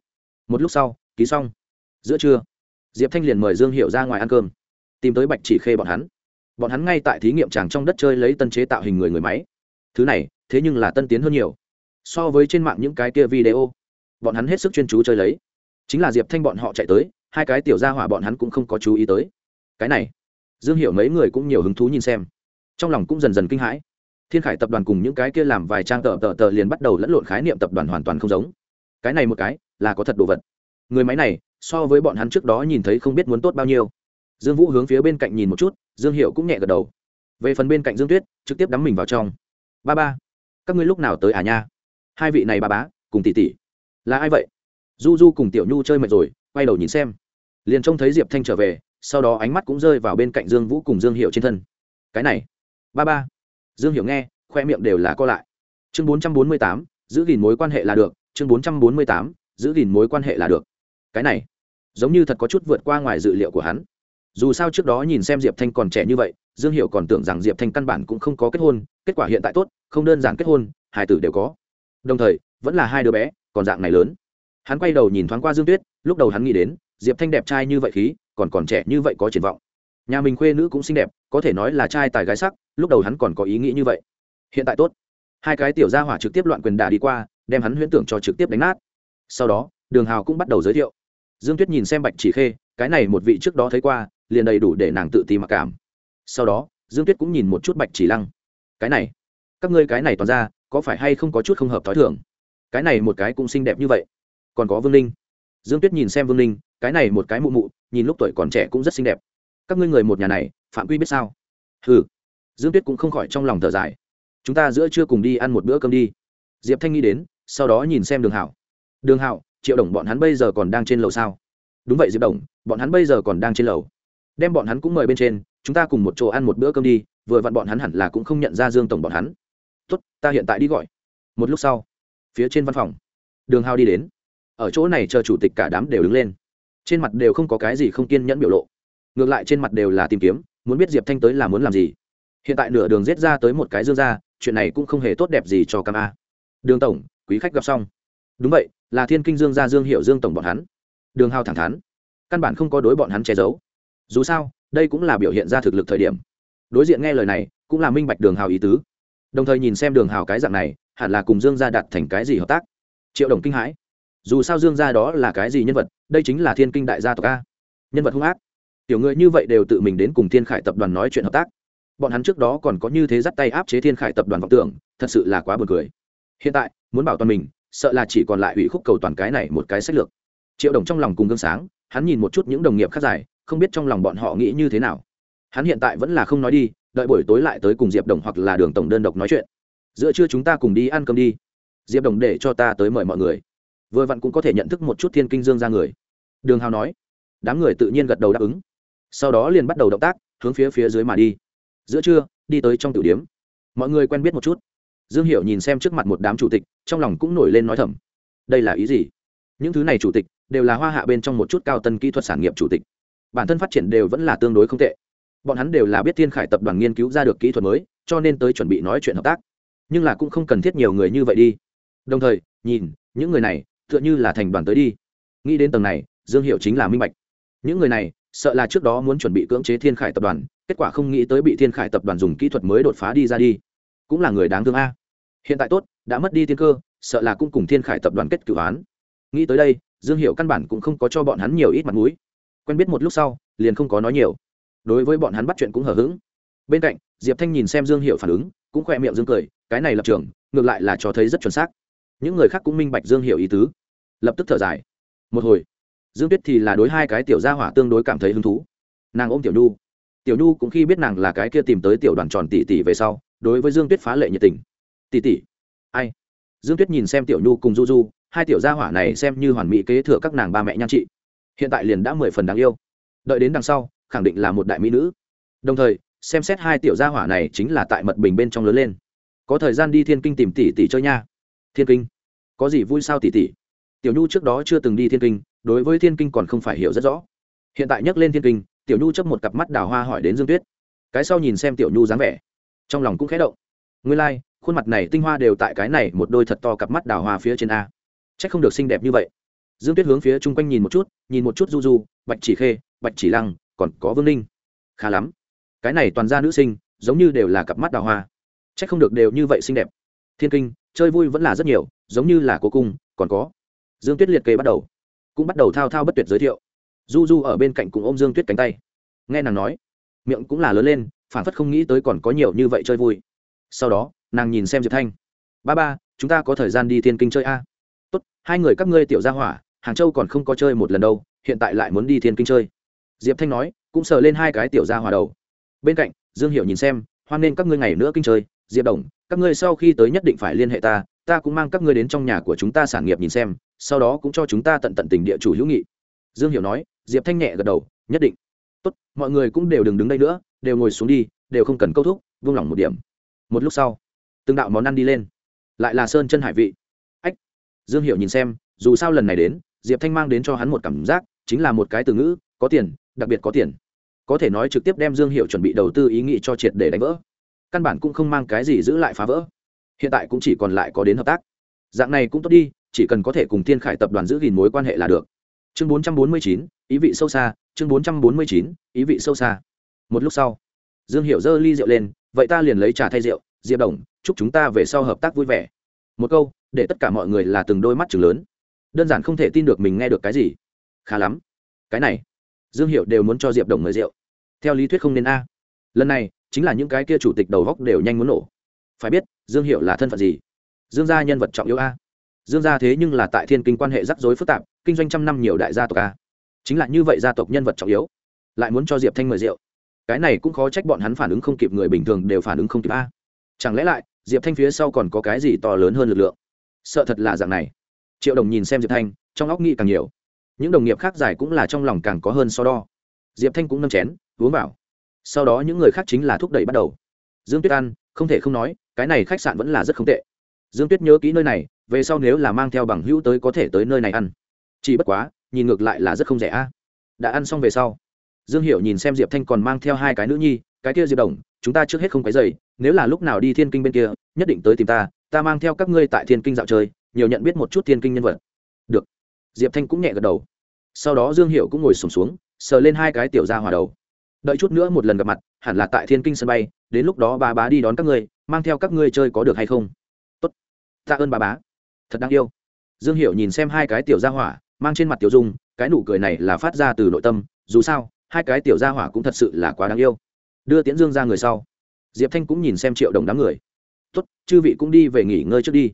Một lúc sau, ký xong giữa trưa, diệp thanh liền mời dương hiểu ra ngoài ăn cơm, tìm tới bạch chỉ khê bọn hắn. Bọn hắn ngay tại thí nghiệm tràng trong đất chơi lấy tân chế tạo hình người người máy. Thứ này, thế nhưng là tân tiến hơn nhiều. So với trên mạng những cái kia video, bọn hắn hết sức chuyên chú chơi lấy. Chính là diệp thanh bọn họ chạy tới, hai cái tiểu gia hỏa bọn hắn cũng không có chú ý tới. Cái này, dương hiểu mấy người cũng nhiều hứng thú nhìn xem. Trong lòng cũng dần dần kinh hãi. Thiên khải tập đoàn cùng những cái kia làm vài trang tờ tờ tờ liền bắt đầu lẫn lộn khái niệm tập đoàn hoàn toàn không giống. Cái này một cái, là có thật đồ vật. Người máy này so với bọn hắn trước đó nhìn thấy không biết muốn tốt bao nhiêu. Dương vũ hướng phía bên cạnh nhìn một chút, dương hiệu cũng nhẹ gật đầu. Về phần bên cạnh dương tuyết, trực tiếp đắm mình vào trong. Ba ba, các ngươi lúc nào tới à nha? Hai vị này ba bá, cùng tỷ tỷ. Là ai vậy? Du du cùng tiểu nhu chơi mệt rồi, quay đầu nhìn xem. Liền trông thấy diệp thanh trở về, sau đó ánh mắt cũng rơi vào bên cạnh dương vũ cùng dương hiệu trên thân. Cái này, ba ba. Dương hiệu nghe, khoe miệng đều là co lại. Chương bốn trăm bốn mươi tám, giữ gìn mối quan hệ là được, chương bốn trăm bốn mươi tám, giữ gìn mối quan hệ là được. Cái này giống như thật có chút vượt qua ngoài dự liệu của hắn. Dù sao trước đó nhìn xem diệp thanh còn trẻ như vậy, dương hiệu còn tưởng rằng diệp thanh căn bản cũng không có kết hôn, kết quả hiện tại tốt, không đơn giản kết hôn, hai tử đều có. Đồng thời, vẫn là hai đứa bé, còn dạng này lớn. Hắn quay đầu nhìn thoáng qua dương tuyết, lúc đầu hắn nghĩ đến, diệp thanh đẹp trai như vậy khí, còn còn trẻ như vậy có triển vọng. Nhà mình khuê nữ cũng xinh đẹp, có thể nói là trai tài gái sắc, lúc đầu hắn còn có ý nghĩ như vậy. Hiện tại tốt. Hai cái tiểu gia hỏa trực tiếp loạn quyền đả đi qua, đem hắn huyễn tưởng cho trực tiếp đánh nát. Sau đó, đường hào cũng bắt đầu giới thiệu dương tuyết nhìn xem bạch chỉ khê, cái này một vị trước đó thấy qua, liền đầy đủ để nàng tự ti mặc cảm. Sau đó, dương tuyết cũng nhìn một chút bạch chỉ lăng. Cái này, các ngươi cái này toàn ra, có phải hay không có chút không hợp t h ó i thường? Cái này một cái cũng xinh đẹp như vậy. Còn có vương ninh. Dương tuyết nhìn xem vương ninh, cái này một cái mụ mụ, nhìn lúc tuổi còn trẻ cũng rất xinh đẹp. Các ngươi người một nhà này, phạm quy biết sao? Ừ dương tuyết cũng không khỏi trong lòng thở dài. Chúng ta giữa chưa cùng đi ăn một bữa cơm đi. Diệp thanh nghĩ đến, sau đó nhìn xem đường hảo đường hảo triệu đồng bọn hắn bây giờ còn đang trên lầu sao? Đúng vậy, diệp đồng, bọn hắn bây giờ còn đang trên lầu. Đem bọn hắn cũng mời bên trên, chúng ta cùng một chỗ ăn một bữa cơm đi, vừa vặn bọn hắn hẳn là cũng không nhận ra dương tổng bọn hắn. Tốt, ta hiện tại đi gọi. Một lúc sau, phía trên văn phòng, đường hào đi đến. Ở chỗ này chờ chủ tịch cả đám đều đứng lên. Trên mặt đều không có cái gì không kiên nhẫn biểu lộ. Ngược lại trên mặt đều là tìm kiếm, muốn biết diệp thanh tới là muốn làm gì. Hiện tại nửa đường rết ra tới một cái dương ra chuyện này cũng không hề tốt đẹp gì cho cam a. Đường tổng, quý khách gặp xong. Đúng vậy là thiên kinh dương gia dương hiệu dương tổng bọn hắn. Đường hào thẳng thắn. Căn bản không có đối bọn hắn che giấu. Dù sao, đây cũng là biểu hiện ra thực lực thời điểm. Đối diện nghe lời này, cũng là minh bạch đường hào ý tứ. Đồng thời nhìn xem đường hào cái dạng này, hẳn là cùng dương gia đặt thành cái gì hợp tác. Triệu đồng kinh hãi. Dù sao dương gia đó là cái gì nhân vật, đây chính là thiên kinh đại gia tộc a. Nhân vật hung ác. Tiểu người như vậy đều tự mình đến cùng thiên khải tập đoàn nói chuyện hợp tác. Bọn hắn trước đó còn có như thế dắt tay áp chế thiên khải tập đoàn vọng tưởng, thật sự là quá buồn cười. Hiện tại, muốn bảo toàn mình sợ là chỉ còn lại ủy khúc cầu toàn cái này một cái sách lược. Triệu đồng trong lòng cùng gương sáng, hắn nhìn một chút những đồng nghiệp khác dài không biết trong lòng bọn họ nghĩ như thế nào. Hắn hiện tại vẫn là không nói đi, đợi buổi tối lại tới cùng diệp đồng hoặc là đường tổng đơn độc nói chuyện. Giữa trưa chúng ta cùng đi ăn cơm đi. Diệp đồng để cho ta tới mời mọi người. Vừa vặn cũng có thể nhận thức một chút thiên kinh dương ra người. Đường hào nói. Đám người tự nhiên gật đầu đáp ứng. Sau đó liền bắt đầu động tác, hướng phía phía dưới mà đi. Giữa trưa, đi tới trong tiểu điếm mọi người quen biết một chút dương hiểu nhìn xem trước mặt một đám chủ tịch, trong lòng cũng nổi lên nói thầm. Đây là ý gì? Những thứ này chủ tịch đều là hoa hạ bên trong một chút cao tân kỹ thuật sản nghiệp chủ tịch. Bản thân phát triển đều vẫn là tương đối không tệ. Bọn hắn đều là biết thiên khải tập đoàn nghiên cứu ra được kỹ thuật mới, cho nên tới chuẩn bị nói chuyện hợp tác. Nhưng là cũng không cần thiết nhiều người như vậy đi. Đồng thời, nhìn, những người này, tựa như là thành đoàn tới đi. Nghĩ đến tầng này, dương hiệu chính là minh bạch. Những người này, sợ là trước đó muốn chuẩn bị cưỡng chế thiên khải tập đoàn, kết quả không nghĩ tới bị thiên khải tập đoàn dùng kỹ thuật mới đột phá đi ra đi. Cũng là người đáng thương a hiện tại tốt, đã mất đi tiên cơ, sợ là cũng cùng thiên khải tập đoàn kết cử án. Nghĩ tới đây, dương hiệu căn bản cũng không có cho bọn hắn nhiều ít mặt mũi. Quen biết một lúc sau, liền không có nói nhiều. Đối với bọn hắn bắt chuyện cũng hở h ữ g bên cạnh, diệp thanh nhìn xem dương hiệu phản ứng, cũng khoe miệng dương cười, cái này lập trường, ngược lại là cho thấy rất chuẩn xác. Những người khác cũng minh bạch dương hiệu ý tứ. Lập tức thở dài. Một hồi, dương tuyết thì là đối hai cái tiểu gia hỏa tương đối cảm thấy hứng thú. Nàng ôm tiểu nhu. Tiểu nhu cũng khi biết nàng là cái kia tìm tới tiểu đoàn tròn tỷ tỷ về sau, đối với dương tuyết phá lệ nhiệt tình tỷ tỷ ai? Dương tuyết nhìn xem tiểu nhu cùng du du hai tiểu gia hỏa này xem như hoàn mỹ kế thừa các nàng ba mẹ nhan trị hiện tại liền đã mười phần đáng yêu. Đợi đến đằng sau khẳng định là một đại mỹ nữ. Đồng thời xem xét hai tiểu gia hỏa này chính là tại mật bình bên trong lớn lên. Có thời gian đi thiên kinh tìm tỷ tỷ chơi nha. Thiên kinh. Có gì vui sao tỷ tỷ tiểu nhu trước đó chưa từng đi thiên kinh đối với thiên kinh còn không phải hiểu rất rõ. Hiện tại nhắc lên thiên kinh tiểu nhu chấp một cặp mắt đào hoa hỏi đến dương tuyết. Cái sau nhìn xem tiểu nhu dáng vẻ trong lòng cũng khẽ động. Nguyên lai、like, khuôn mặt này tinh hoa đều tại cái này một đôi thật to cặp mắt đào hoa phía trên a. C h ắ c không được xinh đẹp như vậy. Dương tuyết hướng phía chung quanh nhìn một chút, nhìn một chút du du, bạch chỉ khê, bạch chỉ lăng, còn có vương ninh. Khá lắm. Cái này toàn ra nữ sinh, giống như đều là cặp mắt đào hoa. C h ắ c không được đều như vậy xinh đẹp. Thiên kinh, chơi vui vẫn là rất nhiều, giống như là cố cung, còn có. Dương tuyết liệt kê bắt đầu. Cũng bắt đầu thao thao bất tuyệt giới thiệu. Du du ở bên cạnh cùng ôm dương tuyết cánh tay. Nghe nàng nói, miệng cũng là lớn lên phản phất không nghĩ tới còn có nhiều như vậy chơi vui. Sau đó nàng nhìn xem diệp thanh ba ba chúng ta có thời gian đi thiên kinh chơi a tốt hai người các ngươi tiểu gia hỏa hàng châu còn không có chơi một lần đâu hiện tại lại muốn đi thiên kinh chơi diệp thanh nói cũng sờ lên hai cái tiểu gia hỏa đầu bên cạnh dương hiệu nhìn xem hoan nên các ngươi ngày nữa kinh chơi diệp đồng các ngươi sau khi tới nhất định phải liên hệ ta ta cũng mang các ngươi đến trong nhà của chúng ta sản nghiệp nhìn xem sau đó cũng cho chúng ta tận tận tình địa chủ hữu nghị dương hiệu nói diệp thanh nhẹ gật đầu nhất định tốt mọi người cũng đều đừng đứng đây nữa đều ngồi xuống đi đều không cần câu thúc vung lòng một điểm một lúc sau từng đạo món ăn đi lên. Lại là sơn chân hải vị. Ách, dương hiệu nhìn xem, dù sao lần này đến, diệp thanh mang đến cho hắn một cảm giác, chính là một cái từ ngữ, có tiền, đặc biệt có tiền. Có thể nói trực tiếp đem dương hiệu chuẩn bị đầu tư ý nghĩ cho triệt để đánh vỡ. Căn bản cũng không mang cái gì giữ lại phá vỡ. Hiện tại cũng chỉ còn lại có đến hợp tác. Dạng này cũng tốt đi, chỉ cần có thể cùng thiên khải tập đoàn giữ gìn mối quan hệ là được. Chương bốn trăm bốn mươi chín, ý vị sâu xa, chương bốn trăm bốn mươi chín, ý vị sâu xa. Một lúc sau, dương hiệu giơ ly rượu lên, vậy ta liền lấy trà thay rượu diệp đồng, chúc chúng ta về sau hợp tác vui vẻ. Một câu, để tất cả mọi người là từng đôi mắt chừng lớn. Đơn giản không thể tin được mình nghe được cái gì. Khá lắm. Cái này, dương hiệu đều muốn cho diệp đồng mời rượu. Theo lý thuyết không nên a. Lần này, chính là những cái kia chủ tịch đầu góc đều nhanh muốn nổ. Phải biết, dương hiệu là thân phận gì? Dương gia nhân vật trọng yếu a. Dương gia thế nhưng là tại thiên kinh quan hệ rắc rối phức tạp, kinh doanh trăm năm nhiều đại gia tộc a. Chính là như vậy gia tộc nhân vật trọng yếu. Lại muốn cho diệp thanh mời rượu. Cái này cũng khó trách bọn hắn phản ứng không kịp người bình thường đều phản ứng không kịp a chẳng lẽ lại, diệp thanh phía sau còn có cái gì to lớn hơn lực lượng? Sợ thật là dạng này. Triệu đồng nhìn xem diệp thanh, trong óc nghĩ càng nhiều. Những đồng nghiệp khác giải cũng là trong lòng càng có hơn so đo. Diệp thanh cũng nâm chén, uống vào. Sau đó những người khác chính là thúc đẩy bắt đầu. Dương tuyết ăn không thể không nói, cái này khách sạn vẫn là rất không tệ. Dương tuyết nhớ kỹ nơi này, về sau nếu là mang theo bằng hữu tới có thể tới nơi này ăn. Chỉ bất quá, nhìn ngược lại là rất không rẻ a. Đã ăn xong về sau dương hiệu nhìn xem diệp thanh còn mang theo hai cái nữ nhi cái kia diệp đồng chúng ta trước hết không cái dày nếu là lúc nào đi thiên kinh bên kia nhất định tới tìm ta ta mang theo các ngươi tại thiên kinh dạo chơi nhiều nhận biết một chút thiên kinh nhân vật. Được. Diệp thanh cũng nhẹ gật đầu. Sau đó dương hiệu cũng ngồi sùng xuống, xuống sờ lên hai cái tiểu ra hòa đầu. Đợi chút nữa một lần gặp mặt hẳn là tại thiên kinh sân bay đến lúc đó bà bá đi đón các ngươi mang theo các ngươi chơi có được hay không? Tốt. Tạ ơn bà bá. Thật đáng yêu. Dương hiệu nhìn xem hai cái tiểu gia hỏa mang trên mặt tiểu dung cái nụ cười này là phát ra từ nội tâm dù sao hai cái tiểu gia hỏa cũng thật sự là quá đáng yêu. Đưa tiễn dương ra người sau, diệp thanh cũng nhìn xem triệu đồng đám người. Tốt, chư vị cũng đi về nghỉ ngơi trước đi.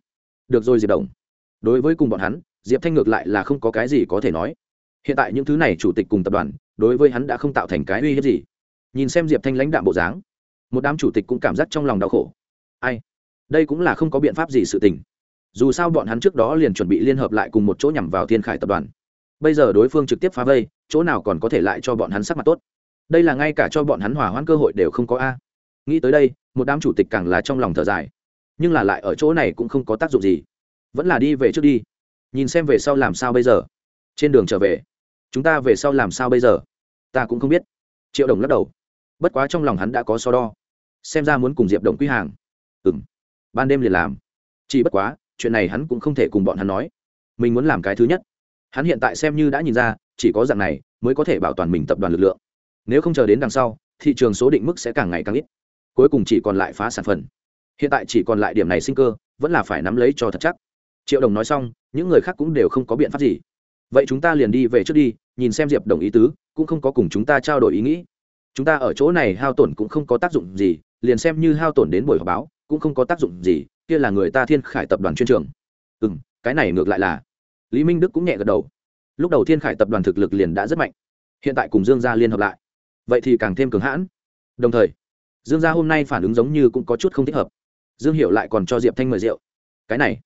Được rồi, diệp đồng. Đối với cùng bọn hắn, diệp thanh ngược lại là không có cái gì có thể nói. Hiện tại những thứ này chủ tịch cùng tập đoàn, đối với hắn đã không tạo thành cái uy hiếp gì. Nhìn xem diệp thanh lãnh đạm bộ dáng, một đám chủ tịch cũng cảm giác trong lòng đau khổ. Ai, đây cũng là không có biện pháp gì sự tình. Dù sao bọn hắn trước đó liền chuẩn bị liên hợp lại cùng một chỗ nhằm vào thiên khải tập đoàn bây giờ đối phương trực tiếp phá vây, chỗ nào còn có thể lại cho bọn hắn sắc mặt tốt? Đây là ngay cả cho bọn hắn hòa hoãn cơ hội đều không có a. Nghĩ tới đây, một đám chủ tịch càng là trong lòng thở dài. Nhưng là lại ở chỗ này cũng không có tác dụng gì. Vẫn là đi về trước đi. Nhìn xem về sau làm sao bây giờ. Trên đường trở về. Chúng ta về sau làm sao bây giờ? Ta cũng không biết. Triệu đồng lắc đầu. Bất quá trong lòng hắn đã có so đo. Xem ra muốn cùng diệp đồng quý hàng. Ừ m ban đêm liền làm. Chỉ bất quá, chuyện này hắn cũng không thể cùng bọn hắn nói. Mình muốn làm cái thứ nhất hắn hiện tại xem như đã nhìn ra, chỉ có dạng này mới có thể bảo toàn mình tập đoàn lực lượng. Nếu không chờ đến đằng sau, thị trường số định mức sẽ càng ngày càng ít. Cuối cùng chỉ còn lại phá sản phần. Hiện tại chỉ còn lại điểm này sinh cơ, vẫn là phải nắm lấy cho thật chắc. Triệu đồng nói xong, những người khác cũng đều không có biện pháp gì. Vậy chúng ta liền đi về trước đi, nhìn xem diệp đồng ý tứ, cũng không có cùng chúng ta trao đổi ý nghĩ. Chúng ta ở chỗ này hao tổn cũng không có tác dụng gì, liền xem như hao tổn đến buổi họp báo, cũng không có tác dụng gì, kia là người ta thiên khải tập đoàn chuyên trường. Ừ m cái này ngược lại là lý minh đức cũng nhẹ gật đầu. Lúc đầu thiên khải tập đoàn thực lực liền đã rất mạnh. Hiện tại cùng dương gia liên hợp lại. Vậy thì càng thêm cường hãn. Đồng thời, dương gia hôm nay phản ứng giống như cũng có chút không thích hợp. Dương hiệu lại còn cho diệp thanh mời rượu. Cái này,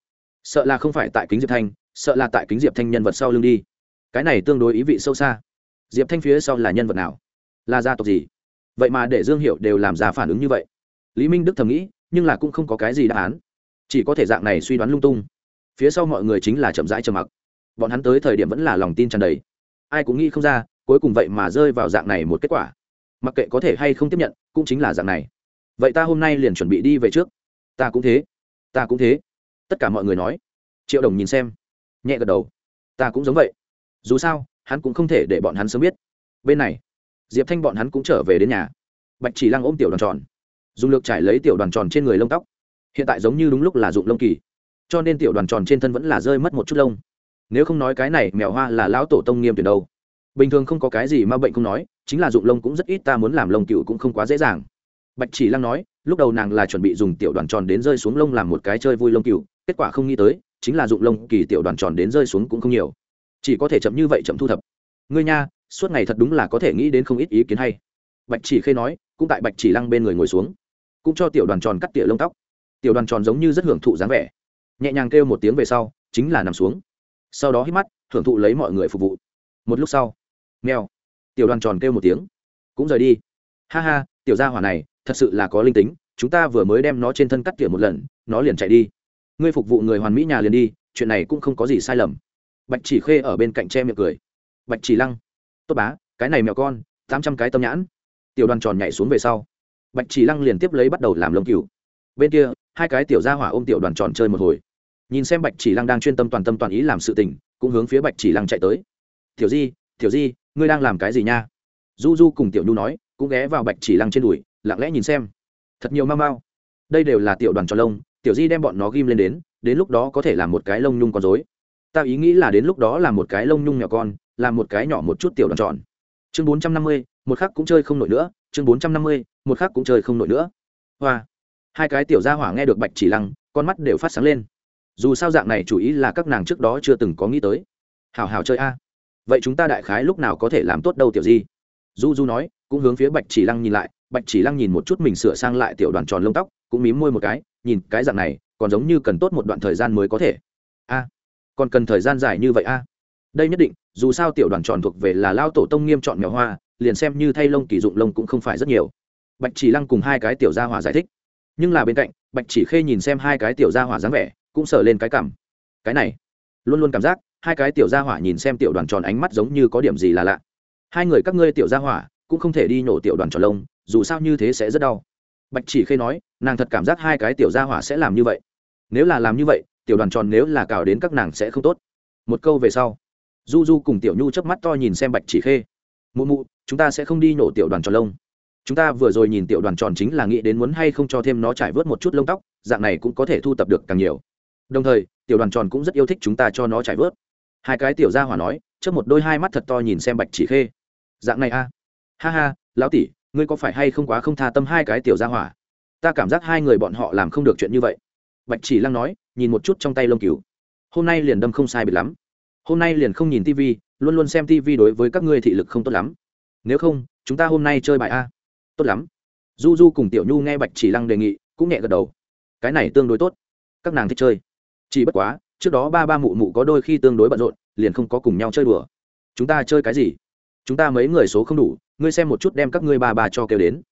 sợ là không phải tại kính diệp thanh, sợ là tại kính diệp thanh nhân vật sau lưng đi. Cái này tương đối ý vị sâu xa. Diệp thanh phía sau là nhân vật nào? Là gia tộc gì? Vậy mà để dương hiệu đều làm ra phản ứng như vậy. Lý minh đức thầm nghĩ, nhưng là cũng không có cái gì đáp án. Chỉ có thể dạng này suy đoán lung tung phía sau mọi người chính là chậm rãi trầm mặc. Bọn hắn tới thời điểm vẫn là lòng tin tràn đầy. Ai cũng nghĩ không ra, cuối cùng vậy mà rơi vào dạng này một kết quả. Mặc kệ có thể hay không tiếp nhận, cũng chính là dạng này. Vậy ta hôm nay liền chuẩn bị đi về trước. Ta cũng thế. Ta cũng thế. Tất cả mọi người nói. Triệu đồng nhìn xem. Nhẹ gật đầu. Ta cũng giống vậy. Dù sao, hắn cũng không thể để bọn hắn sớm biết. Bên này, diệp thanh bọn hắn cũng trở về đến nhà. Bạch chỉ lăng ôm tiểu đoàn tròn. Dùng lược trải lấy tiểu đoàn tròn trên người lông tóc. Hiện tại giống như đúng lúc là dụng lông kỳ cho nên tiểu đoàn tròn trên thân vẫn là rơi mất một chút lông. Nếu không nói cái này, mèo hoa là lão tổ tông nghiêm tuyển đâu. Bình thường không có cái gì mà bệnh không nói, chính là dụng lông cũng rất ít, ta muốn làm lông cựu cũng không quá dễ dàng. Bạch chỉ lăng nói, lúc đầu nàng là chuẩn bị dùng tiểu đoàn tròn đến rơi xuống lông làm một cái chơi vui lông cựu kết quả không nghĩ tới, chính là dụng lông kỳ tiểu đoàn tròn đến rơi xuống cũng không nhiều. Chỉ có thể chậm như vậy chậm thu thập. Ngươi nha, suốt ngày thật đúng là có thể nghĩ đến không ít ý kiến hay. Bạch chỉ khê nói, cũng tại bạch chỉ lăng bên người ngồi xuống, cũng cho tiểu đoàn tròn cắt tỉa lông tóc. Tiểu đoàn tròn giống như rất hưởng thụ dáng vẻ nhẹ nhàng kêu một tiếng về sau, chính là nằm xuống. Sau đó hít mắt hưởng thụ lấy mọi người phục vụ. Một lúc sau, mèo, tiểu đoàn tròn kêu một tiếng. Cũng rời đi. Ha ha, tiểu gia hỏa này, thật sự là có linh tính, chúng ta vừa mới đem nó trên thân cắt tỉa một lần, nó liền chạy đi. Ngươi phục vụ người hoàn mỹ nhà liền đi, chuyện này cũng không có gì sai lầm. Bạch chỉ khê ở bên cạnh che miệng cười. Bạch chỉ lăng, tốt bá, cái này mèo con, tám trăm cái tâm nhãn. Tiểu đoàn tròn nhảy xuống về sau. Bạch chỉ lăng liền tiếp lấy bắt đầu làm lông cừu. Bên kia, hai cái tiểu gia hỏa ôm tiểu đoàn tròn chơi một hồi nhìn xem bạch chỉ lăng đang chuyên tâm toàn tâm toàn ý làm sự tình, cũng hướng phía bạch chỉ lăng chạy tới. Tiểu di tiểu di, ngươi đang làm cái gì nha? Du du cùng tiểu nhu nói, cũng ghé vào bạch chỉ lăng trên đùi, lặng lẽ nhìn xem. Thật nhiều mau mau. Đây đều là tiểu đoàn tròn lông, tiểu di đem bọn nó ghim lên đến đến lúc đó có thể làm một cái lông nhung con dối ta ý nghĩ là đến lúc đó là một cái lông nhung nhỏ con làm một cái nhỏ một chút tiểu đoàn tròn. Chương bốn trăm năm mươi, một khắc cũng chơi không nổi nữa. Chương bốn trăm năm mươi, một khắc cũng chơi không nổi nữa. Hoa. Hai cái tiểu gia hỏa nghe được bạch chỉ lăng, con mắt đều phát sáng lên dù sao dạng này chủ ý là các nàng trước đó chưa từng có nghĩ tới. Hào hào chơi a. Vậy chúng ta đại khái lúc nào có thể làm tốt đâu tiểu di? Du du nói, cũng hướng phía bạch chỉ lăng nhìn lại. Bạch chỉ lăng nhìn một chút mình sửa sang lại tiểu đoàn tròn lông tóc, cũng mím môi một cái, nhìn cái dạng này, còn giống như cần tốt một đoạn thời gian mới có thể. A, còn cần thời gian dài như vậy a? Đây nhất định, dù sao tiểu đoàn tròn thuộc về là lao tổ tông nghiêm chọn mèo hoa, liền xem như thay lông kỳ dụng lông cũng không phải rất nhiều. Bạch chỉ lăng cùng hai cái tiểu gia hỏa giải thích. Nhưng là bên cạnh, bạch chỉ khê nhìn xem hai cái tiểu gia hỏa dáng vẻ cũng sờ lên cái cảm. Cái này, luôn luôn cảm giác, hai cái tiểu gia hỏa nhìn xem tiểu đoàn tròn ánh mắt giống như có điểm gì là lạ. Hai người các ngươi tiểu gia hỏa, cũng không thể đi nhổ tiểu đoàn tròn lông, dù sao như thế sẽ rất đau. Bạch chỉ khê nói, nàng thật cảm giác hai cái tiểu gia hỏa sẽ làm như vậy. Nếu là làm như vậy, tiểu đoàn tròn nếu là cào đến các nàng sẽ không tốt. Một câu về sau, du du cùng tiểu nhu chớp mắt to nhìn xem bạch chỉ khê. Mụ mụ, chúng ta sẽ không đi nổ tiểu đoàn tròn lông. Chúng ta vừa rồi nhìn tiểu đoàn tròn chính là nghĩ đến muốn hay không cho thêm nó trải vớt một chút lông tóc, dạng này cũng có thể thu tập được càng nhiều đồng thời tiểu đoàn tròn cũng rất yêu thích chúng ta cho nó trải vớt. Hai cái tiểu gia hỏa nói trước một đôi hai mắt thật to nhìn xem bạch chỉ khê. Dạng này a ha ha lão tỷ ngươi có phải hay không quá không tha tâm hai cái tiểu gia hỏa? Ta cảm giác hai người bọn họ làm không được chuyện như vậy. Bạch chỉ lăng nói nhìn một chút trong tay lông cứu hôm nay liền đâm không sai biệt lắm. Hôm nay liền không nhìn tivi, luôn luôn xem tivi đối với các ngươi thị lực không tốt lắm. Nếu không chúng ta hôm nay chơi bài a. Tốt lắm. Du du cùng tiểu nhu nghe bạch chỉ lăng đề nghị cũng nhẹ gật đầu. Cái này tương đối tốt. Các nàng thích chơi chỉ bất quá, trước đó ba ba mụ mụ có đôi khi tương đối bận rộn, liền không có cùng nhau chơi đùa. Chúng ta chơi cái gì? Chúng ta mấy người số không đủ, ngươi xem một chút đem các ngươi ba ba cho kêu đến.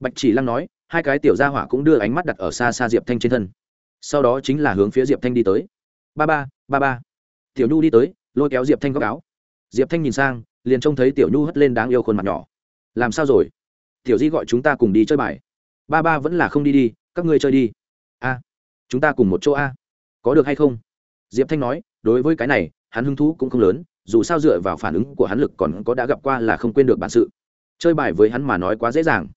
Bạch chỉ lăng nói, hai cái tiểu gia hỏa cũng đưa ánh mắt đặt ở xa xa diệp thanh trên thân. Sau đó chính là hướng phía diệp thanh đi tới. Ba ba ba ba. Tiểu nhu đi tới, lôi kéo diệp thanh góc áo. Diệp thanh nhìn sang, liền trông thấy tiểu nhu hất lên đáng yêu khuôn mặt nhỏ. Làm sao rồi? Tiểu di gọi chúng ta cùng đi chơi bài. Ba ba vẫn là không đi đi, các ngươi chơi đi. A, chúng ta cùng một chỗ a có được hay không? Diệp thanh nói, đối với cái này, hắn hứng thú cũng không lớn, dù sao dựa vào phản ứng của hắn lực còn có đã gặp qua là không quên được bản sự. Chơi bài với hắn mà nói quá dễ dàng.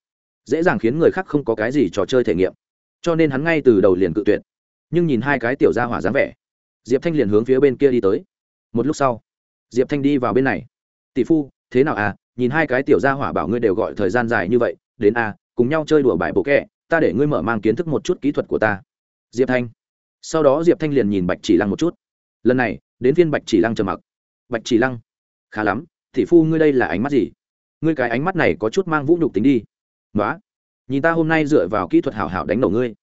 Dễ dàng khiến người khác không có cái gì trò chơi thể nghiệm. Cho nên hắn ngay từ đầu liền cự tuyệt. Nhưng nhìn hai cái tiểu ra hỏa dáng vẻ, diệp thanh liền hướng phía bên kia đi tới. Một lúc sau, diệp thanh đi vào bên này. Tỷ phu, thế nào à? Nhìn hai cái tiểu gia hỏa bảo ngươi đều gọi thời gian dài như vậy, đến a cùng nhau chơi đùa bài bộ kẹ, ta để ngươi mở mang kiến thức một chút kỹ thuật của ta. Diệp thanh sau đó diệp thanh liền nhìn bạch chỉ lăng một chút lần này đến phiên bạch chỉ lăng trầm mặc bạch chỉ lăng khá lắm tỷ phu ngươi đây là ánh mắt gì ngươi cái ánh mắt này có chút mang vũ nhục tính đi nói nhìn ta hôm nay dựa vào kỹ thuật hảo hảo đánh đầu ngươi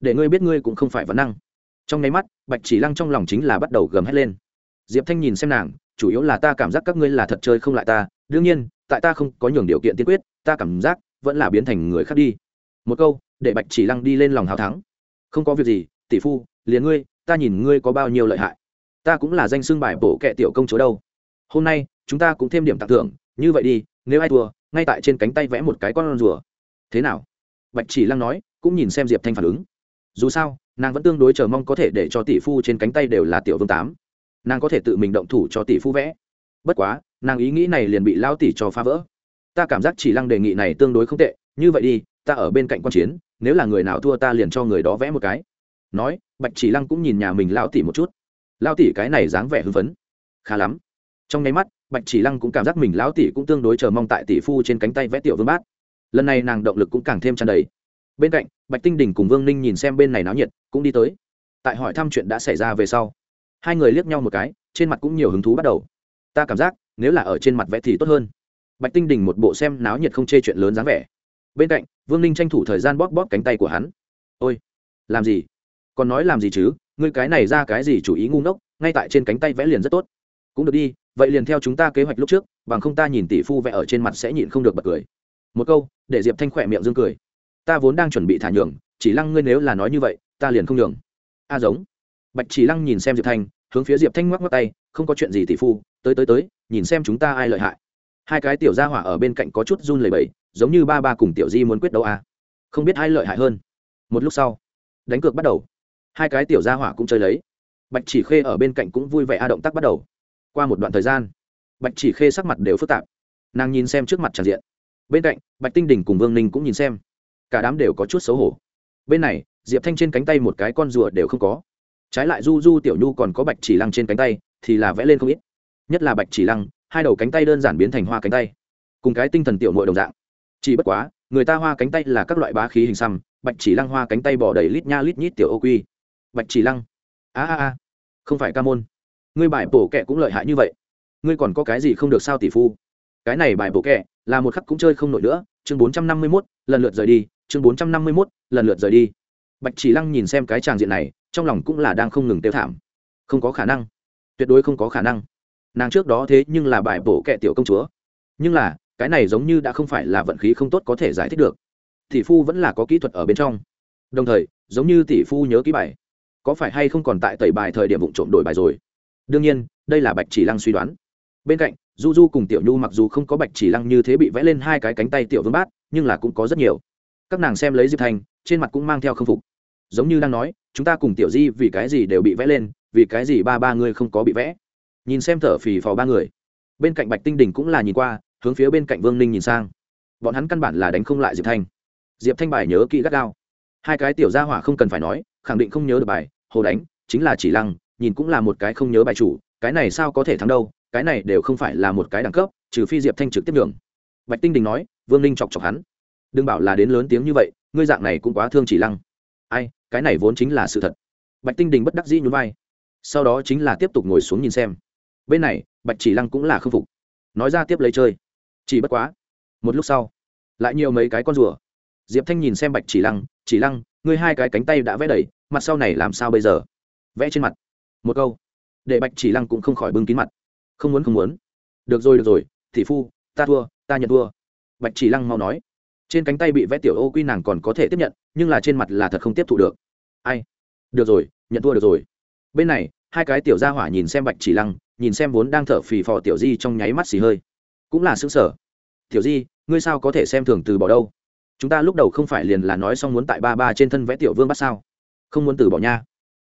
để ngươi biết ngươi cũng không phải vấn năng trong nháy mắt bạch chỉ lăng trong lòng chính là bắt đầu gầm hét lên diệp thanh nhìn xem nàng chủ yếu là ta cảm giác các ngươi là thật chơi không lại ta đương nhiên tại ta không có nhường điều kiện tiên quyết ta cảm giác vẫn là biến thành người khác đi một câu để bạch chỉ lăng đi lên lòng hào thắng không có việc gì tỷ phu liền ngươi, ta nhìn ngươi có bao nhiêu lợi hại. Ta cũng là danh xưng bài bổ kệ tiểu công chúa đâu. Hôm nay, chúng ta cũng thêm điểm tặng thưởng, như vậy đi, nếu ai thua, ngay tại trên cánh tay vẽ một cái con rùa. Thế nào? Bạch chỉ lăng nói, cũng nhìn xem diệp thanh phản ứng. Dù sao, nàng vẫn tương đối chờ mong có thể để cho tỷ phu trên cánh tay đều là tiểu vương tám. Nàng có thể tự mình động thủ cho tỷ phu vẽ. Bất quá, nàng ý nghĩ này liền bị lao tỷ cho phá vỡ. Ta cảm giác chỉ lăng đề nghị này tương đối không tệ, như vậy đi, ta ở bên cạnh quan chiến, nếu là người nào thua ta liền cho người đó vẽ một cái nói, bạch chỉ lăng cũng nhìn nhà mình lao tỷ một chút. Lao tỷ cái này dáng vẻ hưng phấn. Khá lắm. Trong nháy mắt, bạch chỉ lăng cũng cảm giác mình lão tỷ cũng tương đối chờ mong tại tỷ phu trên cánh tay vẽ tiểu vương bát. Lần này nàng động lực cũng càng thêm tràn đầy. Bên cạnh, bạch tinh đình cùng vương ninh nhìn xem bên này náo nhiệt, cũng đi tới. Tại hỏi thăm chuyện đã xảy ra về sau, hai người liếc nhau một cái, trên mặt cũng nhiều hứng thú bắt đầu. Ta cảm giác, nếu là ở trên mặt vẽ thì tốt hơn. Bạch tinh đình một bộ xem náo nhiệt không chê chuyện lớn dáng vẻ. Bên cạnh, vương ninh tranh thủ thời gian bóp bóp cánh tay của hắn. Ôi, làm gì? Còn nói làm gì chứ, ngươi cái này ra cái gì chủ ý ngu ngốc, ngay tại trên cánh tay vẽ liền rất tốt. Cũng được đi, vậy liền theo chúng ta kế hoạch lúc trước, bằng không ta nhìn tỷ phu vẽ ở trên mặt sẽ nhịn không được bật cười. Một câu, để diệp thanh khỏe miệng dương cười. Ta vốn đang chuẩn bị thả nhường, chỉ lăng ngươi nếu là nói như vậy, ta liền không nhường. A giống. Bạch chỉ lăng nhìn xem diệp thanh, hướng phía diệp thanh ngoắc ngoắc tay, không có chuyện gì tỷ phu, tới tới tới, nhìn xem chúng ta ai lợi hại. Hai cái tiểu gia hỏa ở bên cạnh có chút run lẩy bẩy, giống như ba ba cùng tiểu di muốn quyết đấu a. Không biết ai lợi hại hơn. Một lúc sau, đánh cược bắt đầu hai cái tiểu gia hỏa cũng chơi lấy. Bạch chỉ khê ở bên cạnh cũng vui vẻ a động tác bắt đầu. Qua một đoạn thời gian, bạch chỉ khê sắc mặt đều phức tạp. Nàng nhìn xem trước mặt tràn diện. Bên cạnh, bạch tinh đình cùng vương ninh cũng nhìn xem. Cả đám đều có chút xấu hổ. Bên này, diệp thanh trên cánh tay một cái con rùa đều không có. Trái lại du du, tiểu nhu còn có bạch chỉ lăng trên cánh tay, thì là vẽ lên không ít. Nhất là bạch chỉ lăng, hai đầu cánh tay đơn giản biến thành hoa cánh tay. Cùng cái tinh thần tiểu mội đồng dạng. Chỉ bất quá, người ta hoa cánh tay là các loại bá khí hình xăm, bạch chỉ lăng hoa cánh tay bỏ đầy lít nha lít nhít tiểu ô quy bạch chỉ lăng. A a a, không phải ca môn. Ngươi bài bổ kẹ cũng lợi hại như vậy. Ngươi còn có cái gì không được sao tỷ phu? Cái này bài bổ kẹ là một khắc cũng chơi không nổi nữa. Chương bốn trăm năm mươi mốt, lần lượt rời đi. Chương bốn trăm năm mươi mốt, lần lượt rời đi. Bạch chỉ lăng nhìn xem cái tràng diện này, trong lòng cũng là đang không ngừng tiêu thảm. Không có khả năng. Tuyệt đối không có khả năng. Nàng trước đó thế nhưng là bài bổ kẹ tiểu công chúa. Nhưng là, cái này giống như đã không phải là vận khí không tốt có thể giải thích được. Tỷ phu vẫn là có kỹ thuật ở bên trong. Đồng thời, giống như tỷ phu nhớ kỹ bài có phải hay không còn tại tẩy bài thời điểm vụ trộm đổi bài rồi? Đương nhiên, đây là bạch chỉ lăng suy đoán. Bên cạnh, du du cùng tiểu nhu mặc dù không có bạch chỉ lăng như thế bị vẽ lên hai cái cánh tay tiểu vương bát, nhưng là cũng có rất nhiều. Các nàng xem lấy diệp thanh trên mặt cũng mang theo k phục. Giống như đang nói, chúng ta cùng tiểu di vì cái gì đều bị vẽ lên, vì cái gì ba ba người không có bị vẽ? Nhìn xem thở phì phò ba người. Bên cạnh bạch tinh đình cũng là nhìn qua, hướng phía bên cạnh vương ninh nhìn sang. Bọn hắn căn bản là đánh không lại diệp thanh diệp thanh bài nhớ kỹ gắt gao. Hai cái tiểu gia hỏa không cần phải nói khẳng định không nhớ được bài, hồ đánh, chính là chỉ lăng, nhìn cũng là một cái không nhớ bài chủ, cái này sao có thể thắng đâu, cái này đều không phải là một cái đẳng cấp, trừ phi diệp thanh trực tiếp đường bạch tinh đình nói, vương ninh chọc chọc hắn. Đừng bảo là đến lớn tiếng như vậy, ngươi dạng này cũng quá thương chỉ lăng. Ai, cái này vốn chính là sự thật. Bạch tinh đình bất đắc dĩ nhún vai. Sau đó chính là tiếp tục ngồi xuống nhìn xem. Bên này, bạch chỉ lăng cũng là k phục. Nói ra tiếp lấy chơi. Chỉ bất quá, một lúc sau, lại nhiều mấy cái con rùa. Diệp thanh nhìn xem bạch chỉ lăng chỉ lăng ngươi hai cái cánh tay đã vẽ đầy, mặt sau này làm sao bây giờ? Vẽ trên mặt. Một câu. Để bạch chỉ lăng cũng không khỏi bưng kín mặt. Không muốn không muốn. Được rồi được rồi thị phu, ta thua, ta nhận thua. Bạch chỉ lăng mau nói. Trên cánh tay bị vẽ tiểu ô quy nàng còn có thể tiếp nhận, nhưng là trên mặt là thật không tiếp thụ được. Ai? Được rồi, nhận thua được rồi. Bên này, hai cái tiểu gia hỏa nhìn xem bạch chỉ lăng, nhìn xem vốn đang thở phì phò tiểu di trong nháy mắt xì hơi. Cũng là xứng sở tiểu di, ngươi sao có thể xem thường từ bỏ đâu? Chúng ta lúc đầu không phải liền là nói xong muốn tại ba ba trên thân vẽ tiểu vương bắt sao? Không muốn từ bỏ nha.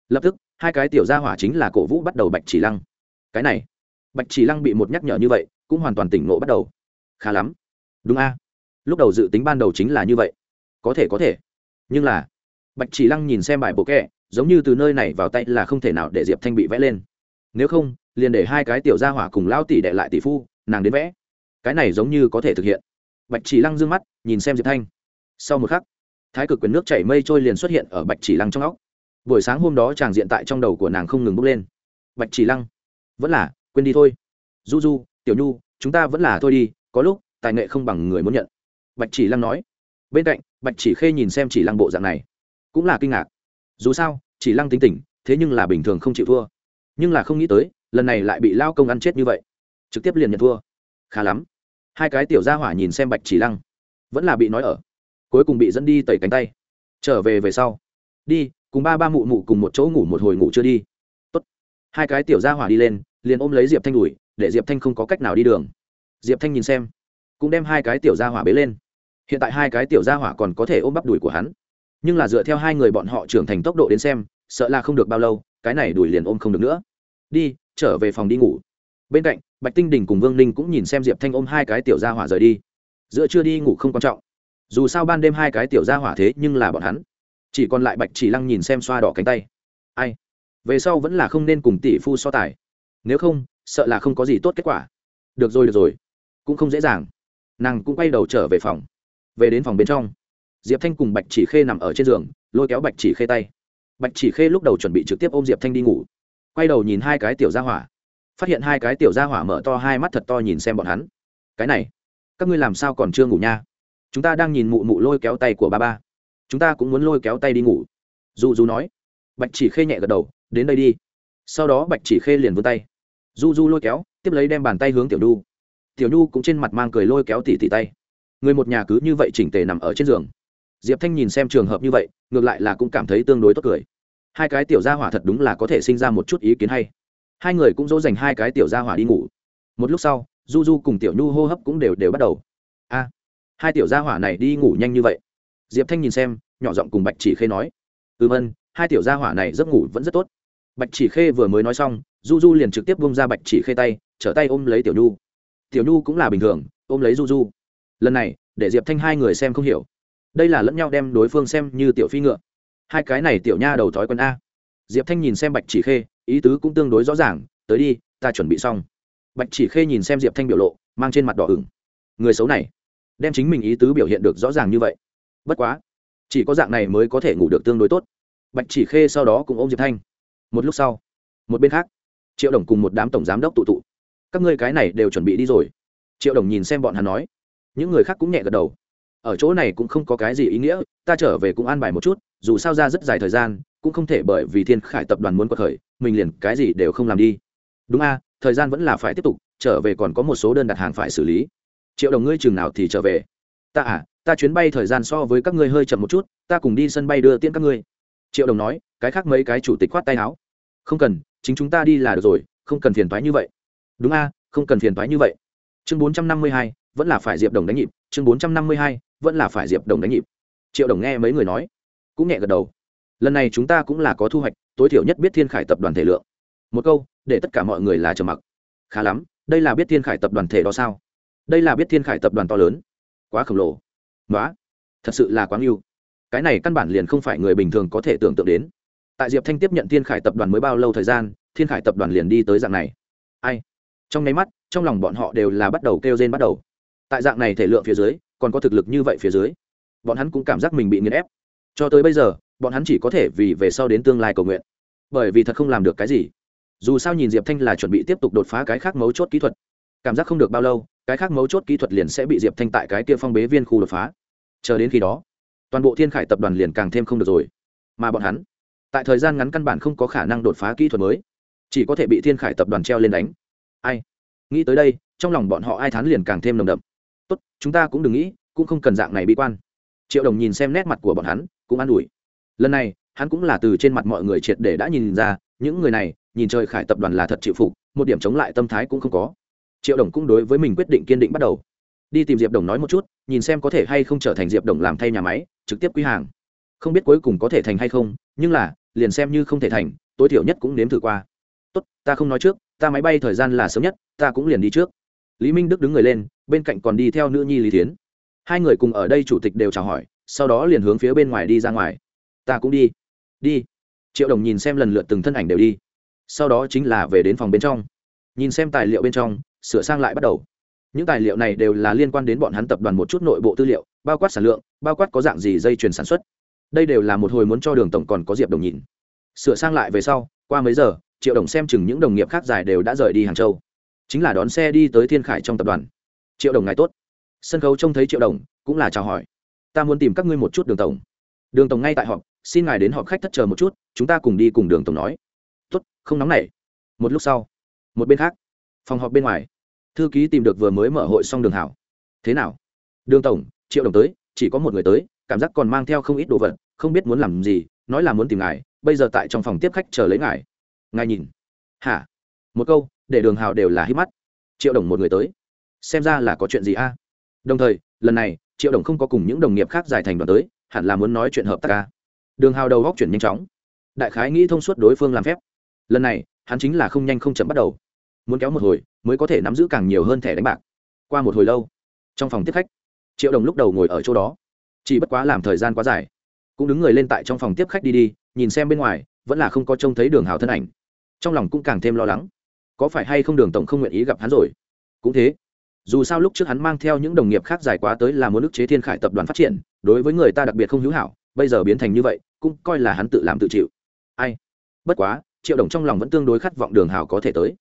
Lập tức, hai cái tiểu gia hỏa chính là cổ vũ bắt đầu bạch chỉ lăng. Cái này, bạch chỉ lăng bị một nhắc nhở như vậy, cũng hoàn toàn tỉnh ngộ bắt đầu. Khá lắm. Đúng a. Lúc đầu dự tính ban đầu chính là như vậy. Có thể có thể. Nhưng là, bạch chỉ lăng nhìn xem bài bộ kẹ, giống như từ nơi này vào tay là không thể nào để diệp thanh bị vẽ lên. Nếu không, liền để hai cái tiểu gia hỏa cùng lao tỷ đệ lại tỷ phu, nàng đến vẽ. Cái này giống như có thể thực hiện. Bạch chỉ lăng d ư ơ n g mắt, nhìn xem diệp thanh sau một khắc, thái cực quyền nước chảy mây trôi liền xuất hiện ở bạch chỉ lăng trong óc. Buổi sáng hôm đó chàng diện tại trong đầu của nàng không ngừng bốc lên. Bạch chỉ lăng, vẫn là, quên đi thôi. Du du, tiểu nhu, chúng ta vẫn là thôi đi, có lúc, tài nghệ không bằng người muốn nhận. Bạch chỉ lăng nói. Bên cạnh, bạch chỉ khê nhìn xem chỉ lăng bộ dạng này, cũng là kinh ngạc. Dù sao, chỉ lăng tính tỉnh thế nhưng là bình thường không chịu thua. Nhưng là không nghĩ tới, lần này lại bị lao công ăn chết như vậy. Trực tiếp liền nhận thua. Khá lắm. Hai cái tiểu gia hỏa nhìn xem bạch chỉ lăng, vẫn là bị nói ở cuối cùng bị dẫn đi tẩy cánh tay. Trở về về sau. Đi, cùng ba ba mụ mụ cùng một chỗ ngủ một hồi ngủ chưa đi. Tốt. hai cái tiểu gia hỏa đi lên, liền ôm lấy diệp thanh đuổi, để diệp thanh không có cách nào đi đường. Diệp thanh nhìn xem, cũng đem hai cái tiểu gia hỏa bế lên. Hiện tại hai cái tiểu gia hỏa còn có thể ôm bắp đùi của hắn. Nhưng là dựa theo hai người bọn họ trưởng thành tốc độ đến xem, sợ là không được bao lâu, cái này đuổi liền ôm không được nữa. Đi, trở về phòng đi ngủ. Bên cạnh, bạch tinh đình cùng vương ninh cũng nhìn xem diệp thanh ôm hai cái tiểu gia hỏa rời đi. Giữa chưa đi ngủ không quan trọng dù sao ban đêm hai cái tiểu gia hỏa thế nhưng là bọn hắn. Chỉ còn lại bạch chỉ lăng nhìn xem xoa đỏ cánh tay. Ai? Về sau vẫn là không nên cùng tỷ phu so tài. Nếu không, sợ là không có gì tốt kết quả. Được rồi được rồi. Cũng không dễ dàng. Nàng cũng quay đầu trở về phòng. Về đến phòng bên trong, diệp thanh cùng bạch chỉ khê nằm ở trên giường, lôi kéo bạch chỉ khê tay. Bạch chỉ khê lúc đầu chuẩn bị trực tiếp ôm diệp thanh đi ngủ. Quay đầu nhìn hai cái tiểu gia hỏa. Phát hiện hai cái tiểu gia hỏa mở to hai mắt thật to nhìn xem bọn hắn. Cái này, các ngươi làm sao còn chưa ngủ nha? Chúng ta đang nhìn mụ mụ lôi kéo tay của ba ba. Chúng ta cũng muốn lôi kéo tay đi ngủ. Du du nói. Bạch chỉ khê nhẹ gật đầu, đến đây đi. Sau đó bạch chỉ khê liền vươn tay. Du du lôi kéo, tiếp lấy đem bàn tay hướng tiểu nhu. Tiểu nhu cũng trên mặt mang cười lôi kéo tỉ tỉ tay. Người một nhà cứ như vậy chỉnh tề nằm ở trên giường. Diệp thanh nhìn xem trường hợp như vậy, ngược lại là cũng cảm thấy tương đối tốt cười. Hai cái tiểu gia hỏa thật đúng là có thể sinh ra một chút ý kiến hay. Hai người cũng dỗ dành hai cái tiểu gia hỏa đi ngủ. Một lúc sau du du cùng tiểu nhu hô hấp cũng đều đều bắt đầu hai tiểu gia hỏa này đi ngủ nhanh như vậy. Diệp thanh nhìn xem, nhỏ giọng cùng bạch chỉ khê nói, ừm ân hai tiểu gia hỏa này giấc ngủ vẫn rất tốt. Bạch chỉ khê vừa mới nói xong, du du liền trực tiếp bông ra bạch chỉ khê tay, trở tay ôm lấy tiểu nhu. Tiểu nhu cũng là bình thường, ôm lấy du du. Lần này, để diệp thanh hai người xem không hiểu. Đây là lẫn nhau đem đối phương xem như tiểu phi ngựa. Hai cái này tiểu nha đầu thói quân a. Diệp thanh nhìn xem bạch chỉ khê, ý tứ cũng tương đối rõ ràng, tới đi, ta chuẩn bị xong. Bạch chỉ khê nhìn xem diệp thanh biểu lộ, mang trên mặt đỏ ửng. Người xấu này đem chính mình ý tứ biểu hiện được rõ ràng như vậy. Bất quá, chỉ có dạng này mới có thể ngủ được tương đối tốt. Bạch chỉ khê sau đó cũng ôm diệp thanh. Một lúc sau, một bên khác, triệu đồng cùng một đám tổng giám đốc tụ tụ. Các ngươi cái này đều chuẩn bị đi rồi. Triệu đồng nhìn xem bọn hắn nói. Những người khác cũng nhẹ gật đầu. Ở chỗ này cũng không có cái gì ý nghĩa, ta trở về cũng an bài một chút, dù sao ra rất dài thời gian, cũng không thể bởi vì thiên khải tập đoàn muốn quật khởi, mình liền cái gì đều không làm đi. Đúng a, thời gian vẫn là phải tiếp tục, trở về còn có một số đơn đặt hàng phải xử lý triệu đồng ngươi chừng nào thì trở về? Ta à ta chuyến bay thời gian so với các ngươi hơi chậm một chút, ta cùng đi sân bay đưa tiễn các ngươi. Triệu đồng nói, cái khác mấy cái chủ tịch khoát tay áo. Không cần, chính chúng ta đi là được rồi, không cần phiền thoái như vậy. Đúng a, không cần phiền thoái như vậy. Chương bốn trăm năm mươi hai, vẫn là phải diệp đồng đánh nhịp. Chương bốn trăm năm mươi hai, vẫn là phải diệp đồng đánh nhịp. Triệu đồng nghe mấy người nói, cũng nhẹ gật đầu. Lần này chúng ta cũng là có thu hoạch, tối thiểu nhất biết thiên khải tập đoàn thể lượng. Một câu, để tất cả mọi người là trầm mặc. Khá lắm, đây là biết thiên khải tập đoàn thể đó sao? Đây là biết thiên khải tập đoàn to lớn. Quá khổng lồ. Nói thật sự là quá yêu cái này căn bản liền không phải người bình thường có thể tưởng tượng đến. Tại diệp thanh tiếp nhận thiên khải tập đoàn mới bao lâu thời gian, thiên khải tập đoàn liền đi tới dạng này. Ai? Trong nháy mắt, trong lòng bọn họ đều là bắt đầu kêu rên bắt đầu. Tại dạng này thể lượng phía dưới, còn có thực lực như vậy phía dưới, bọn hắn cũng cảm giác mình bị nghiền ép. Cho tới bây giờ, bọn hắn chỉ có thể vì về sau đến tương lai cầu nguyện. Bởi vì thật không làm được cái gì. Dù sao nhìn diệp thanh là chuẩn bị tiếp tục đột phá cái khác mấu chốt kỹ thuật cảm giác không được bao lâu, cái khác mấu chốt kỹ thuật liền sẽ bị diệp thanh tại cái kia phong bế viên khu đột phá. Chờ đến khi đó, toàn bộ thiên khải tập đoàn liền càng thêm không được rồi. Mà bọn hắn, tại thời gian ngắn căn bản không có khả năng đột phá kỹ thuật mới, chỉ có thể bị thiên khải tập đoàn treo lên đánh. Ai? Nghĩ tới đây, trong lòng bọn họ ai thán liền càng thêm nồng đậm. Tốt, chúng ta cũng đừng nghĩ, cũng không cần dạng này bi quan. Triệu đồng nhìn xem nét mặt của bọn hắn, cũng an ủi. Lần này, hắn cũng là từ trên mặt mọi người triệt để đã nhìn ra, những người này, nhìn trời khải tập đoàn là thật chịu phục, một điểm chống lại tâm thái cũng không có triệu đồng cũng đối với mình quyết định kiên định bắt đầu. Đi tìm diệp đồng nói một chút, nhìn xem có thể hay không trở thành diệp đồng làm thay nhà máy, trực tiếp quý hàng. Không biết cuối cùng có thể thành hay không, nhưng là, liền xem như không thể thành, tối thiểu nhất cũng nếm thử qua. Tốt, ta không nói trước, ta máy bay thời gian là sớm nhất, ta cũng liền đi trước. Lý minh đức đứng người lên, bên cạnh còn đi theo nữ nhi lý thiến. Hai người cùng ở đây chủ tịch đều chào hỏi, sau đó liền hướng phía bên ngoài đi ra ngoài. Ta cũng đi. Đi. Triệu đồng nhìn xem lần lượt từng thân ảnh đều đi. Sau đó chính là về đến phòng bên trong. Nhìn xem tài liệu bên trong sửa sang lại bắt đầu. Những tài liệu này đều là liên quan đến bọn hắn tập đoàn một chút nội bộ tư liệu, bao quát sản lượng, bao quát có dạng gì dây chuyền sản xuất. Đây đều là một hồi muốn cho đường tổng còn có diệp đồng nhìn. Sửa sang lại về sau, qua mấy giờ, triệu đồng xem chừng những đồng nghiệp khác dài đều đã rời đi hàng châu. Chính là đón xe đi tới thiên khải trong tập đoàn. Triệu đồng ngài tốt. Sân khấu trông thấy triệu đồng, cũng là chào hỏi. Ta muốn tìm các ngươi một chút đường tổng. Đường tổng ngay tại họp, xin ngài đến họp khách thất chờ một chút, chúng ta cùng đi cùng đường tổng nói. Tốt, không nóng nảy. Một lúc sau, một bên khác, phòng họp bên ngoài thư ký tìm được vừa mới mở hội xong đường hảo. Thế nào? Đường tổng, triệu đồng tới, chỉ có một người tới, cảm giác còn mang theo không ít đồ vật, không biết muốn làm gì, nói là muốn tìm ngài, bây giờ tại trong phòng tiếp khách chờ lấy ngài. Ngài nhìn. Hả? Một câu, để đường hào đều là hít mắt. Triệu đồng một người tới. Xem ra là có chuyện gì a? Đồng thời, lần này, triệu đồng không có cùng những đồng nghiệp khác giải thành đoàn tới, hẳn là muốn nói chuyện hợp tác ca đường hào đầu góc chuyển nhanh chóng. Đại khái nghĩ thông suốt đối phương làm phép. Lần này, hắn chính là không nhanh không chậm bắt đầu muốn kéo một hồi, mới có thể nắm giữ càng nhiều hơn thẻ đánh bạc. Qua một hồi lâu, trong phòng tiếp khách, triệu đồng lúc đầu ngồi ở chỗ đó, chỉ bất quá làm thời gian quá dài. Cũng đứng người lên tại trong phòng tiếp khách đi đi, nhìn xem bên ngoài, vẫn là không có trông thấy đường hào thân ảnh. Trong lòng cũng càng thêm lo lắng. Có phải hay không đường tổng không nguyện ý gặp hắn rồi? Cũng thế. Dù sao lúc trước hắn mang theo những đồng nghiệp khác dài quá tới là muốn ức chế thiên khải tập đoàn phát triển, đối với người ta đặc biệt không hữu hảo, bây giờ biến thành như vậy, cũng coi là hắn tự làm tự chịu. Ai? Bất quá, triệu đồng trong lòng vẫn tương đối khát vọng đường hào có thể tới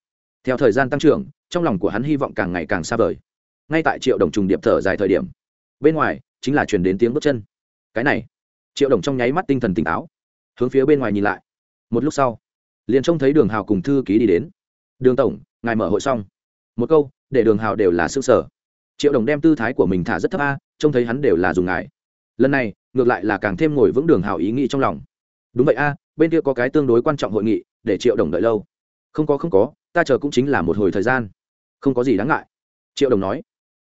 theo thời gian tăng trưởng, trong lòng của hắn hy vọng càng ngày càng xa vời. Ngay tại triệu đồng trùng điệp thở dài thời điểm, bên ngoài chính là chuyển đến tiếng bước chân. Cái này, triệu đồng trong nháy mắt tinh thần tỉnh táo, hướng phía bên ngoài nhìn lại. Một lúc sau, liền trông thấy đường hào cùng thư ký đi đến. Đường tổng, ngài mở hội xong. Một câu, để đường hào đều là s ư ơ sở. Triệu đồng đem tư thái của mình thả rất thấp a, trông thấy hắn đều là dùng ngài. Lần này, ngược lại là càng thêm ngồi vững đường hào ý nghĩ trong lòng. Đúng vậy a, bên kia có cái tương đối quan trọng hội nghị, để triệu đồng đợi lâu không có không có, ta chờ cũng chính là một hồi thời gian. Không có gì đáng ngại. Triệu đồng nói.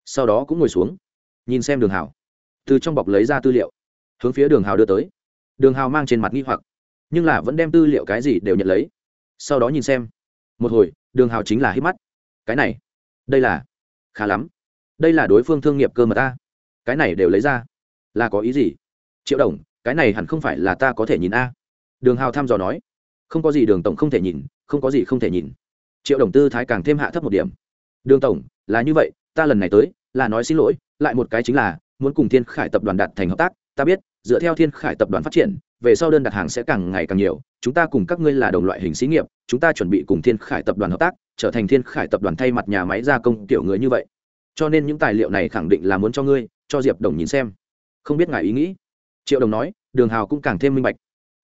Sau đó cũng ngồi xuống. Nhìn xem đường hào từ trong bọc lấy ra tư liệu. Hướng phía đường hào đưa tới. Đường hào mang trên mặt nghi hoặc. Nhưng là vẫn đem tư liệu cái gì đều nhận lấy. Sau đó nhìn xem. Một hồi, đường hào chính là hít mắt. Cái này. Đây là. Khá lắm. Đây là đối phương thương nghiệp cơ mà ta. Cái này đều lấy ra. Là có ý gì? Triệu đồng, cái này hẳn không phải là ta có thể nhìn a. Đường hào thăm dò nói không có gì đường tổng không thể nhìn, không có gì không thể nhìn. Triệu đồng tư thái càng thêm hạ thấp một điểm. Đường tổng, là như vậy, ta lần này tới, là nói xin lỗi, lại một cái chính là, muốn cùng thiên khải tập đoàn đạt thành hợp tác, ta biết, dựa theo thiên khải tập đoàn phát triển, về sau đơn đặt hàng sẽ càng ngày càng nhiều, chúng ta cùng các ngươi là đồng loại hình xí nghiệp, chúng ta chuẩn bị cùng thiên khải tập đoàn hợp tác, trở thành thiên khải tập đoàn thay mặt nhà máy gia công kiểu người như vậy. Cho nên những tài liệu này khẳng định là muốn cho ngươi, cho diệp đồng nhìn xem. Không biết ngài ý nghĩ? Triệu đồng nói, đường hào cũng càng thêm minh bạch.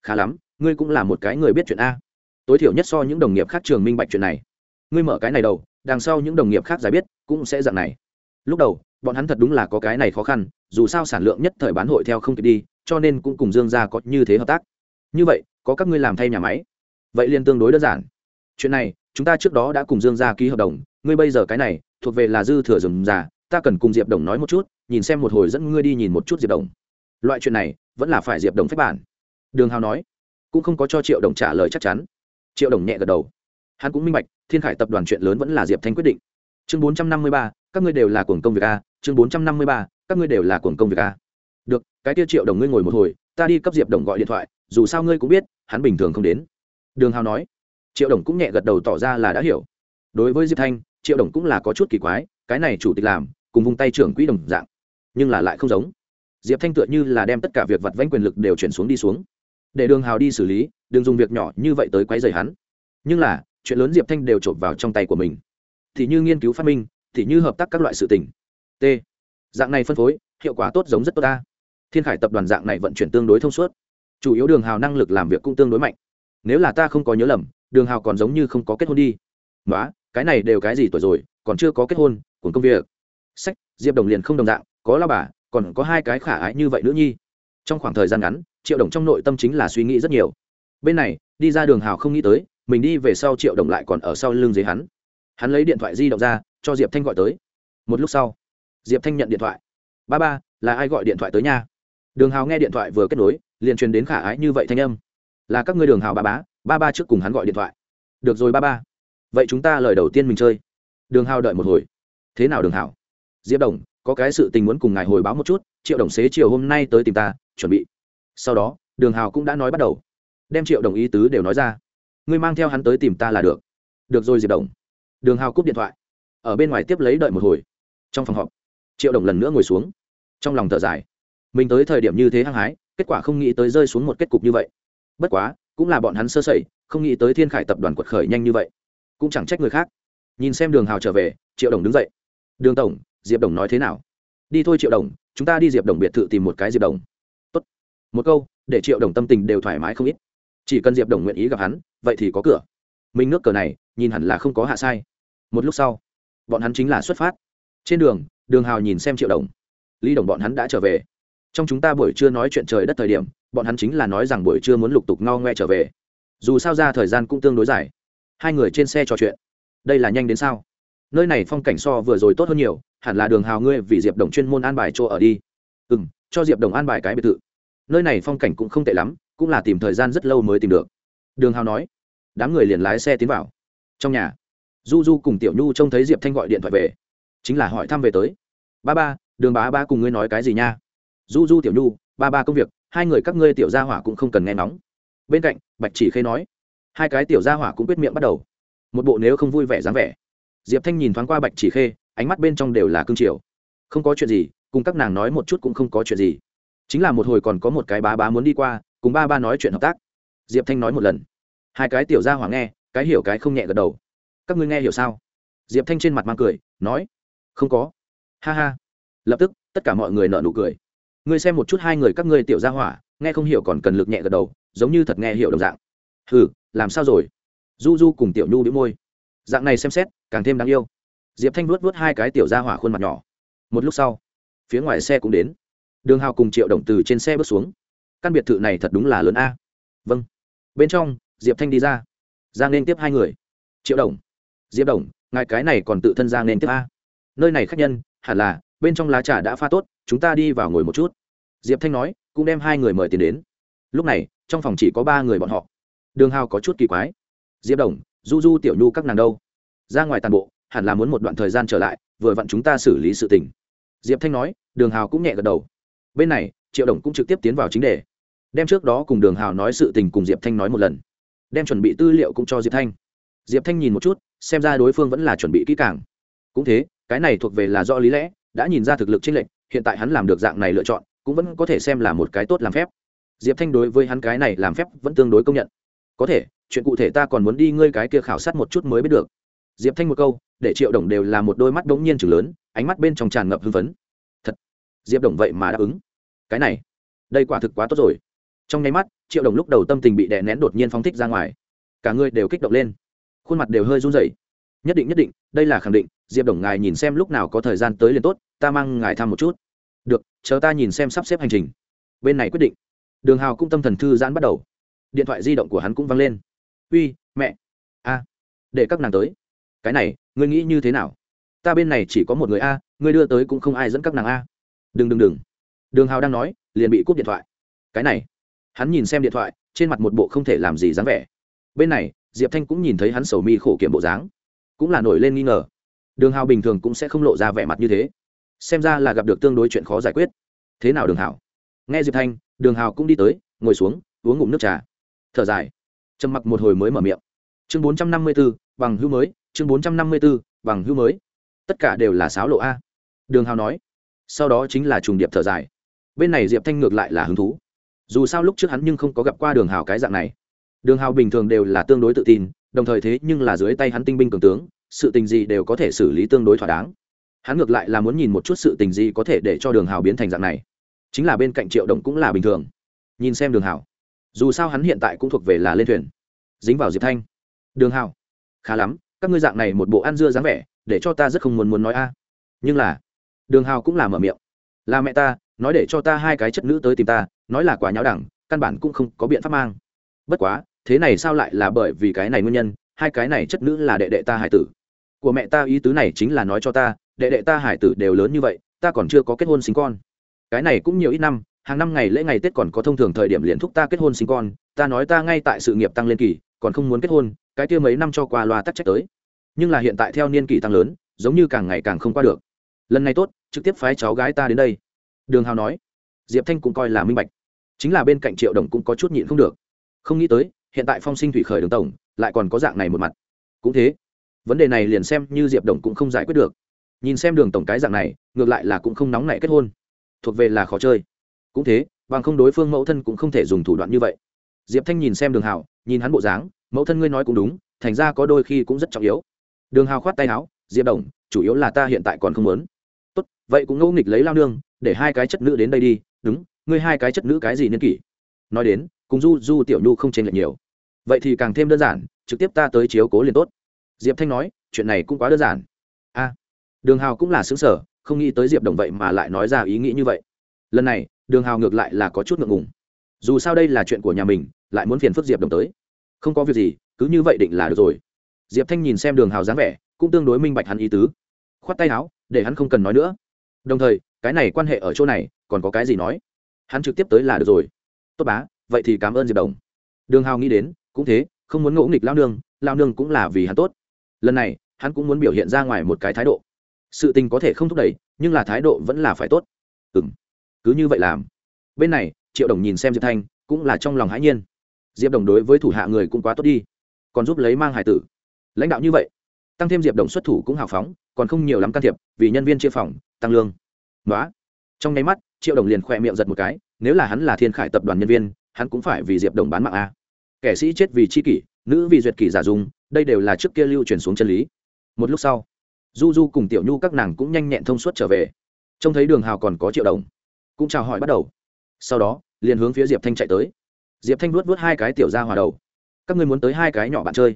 Khá lắm ngươi cũng là một cái người biết chuyện a. Tối thiểu nhất so những đồng nghiệp khác trường minh bạch chuyện này. Ngươi mở cái này đầu, đằng sau những đồng nghiệp khác giải biết, cũng sẽ dạng này. Lúc đầu, bọn hắn thật đúng là có cái này khó khăn, dù sao sản lượng nhất thời bán hội theo không kịp đi, cho nên cũng cùng dương gia có như thế hợp tác. Như vậy, có các ngươi làm thay nhà máy. Vậy liền tương đối đơn giản. Chuyện này, chúng ta trước đó đã cùng dương gia ký hợp đồng, ngươi bây giờ cái này, thuộc về là dư thừa rừng già, ta cần cùng diệp đồng nói một chút, nhìn xem một hồi dẫn ngươi đi nhìn một chút diệp đồng. Loại chuyện này, vẫn là phải diệp đồng phép bản. Đường hào nói cũng không có cho triệu đồng trả lời chắc chắn. Triệu đồng nhẹ gật đầu. Hắn cũng minh bạch, thiên khải tập đoàn chuyện lớn vẫn là diệp thanh quyết định. Chương bốn trăm năm mươi ba, các ngươi đều là cuồng công việc a, chương bốn trăm năm mươi ba, các ngươi đều là cuồng công việc a. Được, cái tiêu triệu đồng ngươi ngồi một hồi, ta đi cấp diệp đồng gọi điện thoại, dù sao ngươi cũng biết, hắn bình thường không đến. Đường hào nói. Triệu đồng cũng nhẹ gật đầu tỏ ra là đã hiểu. Đối với diệp thanh, triệu đồng cũng là có chút kỳ quái, cái này chủ tịch làm, cùng vung tay trưởng quỹ đồng dạng, nhưng là lại không giống. Diệp thanh tựa như là đem tất cả việc vặt vanh quyền lực đều chuyển xuống đi xuống để đường hào đi xử lý, đừng dùng việc nhỏ như vậy tới quấy rầy hắn. Nhưng là, chuyện lớn diệp thanh đều trộm vào trong tay của mình. Thì như nghiên cứu phát minh, thì như hợp tác các loại sự tình. T. Dạng này phân phối, hiệu quả tốt giống rất tốt ta. Thiên khải tập đoàn dạng này vận chuyển tương đối thông suốt. Chủ yếu đường hào năng lực làm việc cũng tương đối mạnh. Nếu là ta không có nhớ lầm, đường hào còn giống như không có kết hôn đi. Nói cái này đều cái gì tuổi rồi, còn chưa có kết hôn cùng công việc. Sách, diệp đồng liền không đồng dạng, có lao bà, còn có hai cái khả ái như vậy nữ nhi. Trong khoảng thời gian ngắn triệu đồng trong nội tâm chính là suy nghĩ rất nhiều. Bên này, đi ra đường hào không nghĩ tới, mình đi về sau triệu đồng lại còn ở sau lưng dưới hắn. Hắn lấy điện thoại di động ra, cho diệp thanh gọi tới. Một lúc sau, diệp thanh nhận điện thoại. Ba ba, là ai gọi điện thoại tới nha? Đường hào nghe điện thoại vừa kết nối, liền truyền đến khả ái như vậy thanh âm. Là các ngươi đường hào ba bá, ba ba trước cùng hắn gọi điện thoại. Được rồi ba ba. Vậy chúng ta lời đầu tiên mình chơi. Đường hào đợi một hồi. Thế nào đường hào? Diệp đồng, có cái sự tình muốn cùng ngài hồi báo một chút, triệu đồng xế chiều hôm nay tới tìm ta, chuẩn bị sau đó, đường hào cũng đã nói bắt đầu. Đem triệu đồng ý tứ đều nói ra. Ngươi mang theo hắn tới tìm ta là được. Được rồi, diệp đồng. Đường hào cúp điện thoại. Ở bên ngoài tiếp lấy đợi một hồi. Trong phòng họp, triệu đồng lần nữa ngồi xuống. Trong lòng thở dài. Mình tới thời điểm như thế hăng hái, kết quả không nghĩ tới rơi xuống một kết cục như vậy. Bất quá, cũng là bọn hắn sơ sẩy, không nghĩ tới thiên khải tập đoàn quật khởi nhanh như vậy. Cũng chẳng trách người khác. Nhìn xem đường hào trở về, triệu đồng đứng dậy. Đường tổng, diệp đồng nói thế nào? Đi thôi, triệu đồng, chúng ta đi diệp đồng biệt thự tìm một cái diệp đồng một câu, để triệu đồng tâm tình đều thoải mái không ít. Chỉ cần diệp đồng nguyện ý gặp hắn, vậy thì có cửa. Mình nước cờ này, nhìn hẳn là không có hạ sai. Một lúc sau, bọn hắn chính là xuất phát. Trên đường đường hào nhìn xem triệu đồng. Lý đồng bọn hắn đã trở về. Trong chúng ta buổi trưa nói chuyện trời đất thời điểm, bọn hắn chính là nói rằng buổi trưa muốn lục tục ngao ngoe trở về. Dù sao ra thời gian cũng tương đối dài. Hai người trên xe trò chuyện. Đây là nhanh đến sao? Nơi này phong cảnh so vừa rồi tốt hơn nhiều, hẳn là đường hào ngươi vì diệp đồng chuyên môn an bài chỗ ở đi. Ừ m cho diệp đồng an bài cái biệt thự nơi này phong cảnh cũng không tệ lắm, cũng là tìm thời gian rất lâu mới tìm được. Đường hào nói. Đám người liền lái xe tiến vào. Trong nhà, du du cùng tiểu nhu trông thấy diệp thanh gọi điện thoại về. Chính là hỏi thăm về tới. Ba ba, đường bá ba cùng ngươi nói cái gì nha? Du du, tiểu nhu, ba ba công việc, hai người các ngươi tiểu gia hỏa cũng không cần nghe nóng bên cạnh, bạch chỉ khê nói. Hai cái tiểu gia hỏa cũng quyết miệng bắt đầu. Một bộ nếu không vui vẻ dáng vẻ. Diệp thanh nhìn thoáng qua bạch chỉ khê, ánh mắt bên trong đều là cương triều. Không có chuyện gì, cùng các nàng nói một chút cũng không có chuyện gì chính là một hồi còn có một cái bá bá muốn đi qua, cùng ba ba nói chuyện hợp tác. Diệp thanh nói một lần. Hai cái tiểu gia hỏa nghe, cái hiểu cái không nhẹ gật đầu. Các ngươi nghe hiểu sao? Diệp thanh trên mặt mang cười, nói, không có. Ha ha. Lập tức, tất cả mọi người nợ nụ cười. Ngươi xem một chút hai người các ngươi tiểu gia hỏa, nghe không hiểu còn cần lực nhẹ gật đầu, giống như thật nghe hiểu đồng dạng. Hừ, làm sao rồi? Du du cùng tiểu nhu đĩu môi. Dạng này xem xét, càng thêm đáng yêu. Diệp thanh vuốt vuốt hai cái tiểu gia hỏa khuôn mặt nhỏ. Một lúc sau, phía ngoài xe cũng đến đường hào cùng triệu đồng từ trên xe bước xuống. Căn biệt thự này thật đúng là lớn a. Vâng. Bên trong, diệp thanh đi ra. Giang nên tiếp hai người. Triệu đồng. Diệp đồng, ngài cái này còn tự thân giang nên tiếp a. Nơi này khách nhân, hẳn là, bên trong lá trà đã pha tốt, chúng ta đi vào ngồi một chút. Diệp thanh nói, cũng đem hai người mời tiền đến. Lúc này, trong phòng chỉ có ba người bọn họ. Đường hào có chút kỳ quái. Diệp đồng, du du tiểu nhu các nàng đâu? Ra ngoài toàn bộ, hẳn là muốn một đoạn thời gian trở lại, vừa vặn chúng ta xử lý sự tình. Diệp thanh nói, đường hào cũng nhẹ gật đầu bên này, triệu đồng cũng trực tiếp tiến vào chính đề. Đem trước đó cùng đường hào nói sự tình cùng diệp thanh nói một lần. Đem chuẩn bị tư liệu cũng cho diệp thanh. Diệp thanh nhìn một chút, xem ra đối phương vẫn là chuẩn bị kỹ càng. Cũng thế, cái này thuộc về là do lý lẽ, đã nhìn ra thực lực chênh lệch, hiện tại hắn làm được dạng này lựa chọn, cũng vẫn có thể xem là một cái tốt làm phép. Diệp thanh đối với hắn cái này làm phép vẫn tương đối công nhận. Có thể, chuyện cụ thể ta còn muốn đi ngươi cái kia khảo sát một chút mới biết được. Diệp thanh một câu, để triệu đồng đều là một đôi mắt bỗng nhiên chừng lớn, ánh mắt bên trong tràn ngập hưng phấn. Thật, diệp đồng vậy mà đáp ứng cái này, đây quả thực quá tốt rồi. Trong nháy mắt, triệu đồng lúc đầu tâm tình bị đè nén đột nhiên phóng thích ra ngoài. Cả người đều kích động lên. Khuôn mặt đều hơi run rẩy. Nhất định nhất định, đây là khẳng định, diệp đồng ngài nhìn xem lúc nào có thời gian tới liền tốt, ta mang ngài thăm một chút. Được, chờ ta nhìn xem sắp xếp hành trình. Bên này quyết định. Đường hào cũng tâm thần thư giãn bắt đầu. Điện thoại di động của hắn cũng văng lên. Uy, mẹ. A. Để các nàng tới. Cái này, ngươi nghĩ như thế nào? Ta bên này chỉ có một người a, ngươi đưa tới cũng không ai dẫn các nàng a. Đừng đừng đừng đường hào đang nói, liền bị cúp điện thoại. Cái này, hắn nhìn xem điện thoại, trên mặt một bộ không thể làm gì dáng vẻ. Bên này, diệp thanh cũng nhìn thấy hắn sầu mi khổ kiểm bộ dáng. Cũng là nổi lên nghi ngờ. Đường hào bình thường cũng sẽ không lộ ra vẻ mặt như thế. Xem ra là gặp được tương đối chuyện khó giải quyết. Thế nào đường hào? Nghe diệp thanh, đường hào cũng đi tới, ngồi xuống, uống ngụm nước trà. Thở dài. Trầm mặc một hồi mới mở miệng. Chương bốn trăm năm mươi b ố bằng hưu mới, chương bốn trăm năm mươi b ố bằng hưu mới. Tất cả đều là sáo lộ a. Đường hào nói. Sau đó chính là trùng điệp thở dài bên này diệp thanh ngược lại là hứng thú dù sao lúc trước hắn nhưng không có gặp qua đường hào cái dạng này đường hào bình thường đều là tương đối tự tin đồng thời thế nhưng là dưới tay hắn tinh binh cường tướng sự tình gì đều có thể xử lý tương đối thỏa đáng hắn ngược lại là muốn nhìn một chút sự tình gì có thể để cho đường hào biến thành dạng này chính là bên cạnh triệu động cũng là bình thường nhìn xem đường hảo dù sao hắn hiện tại cũng thuộc về là lên thuyền dính vào diệp thanh đường hảo khá lắm các ngươi dạng này một bộ ăn dưa dáng vẻ để cho ta rất không muốn muốn nói a nhưng là đường hào cũng là mở miệng là mẹ ta nói để cho ta hai cái chất nữ tới tìm ta, nói là quả nháo đẳng, căn bản cũng không có biện pháp mang. Bất quá, thế này sao lại là bởi vì cái này nguyên nhân, hai cái này chất nữ là đệ đệ ta hải tử. Của mẹ ta ý tứ này chính là nói cho ta, đệ đệ ta hải tử đều lớn như vậy, ta còn chưa có kết hôn sinh con. Cái này cũng nhiều ít năm, hàng năm ngày lễ ngày tết còn có thông thường thời điểm liền thúc ta kết hôn sinh con, ta nói ta ngay tại sự nghiệp tăng lên kỳ, còn không muốn kết hôn, cái kia mấy năm cho qua loa tắc trách tới. Nhưng là hiện tại theo niên kỷ tăng lớn, giống như càng ngày càng không qua được. Lần này tốt, trực tiếp phái cháu gái ta đến đây đường hào nói, diệp thanh cũng coi là minh bạch. Chính là bên cạnh triệu đồng cũng có chút nhịn không được. Không nghĩ tới, hiện tại phong sinh thủy khởi đường tổng, lại còn có dạng này một mặt. Cũng thế, vấn đề này liền xem như diệp đồng cũng không giải quyết được. Nhìn xem đường tổng cái dạng này, ngược lại là cũng không nóng nảy kết hôn. Thuộc về là khó chơi. Cũng thế, bằng không đối phương mẫu thân cũng không thể dùng thủ đoạn như vậy. Diệp thanh nhìn xem đường hào, nhìn hắn bộ dáng, mẫu thân ngươi nói cũng đúng, thành ra có đôi khi cũng rất trọng yếu. Đường hào khoát tay áo, diệp đồng, chủ yếu là ta hiện tại còn không muốn. Tốt, vậy cũng ngẫu nghịch lấy lao nương để hai cái chất nữ đến đây đi, đúng, ngươi hai cái chất nữ cái gì niên kỷ? Nói đến, cùng du du tiểu nhu không chênh lệch nhiều. Vậy thì càng thêm đơn giản, trực tiếp ta tới chiếu cố liền tốt. Diệp thanh nói, chuyện này cũng quá đơn giản. A, đường hào cũng là xứng sở không nghĩ tới diệp đồng vậy mà lại nói ra ý nghĩ như vậy. Lần này, đường hào ngược lại là có chút ngượng ngùng. Dù sao đây là chuyện của nhà mình, lại muốn phiền phức diệp đồng tới. Không có việc gì, cứ như vậy định là được rồi. Diệp thanh nhìn xem đường hào dáng vẻ, cũng tương đối minh bạch hắn ý tứ. Khoát tay áo, để hắn không cần nói nữa. Đồng thời cái này quan hệ ở chỗ này, còn có cái gì nói? Hắn trực tiếp tới là được rồi. Tốt bá, vậy thì cảm ơn diệp đồng. Đường hào nghĩ đến, cũng thế, không muốn ngỗ nghịch lao nương lao nương cũng là vì hắn tốt. Lần này, hắn cũng muốn biểu hiện ra ngoài một cái thái độ. Sự tình có thể không thúc đẩy, nhưng là thái độ vẫn là phải tốt. Ừ m cứ như vậy làm. Bên này, triệu đồng nhìn xem diệp thanh, cũng là trong lòng hãi nhiên. Diệp đồng đối với thủ hạ người cũng quá tốt đi. Còn giúp lấy mang hải tử. Lãnh đạo như vậy, tăng thêm diệp đồng xuất thủ cũng hào phóng, còn không nhiều lắm can thiệp, vì nhân viên chia phòng, tăng lương nói trong nháy mắt, triệu đồng liền khỏe miệng giật một cái, nếu là hắn là thiên khải tập đoàn nhân viên, hắn cũng phải vì diệp đồng bán mạng a. Kẻ sĩ chết vì c h i kỷ, nữ vì duyệt kỷ giả dung đây đều là trước kia lưu truyền xuống chân lý. Một lúc sau, du du cùng tiểu nhu các nàng cũng nhanh nhẹn thông suốt trở về. Trông thấy đường hào còn có triệu đồng, cũng chào hỏi bắt đầu. Sau đó, liền hướng phía diệp thanh chạy tới. Diệp thanh vuốt vuốt hai cái tiểu ra hòa đầu. Các ngươi muốn tới hai cái nhỏ bạn chơi.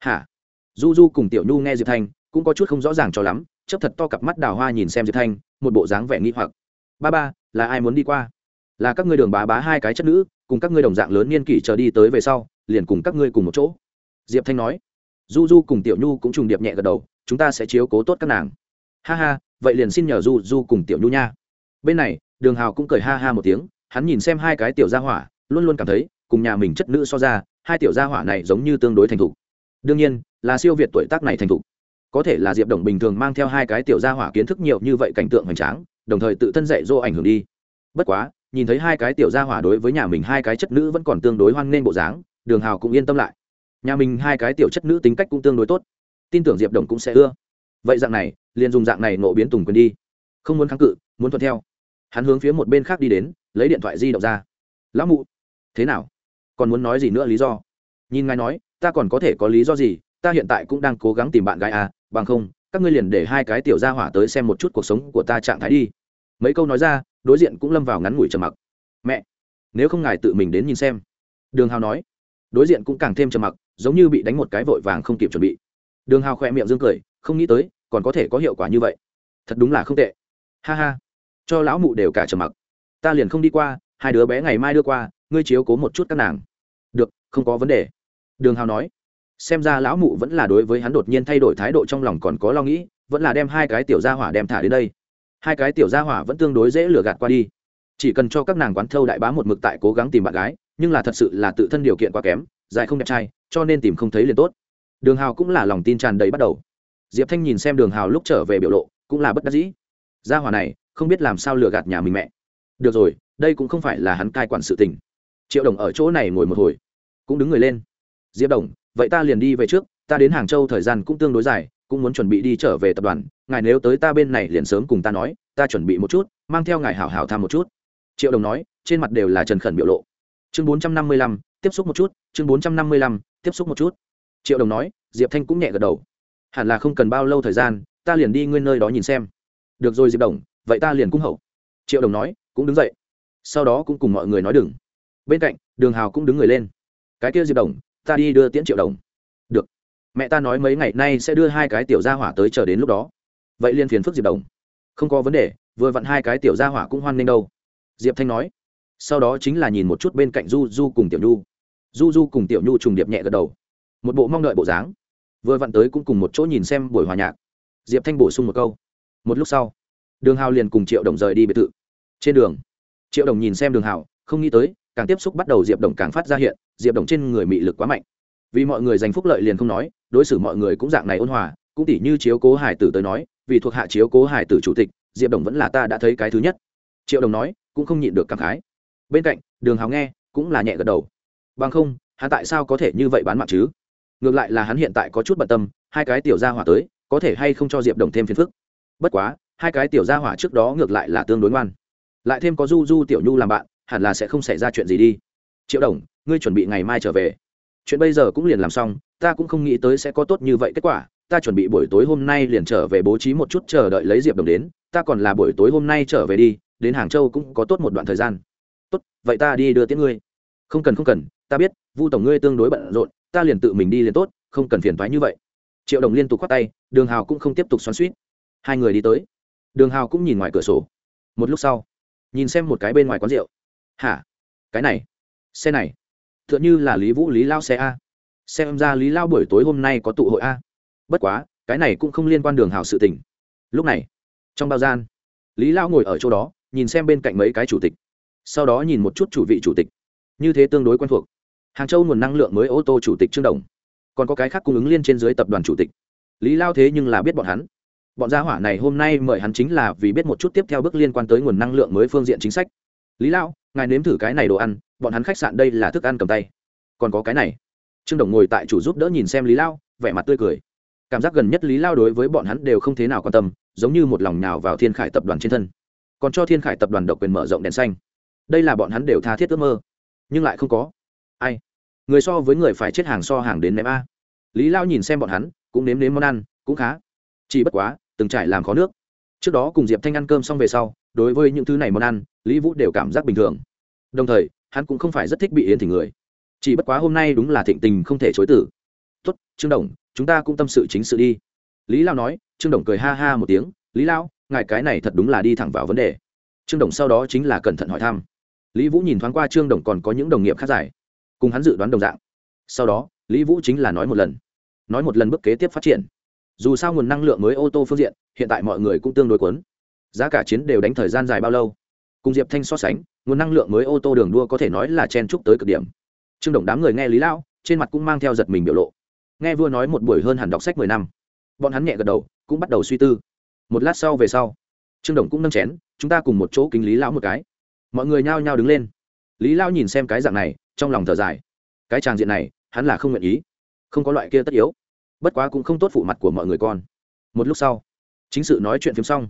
Hả? Du du cùng tiểu nhu nghe diệp thanh, cũng có chút không rõ ràng cho lắm chấp thật to cặp mắt đào hoa nhìn xem diệp thanh, một bộ dáng vẻ nghi hoặc. Ba ba, là ai muốn đi qua? Là các ngươi đường bá bá hai cái chất nữ, cùng các ngươi đồng dạng lớn niên kỷ chờ đi tới về sau, liền cùng các ngươi cùng một chỗ. Diệp thanh nói. Du du cùng tiểu nhu cũng trùng điệp nhẹ gật đầu, chúng ta sẽ chiếu cố tốt các nàng. Ha ha, vậy liền xin nhờ du du cùng tiểu nhu nha. Bên này, đường hào cũng cười ha ha một tiếng, hắn nhìn xem hai cái tiểu gia hỏa, luôn luôn cảm thấy, cùng nhà mình chất nữ so ra, hai tiểu gia hỏa này giống như tương đối thành thục. Đương nhiên, là siêu việt tuổi tác này thành thục có thể là diệp đồng bình thường mang theo hai cái tiểu gia hỏa kiến thức nhiều như vậy cảnh tượng hoành tráng, đồng thời tự thân dạy dỗ ảnh hưởng đi. Bất quá, nhìn thấy hai cái tiểu gia hỏa đối với nhà mình hai cái chất nữ vẫn còn tương đối hoan nghênh bộ dáng, đường hào cũng yên tâm lại. Nhà mình hai cái tiểu chất nữ tính cách cũng tương đối tốt. Tin tưởng diệp đồng cũng sẽ ưa. Vậy dạng này, liền dùng dạng này nộ biến tùng quyền đi. Không muốn kháng cự, muốn thuận theo. Hắn hướng phía một bên khác đi đến, lấy điện thoại di động ra. Lão mụ. Thế nào? Còn muốn nói gì nữa lý do? Nhìn ngài nói, ta còn có thể có lý do gì, ta hiện tại cũng đang cố gắng tìm bạn gái à bằng không, các ngươi liền để hai cái tiểu gia hỏa tới xem một chút cuộc sống của ta trạng thái đi. Mấy câu nói ra, đối diện cũng lâm vào ngắn ngủi trầm mặc. Mẹ, nếu không ngài tự mình đến nhìn xem. Đường hào nói. Đối diện cũng càng thêm trầm mặc, giống như bị đánh một cái vội vàng không kịp chuẩn bị. Đường hào khỏe miệng dương cười, không nghĩ tới, còn có thể có hiệu quả như vậy. Thật đúng là không tệ. Ha ha. Cho lão mụ đều cả trầm mặc. Ta liền không đi qua, hai đứa bé ngày mai đưa qua, ngươi chiếu cố một chút các nàng. Được, không có vấn đề. Đường hào nói xem ra lão mụ vẫn là đối với hắn đột nhiên thay đổi thái độ trong lòng còn có lo nghĩ, vẫn là đem hai cái tiểu gia hỏa đem thả đến đây. Hai cái tiểu gia hỏa vẫn tương đối dễ lừa gạt qua đi. Chỉ cần cho các nàng quán thâu đại bá một mực tại cố gắng tìm bạn gái, nhưng là thật sự là tự thân điều kiện quá kém, dài không đẹp trai, cho nên tìm không thấy liền tốt. Đường hào cũng là lòng tin tràn đầy bắt đầu. Diệp thanh nhìn xem đường hào lúc trở về biểu lộ, cũng là bất đắc dĩ. Gia hỏa này, không biết làm sao lừa gạt nhà mình mẹ. Được rồi, đây cũng không phải là hắn cai quản sự tình. Triệu đồng ở chỗ này ngồi một hồi. Cũng đứng người lên. Diệp đồng vậy ta liền đi về trước, ta đến hàng châu thời gian cũng tương đối dài, cũng muốn chuẩn bị đi trở về tập đoàn, ngài nếu tới ta bên này liền sớm cùng ta nói, ta chuẩn bị một chút, mang theo ngài hảo hảo tham một chút. Triệu đồng nói, trên mặt đều là trần khẩn biểu lộ. Chương bốn trăm năm mươi lăm, tiếp xúc một chút, chương bốn trăm năm mươi lăm, tiếp xúc một chút. Triệu đồng nói, diệp thanh cũng nhẹ gật đầu. Hẳn là không cần bao lâu thời gian, ta liền đi nguyên nơi đó nhìn xem. Được rồi diệp đồng, vậy ta liền cung hậu. Triệu đồng nói, cũng đứng dậy. Sau đó cũng cùng mọi người nói đừng. Bên cạnh, đường hào cũng đứng người lên. Cái kia diệp đồng ta đi đưa tiễn triệu đồng. Được. Mẹ ta nói mấy ngày nay sẽ đưa hai cái tiểu gia hỏa tới chờ đến lúc đó. Vậy liên phiền phức diệp đồng. Không có vấn đề, vừa vặn hai cái tiểu gia hỏa cũng hoan nghênh đâu. Diệp thanh nói. Sau đó chính là nhìn một chút bên cạnh du du cùng tiểu nhu. Du du cùng tiểu nhu trùng điệp nhẹ gật đầu. Một bộ mong đợi bộ dáng. Vừa vặn tới cũng cùng một chỗ nhìn xem buổi hòa nhạc. Diệp thanh bổ sung một câu. Một lúc sau, đường hào liền cùng triệu đồng rời đi biệt thự. Trên đường, triệu đồng nhìn xem đường hào, không nghĩ tới, càng tiếp xúc bắt đầu diệp đồng càng phát ra hiện diệp đồng trên người mị lực quá mạnh. Vì mọi người giành phúc lợi liền không nói, đối xử mọi người cũng dạng này ôn hòa, cũng tỉ như chiếu cố hải tử tới nói, vì thuộc hạ chiếu cố hải tử chủ tịch, diệp đồng vẫn là ta đã thấy cái thứ nhất. Triệu đồng nói, cũng không nhịn được cảm khái. Bên cạnh, đường hào nghe, cũng là nhẹ gật đầu. Bằng không, hắn tại sao có thể như vậy bán mạng chứ? Ngược lại là hắn hiện tại có chút bận tâm, hai cái tiểu gia hỏa tới, có thể hay không cho diệp đồng thêm phiền phức? Bất quá, hai cái tiểu gia hỏa trước đó ngược lại là tương đối ngoan. Lại thêm có du du tiểu nhu làm bạn, hẳn là sẽ không xảy ra chuyện gì đi. Triệu đồng ngươi chuẩn bị ngày mai trở về. Chuyện bây giờ cũng liền làm xong, ta cũng không nghĩ tới sẽ có tốt như vậy kết quả. Ta chuẩn bị buổi tối hôm nay liền trở về bố trí một chút chờ đợi lấy diệp đồng đến. Ta còn là buổi tối hôm nay trở về đi, đến hàng châu cũng có tốt một đoạn thời gian. Tốt, vậy ta đi đưa tiễn ngươi. Không cần không cần, ta biết, vu tổng ngươi tương đối bận rộn, ta liền tự mình đi liền tốt, không cần phiền thoái như vậy. Triệu đồng liên tục khoác tay, đường hào cũng không tiếp tục xoắn suýt hai người đi tới. Đường hào cũng nhìn ngoài cửa sổ. Một lúc sau, nhìn xem một cái bên ngoài quán rượu. Hả? Cái này, xe này t h ư ợ n như là lý vũ, lý lao xe a. Xem ra lý lao buổi tối hôm nay có tụ hội a. Bất quá, cái này cũng không liên quan đường hào sự tình. Lúc này, trong bao gian, lý lao ngồi ở chỗ đó, nhìn xem bên cạnh mấy cái chủ tịch. Sau đó nhìn một chút chủ vị chủ tịch. Như thế tương đối quen thuộc. Hàng châu nguồn năng lượng mới ô tô chủ tịch trương đồng. Còn có cái khác cung ứng liên trên dưới tập đoàn chủ tịch. Lý lao thế nhưng là biết bọn hắn. Bọn gia hỏa này hôm nay mời hắn chính là vì biết một chút tiếp theo bước liên quan tới nguồn năng lượng mới phương diện chính sách. Lý lao, ngài nếm thử cái này đồ ăn bọn hắn khách sạn đây là thức ăn cầm tay. Còn có cái này. Trương đồng ngồi tại chủ giúp đỡ nhìn xem lý lao, vẻ mặt tươi cười. Cảm giác gần nhất lý lao đối với bọn hắn đều không thế nào quan tâm, giống như một lòng nào vào thiên khải tập đoàn trên thân. Còn cho thiên khải tập đoàn độc quyền mở rộng đèn xanh. Đây là bọn hắn đều tha thiết ước mơ. Nhưng lại không có. Ai? Người so với người phải chết hàng so hàng đến ném a. Lý lao nhìn xem bọn hắn, cũng nếm nếm món ăn, cũng khá. Chỉ bất quá, từng trải làm khó nước. Trước đó cùng diệp thanh ăn cơm xong về sau, đối với những thứ này món ăn, lý vũ đều cảm giác bình thường đồng thời, hắn cũng không phải rất thích bị yến thỉnh người. Chỉ bất quá hôm nay đúng là thịnh tình không thể chối tử tốt, trương đồng, chúng ta cũng tâm sự chính sự đi. Lý lao nói, trương đồng cười ha ha một tiếng, lý lao, ngài cái này thật đúng là đi thẳng vào vấn đề. Trương đồng sau đó chính là cẩn thận hỏi thăm. Lý vũ nhìn thoáng qua trương đồng còn có những đồng nghiệp khác giải, cùng hắn dự đoán đồng dạng. Sau đó, lý vũ chính là nói một lần, nói một lần bước kế tiếp phát triển. Dù sao nguồn năng lượng mới ô tô phương diện, hiện tại mọi người cũng tương đối quấn giá cả chiến đều đánh thời gian dài bao lâu? Cùng diệp thanh so sánh, nguồn năng lượng mới ô tô đường đua có thể nói là chen chúc tới cực điểm. Trương đồng đám người nghe lý lão, trên mặt cũng mang theo giật mình biểu lộ. Nghe vua nói một buổi hơn hẳn đọc sách mười năm. Bọn hắn nhẹ gật đầu, cũng bắt đầu suy tư. Một lát sau về sau, trương đồng cũng nâng chén, chúng ta cùng một chỗ kính lý lão một cái. Mọi người nhao nhao đứng lên. Lý lão nhìn xem cái dạng này, trong lòng thở dài. Cái tràng diện này, hắn là không nguyện ý. Không có loại kia tất yếu. Bất quá cũng không tốt phụ mặt của mọi người con. Một lúc sau, chính sự nói chuyện phiếm xong.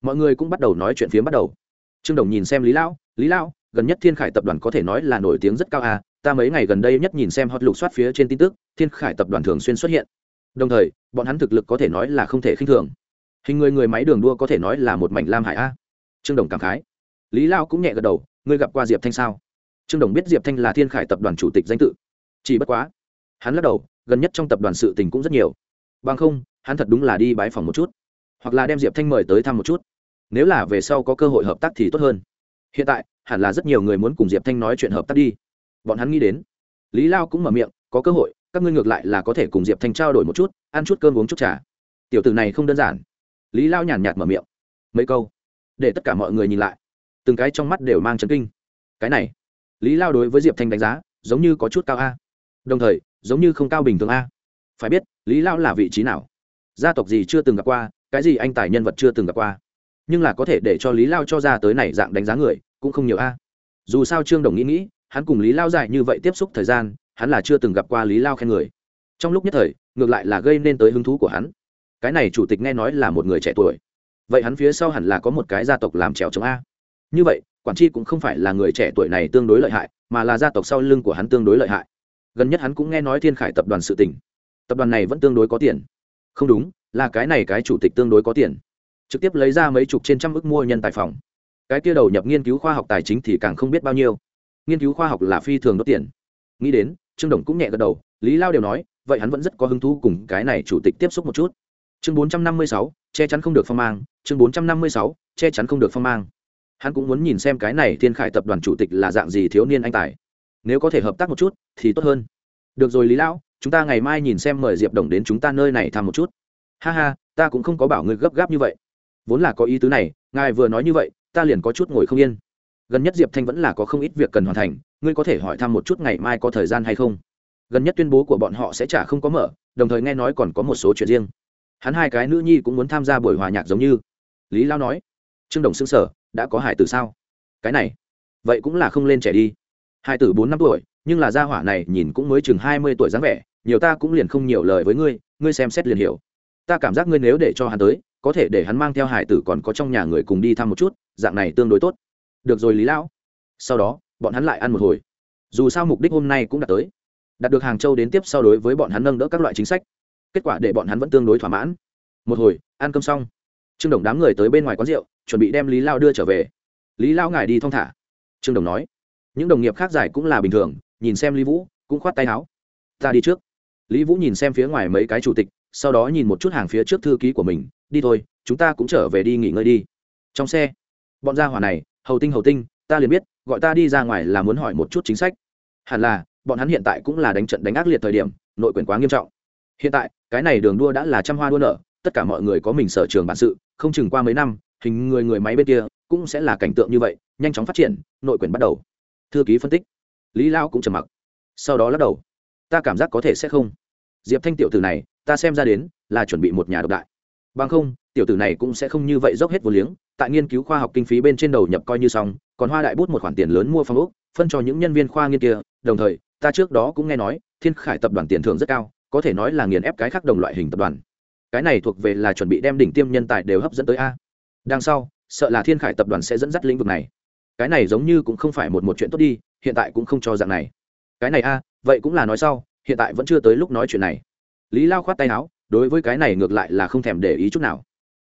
Mọi người cũng bắt đầu nói chuyện phiếm bắt đầu trương đồng nhìn xem lý lão lý lão, gần nhất thiên khải tập đoàn có thể nói là nổi tiếng rất cao à ta mấy ngày gần đây nhất nhìn xem hot lục soát phía trên tin tức, thiên khải tập đoàn thường xuyên xuất hiện. Đồng thời, bọn hắn thực lực có thể nói là không thể khinh thường. Hình người người máy đường đua có thể nói là một mảnh lam hải a. Trương đồng cảm khái. Lý lao cũng nhẹ gật đầu, ngươi gặp qua diệp thanh sao? Trương đồng biết diệp thanh là thiên khải tập đoàn chủ tịch danh tự. Chỉ bất quá, hắn lắc đầu, gần nhất trong tập đoàn sự tình cũng rất nhiều. Bằng không, hắn thật đúng là đi bái phòng một chút, hoặc là đem diệp thanh mời tới thăm một chút nếu là về sau có cơ hội hợp tác thì tốt hơn. Hiện tại, hẳn là rất nhiều người muốn cùng diệp thanh nói chuyện hợp tác đi. Bọn hắn nghĩ đến. Lý lao cũng mở miệng, có cơ hội, các ngươi ngược lại là có thể cùng diệp thanh trao đổi một chút, ăn chút cơm uống chút trà. Tiểu tử này không đơn giản. Lý lao nhàn nhạt mở miệng. Mấy câu. Để tất cả mọi người nhìn lại. Từng cái trong mắt đều mang chấn kinh. Cái này. Lý lao đối với diệp thanh đánh giá, giống như có chút cao a. Đồng thời, giống như không cao bình thường a. Phải biết, lý lao là vị trí nào? Gia tộc gì chưa từng gặp qua, cái gì anh tài nhân vật chưa từng gặp qua? Nhưng là có thể để cho lý lao cho ra tới này dạng đánh giá người, cũng không nhiều a. Dù sao trương đồng nghĩ nghĩ, hắn cùng lý lao dài như vậy tiếp xúc thời gian, hắn là chưa từng gặp qua lý lao khen người. Trong lúc nhất thời, ngược lại là gây nên tới hứng thú của hắn. Cái này chủ tịch nghe nói là một người trẻ tuổi. Vậy hắn phía sau hẳn là có một cái gia tộc làm trèo chống a. Như vậy, quản tri cũng không phải là người trẻ tuổi này tương đối lợi hại, mà là gia tộc sau lưng của hắn tương đối lợi hại. Gần nhất hắn cũng nghe nói thiên khải tập đoàn sự tỉnh tập đoàn này vẫn tương đối có tiền. Không đúng, là cái này cái chủ tịch tương đối có tiền trực tiếp lấy ra mấy chục trên trăm ước mua nhân tài phòng. Cái kia đầu nhập nghiên cứu khoa học tài chính thì càng không biết bao nhiêu. Nghiên cứu khoa học là phi thường đốt tiền. Nghĩ đến, trương đồng cũng nhẹ gật đầu, lý lao đều nói, vậy hắn vẫn rất có hứng thú cùng cái này chủ tịch tiếp xúc một chút. Chương bốn trăm năm mươi sáu, che chắn không được phong mang. Chương bốn trăm năm mươi sáu, che chắn không được phong mang. Hắn cũng muốn nhìn xem cái này thiên khải tập đoàn chủ tịch là dạng gì thiếu niên anh tài. Nếu có thể hợp tác một chút, thì tốt hơn. Được rồi lý lão chúng ta ngày mai nhìn xem mời diệp đồng đến chúng ta nơi này thăm một chút. Ha ha, ta cũng không có bảo ngươi gấp gáp như vậy vốn là có ý tứ này, ngài vừa nói như vậy, ta liền có chút ngồi không yên. Gần nhất diệp thanh vẫn là có không ít việc cần hoàn thành, ngươi có thể hỏi thăm một chút ngày mai có thời gian hay không? Gần nhất tuyên bố của bọn họ sẽ trả không có mở, đồng thời nghe nói còn có một số chuyện riêng. Hắn hai cái nữ nhi cũng muốn tham gia buổi hòa nhạc giống như. Lý lao nói, trương đồng xưng sở, đã có hải tử sao? Cái này, vậy cũng là không lên trẻ đi. Hải tử bốn năm tuổi, nhưng là gia hỏa này nhìn cũng mới chừng hai mươi tuổi dáng vẻ, nhiều ta cũng liền không nhiều lời với ngươi ngươi xem xét liền hiểu. Ta cảm giác ngươi nếu để cho hắn tới có thể để hắn mang theo hải tử còn có trong nhà người cùng đi thăm một chút, dạng này tương đối tốt. Được rồi lý lão. Sau đó, bọn hắn lại ăn một hồi. Dù sao mục đích hôm nay cũng đã tới. Đạt được hàng châu đến tiếp sau đối với bọn hắn nâng đỡ các loại chính sách. Kết quả để bọn hắn vẫn tương đối thỏa mãn. Một hồi, ăn cơm xong. Trương đồng đám người tới bên ngoài quán rượu, chuẩn bị đem lý lao đưa trở về. Lý lao ngài đi thong thả. Trương đồng nói. Những đồng nghiệp khác giải cũng là bình thường, nhìn xem lý vũ, cũng khoát tay áo. Ta đi trước. Lý vũ nhìn xem phía ngoài mấy cái chủ tịch, sau đó nhìn một chút hàng phía trước thư ký của mình đi thôi, chúng ta cũng trở về đi nghỉ ngơi đi. Trong xe, bọn gia hỏa này, hầu tinh hầu tinh, ta liền biết, gọi ta đi ra ngoài là muốn hỏi một chút chính sách. Hẳn là, bọn hắn hiện tại cũng là đánh trận đánh ác liệt thời điểm, nội quyền quá nghiêm trọng. Hiện tại, cái này đường đua đã là trăm hoa đua nở, tất cả mọi người có mình sở trường bản sự, không chừng qua mấy năm, hình người người máy bên kia cũng sẽ là cảnh tượng như vậy, nhanh chóng phát triển, nội quyền bắt đầu. Thư ký phân tích. Lý lao cũng trầm mặc. Sau đó lắc đầu. Ta cảm giác có thể sẽ không. Diệp thanh tiểu tử này, ta xem ra đến là chuẩn bị một nhà độc đại bằng không, tiểu tử này cũng sẽ không như vậy dốc hết vô liếng, tại nghiên cứu khoa học kinh phí bên trên đầu nhập coi như xong, còn hoa đại bút một khoản tiền lớn mua phong ốc, phân cho những nhân viên khoa nghiên kia, đồng thời, ta trước đó cũng nghe nói, thiên khải tập đoàn tiền thưởng rất cao, có thể nói là nghiền ép cái khác đồng loại hình tập đoàn. Cái này thuộc về là chuẩn bị đem đỉnh tiêm nhân tài đều hấp dẫn tới a. Đằng sau, sợ là thiên khải tập đoàn sẽ dẫn dắt lĩnh vực này. Cái này giống như cũng không phải một một chuyện tốt đi, hiện tại cũng không cho dạng này. Cái này a, vậy cũng là nói sau, hiện tại vẫn chưa tới lúc nói chuyện này. Lý lao khoát tay áo đối với cái này ngược lại là không thèm để ý chút nào.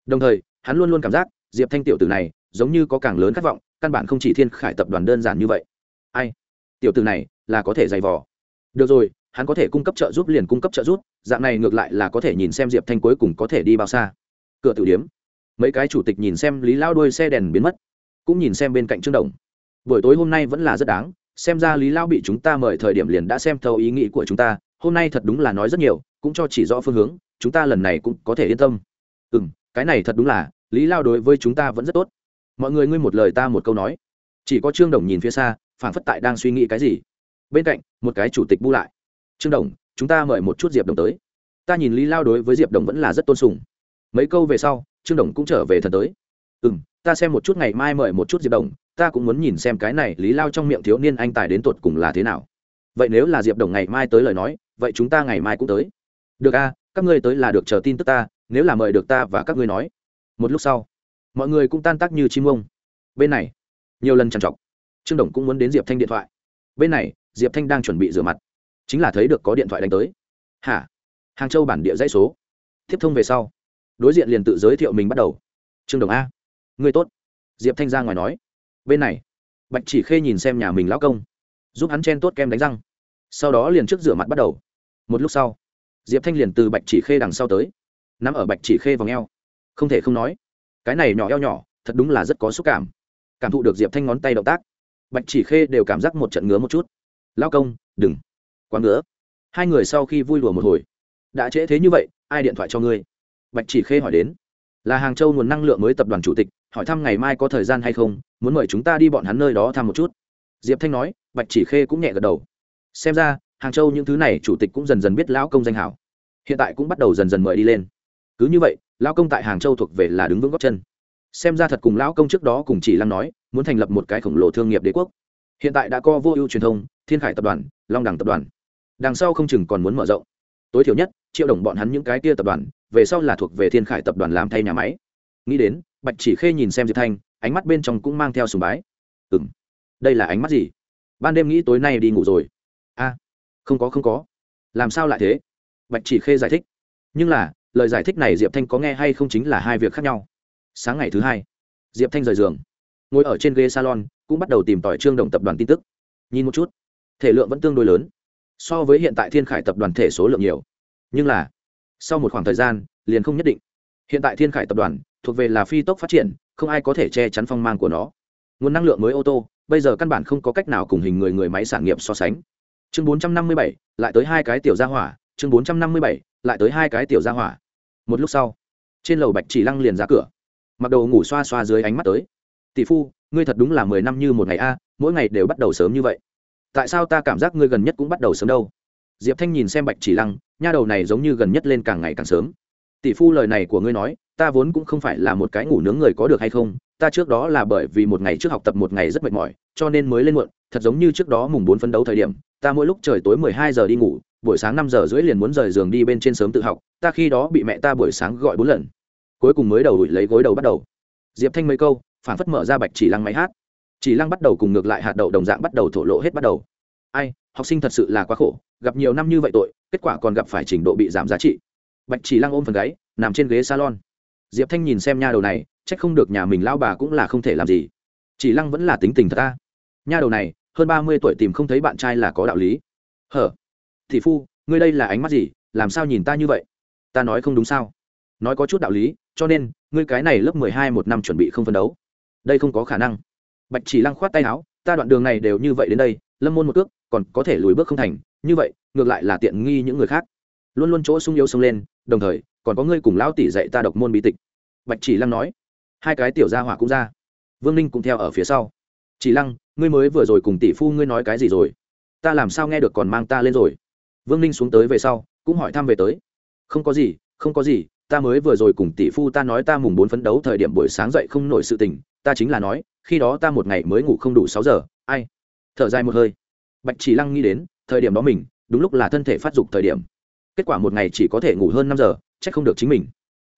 Đồng thời, hắn luôn luôn cảm giác, diệp thanh tiểu tử này, giống như có càng lớn khát vọng, căn bản không chỉ thiên khải tập đoàn đơn giản như vậy. Ai? Tiểu tử này, là có thể dày vò. Được rồi, hắn có thể cung cấp trợ giúp liền cung cấp trợ giúp, dạng này ngược lại là có thể nhìn xem diệp thanh cuối cùng có thể đi bao xa. Cửa tử điếm. Mấy cái chủ tịch nhìn xem lý lao đuôi xe đèn biến mất, cũng nhìn xem bên cạnh trương đồng. Buổi tối hôm nay vẫn là rất đáng, xem ra lý lao bị chúng ta mời thời điểm liền đã xem thấu ý nghĩ của chúng ta, hôm nay thật đúng là nói rất nhiều, cũng cho chỉ rõ phương hướng chúng ta lần này cũng có thể yên tâm. Ừ m cái này thật đúng là, lý lao đối với chúng ta vẫn rất tốt. Mọi người ngươi một lời ta một câu nói. Chỉ có trương đồng nhìn phía xa phản phất tại đang suy nghĩ cái gì. Bên cạnh, một cái chủ tịch bu lại. Trương đồng, chúng ta mời một chút diệp đồng tới. Ta nhìn lý lao đối với diệp đồng vẫn là rất tôn sùng. Mấy câu về sau, trương đồng cũng trở về thần tới. Ừ m ta xem một chút ngày mai mời một chút diệp đồng, ta cũng muốn nhìn xem cái này lý lao trong miệng thiếu niên anh tài đến tột cùng là thế nào. Vậy nếu là diệp đồng ngày mai tới lời nói, vậy chúng ta ngày mai cũng tới. Được a các ngươi tới là được chờ tin tức ta, nếu là mời được ta và các ngươi nói. Một lúc sau, mọi người cũng tan tác như chim ông. Bên này, nhiều lần trằn trọc. Trương đồng cũng muốn đến diệp thanh điện thoại. Bên này, diệp thanh đang chuẩn bị rửa mặt. Chính là thấy được có điện thoại đánh tới. Hả? Hàng châu bản địa dãy số. Tiếp thông về sau, đối diện liền tự giới thiệu mình bắt đầu. Trương đồng a. Người tốt. Diệp thanh ra ngoài nói. Bên này, bạch chỉ khê nhìn xem nhà mình lão công. Giúp hắn chen tốt kem đánh răng. Sau đó liền trước rửa mặt bắt đầu. Một lúc sau diệp thanh liền từ bạch chỉ khê đằng sau tới. N ắ m ở bạch chỉ khê vòng eo. Không thể không nói, cái này nhỏ eo nhỏ, thật đúng là rất có xúc cảm. Cảm thụ được diệp thanh ngón tay động tác, bạch chỉ khê đều cảm giác một trận ngứa một chút. Lao công, đừng. Quá ngứa. Hai người sau khi vui lùa một hồi. Đã trễ thế như vậy, ai điện thoại cho ngươi? Bạch chỉ khê hỏi đến. Là hàng châu nguồn năng lượng mới tập đoàn chủ tịch, hỏi thăm ngày mai có thời gian hay không, muốn mời chúng ta đi bọn hắn nơi đó thăm một chút. Diệp thanh nói, bạch chỉ khê cũng nhẹ gật đầu. Xem ra hàng châu những thứ này chủ tịch cũng dần dần biết lão công danh hảo. Hiện tại cũng bắt đầu dần dần mời đi lên. Cứ như vậy, lão công tại hàng châu thuộc về là đứng vững góc chân. Xem ra thật cùng lão công trước đó cùng chỉ lăng nói, muốn thành lập một cái khổng lồ thương nghiệp đế quốc. Hiện tại đã có vô ưu truyền thông, thiên khải tập đoàn, long đẳng tập đoàn. Đằng sau không chừng còn muốn mở rộng. Tối thiểu nhất, triệu đồng bọn hắn những cái kia tập đoàn, về sau là thuộc về thiên khải tập đoàn làm thay nhà máy. Nghĩ đến, bạch chỉ khê nhìn xem diệp thanh, ánh mắt bên trong cũng mang theo sùng bái. Ừ m đây là ánh mắt gì? Ban đêm nghĩ tối nay đi ngủ rồi không có không có. Làm sao lại thế? Bạch chỉ khê giải thích. Nhưng là, lời giải thích này diệp thanh có nghe hay không chính là hai việc khác nhau. Sáng ngày thứ hai, diệp thanh rời giường. Ngồi ở trên ghế salon, cũng bắt đầu tìm tỏi trương đồng tập đoàn tin tức. Nhìn một chút, thể lượng vẫn tương đối lớn. So với hiện tại thiên khải tập đoàn thể số lượng nhiều. Nhưng là, sau một khoảng thời gian, liền không nhất định. Hiện tại thiên khải tập đoàn thuộc về là phi tốc phát triển, không ai có thể che chắn phong mang của nó. Nguồn năng lượng mới ô tô, bây giờ căn bản không có cách nào cùng hình người người máy sản nghiệp so sánh chương 457, lại tới hai cái tiểu gia hỏa chương 457, lại tới hai cái tiểu gia hỏa. Một lúc sau trên lầu bạch chỉ lăng liền ra cửa. Mặc đầu ngủ xoa xoa dưới ánh mắt tới. Tỷ phu ngươi thật đúng là mười năm như một ngày a mỗi ngày đều bắt đầu sớm như vậy. Tại sao ta cảm giác ngươi gần nhất cũng bắt đầu sớm đâu? Diệp thanh nhìn xem bạch chỉ lăng nha đầu này giống như gần nhất lên càng ngày càng sớm. Tỷ phu lời này của ngươi nói ta vốn cũng không phải là một cái ngủ nướng người có được hay không ta trước đó là bởi vì một ngày trước học tập một ngày rất mệt mỏi, cho nên mới lên muộn, thật giống như trước đó mùng bốn phân đấu thời điểm, ta mỗi lúc trời tối mười hai giờ đi ngủ, buổi sáng năm giờ rưỡi liền muốn rời giường đi bên trên sớm tự học, ta khi đó bị mẹ ta buổi sáng gọi bốn lần. Cuối cùng mới đầu đuổi lấy gối đầu bắt đầu. Diệp thanh mấy câu phản phất mở ra bạch chỉ lăng máy hát. Chỉ lăng bắt đầu cùng ngược lại hạt đậu đồng dạng bắt đầu thổ lộ hết bắt đầu. Ai, học sinh thật sự là quá khổ, gặp nhiều năm như vậy tội, kết quả còn gặp phải trình độ bị giảm giá trị. Bạch chỉ lăng ôm phần gáy, nằm trên ghế salon. Diệp thanh nhìn xem nha đầu này trách không được nhà mình lao bà cũng là không thể làm gì. Chỉ lăng vẫn là tính tình thật ta. Nha đầu này, hơn ba mươi tuổi tìm không thấy bạn trai là có đạo lý. Hở? Thị phu, ngươi đây là ánh mắt gì? Làm sao nhìn ta như vậy? Ta nói không đúng sao? Nói có chút đạo lý, cho nên, ngươi cái này lớp mười hai một năm chuẩn bị không phân đấu. Đây không có khả năng. Bạch chỉ lăng khoát tay áo, ta đoạn đường này đều như vậy đến đây, lâm môn một cước, còn có thể lùi bước không thành. Như vậy, ngược lại là tiện nghi những người khác. Luôn luôn chỗ sung yếu sông lên, đồng thời, còn có ngươi cùng lão tỷ dạy ta độc môn bí tịch. Bạch chỉ lăng nói hai cái tiểu gia hỏa cũng ra. Vương ninh cũng theo ở phía sau. Chỉ lăng, ngươi mới vừa rồi cùng tỷ phu ngươi nói cái gì rồi? Ta làm sao nghe được còn mang ta lên rồi? Vương ninh xuống tới về sau, cũng hỏi thăm về tới. Không có gì, không có gì, ta mới vừa rồi cùng tỷ phu ta nói ta mùng bốn phấn đấu thời điểm buổi sáng dậy không nổi sự tình, ta chính là nói, khi đó ta một ngày mới ngủ không đủ sáu giờ, ai? Thở dài một hơi. Bạch chỉ lăng nghĩ đến, thời điểm đó mình, đúng lúc là thân thể phát dục thời điểm. Kết quả một ngày chỉ có thể ngủ hơn năm giờ c h ắ c không được chính mình.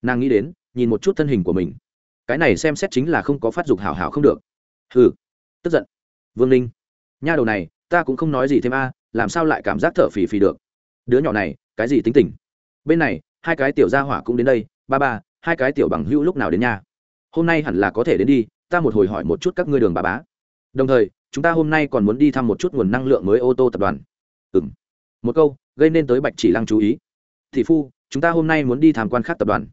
Nàng nghĩ đến, nhìn một chút thân hình của mình cái này xem xét chính là không có phát dục hảo hảo không được. Hừ, tức giận. Vương ninh nha đầu này ta cũng không nói gì thêm a làm sao lại cảm giác thở phì phì được? Đứa nhỏ này cái gì tính tình? Bên này hai cái tiểu gia hỏa cũng đến đây ba ba hai cái tiểu bằng hữu lúc nào đến nhà? Hôm nay hẳn là có thể đến đi ta một hồi hỏi một chút các ngươi đường bà bá. Đồng thời chúng ta hôm nay còn muốn đi thăm một chút nguồn năng lượng mới ô tô tập đoàn. Ừ m một câu gây nên tới bạch chỉ lăng chú ý. Thị phu chúng ta hôm nay muốn đi tham quan khác tập đoàn.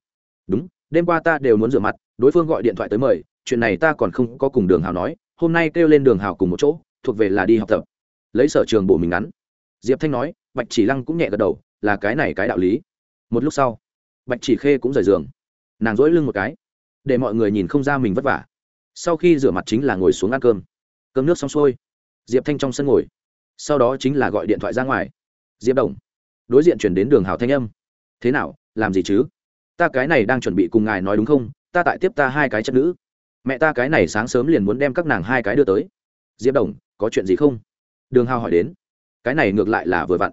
Đúng đêm qua ta đều muốn rửa mặt đối phương gọi điện thoại tới mời, chuyện này ta còn không có cùng đường hào nói, hôm nay kêu lên đường hào cùng một chỗ, thuộc về là đi học tập. Lấy sở trường bổ mình ngắn. Diệp thanh nói, bạch chỉ lăng cũng nhẹ gật đầu, là cái này cái đạo lý. Một lúc sau, bạch chỉ khê cũng rời giường. Nàng dỗi lưng một cái, để mọi người nhìn không ra mình vất vả. Sau khi rửa mặt chính là ngồi xuống ăn cơm. Cơm nước xong xuôi, diệp thanh trong sân ngồi. Sau đó chính là gọi điện thoại ra ngoài. Diệp đồng, đối diện chuyển đến đường hào thanh âm. Thế nào, làm gì chứ? Ta cái này đang chuẩn bị cùng ngài nói đúng không? Ta tại tiếp ta hai cái chất nữ. Mẹ ta cái này sáng sớm liền muốn đem các nàng hai cái đưa tới. Diệp đồng, có chuyện gì không? Đường hào hỏi đến. Cái này ngược lại là vừa vặn.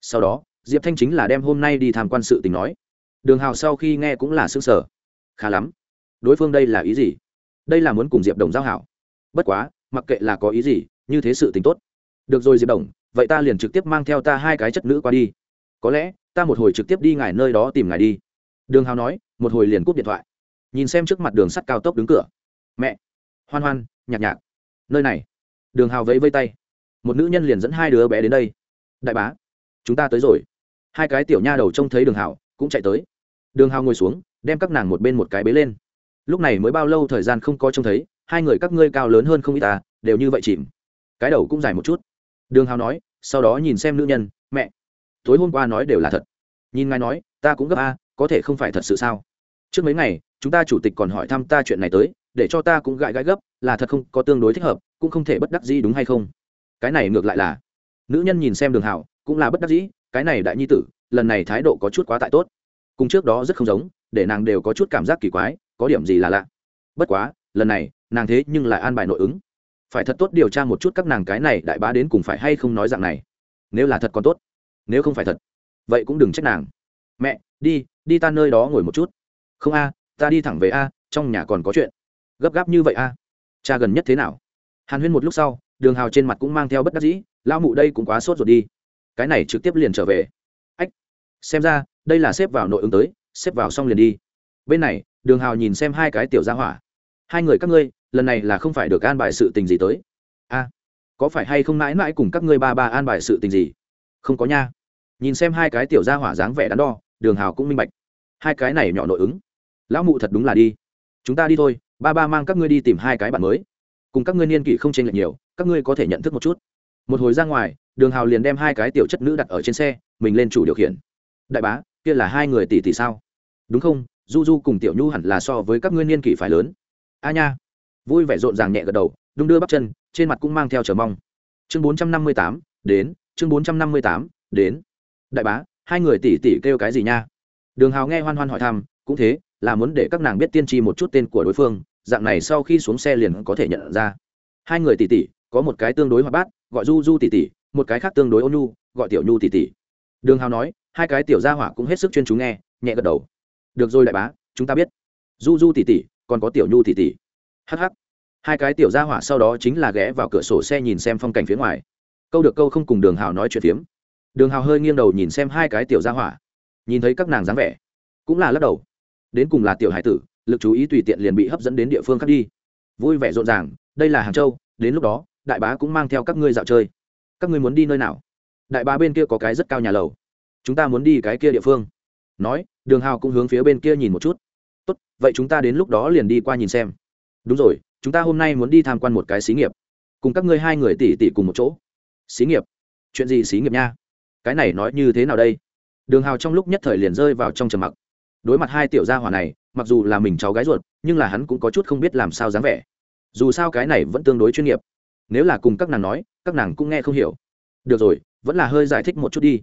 Sau đó, diệp thanh chính là đem hôm nay đi tham quan sự tình nói. Đường hào sau khi nghe cũng là xương sở khá lắm. Đối phương đây là ý gì? Đây là muốn cùng diệp đồng giao hảo. Bất quá, mặc kệ là có ý gì, như thế sự tình tốt. Được rồi diệp đồng, vậy ta liền trực tiếp mang theo ta hai cái chất nữ qua đi. Có lẽ, ta một hồi trực tiếp đi ngài nơi đó tìm ngài đi. Đường hào nói, một hồi liền cúp điện thoại nhìn xem trước mặt đường sắt cao tốc đứng cửa. Mẹ, hoan hoan, nhạc nhạc. Nơi này, đường hào vẫy vây tay. Một nữ nhân liền dẫn hai đứa bé đến đây. Đại bá, chúng ta tới rồi. Hai cái tiểu nha đầu trông thấy đường hào, cũng chạy tới. Đường hào ngồi xuống, đem các nàng một bên một cái bế lên. Lúc này mới bao lâu thời gian không có trông thấy, hai người các ngươi cao lớn hơn không ít ta đều như vậy chìm. Cái đầu cũng dài một chút. Đường hào nói, sau đó nhìn xem nữ nhân, mẹ, tối hôm qua nói đều là thật. Nhìn ngài nói, ta cũng gấp a, có thể không phải thật sự sao? Trước mấy ngày chúng ta chủ tịch còn hỏi thăm ta chuyện này tới để cho ta cũng gãi gãi gấp là thật không có tương đối thích hợp cũng không thể bất đắc dĩ đúng hay không? Cái này ngược lại là nữ nhân nhìn xem đường hảo, cũng là bất đắc dĩ cái này đại nhi tử lần này thái độ có chút quá tại tốt. Cùng trước đó rất không giống để nàng đều có chút cảm giác kỳ quái có điểm gì là lạ. Bất quá lần này nàng thế nhưng lại an bài nội ứng. Phải thật tốt điều tra một chút các nàng cái này đại bá đến cùng phải hay không nói dạng này. Nếu là thật còn tốt. Nếu không phải thật vậy cũng đừng trách nàng. Mẹ đi đi ta nơi đó ngồi một chút không a, ta đi thẳng về a, trong nhà còn có chuyện. Gấp gáp như vậy a? Cha gần nhất thế nào? Hàn huyên một lúc sau, đường hào trên mặt cũng mang theo bất đắc dĩ lao mụ đây cũng quá sốt ruột đi. Cái này trực tiếp liền trở về. Ách, xem ra, đây là xếp vào nội ứng tới, xếp vào xong liền đi. Bên này, đường hào nhìn xem hai cái tiểu gia hỏa. Hai người các ngươi, lần này là không phải được an bài sự tình gì tới. A, có phải hay không mãi mãi cùng các ngươi ba ba an bài sự tình gì? Không có nha. Nhìn xem hai cái tiểu gia hỏa dáng vẻ đắn đo, đường hào cũng minh bạch. Hai cái này nhỏ nội ứng lão mụ thật đúng là đi. Chúng ta đi thôi, ba ba mang các ngươi đi tìm hai cái bạn mới. Cùng các ngươi niên kỷ không chênh lệch nhiều, các ngươi có thể nhận thức một chút. Một hồi ra ngoài, đường hào liền đem hai cái tiểu chất nữ đặt ở trên xe, mình lên chủ điều khiển. Đại bá, kia là hai người tỷ tỷ sao? Đúng không? Du du cùng tiểu nhu hẳn là so với các ngươi niên kỷ phải lớn. A nha. Vui vẻ rộn ràng nhẹ gật đầu, đung đưa bắp chân, trên mặt cũng mang theo chờ mong. Chương bốn trăm năm mươi tám, đến. Chương bốn trăm năm mươi tám, đến. Đại bá, hai người tỷ tỷ kêu cái gì nha? Đường hào nghe hoan hoan hỏi thăm, cũng thế là muốn để các nàng biết tiên tri một chút tên của đối phương, dạng này sau khi xuống xe liền có thể nhận ra. Hai người tỷ tỷ, có một cái tương đối hoạt bát, gọi du du tỷ tỷ, một cái khác tương đối ôn nhu, gọi tiểu nhu tỷ tỷ. Đường hào nói, hai cái tiểu gia hỏa cũng hết sức chuyên chú nghe, nhẹ gật đầu. Được rồi đại bá, chúng ta biết. Du du tỷ tỷ, còn có tiểu nhu tỷ tỷ. Hh hai cái tiểu gia hỏa sau đó chính là ghé vào cửa sổ xe nhìn xem phong cảnh phía ngoài. Câu được câu không cùng đường hào nói chuyện phiếm. Đường hào hơi nghiêng đầu nhìn xem hai cái tiểu gia hỏa. Nhìn thấy các nàng dáng vẻ, cũng là lắc đầu đến cùng là tiểu hải tử, lực chú ý tùy tiện liền bị hấp dẫn đến địa phương khác đi. Vui vẻ rộn ràng, đây là hàng châu, đến lúc đó, đại bá cũng mang theo các ngươi dạo chơi. Các ngươi muốn đi nơi nào? Đại bá bên kia có cái rất cao nhà lầu. Chúng ta muốn đi cái kia địa phương. Nói, đường hào cũng hướng phía bên kia nhìn một chút. Tốt, vậy chúng ta đến lúc đó liền đi qua nhìn xem. Đúng rồi, chúng ta hôm nay muốn đi tham quan một cái xí nghiệp. Cùng các ngươi hai người tỉ tỉ cùng một chỗ. Xí nghiệp? Chuyện gì xí nghiệp nha? Cái này nói như thế nào đây? Đường hào trong lúc nhất thời liền rơi vào trong trầm mặc đối mặt hai tiểu gia hỏa này, mặc dù là mình cháu gái ruột, nhưng là hắn cũng có chút không biết làm sao dáng vẻ. Dù sao cái này vẫn tương đối chuyên nghiệp. Nếu là cùng các nàng nói, các nàng cũng nghe không hiểu. Được rồi, vẫn là hơi giải thích một chút đi.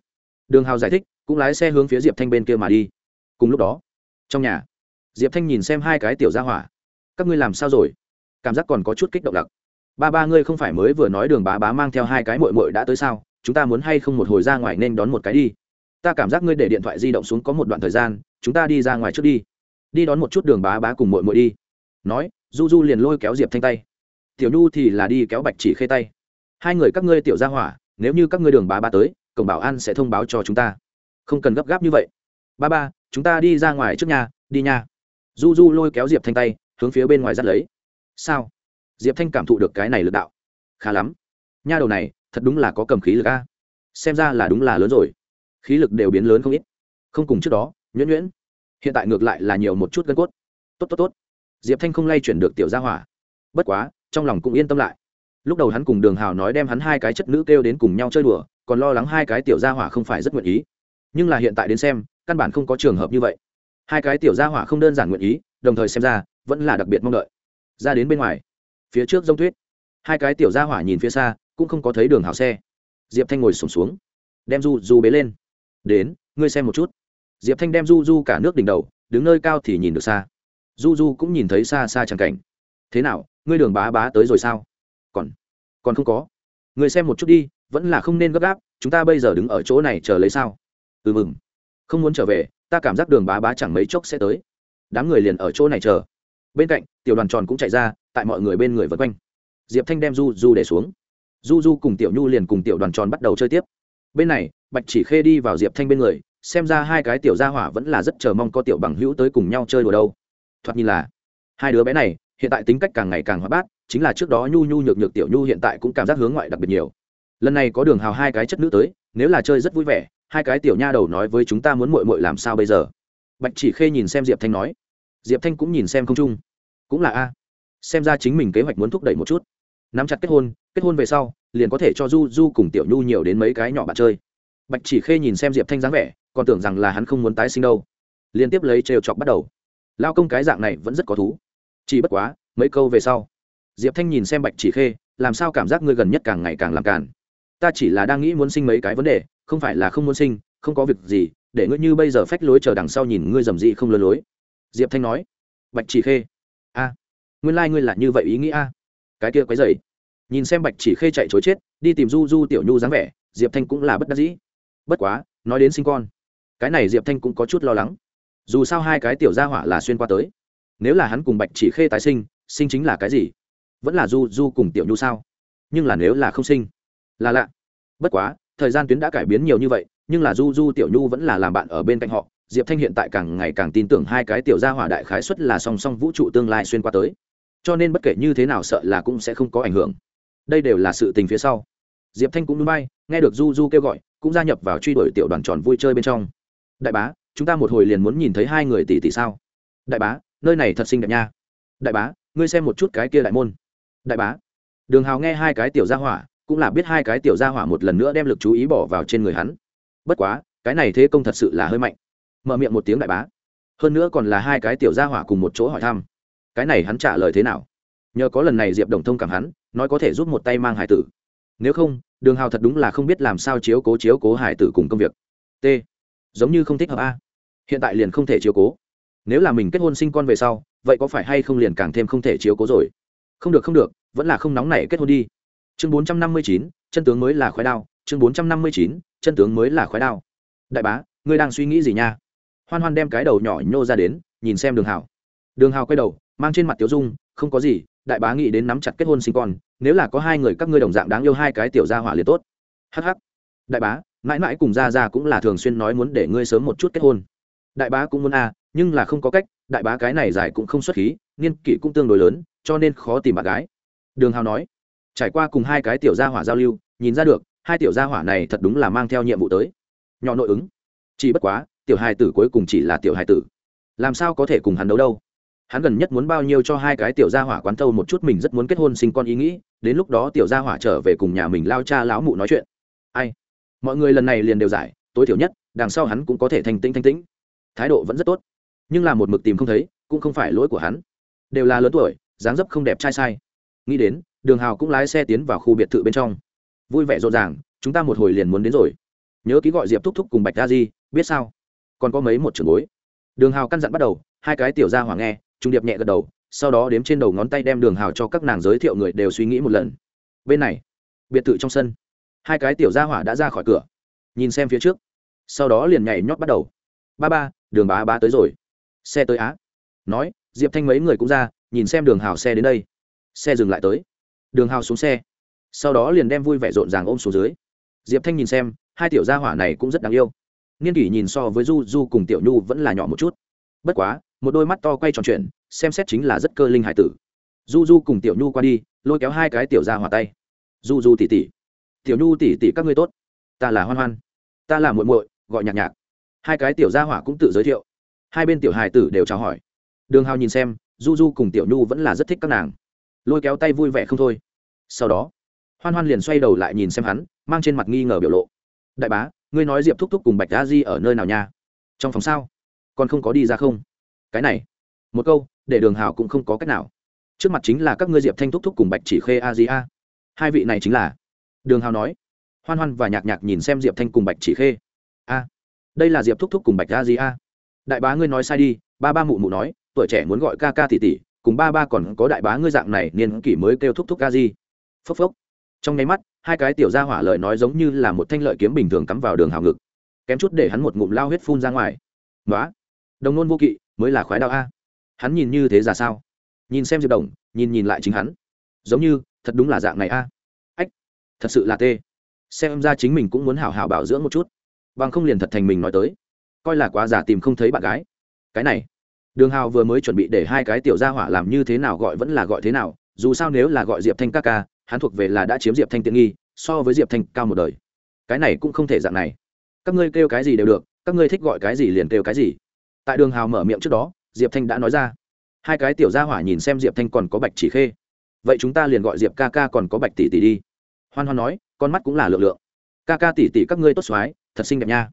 Đường hào giải thích, cũng lái xe hướng phía diệp thanh bên kia mà đi. Cùng lúc đó, trong nhà, diệp thanh nhìn xem hai cái tiểu gia hỏa. Các ngươi làm sao rồi? Cảm giác còn có chút kích động đặc ba ba ngươi không phải mới vừa nói đường bá bá mang theo hai cái mội mội đã tới sao? Chúng ta muốn hay không một hồi ra ngoài nên đón một cái đi? Ta cảm giác ngươi để điện thoại di động xuống có một đoạn thời gian, chúng ta đi ra ngoài trước đi. Đi đón một chút đường bá bá cùng mội mội đi. Nói, du du liền lôi kéo diệp thanh tay. Tiểu nhu thì là đi kéo bạch chỉ khê tay. Hai người các ngươi tiểu ra hỏa, nếu như các ngươi đường bá bá tới, cổng bảo an sẽ thông báo cho chúng ta. Không cần gấp gáp như vậy. Ba ba, chúng ta đi ra ngoài trước nhà đi nha. Du du lôi kéo diệp thanh tay, hướng phía bên ngoài dắt lấy. Sao? Diệp thanh cảm thụ được cái này lực đạo. Khá lắm. Nha đầu này, thật đúng là có cầm khí lực a. Xem ra là đúng là lớn rồi khí lực đều biến lớn không ít. Không cùng trước đó nhuyễn nhuyễn hiện tại ngược lại là nhiều một chút gân cốt. Tốt tốt tốt. Diệp thanh không lay chuyển được tiểu gia hỏa. Bất quá trong lòng cũng yên tâm lại. Lúc đầu hắn cùng đường hào nói đem hắn hai cái chất nữ kêu đến cùng nhau chơi đùa còn lo lắng hai cái tiểu gia hỏa không phải rất nguyện ý. Nhưng là hiện tại đến xem căn bản không có trường hợp như vậy. Hai cái tiểu gia hỏa không đơn giản nguyện ý đồng thời xem ra vẫn là đặc biệt mong đợi. Ra đến bên ngoài phía trước g tuyết. Hai cái tiểu gia hỏa nhìn phía xa cũng không có thấy đường hào xe. Diệp thanh ngồi sùng xuống, xuống đem du du bế lên đến, ngươi xem một chút. Diệp thanh đem du du cả nước đỉnh đầu, đứng nơi cao thì nhìn được xa. Du du cũng nhìn thấy xa xa chẳng cảnh. Thế nào, ngươi đường bá bá tới rồi sao? Còn còn không có. Ngươi xem một chút đi, vẫn là không nên gấp gáp, chúng ta bây giờ đứng ở chỗ này chờ lấy sao? Ừ mừng. Không muốn trở về, ta cảm giác đường bá bá chẳng mấy chốc sẽ tới. Đám người liền ở chỗ này chờ. Bên cạnh, tiểu đoàn tròn cũng chạy ra, tại mọi người bên người vân quanh. Diệp thanh đem du du để xuống. Du du cùng tiểu nhu liền cùng tiểu đoàn tròn bắt đầu chơi tiếp bên này, bạch chỉ khê đi vào diệp thanh bên người, xem ra hai cái tiểu gia hỏa vẫn là rất chờ mong có tiểu bằng hữu tới cùng nhau chơi đùa đâu. Thoạt nhìn là, hai đứa bé này, hiện tại tính cách càng ngày càng hóa bát, chính là trước đó nhu nhu nhược nhược tiểu nhu hiện tại cũng cảm giác hướng ngoại đặc biệt nhiều. Lần này có đường hào hai cái chất nữ tới, nếu là chơi rất vui vẻ, hai cái tiểu nha đầu nói với chúng ta muốn mội mội làm sao bây giờ? Bạch chỉ khê nhìn xem diệp thanh nói. Diệp thanh cũng nhìn xem không trung cũng là a. Xem ra chính mình kế hoạch muốn thúc đẩy một chút. Nắm chặt kết hôn kết hôn về sau, liền có thể cho du du cùng tiểu nhu nhiều đến mấy cái nhỏ bạn chơi. Bạch chỉ khê nhìn xem diệp thanh dáng vẻ, còn tưởng rằng là hắn không muốn tái sinh đâu. Liên tiếp lấy trêu chọc bắt đầu. Lao công cái dạng này vẫn rất có thú. Chỉ bất quá, mấy câu về sau, diệp thanh nhìn xem bạch chỉ khê, làm sao cảm giác ngươi gần nhất càng ngày càng làm càn. Ta chỉ là đang nghĩ muốn sinh mấy cái vấn đề, không phải là không muốn sinh, không có việc gì, để ngươi như bây giờ phách lối chờ đằng sau nhìn ngươi dầm dị không lơ lối. Diệp thanh nói. Bạch chỉ khê. A, nguyên lai、like、ngươi là như vậy ý nghĩ a. Cái kia quái dày nhìn xem bạch chỉ khê chạy chối chết, đi tìm du du tiểu nhu dáng vẻ, diệp thanh cũng là bất đắc dĩ. Bất quá, nói đến sinh con, cái này diệp thanh cũng có chút lo lắng. Dù sao hai cái tiểu gia hỏa là xuyên qua tới. Nếu là hắn cùng bạch chỉ khê tái sinh sinh chính là cái gì? Vẫn là du du cùng tiểu nhu sao? Nhưng là nếu là không sinh, là lạ. Bất quá, thời gian tuyến đã cải biến nhiều như vậy, nhưng là du du tiểu nhu vẫn là làm bạn ở bên cạnh họ. Diệp thanh hiện tại càng ngày càng tin tưởng hai cái tiểu gia hỏa đại khái xuất là song song vũ trụ tương lai xuyên qua tới. Cho nên bất kể như thế nào sợ là cũng sẽ không có ảnh hưởng đây đều là sự tình phía sau. Diệp thanh cũng núi bay, nghe được du du kêu gọi, cũng gia nhập vào truy đuổi tiểu đoàn tròn vui chơi bên trong. Đại bá, chúng ta một hồi liền muốn nhìn thấy hai người tỷ tỷ sao? Đại bá, nơi này thật xinh đẹp nha. Đại bá, ngươi xem một chút cái kia đại môn. Đại bá. Đường hào nghe hai cái tiểu gia hỏa, cũng là biết hai cái tiểu gia hỏa một lần nữa đem lực chú ý bỏ vào trên người hắn. Bất quá, cái này thế công thật sự là hơi mạnh. Mở miệng một tiếng đại bá. Hơn nữa còn là hai cái tiểu gia hỏa cùng một chỗ hỏi thăm. Cái này hắn trả lời thế nào? Nhờ có lần này diệp đồng thông cảm hắn, nói có thể giúp một tay mang hải tử. Nếu không, đường hào thật đúng là không biết làm sao chiếu cố chiếu cố hải tử cùng công việc. T. Giống như không thích hợp a. Hiện tại liền không thể chiếu cố. Nếu là mình kết hôn sinh con về sau, vậy có phải hay không liền càng thêm không thể chiếu cố rồi? Không được không được, vẫn là không nóng này kết hôn đi. Chương bốn trăm năm mươi chín, chân tướng mới là khói đao. Chương bốn trăm năm mươi chín, chân tướng mới là khói đao. Đại bá, ngươi đang suy nghĩ gì nha? Hoan hoan đem cái đầu nhỏ nhô ra đến, nhìn xem đường hào. Đường hào quay đầu, mang trên mặt tiểu dung, không có gì đại bá nghĩ đến nắm chặt kết hôn sinh con, nếu là có hai người các ngươi đồng dạng đáng yêu hai cái tiểu gia hỏa liền tốt. Hh đại bá, mãi mãi cùng gia gia cũng là thường xuyên nói muốn để ngươi sớm một chút kết hôn. Đại bá cũng muốn a nhưng là không có cách, đại bá cái này dài cũng không xuất khí, niên kỷ cũng tương đối lớn, cho nên khó tìm bạn gái. Đường hào nói, trải qua cùng hai cái tiểu gia hỏa giao lưu, nhìn ra được, hai tiểu gia hỏa này thật đúng là mang theo nhiệm vụ tới. Nhỏ nội ứng. Chỉ bất quá, tiểu hài tử cuối cùng chỉ là tiểu hài tử. Làm sao có thể cùng hắn đấu đâu? Hắn gần nhất muốn bao nhiêu cho hai cái tiểu gia hỏa quán thâu một chút mình rất muốn kết hôn sinh con ý nghĩ, đến lúc đó tiểu gia hỏa trở về cùng nhà mình lao cha lão mụ nói chuyện. Ai? Mọi người lần này liền đều giải, tối thiểu nhất, đằng sau hắn cũng có thể thành tĩnh thanh tĩnh. Thái độ vẫn rất tốt. Nhưng là một mực tìm không thấy, cũng không phải lỗi của hắn. Đều là lớn tuổi, dáng dấp không đẹp trai sai. Nghĩ đến, đường hào cũng lái xe tiến vào khu biệt thự bên trong. Vui vẻ rộn ràng, chúng ta một hồi liền muốn đến rồi. Nhớ ký gọi diệp thúc thúc cùng bạch ra di, biết sao? Còn có mấy một trường bối. Đường hào căn dặn bắt đầu, hai cái tiểu gia hỏa nghe trung điệp nhẹ gật đầu, sau đó đếm trên đầu ngón tay đem đường hào cho các nàng giới thiệu người đều suy nghĩ một lần. Bên này, biệt thự trong sân, hai cái tiểu gia hỏa đã ra khỏi cửa, nhìn xem phía trước. Sau đó liền nhảy nhót bắt đầu. Ba ba, đường bá bá tới rồi. Xe tới á. Nói, diệp thanh mấy người cũng ra, nhìn xem đường hào xe đến đây. Xe dừng lại tới. Đường hào xuống xe. Sau đó liền đem vui vẻ rộn ràng ôm xuống dưới. Diệp thanh nhìn xem, hai tiểu gia hỏa này cũng rất đáng yêu. Niên kỷ nhìn so với du du cùng tiểu nhu vẫn là nhỏ một chút. Bất quá một đôi mắt to quay tròn chuyện xem xét chính là rất cơ linh hải tử. Du du cùng tiểu nhu qua đi, lôi kéo hai cái tiểu gia hỏa tay. Du du tỉ tỉ. Tiểu nhu tỉ tỉ các ngươi tốt. Ta là hoan hoan. Ta là muội muội, gọi nhạc nhạc. Hai cái tiểu gia hỏa cũng tự giới thiệu. Hai bên tiểu hài tử đều chào hỏi. Đường hào nhìn xem du du cùng tiểu nhu vẫn là rất thích các nàng. Lôi kéo tay vui vẻ không thôi. Sau đó, hoan hoan liền xoay đầu lại nhìn xem hắn, mang trên mặt nghi ngờ biểu lộ. Đại bá, ngươi nói diệp thúc thúc cùng bạch a di ở nơi nào nha? Trong phòng sao? Còn không có đi ra không? Cái này, một câu, để đường hào cũng không có cách nào. Trước mặt chính là các ngươi diệp thanh thúc thúc cùng bạch chỉ khê a di a. Hai vị này chính là, đường hào nói, hoan hoan và nhạc nhạc nhìn xem diệp thanh cùng bạch chỉ khê. A, đây là diệp thúc thúc cùng bạch a di a. Đại bá ngươi nói sai đi, ba ba mụ mụ nói, tuổi trẻ muốn gọi ca ca tỷ tỷ, cùng ba ba còn có đại bá ngươi dạng này niên kỷ mới kêu thúc thúc ca di. Phốc phốc. Trong nháy mắt, hai cái tiểu gia hỏa lời nói giống như là một thanh lợi kiếm bình thường cắm vào đường hào ngực, kém chút để hắn một ngụm lao huyết phun ra ngoài. Nói đồng nôn vô kỵ mới là khoái đạo a. Hắn nhìn như thế ra sao? Nhìn xem diệp đồng, nhìn nhìn lại chính hắn. Giống như, thật đúng là dạng này a. Ách, thật sự là tê. Xem ra chính mình cũng muốn hảo hảo bảo dưỡng một chút. Bằng không liền thật thành mình nói tới. Coi là quá giả tìm không thấy bạn gái. Cái này, đường hào vừa mới chuẩn bị để hai cái tiểu gia hỏa làm như thế nào gọi vẫn là gọi thế nào, dù sao nếu là gọi diệp thanh ca ca, hắn thuộc về là đã chiếm diệp thanh tiện nghi, so với diệp thanh cao một đời. Cái này cũng không thể dạng này. Các ngươi kêu cái gì đều được, các ngươi thích gọi cái gì liền kêu cái gì tại đường hào mở miệng trước đó, diệp thanh đã nói ra. Hai cái tiểu gia hỏa nhìn xem diệp thanh còn có bạch chỉ khê. Vậy chúng ta liền gọi diệp ca ca còn có bạch tỷ tỷ đi. Hoan hoan nói, con mắt cũng là lượng lượng. Ca ca tỷ tỷ các ngươi tốt xoái, thật xinh đẹp nha.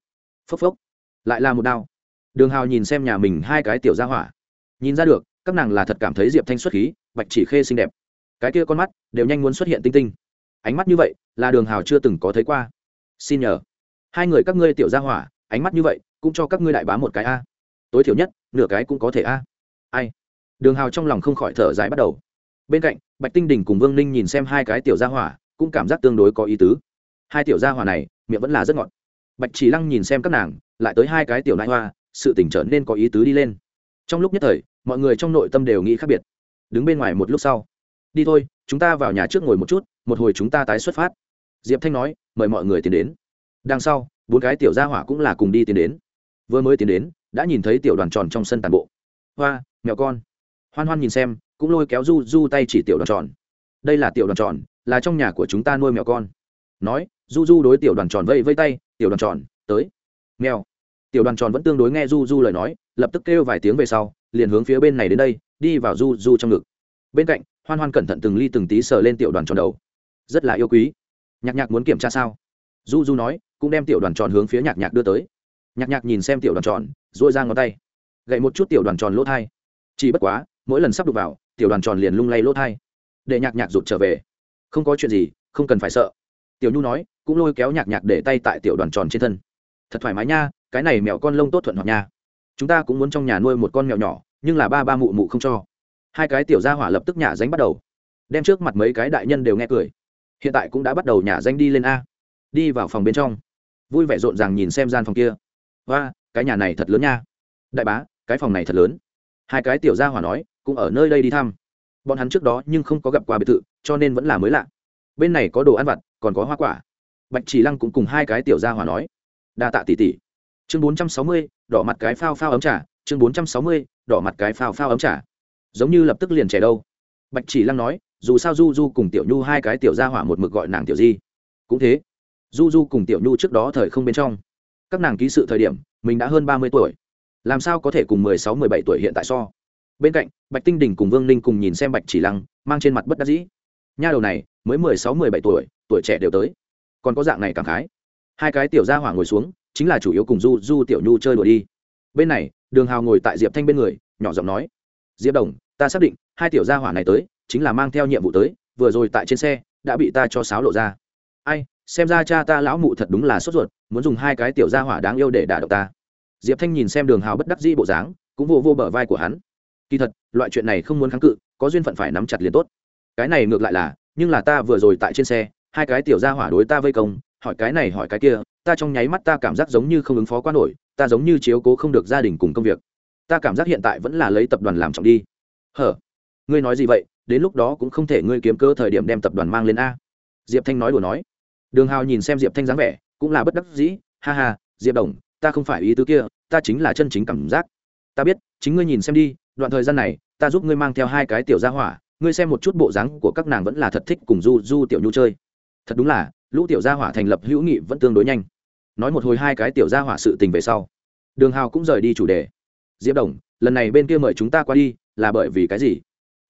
Phốc phốc. Lại là một đao. Đường hào nhìn xem nhà mình hai cái tiểu gia hỏa. Nhìn ra được, các nàng là thật cảm thấy diệp thanh xuất khí, bạch chỉ khê xinh đẹp. Cái kia con mắt đều nhanh muốn xuất hiện tinh tinh. Ánh mắt như vậy, là đường hào chưa từng có thấy qua. Xin nhờ. Hai người các ngươi tiểu gia hỏa, ánh mắt như vậy, cũng cho các ngươi đại bá một cái a tối thiểu nhất, nửa cái cũng có thể a. Ai? Đường hào trong lòng không khỏi thở dài bắt đầu. Bên cạnh, bạch tinh đình cùng vương ninh nhìn xem hai cái tiểu gia hỏa, cũng cảm giác tương đối có ý tứ. Hai tiểu gia hỏa này, miệng vẫn là rất ngọt. Bạch chỉ lăng nhìn xem các nàng, lại tới hai cái tiểu nại hoa, sự tỉnh trở nên có ý tứ đi lên. Trong lúc nhất thời, mọi người trong nội tâm đều nghĩ khác biệt. Đứng bên ngoài một lúc sau, đi thôi, chúng ta vào nhà trước ngồi một chút, một hồi chúng ta tái xuất phát. Diệp thanh nói, mời mọi người tiến đến. Đằng sau, bốn cái tiểu gia hỏa cũng là cùng đi tiến đến. Vừa mới tiến đến đã nhìn thấy tiểu đoàn tròn trong sân tàn bộ. Hoa, mèo con. Hoan hoan nhìn xem, cũng lôi kéo du du tay chỉ tiểu đoàn tròn. Đây là tiểu đoàn tròn, là trong nhà của chúng ta nuôi mèo con. Nói du du đối tiểu đoàn tròn vây vây tay, tiểu đoàn tròn, tới. Mèo. Tiểu đoàn tròn vẫn tương đối nghe du du lời nói, lập tức kêu vài tiếng về sau, liền hướng phía bên này đến đây, đi vào du du trong ngực. Bên cạnh, hoan hoan cẩn thận từng ly từng tí sờ lên tiểu đoàn tròn đầu. Rất là yêu quý. Nhạc nhạc muốn kiểm tra sao? Du du nói, cũng đem tiểu đoàn tròn hướng phía nhạc nhạc đưa tới nhạc nhạc nhìn xem tiểu đoàn tròn dội ra ngón tay. Gậy một chút tiểu đoàn tròn lỗ thai. Chỉ bất quá, mỗi lần sắp đục vào, tiểu đoàn tròn liền lung lay lỗ thai. Để nhạc nhạc rụt trở về. Không có chuyện gì, không cần phải sợ. Tiểu nhu nói, cũng lôi kéo nhạc nhạc để tay tại tiểu đoàn tròn trên thân. Thật thoải mái nha, cái này mèo con lông tốt thuận hoạt nha. Chúng ta cũng muốn trong nhà nuôi một con mèo nhỏ, nhưng là ba ba mụ mụ không cho. Hai cái tiểu gia hỏa lập tức nhả danh bắt đầu. Đem trước mặt mấy cái đại nhân đều nghe cười. Hiện tại cũng đã bắt đầu nhả danh đi lên a. Đi vào phòng bên trong. Vui vẻ rộn ràng nhìn xem gian phòng kia và cái nhà này thật lớn nha. Đại bá, cái phòng này thật lớn. Hai cái tiểu gia hỏa nói, cũng ở nơi đây đi thăm. Bọn hắn trước đó nhưng không có gặp qua biệt thự, cho nên vẫn là mới lạ. Bên này có đồ ăn vặt, còn có hoa quả. Bạch chỉ lăng cũng cùng hai cái tiểu gia hỏa nói, đa tạ tỷ tỷ. Chương bốn trăm sáu mươi, đỏ mặt cái phao phao ấm trà. Chương bốn trăm sáu mươi, đỏ mặt cái phao phao ấm trà. Giống như lập tức liền trẻ đâu. Bạch chỉ lăng nói, dù sao du du cùng tiểu nhu hai cái tiểu gia hỏa một mực gọi nàng tiểu di. Cũng thế. Du du cùng tiểu nhu trước đó thời không bên trong các nàng ký sự thời điểm, mình đã hơn ba mươi tuổi. Làm sao có thể cùng mười sáu, mười bảy tuổi hiện tại so? Bên cạnh, bạch tinh đình cùng vương ninh cùng nhìn xem bạch chỉ lăng, mang trên mặt bất đắc dĩ. Nha đầu này, mới mười sáu, mười bảy tuổi tuổi trẻ đều tới. Còn có dạng này cảm khái. Hai cái tiểu gia hỏa ngồi xuống, chính là chủ yếu cùng du du tiểu nhu chơi đùa đi. Bên này, đường hào ngồi tại diệp thanh bên người, nhỏ giọng nói, diệp đồng, ta xác định, hai tiểu gia hỏa này tới, chính là mang theo nhiệm vụ tới, vừa rồi tại trên xe, đã bị ta cho sáo lộ ra. Ai xem ra cha ta lão mụ thật đúng là sốt ruột, muốn dùng hai cái tiểu gia hỏa đáng yêu để đả động ta. Diệp thanh nhìn xem đường hào bất đắc dĩ bộ dáng, cũng vô vô bờ vai của hắn. Kỳ thật, loại chuyện này không muốn kháng cự, có duyên phận phải nắm chặt liền tốt. Cái này ngược lại là, nhưng là ta vừa rồi tại trên xe, hai cái tiểu gia hỏa đối ta vây công, hỏi cái này hỏi cái kia, ta trong nháy mắt ta cảm giác giống như không ứng phó quá nổi, ta giống như chiếu cố không được gia đình cùng công việc. Ta cảm giác hiện tại vẫn là lấy tập đoàn làm trọng đi. Hở? Ngươi nói gì vậy? Đến lúc đó cũng không thể ngươi kiếm cơ thời điểm đem tập đoàn mang lên a. Diệp thanh nói đùa nói đường hào nhìn xem diệp thanh dáng vẻ, cũng là bất đắc dĩ, ha ha, diệp đồng, ta không phải ý tứ kia, ta chính là chân chính cảm giác. Ta biết, chính ngươi nhìn xem đi, đoạn thời gian này, ta giúp ngươi mang theo hai cái tiểu gia hỏa, ngươi xem một chút bộ dáng của các nàng vẫn là thật thích cùng du du tiểu nhu chơi. Thật đúng là, lũ tiểu gia hỏa thành lập hữu nghị vẫn tương đối nhanh. Nói một hồi hai cái tiểu gia hỏa sự tình về sau, đường hào cũng rời đi chủ đề. Diệp đồng, lần này bên kia mời chúng ta qua đi, là bởi vì cái gì?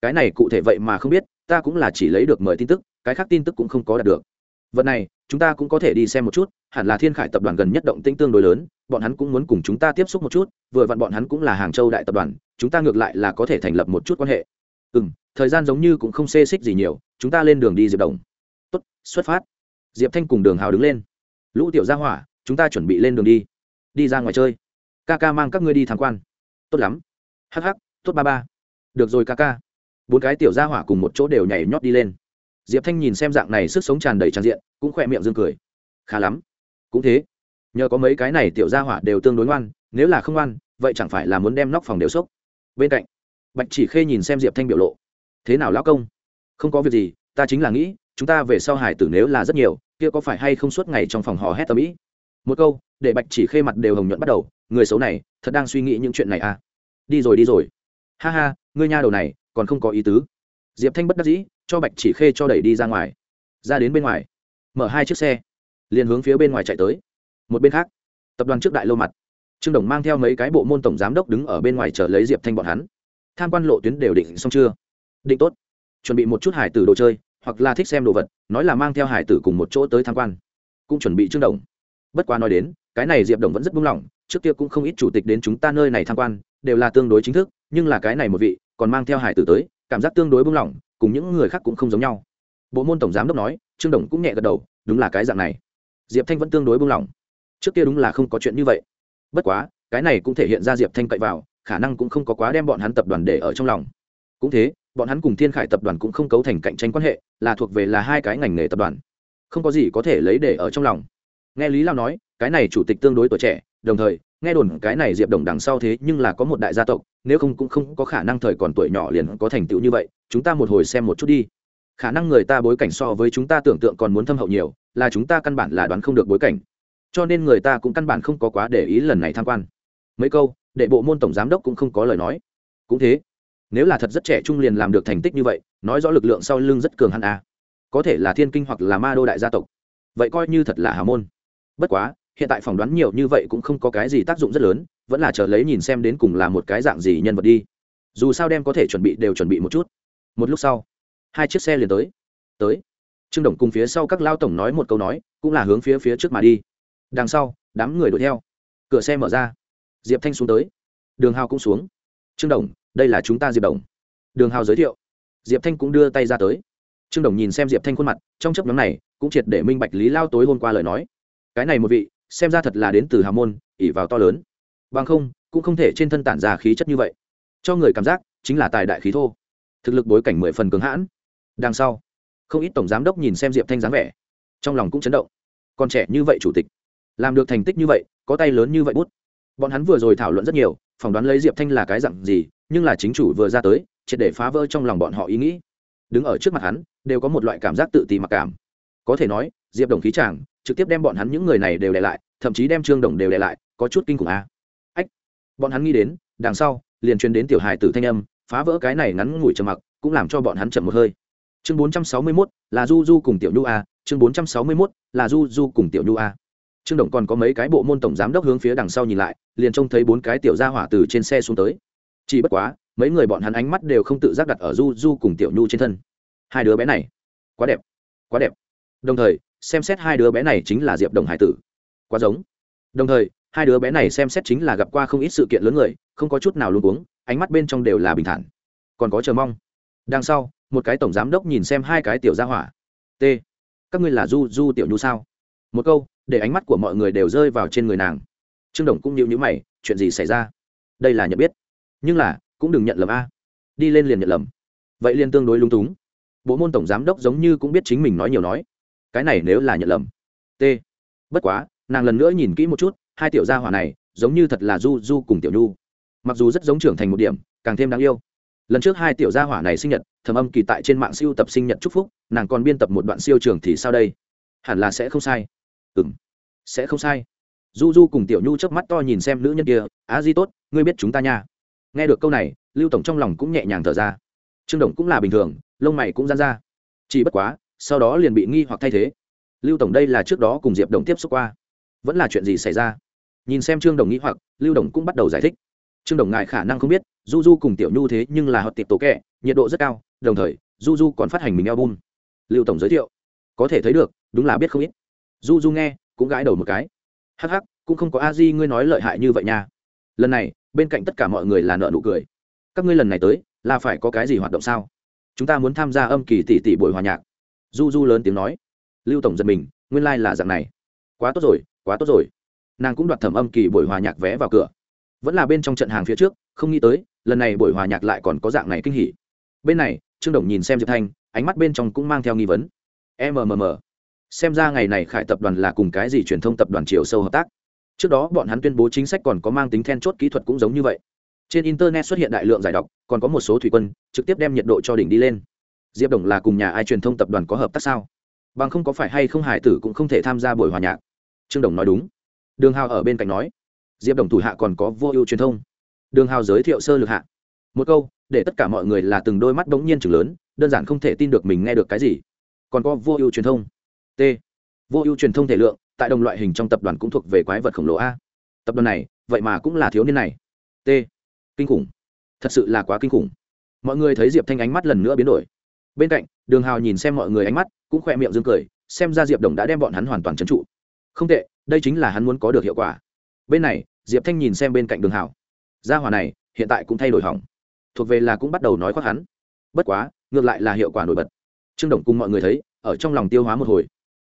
Cái này cụ thể vậy mà không biết, ta cũng là chỉ lấy được mời tin tức, cái khác tin tức cũng không có đạt được vật này, chúng ta cũng có thể đi xem một chút, hẳn là thiên khải tập đoàn gần nhất động tĩnh tương đối lớn, bọn hắn cũng muốn cùng chúng ta tiếp xúc một chút, vừa vặn bọn hắn cũng là hàng châu đại tập đoàn, chúng ta ngược lại là có thể thành lập một chút quan hệ. Ừ m thời gian giống như cũng không xê xích gì nhiều, chúng ta lên đường đi diệp đồng. Tốt, xuất phát. Diệp thanh cùng đường hào đứng lên. Lũ tiểu ra hỏa, chúng ta chuẩn bị lên đường đi. Đi ra ngoài chơi. Ca ca mang các ngươi đi tham quan. Tốt lắm. Hh ắ c ắ c tốt ba ba. Được rồi ca ca. Bốn cái tiểu gia hỏa cùng một chỗ đều nhảy nhót đi lên diệp thanh nhìn xem dạng này sức sống tràn đầy tràn diện, cũng khỏe miệng dương cười. Khá lắm. Cũng thế. Nhờ có mấy cái này tiểu gia hỏa đều tương đối ngoan, nếu là không ngoan, vậy chẳng phải là muốn đem nóc phòng đều sốc bên cạnh, bạch chỉ khê nhìn xem diệp thanh biểu lộ. Thế nào lão công? Không có việc gì, ta chính là nghĩ, chúng ta về sau hải tử nếu là rất nhiều, kia có phải hay không suốt ngày trong phòng họ hét tầm ĩ một câu, để bạch chỉ khê mặt đều hồng nhuận bắt đầu. Người xấu này, thật đang suy nghĩ những chuyện này à? Đi rồi đi rồi. Ha ha, ngươi nha đầu này, còn không có ý tứ. Diệp thanh bất đắc dĩ cho bạch chỉ khê cho đẩy đi ra ngoài ra đến bên ngoài mở hai chiếc xe liền hướng phía bên ngoài chạy tới một bên khác tập đoàn trước đại lô mặt trương đồng mang theo mấy cái bộ môn tổng giám đốc đứng ở bên ngoài chờ lấy diệp thanh bọn hắn tham quan lộ tuyến đều định xong chưa định tốt chuẩn bị một chút hải tử đồ chơi hoặc là thích xem đồ vật nói là mang theo hải tử cùng một chỗ tới tham quan cũng chuẩn bị trương đồng bất quá nói đến cái này diệp đồng vẫn rất buông lỏng trước kia cũng không ít chủ tịch đến chúng ta nơi này tham quan đều là tương đối chính thức nhưng là cái này một vị còn mang theo hải tử tới cảm giác tương đối buông lỏng cùng những người khác cũng không giống nhau. Bộ môn tổng giám đốc nói, trương đồng cũng nhẹ gật đầu, đúng là cái dạng này. Diệp thanh vẫn tương đối buông lỏng. Trước kia đúng là không có chuyện như vậy. Bất quá, cái này cũng thể hiện ra diệp thanh cậy vào, khả năng cũng không có quá đem bọn hắn tập đoàn để ở trong lòng. Cũng thế, bọn hắn cùng thiên khải tập đoàn cũng không cấu thành cạnh tranh quan hệ, là thuộc về là hai cái ngành nghề tập đoàn. Không có gì có thể lấy để ở trong lòng. Nghe lý lao nói, cái này chủ tịch tương đối tuổi trẻ, đồng thời nghe đồn cái này diệp đồng đằng sau thế nhưng là có một đại gia tộc, nếu không cũng không có khả năng thời còn tuổi nhỏ liền có thành tựu như vậy, chúng ta một hồi xem một chút đi. Khả năng người ta bối cảnh so với chúng ta tưởng tượng còn muốn thâm hậu nhiều, là chúng ta căn bản là đoán không được bối cảnh. Cho nên người ta cũng căn bản không có quá để ý lần này tham quan. Mấy câu, để bộ môn tổng giám đốc cũng không có lời nói. Cũng thế, nếu là thật rất trẻ trung liền làm được thành tích như vậy, nói rõ lực lượng sau lưng rất cường hẳn à? có thể là thiên kinh hoặc là ma đô đại gia tộc. Vậy coi như thật là hào môn. Bất quá hiện tại phỏng đoán nhiều như vậy cũng không có cái gì tác dụng rất lớn, vẫn là chờ lấy nhìn xem đến cùng là một cái dạng gì nhân vật đi. Dù sao đem có thể chuẩn bị đều chuẩn bị một chút. Một lúc sau, hai chiếc xe liền tới. Tới. Trương đồng cùng phía sau các lao tổng nói một câu nói, cũng là hướng phía phía trước mà đi. Đằng sau, đám người đuổi theo. Cửa xe mở ra. Diệp thanh xuống tới. Đường hào cũng xuống. Trương đồng, đây là chúng ta diệp đồng. Đường hào giới thiệu. Diệp thanh cũng đưa tay ra tới. Trương đồng nhìn xem diệp thanh khuôn mặt, trong chấp nhóm này, cũng triệt để minh bạch lý lao tối hôm qua lời nói. Cái này một vị xem ra thật là đến từ hào môn, ỉ vào to lớn. Bằng không, cũng không thể trên thân tản ra khí chất như vậy. Cho người cảm giác, chính là tài đại khí thô. Thực lực bối cảnh mười phần cường hãn. Đằng sau, không ít tổng giám đốc nhìn xem diệp thanh dáng vẻ, trong lòng cũng chấn động. Còn trẻ như vậy chủ tịch, làm được thành tích như vậy, có tay lớn như vậy bút. Bọn hắn vừa rồi thảo luận rất nhiều, phỏng đoán lấy diệp thanh là cái dặn gì, nhưng là chính chủ vừa ra tới, triệt để phá vỡ trong lòng bọn họ ý nghĩ. Đứng ở trước mặt hắn, đều có một loại cảm giác tự ti mặc cảm. Có thể nói, diệp đồng khí chàng trực tiếp đem bọn hắn những người này đều đè lại thậm chí đem trương đồng đều đè lại có chút kinh khủng a à. ách bọn hắn nghĩ đến đằng sau liền truyền đến tiểu hài tử thanh âm phá vỡ cái này ngắn ngủi trầm mặc cũng làm cho bọn hắn chậm một hơi. Chương bốn trăm sáu mươi 461, là du du cùng tiểu nhu a chương bốn trăm sáu mươi 461, là du du cùng tiểu nhu a. Trương đồng còn có mấy cái bộ môn tổng giám đốc hướng phía đằng sau nhìn lại liền trông thấy bốn cái tiểu gia hỏa từ trên xe xuống tới. Chỉ bất quá mấy người bọn hắn ánh mắt đều không tự giác đặt ở du du cùng tiểu nhu trên thân. Hai đứa bé này quá đẹp quá đẹp. Đồng thời xem xét hai đứa bé này chính là diệp đồng hải tử. Quá giống. Đồng thời, hai đứa bé này xem xét chính là gặp qua không ít sự kiện lớn người, không có chút nào luôn uống ánh mắt bên trong đều là bình thản. Còn có chờ mong. Đằng sau, một cái tổng giám đốc nhìn xem hai cái tiểu gia hỏa. T, các ngươi là du du tiểu nhu sao? Một câu, để ánh mắt của mọi người đều rơi vào trên người nàng. Trương đồng cũng nhịu nhữ mày, chuyện gì xảy ra? Đây là nhận biết. Nhưng là, cũng đừng nhận lầm a. Đi lên liền nhận lầm. Vậy liền tương đối lung túng. Bộ môn tổng giám đốc giống như cũng biết chính mình nói nhiều nói cái này nếu là nhận lầm. T. Bất quá, nàng lần nữa nhìn kỹ một chút, hai tiểu gia hỏa này, giống như thật là du du cùng tiểu nhu. Mặc dù rất giống trưởng thành một điểm, càng thêm đáng yêu. Lần trước hai tiểu gia hỏa này sinh nhật, thầm âm kỳ tại trên mạng siêu tập sinh nhật chúc phúc, nàng còn biên tập một đoạn siêu trường thì sao đây? Hẳn là sẽ không sai. Ừ m sẽ không sai. Du du cùng tiểu nhu chớp mắt to nhìn xem nữ nhân kia á di tốt, ngươi biết chúng ta nha. Nghe được câu này, lưu tổng trong lòng cũng nhẹ nhàng thở ra. Trương đồng cũng là bình thường, lông mày cũng ra ra. Chỉ bất quá sau đó liền bị nghi hoặc thay thế. Lưu tổng đây là trước đó cùng diệp đồng tiếp xúc qua. Vẫn là chuyện gì xảy ra? Nhìn xem trương đồng nghĩ hoặc, lưu đồng cũng bắt đầu giải thích. Trương đồng ngại khả năng không biết, du du cùng tiểu nhu thế nhưng là họ tiệp tổ kẹ nhiệt độ rất cao, đồng thời, du du còn phát hành mình album. Lưu tổng giới thiệu. Có thể thấy được, đúng là biết không ít. Du du nghe, cũng gãi đầu một cái. Hắc hắc, cũng không có a di ngươi nói lợi hại như vậy nha. Lần này, bên cạnh tất cả mọi người là nợ nụ cười. Các ngươi lần này tới, là phải có cái gì hoạt động sao? Chúng ta muốn tham gia âm kỳ tỷ tỷ buổi hòa nhạc du du lớn tiếng nói. Lưu tổng giật mình, nguyên lai、like、là dạng này. Quá tốt rồi, quá tốt rồi. Nàng cũng đoạt thẩm âm kỳ buổi hòa nhạc vé vào cửa. Vẫn là bên trong trận hàng phía trước, không nghĩ tới, lần này buổi hòa nhạc lại còn có dạng này kinh hỉ. Bên này, trương đồng nhìn xem diệp thanh, ánh mắt bên trong cũng mang theo nghi vấn. Mmm xem ra ngày này khải tập đoàn là cùng cái gì truyền thông tập đoàn chiều sâu hợp tác? Trước đó bọn hắn tuyên bố chính sách còn có mang tính then chốt kỹ thuật cũng giống như vậy. Trên internet xuất hiện đại lượng giải đọc, còn có một số thủy quân, trực tiếp đem nhiệt độ cho đỉnh đi lên diệp đồng là cùng nhà ai truyền thông tập đoàn có hợp tác sao? Bằng không có phải hay không hải tử cũng không thể tham gia buổi hòa nhạc. Trương đồng nói đúng. Đường hào ở bên cạnh nói. Diệp đồng thủ hạ còn có vô ưu truyền thông. Đường hào giới thiệu sơ lược hạ. Một câu, để tất cả mọi người là từng đôi mắt bỗng nhiên chừng lớn, đơn giản không thể tin được mình nghe được cái gì. Còn có vô ưu truyền thông. T. Vô ưu truyền thông thể lượng, tại đồng loại hình trong tập đoàn cũng thuộc về quái vật khổng lồ a. Tập đoàn này, vậy mà cũng là thiếu niên này. T. Kinh khủng. Thật sự là quá kinh khủng. Mọi người thấy diệp thanh ánh mắt lần nữa biến đổi bên cạnh, đường hào nhìn xem mọi người ánh mắt, cũng khỏe miệng dương cười, xem ra diệp đồng đã đem bọn hắn hoàn toàn trấn trụ. Không tệ, đây chính là hắn muốn có được hiệu quả. Bên này, diệp thanh nhìn xem bên cạnh đường hào. Gia hòa này, hiện tại cũng thay đổi hỏng. Thuộc về là cũng bắt đầu nói khoác hắn. Bất quá, ngược lại là hiệu quả nổi bật. Trương đồng cùng mọi người thấy, ở trong lòng tiêu hóa một hồi,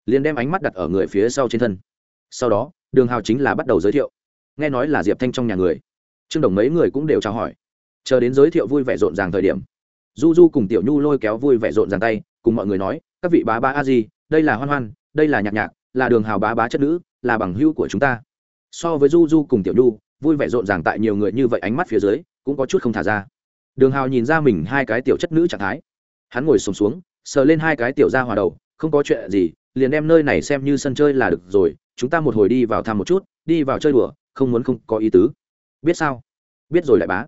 liền đem ánh mắt đặt ở người phía sau trên thân. Sau đó, đường hào chính là bắt đầu giới thiệu. Nghe nói là diệp thanh trong nhà người. Trương đồng mấy người cũng đều chào hỏi. Chờ đến giới thiệu vui vẻ rộn ràng thời điểm du du cùng tiểu nhu lôi kéo vui vẻ rộn ràng tay cùng mọi người nói các vị bá bá a di đây là hoan hoan đây là nhạc nhạc là đường hào bá bá chất nữ là bằng hữu của chúng ta. So với du du cùng tiểu nhu vui vẻ rộn ràng tại nhiều người như vậy ánh mắt phía dưới cũng có chút không thả ra. Đường hào nhìn ra mình hai cái tiểu chất nữ trạng thái. Hắn ngồi sùng xuống, xuống sờ lên hai cái tiểu ra hòa đầu không có chuyện gì liền đem nơi này xem như sân chơi là được rồi chúng ta một hồi đi vào thăm một chút đi vào chơi đùa không muốn không có ý tứ. Biết sao? Biết rồi lại bá.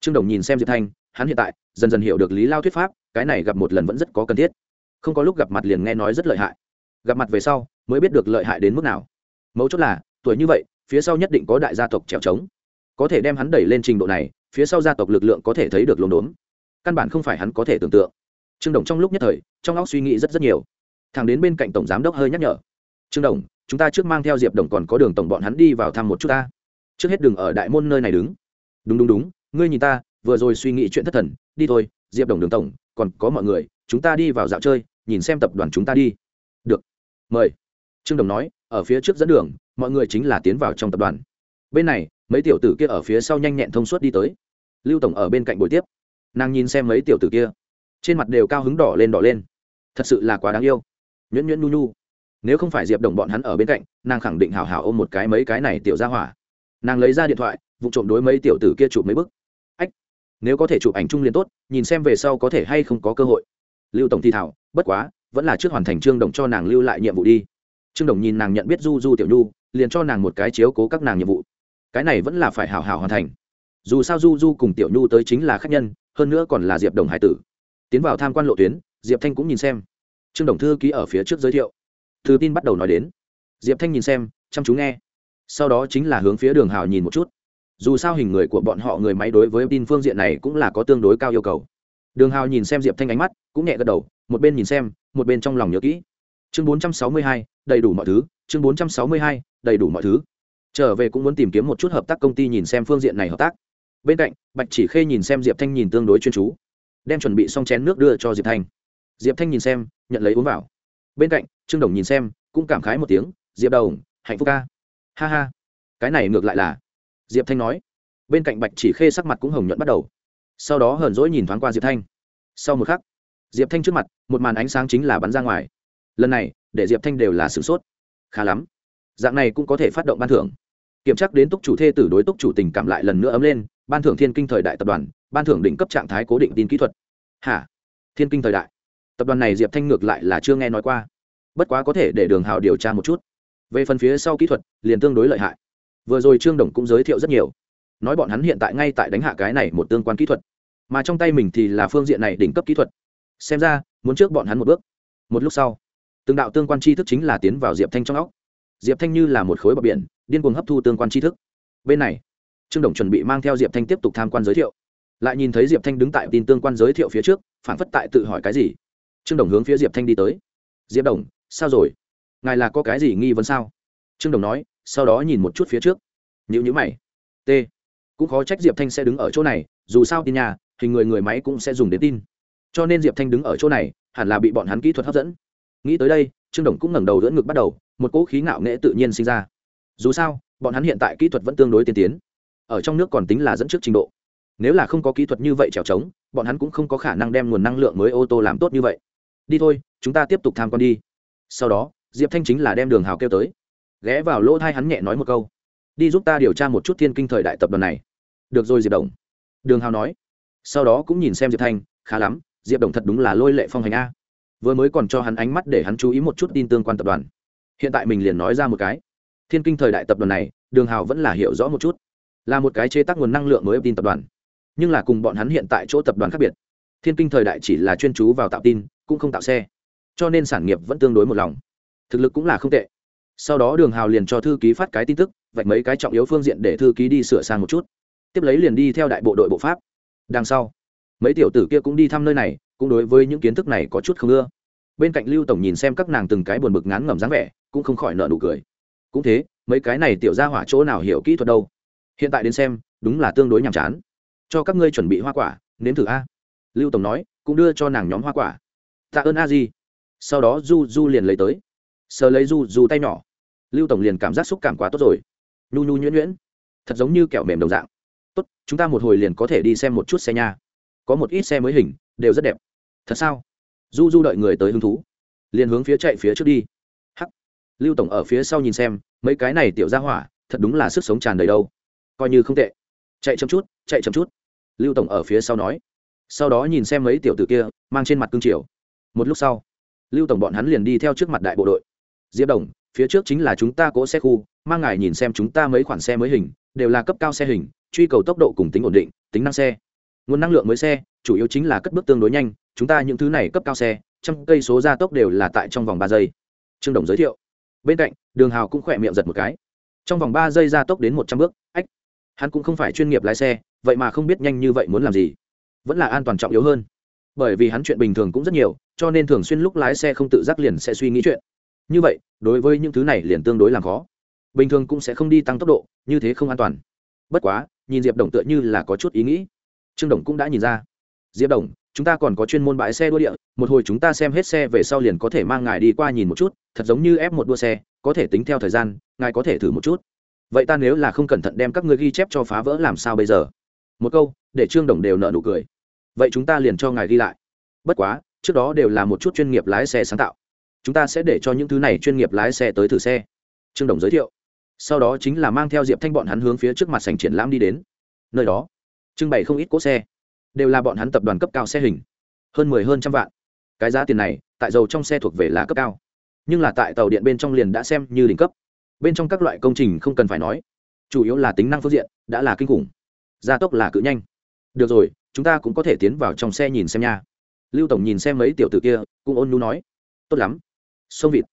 Trương đồng nhìn xem diệp thanh hắn hiện tại dần dần hiểu được lý lao thuyết pháp, cái này gặp một lần vẫn rất có cần thiết. Không có lúc gặp mặt liền nghe nói rất lợi hại. Gặp mặt về sau, mới biết được lợi hại đến mức nào. Mấu chốt là, tuổi như vậy, phía sau nhất định có đại gia tộc trèo trống. Có thể đem hắn đẩy lên trình độ này, phía sau gia tộc lực lượng có thể thấy được lồn đốn căn bản không phải hắn có thể tưởng tượng. Trương đồng trong lúc nhất thời, trong óc suy nghĩ rất rất nhiều. Thằng đến bên cạnh tổng giám đốc hơi nhắc nhở. Trương đồng, chúng ta trước mang theo diệp đồng còn có đường tổng bọn hắn đi vào thăm một chút ta. Trước hết đừng ở đại môn nơi này đứng. Đúng đúng đúng, ngươi nhìn ta vừa rồi suy nghĩ chuyện thất thần, đi thôi, diệp đồng đường tổng, còn có mọi người, chúng ta đi vào dạo chơi, nhìn xem tập đoàn chúng ta đi. Được, mời. Trương đồng nói, ở phía trước dẫn đường, mọi người chính là tiến vào trong tập đoàn. Bên này, mấy tiểu tử kia ở phía sau nhanh nhẹn thông suốt đi tới. Lưu tổng ở bên cạnh buổi tiếp. Nàng nhìn xem mấy tiểu tử kia, trên mặt đều cao hứng đỏ lên đỏ lên. Thật sự là quá đáng yêu. Nhuyễn nhuyễn nu nu nếu không phải diệp đồng bọn hắn ở bên cạnh, nàng khẳng định hào hào ôm một cái mấy cái này tiểu ra hỏa. Nàng lấy ra điện thoại, vụ trộm đối mấy tiểu tử kia chụp mấy bức nếu có thể chụp ảnh chung liền tốt, nhìn xem về sau có thể hay không có cơ hội. Lưu tổng thi thảo, bất quá, vẫn là trước hoàn thành trương đồng cho nàng lưu lại nhiệm vụ đi. Trương đồng nhìn nàng nhận biết du du tiểu nhu, liền cho nàng một cái chiếu cố các nàng nhiệm vụ. Cái này vẫn là phải hào hào hoàn thành. Dù sao du du cùng tiểu nhu tới chính là khách nhân, hơn nữa còn là diệp đồng hải tử. Tiến vào tham quan lộ tuyến, diệp thanh cũng nhìn xem. Trương đồng thư ký ở phía trước giới thiệu. Thư tin bắt đầu nói đến. Diệp thanh nhìn xem, chăm chú nghe. Sau đó chính là hướng phía đường hào nhìn một chút dù sao hình người của bọn họ người máy đối với tin phương diện này cũng là có tương đối cao yêu cầu. Đường hào nhìn xem diệp thanh ánh mắt, cũng nhẹ gật đầu, một bên nhìn xem, một bên trong lòng nhớ kỹ. Chương bốn trăm sáu mươi hai, đầy đủ mọi thứ, chương bốn trăm sáu mươi hai, đầy đủ mọi thứ. Trở về cũng muốn tìm kiếm một chút hợp tác công ty nhìn xem phương diện này hợp tác. Bên cạnh, bạch chỉ khê nhìn xem diệp thanh nhìn tương đối chuyên chú, đem chuẩn bị xong chén nước đưa cho diệp thanh. Diệp thanh nhìn xem, nhận lấy uống vào. Bên cạnh, trương đồng nhìn xem, cũng cảm khái một tiếng, diệp đồng, hạnh phúc ca. Ha ha. Cái này ngược lại là diệp thanh nói. Bên cạnh bạch chỉ khê sắc mặt cũng hồng nhuận bắt đầu. Sau đó hờn dỗi nhìn thoáng qua diệp thanh. Sau một khắc, diệp thanh trước mặt, một màn ánh sáng chính là bắn ra ngoài. Lần này, để diệp thanh đều là sửng sốt. Khá lắm. Dạng này cũng có thể phát động ban thưởng. Kiểm tra đến túc chủ thê tử đối túc chủ tình cảm lại lần nữa ấm lên, ban thưởng thiên kinh thời đại tập đoàn, ban thưởng đỉnh cấp trạng thái cố định tin kỹ thuật. Hả? Thiên kinh thời đại. Tập đoàn này diệp thanh ngược lại là chưa nghe nói qua. Bất quá có thể để đường hào điều tra một chút. Về phần phía sau kỹ thuật, liền tương đối lợi hại vừa rồi trương đồng cũng giới thiệu rất nhiều. Nói bọn hắn hiện tại ngay tại đánh hạ cái này một tương quan kỹ thuật. Mà trong tay mình thì là phương diện này đỉnh cấp kỹ thuật. Xem ra, muốn trước bọn hắn một bước. Một lúc sau, từng đạo tương quan tri thức chính là tiến vào diệp thanh trong óc. Diệp thanh như là một khối bờ biển, điên cuồng hấp thu tương quan tri thức. Bên này, trương đồng chuẩn bị mang theo diệp thanh tiếp tục tham quan giới thiệu. Lại nhìn thấy diệp thanh đứng tại tin tương quan giới thiệu phía trước, phản phất tại tự hỏi cái gì. Trương đồng hướng phía diệp thanh đi tới. Diệp đồng, sao rồi? Ngài là có cái gì nghi vấn sao? Trương đồng nói sau đó nhìn một chút phía trước. Nhữ nhữ mày. T. Cũng khó trách diệp thanh sẽ đứng ở chỗ này, dù sao tin nhà, hình người người máy cũng sẽ dùng đến tin. Cho nên diệp thanh đứng ở chỗ này, hẳn là bị bọn hắn kỹ thuật hấp dẫn. Nghĩ tới đây, trương đồng cũng ngẩng đầu đỡ ngực bắt đầu, một cỗ khí ngạo nghệ tự nhiên sinh ra. Dù sao, bọn hắn hiện tại kỹ thuật vẫn tương đối tiên tiến. Ở trong nước còn tính là dẫn trước trình độ. Nếu là không có kỹ thuật như vậy trèo trống, bọn hắn cũng không có khả năng đem nguồn năng lượng mới ô tô làm tốt như vậy. Đi thôi, chúng ta tiếp tục tham quan đi. Sau đó, diệp thanh chính là đem đường hào kêu tới ghé vào lỗ thai hắn nhẹ nói một câu. Đi giúp ta điều tra một chút thiên kinh thời đại tập đoàn này. Được rồi, diệp đồng. Đường hào nói. Sau đó cũng nhìn xem diệp thanh, khá lắm, diệp đồng thật đúng là lôi lệ phong hành a. Vừa mới còn cho hắn ánh mắt để hắn chú ý một chút tin tương quan tập đoàn. Hiện tại mình liền nói ra một cái. Thiên kinh thời đại tập đoàn này, đường hào vẫn là hiểu rõ một chút. Là một cái chế tác nguồn năng lượng mới tin tập đoàn. Nhưng là cùng bọn hắn hiện tại chỗ tập đoàn khác biệt. Thiên kinh thời đại chỉ là chuyên chú vào tạo tin, cũng không tạo xe. Cho nên sản nghiệp vẫn tương đối một lòng. Thực lực cũng là không tệ sau đó đường hào liền cho thư ký phát cái tin tức, vạch mấy cái trọng yếu phương diện để thư ký đi sửa sang một chút. Tiếp lấy liền đi theo đại bộ đội bộ pháp. Đằng sau, mấy tiểu tử kia cũng đi thăm nơi này, cũng đối với những kiến thức này có chút không ưa. Bên cạnh lưu tổng nhìn xem các nàng từng cái buồn bực ngán ngẩm dáng vẻ, cũng không khỏi nợ nụ cười. Cũng thế, mấy cái này tiểu ra hỏa chỗ nào hiểu kỹ thuật đâu? Hiện tại đến xem, đúng là tương đối nhàm chán. Cho các ngươi chuẩn bị hoa quả, nếm thử a. Lưu tổng nói, cũng đưa cho nàng nhóm hoa quả. Tạ ơn a di. Sau đó du du liền lấy tới. Sờ lấy du du tay nhỏ lưu tổng liền cảm giác xúc cảm quá tốt rồi. Nhu nhu nhuyễn nhuyễn. Thật giống như kẹo mềm đồng dạng. Tốt, chúng ta một hồi liền có thể đi xem một chút xe nha. Có một ít xe mới hình, đều rất đẹp. Thật sao? Du du đợi người tới hứng thú. Liền hướng phía chạy phía trước đi. Hắc. Lưu tổng ở phía sau nhìn xem, mấy cái này tiểu ra hỏa, thật đúng là sức sống tràn đầy đâu. Coi như không tệ. Chạy chậm chút, chạy chậm chút. Lưu tổng ở phía sau nói. Sau đó nhìn xem mấy tiểu t ử kia, mang trên mặt cương triều. Một lúc sau, lưu tổng bọn hắn liền đi theo trước mặt đại bộ đội. Diệp đồng phía trước chính là chúng ta cỗ xe khu, mang ngài nhìn xem chúng ta mấy khoản xe mới hình, đều là cấp cao xe hình, truy cầu tốc độ cùng tính ổn định, tính năng xe. Nguồn năng lượng mới xe, chủ yếu chính là cất bước tương đối nhanh, chúng ta những thứ này cấp cao xe, trăm cây số gia tốc đều là tại trong vòng ba giây. Trương đồng giới thiệu. Bên cạnh, đường hào cũng khỏe miệng giật một cái. Trong vòng ba giây gia tốc đến một trăm bước, ách. Hắn cũng không phải chuyên nghiệp lái xe, vậy mà không biết nhanh như vậy muốn làm gì. Vẫn là an toàn trọng yếu hơn. Bởi vì hắn chuyện bình thường cũng rất nhiều, cho nên thường xuyên lúc lái xe không tự giác liền sẽ suy nghĩ chuyện như vậy, đối với những thứ này liền tương đối làm khó. Bình thường cũng sẽ không đi tăng tốc độ, như thế không an toàn. Bất quá, nhìn diệp đồng tựa như là có chút ý nghĩ. Trương đồng cũng đã nhìn ra. Diệp đồng, chúng ta còn có chuyên môn bãi xe đua địa, một hồi chúng ta xem hết xe về sau liền có thể mang ngài đi qua nhìn một chút, thật giống như ép một đua xe, có thể tính theo thời gian, ngài có thể thử một chút. Vậy ta nếu là không cẩn thận đem các ngươi ghi chép cho phá vỡ làm sao bây giờ? Một câu, để trương đồng đều nợ nụ cười. Vậy chúng ta liền cho ngài ghi lại. Bất quá, trước đó đều là một chút chuyên nghiệp lái xe sáng tạo chúng ta sẽ để cho những thứ này chuyên nghiệp lái xe tới thử xe. Trương đồng giới thiệu. Sau đó chính là mang theo diệp thanh bọn hắn hướng phía trước mặt sành triển lãm đi đến. Nơi đó, trưng bày không ít cỗ xe. Đều là bọn hắn tập đoàn cấp cao xe hình. Hơn mười, hơn trăm vạn. Cái giá tiền này, tại dầu trong xe thuộc về là cấp cao. Nhưng là tại tàu điện bên trong liền đã xem như đỉnh cấp. Bên trong các loại công trình không cần phải nói. Chủ yếu là tính năng phương diện, đã là kinh khủng. Gia tốc là cự nhanh. Được rồi, chúng ta cũng có thể tiến vào trong xe nhìn xem nha. Lưu tổng nhìn xem mấy tiểu t ử kia, cũng ôn nhu nói. Tốt lắm sông vịt.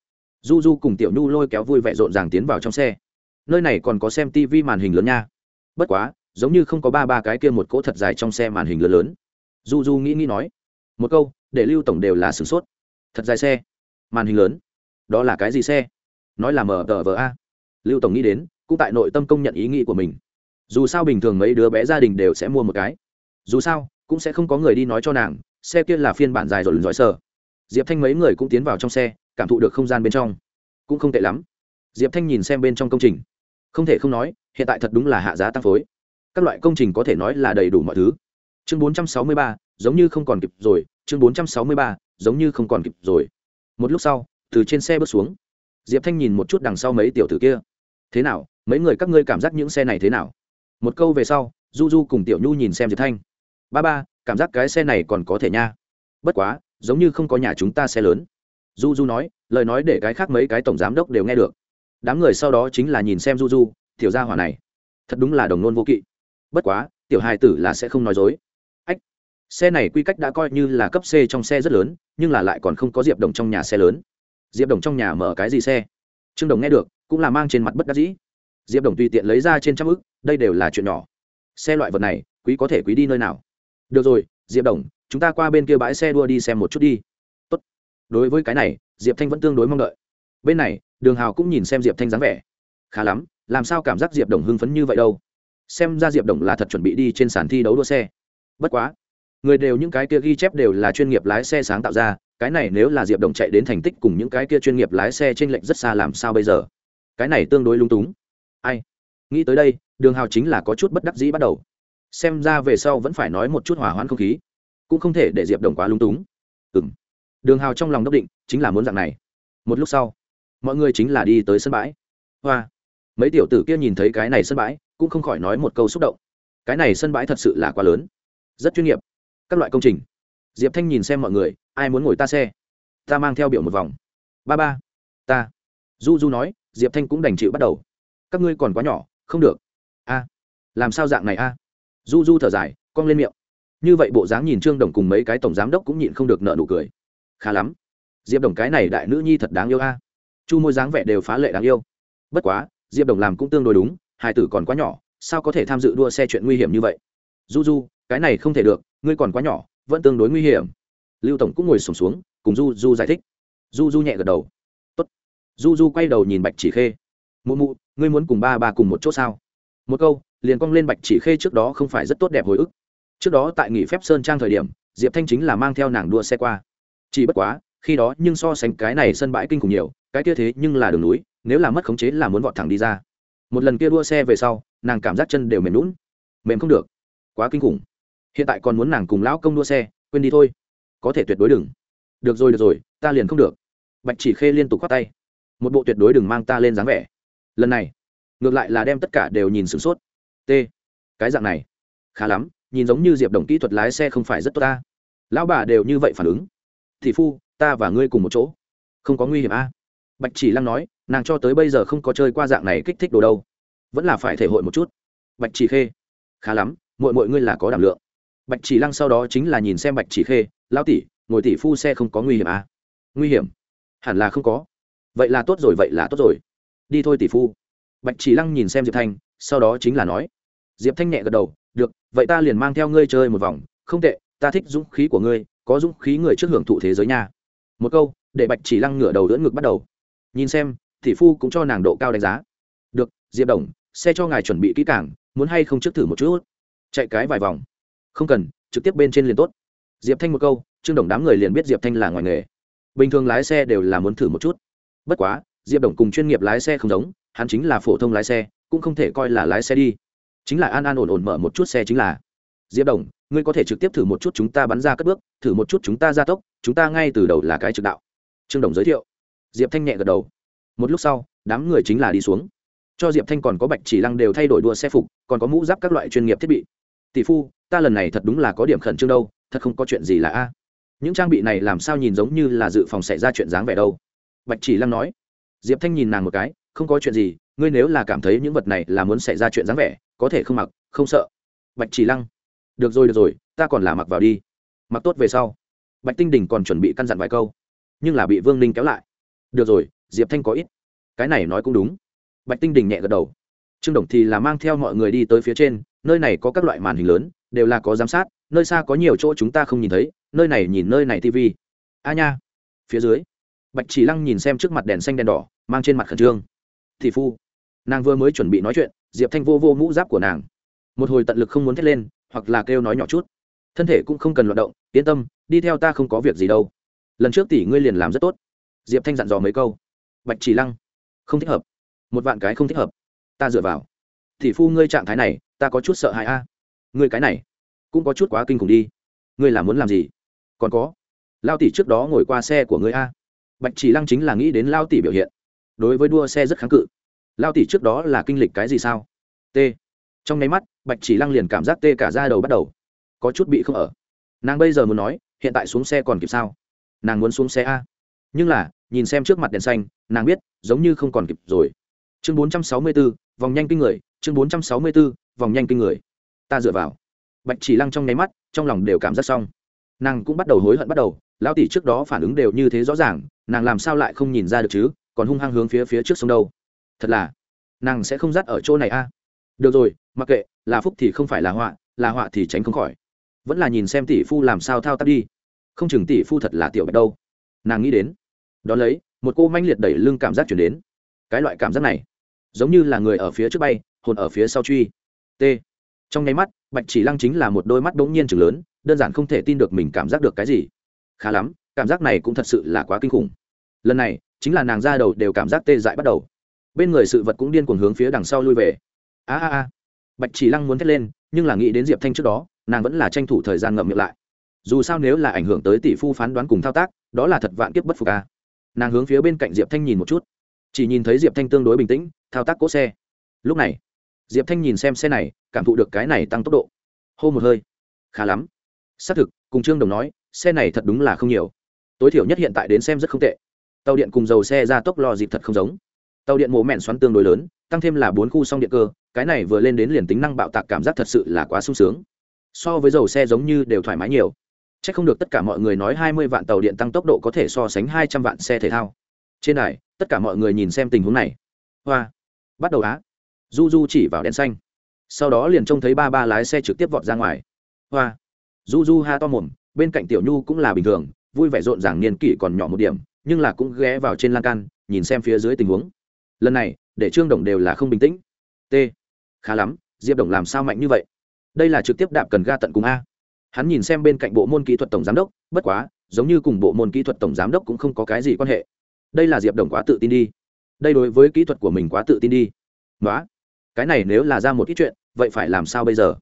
Du du cùng tiểu nhu lôi kéo vui vẻ rộn ràng tiến vào trong xe. Nơi này còn có xem tv màn hình lớn nha. Bất quá, giống như không có ba ba cái kia một cỗ thật dài trong xe màn hình lớn lớn. Du du nghĩ nghĩ nói, một câu, để lưu tổng đều là sửng sốt. Thật dài xe, màn hình lớn, đó là cái gì xe? Nói là mờ tờ vờ a. Lưu tổng nghĩ đến, cũng tại nội tâm công nhận ý nghĩ của mình. Dù sao bình thường mấy đứa bé gia đình đều sẽ mua một cái. Dù sao, cũng sẽ không có người đi nói cho nàng, xe kia là phiên bản dài rồi lần giỏi sờ. Diệp thanh mấy người cũng tiến vào trong xe cảm thụ được không gian bên trong. Cũng không tệ lắm. Diệp thanh nhìn xem bên trong công trình. Không thể không nói hiện tại thật đúng là hạ giá tăng phối. Các loại công trình có thể nói là đầy đủ mọi thứ. Chương 463, giống như không còn kịp rồi. Chương 463, giống như không còn kịp rồi. Một lúc sau từ trên xe bước xuống. Diệp thanh nhìn một chút đằng sau mấy tiểu tử kia. Thế nào mấy người các ngươi cảm giác những xe này thế nào? Một câu về sau du du cùng tiểu nhu nhìn xem diệp thanh. Ba ba cảm giác cái xe này còn có thể nha. Bất quá giống như không có nhà chúng ta xe lớn du du nói, lời nói để cái khác mấy cái tổng giám đốc đều nghe được. Đám người sau đó chính là nhìn xem du du tiểu gia hỏa này, thật đúng là đồng nôn vô kỵ. Bất quá, tiểu hài tử là sẽ không nói dối. Ách, xe này quy cách đã coi như là cấp c trong xe rất lớn, nhưng là lại còn không có diệp đồng trong nhà xe lớn. Diệp đồng trong nhà mở cái gì xe? Trương đồng nghe được, cũng là mang trên mặt bất đắc dĩ. Diệp đồng tùy tiện lấy ra trên trăm ức, đây đều là chuyện nhỏ. Xe loại vật này, quý có thể quý đi nơi nào? Được rồi, diệp đồng, chúng ta qua bên kia bãi xe đua đi xem một chút đi đối với cái này, diệp thanh vẫn tương đối mong đợi. Bên này, đường hào cũng nhìn xem diệp thanh dáng vẻ. Khá lắm, làm sao cảm giác diệp đồng hưng phấn như vậy đâu? Xem ra diệp đồng là thật chuẩn bị đi trên sàn thi đấu đua xe. Bất quá, người đều những cái kia ghi chép đều là chuyên nghiệp lái xe sáng tạo ra, cái này nếu là diệp đồng chạy đến thành tích cùng những cái kia chuyên nghiệp lái xe t r ê n lệch rất xa làm sao bây giờ? Cái này tương đối lung túng. Ai? Nghĩ tới đây, đường hào chính là có chút bất đắc dĩ bắt đầu. Xem ra về sau vẫn phải nói một chút hỏa hoãn không khí. Cũng không thể để diệp đồng quá lung túng. Ừ m đường hào trong lòng đốc định, chính là muốn dạng này. Một lúc sau, mọi người chính là đi tới sân bãi. Hoa! Mấy tiểu tử kia nhìn thấy cái này sân bãi, cũng không khỏi nói một câu xúc động. Cái này sân bãi thật sự là quá lớn. Rất chuyên nghiệp. Các loại công trình. Diệp thanh nhìn xem mọi người, ai muốn ngồi ta xe? Ta mang theo biểu một vòng. Ba ba. Ta. Du du nói, diệp thanh cũng đành chịu bắt đầu. Các ngươi còn quá nhỏ, không được. A. Làm sao dạng này a? Du du thở dài, cong lên miệng. Như vậy bộ dáng nhìn trương đồng cùng mấy cái tổng giám đốc cũng nhịn không được nợ nụ cười khá lắm. Diệp đồng cái này đại nữ nhi thật đáng yêu a. Chu môi dáng vẻ đều phá lệ đáng yêu. Bất quá diệp đồng làm cũng tương đối đúng hai tử còn quá nhỏ sao có thể tham dự đua xe chuyện nguy hiểm như vậy? Du du cái này không thể được ngươi còn quá nhỏ vẫn tương đối nguy hiểm. Lưu tổng cũng ngồi sùng xuống, xuống cùng du du giải thích. Du du nhẹ gật đầu. Tốt. du du quay đầu nhìn bạch chỉ khê. Mụ mụ ngươi muốn cùng ba ba cùng một chỗ sao? Một câu liền cong lên bạch chỉ khê trước đó không phải rất tốt đẹp hồi ức. Trước đó tại nghỉ phép sơn trang thời điểm diệp thanh chính là mang theo nàng đua xe qua chỉ bất quá, khi đó nhưng so sánh cái này sân bãi kinh khủng nhiều, cái kia thế nhưng là đường núi, nếu là mất khống chế là muốn vọt thẳng đi ra. Một lần kia đua xe về sau, nàng cảm giác chân đều mềm lún mềm không được. Quá kinh khủng. Hiện tại còn muốn nàng cùng lão công đua xe, quên đi thôi. Có thể tuyệt đối đừng. Được rồi được rồi, ta liền không được. Bạch chỉ khê liên tục khoác tay. Một bộ tuyệt đối đừng mang ta lên dáng vẻ. Lần này, ngược lại là đem tất cả đều nhìn sửng sốt. T. Cái dạng này. Khá lắm, nhìn giống như diệp đồng kỹ thuật lái xe không phải rất tốt ta. Lão bà đều như vậy phản ứng thị phu, ta và ngươi cùng một chỗ. Không có nguy hiểm a. Bạch chỉ lăng nói, nàng cho tới bây giờ không có chơi qua dạng này kích thích đồ đâu. Vẫn là phải thể hội một chút. Bạch chỉ khê. Khá lắm mọi mọi ngươi là có đảm lượng. Bạch chỉ lăng sau đó chính là nhìn xem bạch chỉ khê lao tỷ, ngồi tỷ phu xe không có nguy hiểm à nguy hiểm? Hẳn là không có. Vậy là tốt rồi, vậy là tốt rồi. Đi thôi tỷ phu. Bạch chỉ lăng nhìn xem diệp thanh, sau đó chính là nói. Diệp thanh nhẹ gật đầu, được, vậy ta liền mang theo ngươi chơi một vòng. Không tệ, ta thích dũng khí của ngươi có dũng khí người trước hưởng thụ thế giới nha. Một câu để bạch chỉ lăng ngửa đầu đỡ ngực bắt đầu. Nhìn xem tỷ phu cũng cho nàng độ cao đánh giá. Được diệp đồng xe cho ngài chuẩn bị kỹ càng, muốn hay không trước thử một chút? Chạy cái vài vòng. Không cần trực tiếp bên trên liền tốt. Diệp thanh một câu trương đồng đám người liền biết diệp thanh là ngoài nghề. Bình thường lái xe đều là muốn thử một chút. Bất quá diệp đồng cùng chuyên nghiệp lái xe không giống hắn chính là phổ thông lái xe cũng không thể coi là lái xe đi. Chính là an an ổn ổn mở một chút xe chính là. Diệp đồng ngươi có thể trực tiếp thử một chút chúng ta bắn ra cất bước, thử một chút chúng ta gia tốc, chúng ta ngay từ đầu là cái trực đạo. Trương đồng giới thiệu. Diệp thanh nhẹ gật đầu. Một lúc sau, đám người chính là đi xuống. Cho diệp thanh còn có bạch chỉ lăng đều thay đổi đua xe phục, còn có mũ giáp các loại chuyên nghiệp thiết bị. Tỷ phu, ta lần này thật đúng là có điểm khẩn trương đâu, thật không có chuyện gì là a. Những trang bị này làm sao nhìn giống như là dự phòng xảy ra chuyện dáng vẻ đâu. Bạch chỉ lăng nói. Diệp thanh nhìn nàng một cái, không có chuyện gì, ngươi nếu là cảm thấy những vật này là muốn xảy ra chuyện dáng vẻ, có thể không mặc, không sợ. Bạch chỉ lăng được rồi được rồi, ta còn là mặc vào đi. Mặc tốt về sau, bạch tinh đình còn chuẩn bị căn dặn vài câu, nhưng là bị vương ninh kéo lại. Được rồi, diệp thanh có ít. Cái này nói cũng đúng. Bạch tinh đình nhẹ gật đầu. Trương đồng thì là mang theo mọi người đi tới phía trên, nơi này có các loại màn hình lớn, đều là có giám sát, nơi xa có nhiều chỗ chúng ta không nhìn thấy, nơi này nhìn nơi này tv a nha. Phía dưới, bạch chỉ lăng nhìn xem trước mặt đèn xanh đèn đỏ, mang trên mặt khẩn trương. Thị phu. Nàng vừa mới chuẩn bị nói chuyện, diệp thanh vô vô mũ giáp của nàng. Một hồi tận lực không muốn thét lên hoặc là kêu nói nhỏ chút. Thân thể cũng không cần loạt động, yên tâm, đi theo ta không có việc gì đâu. Lần trước tỷ ngươi liền làm rất tốt. Diệp thanh dặn dò mấy câu. Bạch chỉ lăng, không thích hợp. Một vạn cái không thích hợp. Ta dựa vào. Tỷ phu ngươi trạng thái này, ta có chút sợ hãi a. Ngươi cái này, cũng có chút quá kinh khủng đi. Ngươi là muốn làm gì? Còn có, lao tỷ trước đó ngồi qua xe của ngươi a. Bạch chỉ lăng chính là nghĩ đến lao tỷ biểu hiện. Đối với đua xe rất kháng cự. Lao tỷ trước đó là kinh lịch cái gì sao? T. Trong nháy mắt bạch chỉ lăng liền cảm giác tê cả ra đầu bắt đầu. Có chút bị không ở. Nàng bây giờ muốn nói hiện tại xuống xe còn kịp sao? Nàng muốn xuống xe a. Nhưng là nhìn xem trước mặt đèn xanh nàng biết giống như không còn kịp rồi. Chương bốn trăm sáu mươi 464, vòng nhanh kinh người chương bốn trăm sáu mươi 464, vòng nhanh kinh người. Ta dựa vào. Bạch chỉ lăng trong nháy mắt trong lòng đều cảm giác xong. Nàng cũng bắt đầu hối hận bắt đầu lão tỷ trước đó phản ứng đều như thế rõ ràng nàng làm sao lại không nhìn ra được chứ còn hung hăng hướng phía phía trước sông đâu. Thật là nàng sẽ không dắt ở chỗ này a được rồi, mặc kệ, là phúc thì không phải là họa là họa thì tránh không khỏi. Vẫn là nhìn xem tỷ phu làm sao thao tác đi. Không chừng tỷ phu thật là tiểu bạch đâu. Nàng nghĩ đến. Đón lấy, một cô manh liệt đẩy lưng cảm giác chuyển đến. Cái loại cảm giác này, giống như là người ở phía trước bay, hồn ở phía sau truy. T. Trong nháy mắt, bạch chỉ lăng chính là một đôi mắt đ ố n g nhiên chừng lớn, đơn giản không thể tin được mình cảm giác được cái gì. Khá lắm, cảm giác này cũng thật sự là quá kinh khủng. Lần này, chính là nàng ra đầu đều cảm giác tê dại bắt đầu. Bên người sự vật cũng điên cuồng hướng phía đằng sau lui về a a a. Bạch chỉ lăng muốn thét lên, nhưng là nghĩ đến diệp thanh trước đó, nàng vẫn là tranh thủ thời gian ngậm miệng lại. Dù sao nếu là ảnh hưởng tới tỷ phu phán đoán cùng thao tác, đó là thật vạn kiếp bất phục a. Nàng hướng phía bên cạnh diệp thanh nhìn một chút. Chỉ nhìn thấy diệp thanh tương đối bình tĩnh, thao tác cỗ xe. Lúc này, diệp thanh nhìn xem xe này, cảm thụ được cái này tăng tốc độ. Hô một hơi. Khá lắm. Xác thực, cùng trương đồng nói, xe này thật đúng là không nhiều. Tối thiểu nhất hiện tại đến xem rất không tệ. Tàu điện cùng dầu xe ra tốc lò dịp thật không giống. Tàu điện mổ mẹn xoắn tương đối lớn tăng thêm là bốn khu song điện cơ, cái này vừa lên đến liền tính năng bạo tạc cảm giác thật sự là quá sung sướng. So với dầu xe giống như đều thoải mái nhiều. C h ắ c không được tất cả mọi người nói hai mươi vạn tàu điện tăng tốc độ có thể so sánh hai trăm vạn xe thể thao. Trên này tất cả mọi người nhìn xem tình huống này. Hoa. Bắt đầu á. Du du chỉ vào đèn xanh. Sau đó liền trông thấy ba ba lái xe trực tiếp vọt ra ngoài. Hoa. Du du ha to mồm, bên cạnh tiểu nhu cũng là bình thường, vui vẻ rộn ràng niên kỷ còn nhỏ một điểm, nhưng là cũng ghé vào trên lan can, nhìn xem phía dưới tình huống. Lần này để trương đồng đều là không bình tĩnh. T. Khá lắm, diệp đồng làm sao mạnh như vậy? Đây là trực tiếp đạp cần ga tận cùng a. Hắn nhìn xem bên cạnh bộ môn kỹ thuật tổng giám đốc, bất quá, giống như cùng bộ môn kỹ thuật tổng giám đốc cũng không có cái gì quan hệ. Đây là diệp đồng quá tự tin đi. Đây đối với kỹ thuật của mình quá tự tin đi. Nói cái này nếu là ra một ít chuyện, vậy phải làm sao bây giờ?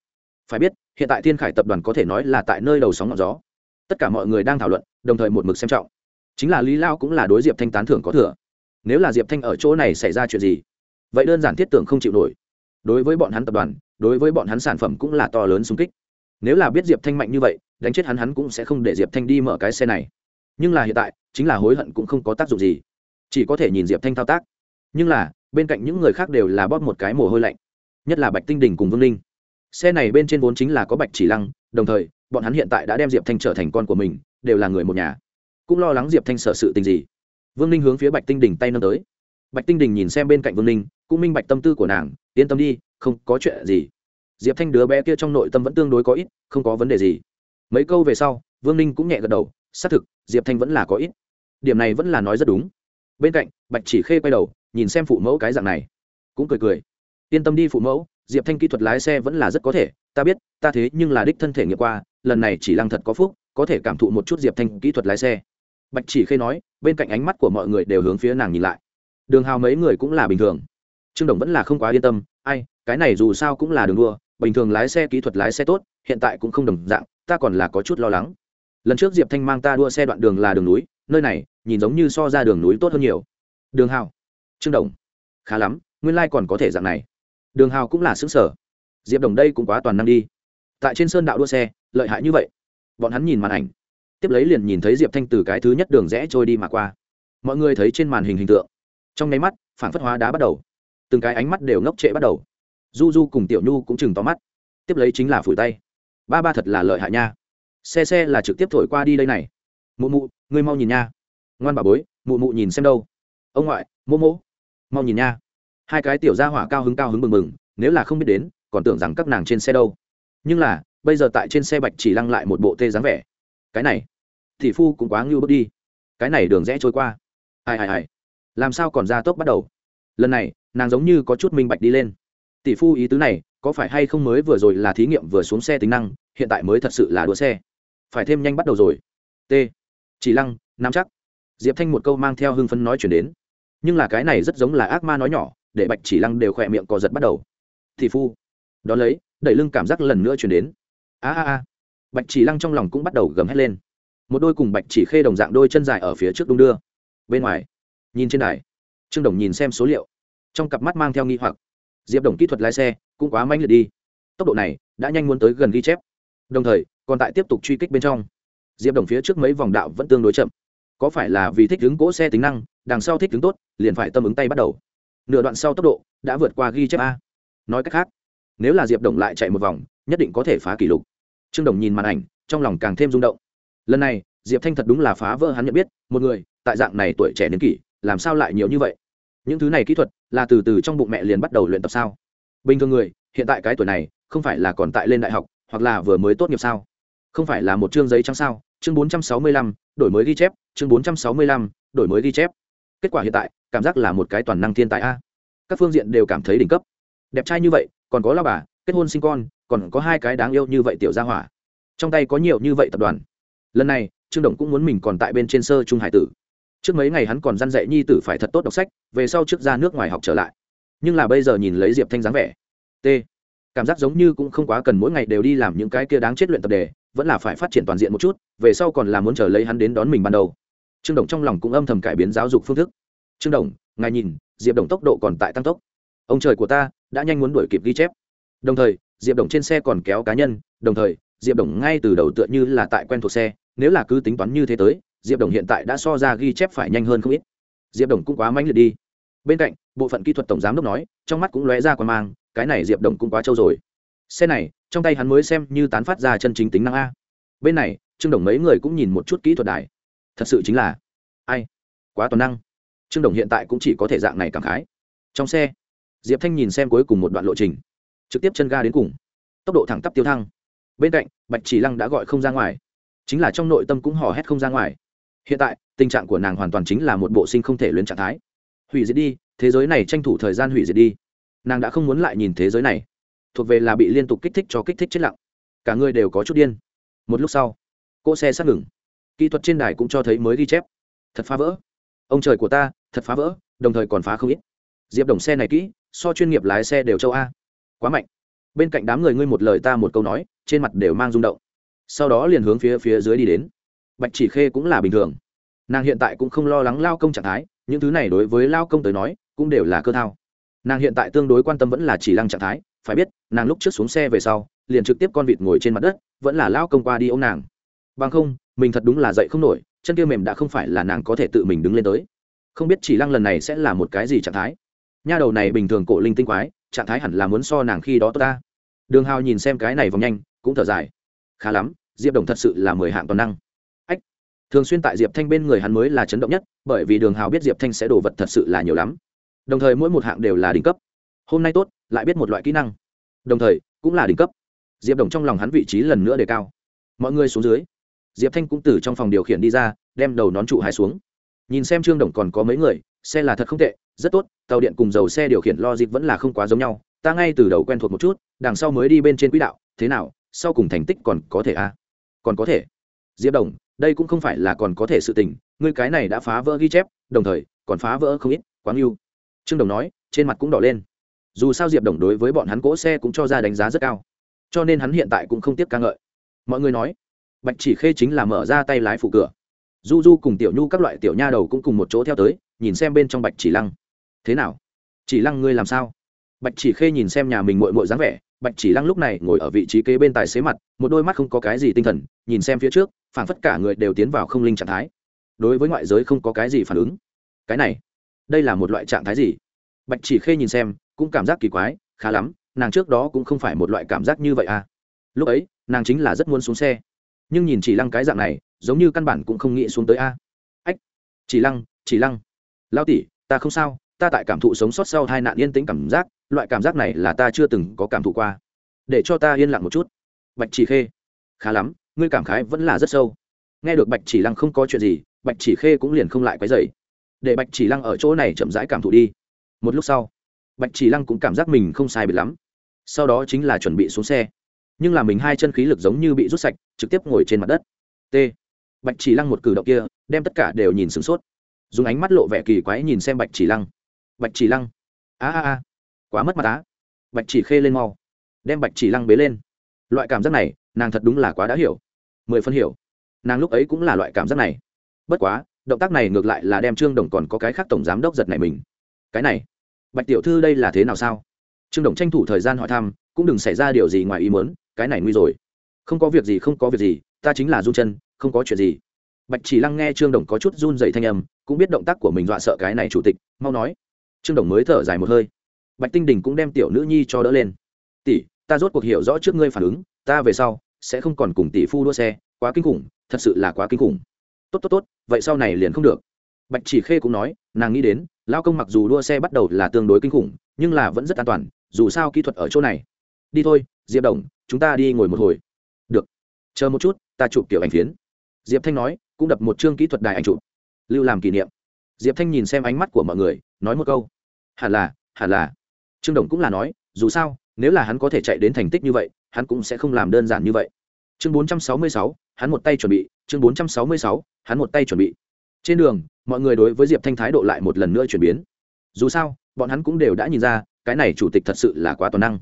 Phải biết, hiện tại thiên khải tập đoàn có thể nói là tại nơi đầu sóng ngọn gió. Tất cả mọi người đang thảo luận, đồng thời một mực xem trọng. Chính là lý lao cũng là đối diệp thanh tán thưởng có thừa nếu là diệp thanh ở chỗ này xảy ra chuyện gì, vậy đơn giản thiết tưởng không chịu nổi. Đối với bọn hắn tập đoàn, đối với bọn hắn sản phẩm cũng là to lớn xung kích. Nếu là biết diệp thanh mạnh như vậy, đánh chết hắn hắn cũng sẽ không để diệp thanh đi mở cái xe này. Nhưng là hiện tại, chính là hối hận cũng không có tác dụng gì. Chỉ có thể nhìn diệp thanh thao tác. Nhưng là, bên cạnh những người khác đều là bóp một cái mồ hôi lạnh. Nhất là bạch tinh đình cùng vương Linh. xe này bên trên vốn chính là có bạch chỉ lăng, đồng thời, bọn hắn hiện tại đã đem diệp thanh trở thành con của mình, đều là người một nhà. Cũng lo lắng diệp thanh sợ sự tình gì vương ninh hướng phía bạch tinh đình tay nâng tới. Bạch tinh đình nhìn xem bên cạnh vương ninh, cũng minh bạch tâm tư của nàng, yên tâm đi, không có chuyện gì. Diệp thanh đứa bé kia trong nội tâm vẫn tương đối có ít, không có vấn đề gì. Mấy câu về sau, vương ninh cũng nhẹ gật đầu, xác thực, diệp thanh vẫn là có ít. Điểm này vẫn là nói rất đúng. Bên cạnh, bạch chỉ khê quay đầu, nhìn xem phụ mẫu cái dạng này, cũng cười cười. Yên tâm đi phụ mẫu, diệp thanh kỹ thuật lái xe vẫn là rất có thể, ta biết, ta thế nhưng là đích thân thể nghiệm qua, lần này chỉ lăng thật có phúc, có thể cảm thụ một chút diệp thanh kỹ thuật lái xe bạch chỉ khê nói, bên cạnh ánh mắt của mọi người đều hướng phía nàng nhìn lại. Đường hào mấy người cũng là bình thường. Trương đồng vẫn là không quá yên tâm, ai, cái này dù sao cũng là đường đua, bình thường lái xe kỹ thuật lái xe tốt, hiện tại cũng không đồng dạng, ta còn là có chút lo lắng. Lần trước diệp thanh mang ta đua xe đoạn đường là đường núi, nơi này, nhìn giống như so ra đường núi tốt hơn nhiều. Đường hào. Trương đồng. Khá lắm, nguyên lai、like、còn có thể dạng này. Đường hào cũng là xứng sở diệp đồng đây cũng quá toàn năng đi. Tại trên sơn đạo đua xe, lợi hại như vậy. Bọn hắn nhìn màn ảnh tiếp lấy liền nhìn thấy diệp thanh từ cái thứ nhất đường rẽ trôi đi mà qua. Mọi người thấy trên màn hình hình tượng. Trong nháy mắt phản phất hóa đá bắt đầu. Từng cái ánh mắt đều ngốc trệ bắt đầu. Du du cùng tiểu nhu cũng chừng tóm mắt. Tiếp lấy chính là phủi tay. Ba ba thật là lợi hại nha. Xe xe là trực tiếp thổi qua đi đây này. Mụ mụ, ngươi mau nhìn nha. Ngoan bà bối, mụ mụ nhìn xem đâu. Ông ngoại mô mô mau nhìn nha. Hai cái tiểu gia hỏa cao hứng cao hứng mừng mừng nếu là không biết đến, còn tưởng rằng các nàng trên xe đâu. Nhưng là, bây giờ tại trên xe bạch chỉ lăng lại một bộ tê dáng vẻ. Cái này thị phu cũng quá ngưu bước đi. Cái này đường rẽ trôi qua. Ai ai ai. Làm sao còn ra tốc bắt đầu? Lần này, nàng giống như có chút minh bạch đi lên. Tỷ phu ý tứ này, có phải hay không mới vừa rồi là thí nghiệm vừa xuống xe tính năng, hiện tại mới thật sự là đua xe? Phải thêm nhanh bắt đầu rồi. T. Chỉ lăng, nắm chắc. Diệp thanh một câu mang theo hưng phấn nói chuyển đến. Nhưng là cái này rất giống là ác ma nói nhỏ, để bạch chỉ lăng đều khỏe miệng cò giật bắt đầu. Thì phu. Đón lấy, đẩy lưng cảm giác lần nữa chuyển đến. A a a. Bạch chỉ lăng trong lòng cũng bắt đầu gầm hét lên một đôi cùng bạch chỉ khê đồng dạng đôi chân dài ở phía trước đung đưa. Bên ngoài, nhìn trên đài, trương đồng nhìn xem số liệu. Trong cặp mắt mang theo nghi hoặc. Diệp đồng kỹ thuật lái xe cũng quá manh liệt đi. Tốc độ này đã nhanh muốn tới gần ghi chép. Đồng thời, còn tại tiếp tục truy kích bên trong. Diệp đồng phía trước mấy vòng đạo vẫn tương đối chậm. Có phải là vì thích ứng cỗ xe tính năng, đằng sau thích ứng tốt, liền phải tâm ứng tay bắt đầu. Nửa đoạn sau tốc độ đã vượt qua ghi chép a. Nói cách khác, nếu là diệp đồng lại chạy một vòng, nhất định có thể phá kỷ lục. Trương đồng nhìn màn ảnh, trong lòng càng thêm rung động lần này, diệp thanh thật đúng là phá vỡ hắn nhận biết, một người, tại dạng này tuổi trẻ niên kỷ, làm sao lại nhiều như vậy? Những thứ này kỹ thuật, là từ từ trong bụng mẹ liền bắt đầu luyện tập sao? Bình thường người, hiện tại cái tuổi này, không phải là còn tại lên đại học, hoặc là vừa mới tốt nghiệp sao? Không phải là một chương giấy trắng sao? Chương bốn trăm sáu mươi lăm, đổi mới ghi chép, chương bốn trăm sáu mươi lăm, đổi mới ghi chép. Kết quả hiện tại, cảm giác là một cái toàn năng thiên tài a. Các phương diện đều cảm thấy đỉnh cấp. Đẹp trai như vậy, còn có lao bà, kết hôn sinh con, còn có hai cái đáng yêu như vậy tiểu gia hỏa. Trong tay có nhiều như vậy tập đoàn lần này, trương đồng cũng muốn mình còn tại bên trên sơ trung hải tử. Trước mấy ngày hắn còn dăn dạy nhi tử phải thật tốt đọc sách, về sau trước ra nước ngoài học trở lại. Nhưng là bây giờ nhìn lấy diệp thanh dáng vẻ, t, cảm giác giống như cũng không quá cần mỗi ngày đều đi làm những cái kia đáng chết luyện tập đề, vẫn là phải phát triển toàn diện một chút, về sau còn là muốn chờ lấy hắn đến đón mình ban đầu. Trương đồng trong lòng cũng âm thầm cải biến giáo dục phương thức. Trương đồng, ngài nhìn, diệp đồng tốc độ còn tại tăng tốc. Ông trời của ta, đã nhanh muốn đuổi kịp ghi chép. Đồng thời, diệp đồng trên xe còn kéo cá nhân, đồng thời, diệp đồng ngay từ đầu tựa như là tại quen thuộc xe nếu là cứ tính toán như thế tới, diệp đồng hiện tại đã so ra ghi chép phải nhanh hơn không ít. Diệp đồng cũng quá mãnh liệt đi. Bên cạnh, bộ phận kỹ thuật tổng giám đốc nói, trong mắt cũng lóe ra quan mang, cái này diệp đồng cũng quá trâu rồi. Xe này, trong tay hắn mới xem như tán phát ra chân chính tính năng a. Bên này, trương đồng mấy người cũng nhìn một chút kỹ thuật đài. Thật sự chính là, ai? Quá toàn năng. Trương đồng hiện tại cũng chỉ có thể dạng này cảm khái. Trong xe, diệp thanh nhìn xem cuối cùng một đoạn lộ trình. Trực tiếp chân ga đến cùng. Tốc độ thẳng tắp tiêu thăng. Bên cạnh, bạch chỉ lăng đã gọi không ra ngoài chính là trong nội tâm cũng hò hét không ra ngoài. Hiện tại, tình trạng của nàng hoàn toàn chính là một bộ sinh không thể luyến trạng thái. Hủy diệt đi, thế giới này tranh thủ thời gian hủy diệt đi. Nàng đã không muốn lại nhìn thế giới này. Thuộc về là bị liên tục kích thích cho kích thích chết lặng. Cả người đều có chút điên. Một lúc sau, cỗ xe sát ngừng. Kỹ thuật trên đài cũng cho thấy mới ghi chép. Thật phá vỡ. Ông trời của ta, thật phá vỡ, đồng thời còn phá không ít. Diệp đồng xe này kỹ, so chuyên nghiệp lái xe đều châu a. Quá mạnh. Bên cạnh đám người ngươi một lời ta một câu nói, trên mặt đều mang rung động sau đó liền hướng phía phía dưới đi đến. Bạch chỉ khê cũng là bình thường. Nàng hiện tại cũng không lo lắng lao công trạng thái, những thứ này đối với lao công tới nói, cũng đều là cơ thao. Nàng hiện tại tương đối quan tâm vẫn là chỉ lăng trạng thái, phải biết, nàng lúc trước xuống xe về sau, liền trực tiếp con vịt ngồi trên mặt đất, vẫn là lao công qua đi ô m nàng. Bằng không, mình thật đúng là dậy không nổi, chân kia mềm đã không phải là nàng có thể tự mình đứng lên tới. Không biết chỉ lăng lần này sẽ là một cái gì trạng thái. Nha đầu này bình thường cổ linh tinh quái, trạng thái hẳn là muốn so nàng khi đó tốt ta. Đường hào nhìn xem cái này vòng nhanh, cũng thở dài khá lắm, diệp đồng thật sự là mười hạng toàn năng. Ách, thường xuyên tại diệp thanh bên người hắn mới là chấn động nhất, bởi vì đường hào biết diệp thanh sẽ đổ vật thật sự là nhiều lắm. Đồng thời mỗi một hạng đều là đỉnh cấp. Hôm nay tốt, lại biết một loại kỹ năng. Đồng thời, cũng là đỉnh cấp. Diệp đồng trong lòng hắn vị trí lần nữa đề cao. Mọi người xuống dưới. Diệp thanh cũng từ trong phòng điều khiển đi ra, đem đầu nón trụ hai xuống. Nhìn xem trương đồng còn có mấy người, xe là thật không tệ, rất tốt, tàu điện cùng dầu xe điều khiển lo dịp vẫn là không quá giống nhau. Ta ngay từ đầu quen thuộc một chút, đằng sau mới đi bên trên quỹ đạo, thế nào sau cùng thành tích còn có thể à? còn có thể. Diệp đồng, đây cũng không phải là còn có thể sự tình, ngươi cái này đã phá vỡ ghi chép, đồng thời, còn phá vỡ không ít quá yêu. Trương đồng nói, trên mặt cũng đỏ lên. Dù sao diệp đồng đối với bọn hắn cỗ xe cũng cho ra đánh giá rất cao. Cho nên hắn hiện tại cũng không tiếp ca ngợi. Mọi người nói, bạch chỉ khê chính là mở ra tay lái phụ cửa. Du du cùng tiểu nhu các loại tiểu nha đầu cũng cùng một chỗ theo tới, nhìn xem bên trong bạch chỉ lăng. Thế nào? Chỉ lăng ngươi làm sao? Bạch chỉ khê nhìn xem nhà mình mội mội dáng vẻ bạch chỉ lăng lúc này ngồi ở vị trí kế bên tài xế mặt, một đôi mắt không có cái gì tinh thần, nhìn xem phía trước, phảng phất cả người đều tiến vào không linh trạng thái. Đối với ngoại giới không có cái gì phản ứng. Cái này, đây là một loại trạng thái gì? Bạch chỉ khê nhìn xem, cũng cảm giác kỳ quái, khá lắm, nàng trước đó cũng không phải một loại cảm giác như vậy à. Lúc ấy, nàng chính là rất muốn xuống xe. Nhưng nhìn chỉ lăng cái dạng này, giống như căn bản cũng không nghĩ xuống tới a. Ách, chỉ lăng chỉ lăng. Lao tỷ, ta không sao ta tại cảm thụ sống sót sau hai nạn yên tĩnh cảm giác, loại cảm giác này là ta chưa từng có cảm thụ qua. Để cho ta yên lặng một chút. Bạch chỉ khê. Khá lắm, ngươi cảm khái vẫn là rất sâu. Nghe được bạch chỉ lăng không có chuyện gì, bạch chỉ khê cũng liền không lại quấy dày để bạch chỉ lăng ở chỗ này chậm rãi cảm thụ đi. Một lúc sau, bạch chỉ lăng cũng cảm giác mình không sai biệt lắm. Sau đó chính là chuẩn bị xuống xe. Nhưng là mình hai chân khí lực giống như bị rút sạch, trực tiếp ngồi trên mặt đất. T. Bạch chỉ lăng một cử động kia, đem tất cả đều nhìn sửng sốt. Dùng ánh mắt lộ vẻ kỳ quái nhìn xem bạch chỉ lăng bạch chỉ lăng. A a a, quá mất mặt á. Bạch chỉ khê lên mau. Đem bạch chỉ lăng bế lên. Loại cảm giác này, nàng thật đúng là quá đã hiểu. Mười phân hiểu. Nàng lúc ấy cũng là loại cảm giác này. Bất quá, động tác này ngược lại là đem trương đồng còn có cái khác tổng giám đốc giật này mình. Cái này, bạch tiểu thư đây là thế nào sao? Trương đồng tranh thủ thời gian hỏi thăm, cũng đừng xảy ra điều gì ngoài ý muốn, cái này nguy rồi. Không có việc gì, không có việc gì, ta chính là run chân, không có chuyện gì. Bạch chỉ lăng nghe trương đồng có chút run dày thanh âm, cũng biết động tác của mình dọa sợ cái này chủ tịch, mau nói trương đồng mới thở dài một hơi. Bạch tinh đình cũng đem tiểu nữ nhi cho đỡ lên. Tỷ, ta rốt cuộc hiểu rõ trước ngươi phản ứng, ta về sau sẽ không còn cùng tỷ phu đua xe, quá kinh khủng, thật sự là quá kinh khủng. Tốt tốt tốt, vậy sau này liền không được. Bạch chỉ khê cũng nói, nàng nghĩ đến lao công mặc dù đua xe bắt đầu là tương đối kinh khủng, nhưng là vẫn rất an toàn, dù sao kỹ thuật ở chỗ này. Đi thôi, diệp đồng, chúng ta đi ngồi một hồi. Được, chờ một chút, ta chụp kiểu ảnh phiến. Diệp thanh nói, cũng đập một chương kỹ thuật đài ảnh chụp. Lưu làm kỷ niệm. Diệp thanh nhìn xem ánh mắt của mọi người, nói một câu hẳn là hẳn là. Trương đồng cũng là nói dù sao nếu là hắn có thể chạy đến thành tích như vậy hắn cũng sẽ không làm đơn giản như vậy. Chương 466, hắn một tay chuẩn bị chương 466, hắn một tay chuẩn bị. Trên đường mọi người đối với diệp thanh thái độ lại một lần nữa chuyển biến. Dù sao bọn hắn cũng đều đã nhìn ra cái này chủ tịch thật sự là quá toàn năng.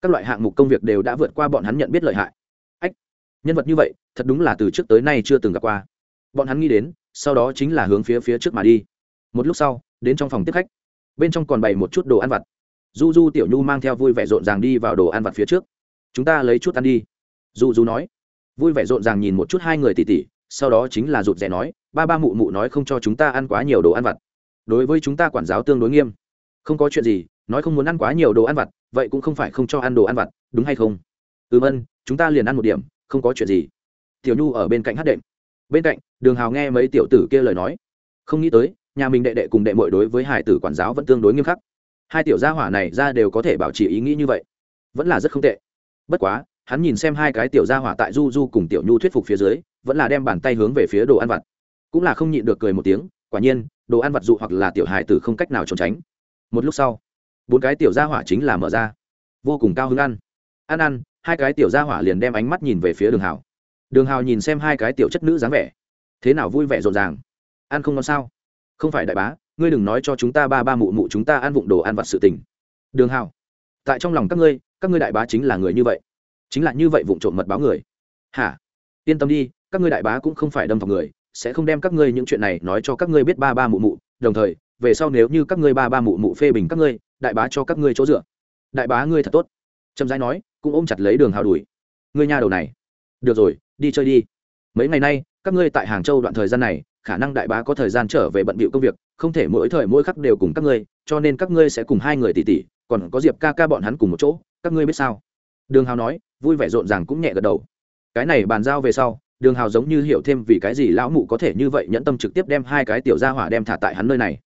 Các loại hạng mục công việc đều đã vượt qua bọn hắn nhận biết lợi hại. Ách nhân vật như vậy thật đúng là từ trước tới nay chưa từng gặp qua. Bọn hắn nghĩ đến sau đó chính là hướng phía phía trước mà đi. Một lúc sau đến trong phòng tiếp khách bên trong còn bày một chút đồ ăn vặt. Du du tiểu nhu mang theo vui vẻ rộn ràng đi vào đồ ăn vặt phía trước. Chúng ta lấy chút ăn đi. Du du nói. Vui vẻ rộn ràng nhìn một chút hai người tỉ tỉ, sau đó chính là rụt rè nói, ba ba mụ mụ nói không cho chúng ta ăn quá nhiều đồ ăn vặt. Đối với chúng ta quản giáo tương đối nghiêm. Không có chuyện gì, nói không muốn ăn quá nhiều đồ ăn vặt, vậy cũng không phải không cho ăn đồ ăn vặt, đúng hay không? Ừ vân chúng ta liền ăn một điểm, không có chuyện gì. Tiểu nhu ở bên cạnh hát đệm. Bên cạnh, đường hào nghe mấy tiểu tử kia lời nói. Không nghĩ tới nhà mình đệ đệ cùng đệ mội đối với hải tử quản giáo vẫn tương đối nghiêm khắc. Hai tiểu gia hỏa này ra đều có thể bảo trì ý nghĩ như vậy. Vẫn là rất không tệ. Bất quá, hắn nhìn xem hai cái tiểu gia hỏa tại du du cùng tiểu nhu thuyết phục phía dưới, vẫn là đem bàn tay hướng về phía đồ ăn vặt. Cũng là không nhịn được cười một tiếng, quả nhiên, đồ ăn vặt dụ hoặc là tiểu hài tử không cách nào trốn tránh. Một lúc sau, bốn cái tiểu gia hỏa chính là mở ra. Vô cùng cao hứng ăn. Ăn ăn, hai cái tiểu gia hỏa liền đem ánh mắt nhìn về phía đường hào. Đường hào nhìn xem hai cái tiểu chất nữ dáng vẻ. Thế nào vui vẻ rộn ràng. Ăn không ngon sao? Không phải đại bá, ngươi đừng nói cho chúng ta ba ba mụ mụ chúng ta ăn vụng đồ ăn vặt sự tình. Đường hào tại trong lòng các ngươi các ngươi đại bá chính là người như vậy. Chính là như vậy vụng trộm mật báo người. Hả? Yên tâm đi, các ngươi đại bá cũng không phải đâm vào người, sẽ không đem các ngươi những chuyện này nói cho các ngươi biết ba ba mụ mụ. Đồng thời, về sau nếu như các ngươi ba ba mụ mụ phê bình các ngươi, đại bá cho các ngươi chỗ dựa. Đại bá ngươi thật tốt. Trầm rãi nói, cũng ôm chặt lấy đường hào đuổi. Ngươi nhà đầu này. Được rồi, đi chơi đi. Mấy ngày nay, các ngươi tại hàng châu đoạn thời gian này khả năng đại bá có thời gian trở về bận bịu công việc, không thể mỗi thời mỗi khắc đều cùng các ngươi, cho nên các ngươi sẽ cùng hai người tỷ tỷ còn có diệp ca ca bọn hắn cùng một chỗ, các ngươi biết sao? Đường hào nói, vui vẻ rộn ràng cũng nhẹ gật đầu. Cái này bàn giao về sau, đường hào giống như hiểu thêm vì cái gì lão mụ có thể như vậy nhẫn tâm trực tiếp đem hai cái tiểu gia hỏa đem thả tại hắn nơi này.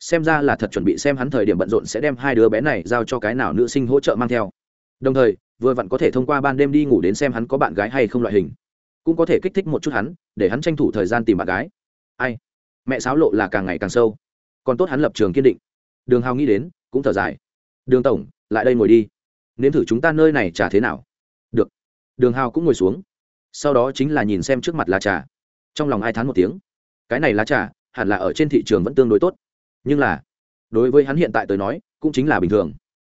Xem ra là thật chuẩn bị xem hắn thời điểm bận rộn sẽ đem hai đứa bé này giao cho cái nào nữ sinh hỗ trợ mang theo. Đồng thời, vừa vặn có thể thông qua ban đêm đi ngủ đến xem hắn có bạn gái hay không loại hình. Cũng có thể kích thích một chút hắn, để hắn tranh thủ thời gian tìm bạn gái ai? Mẹ sáo lộ là càng ngày càng sâu. Còn tốt hắn lập trường kiên định. Đường hào nghĩ đến, cũng thở dài. Đường tổng, lại đây ngồi đi. Nếm thử chúng ta nơi này trả thế nào? Được. Đường hào cũng ngồi xuống. Sau đó chính là nhìn xem trước mặt lá trà. Trong lòng ai thán một tiếng. Cái này lá trà, hẳn là ở trên thị trường vẫn tương đối tốt. Nhưng là, đối với hắn hiện tại tới nói, cũng chính là bình thường.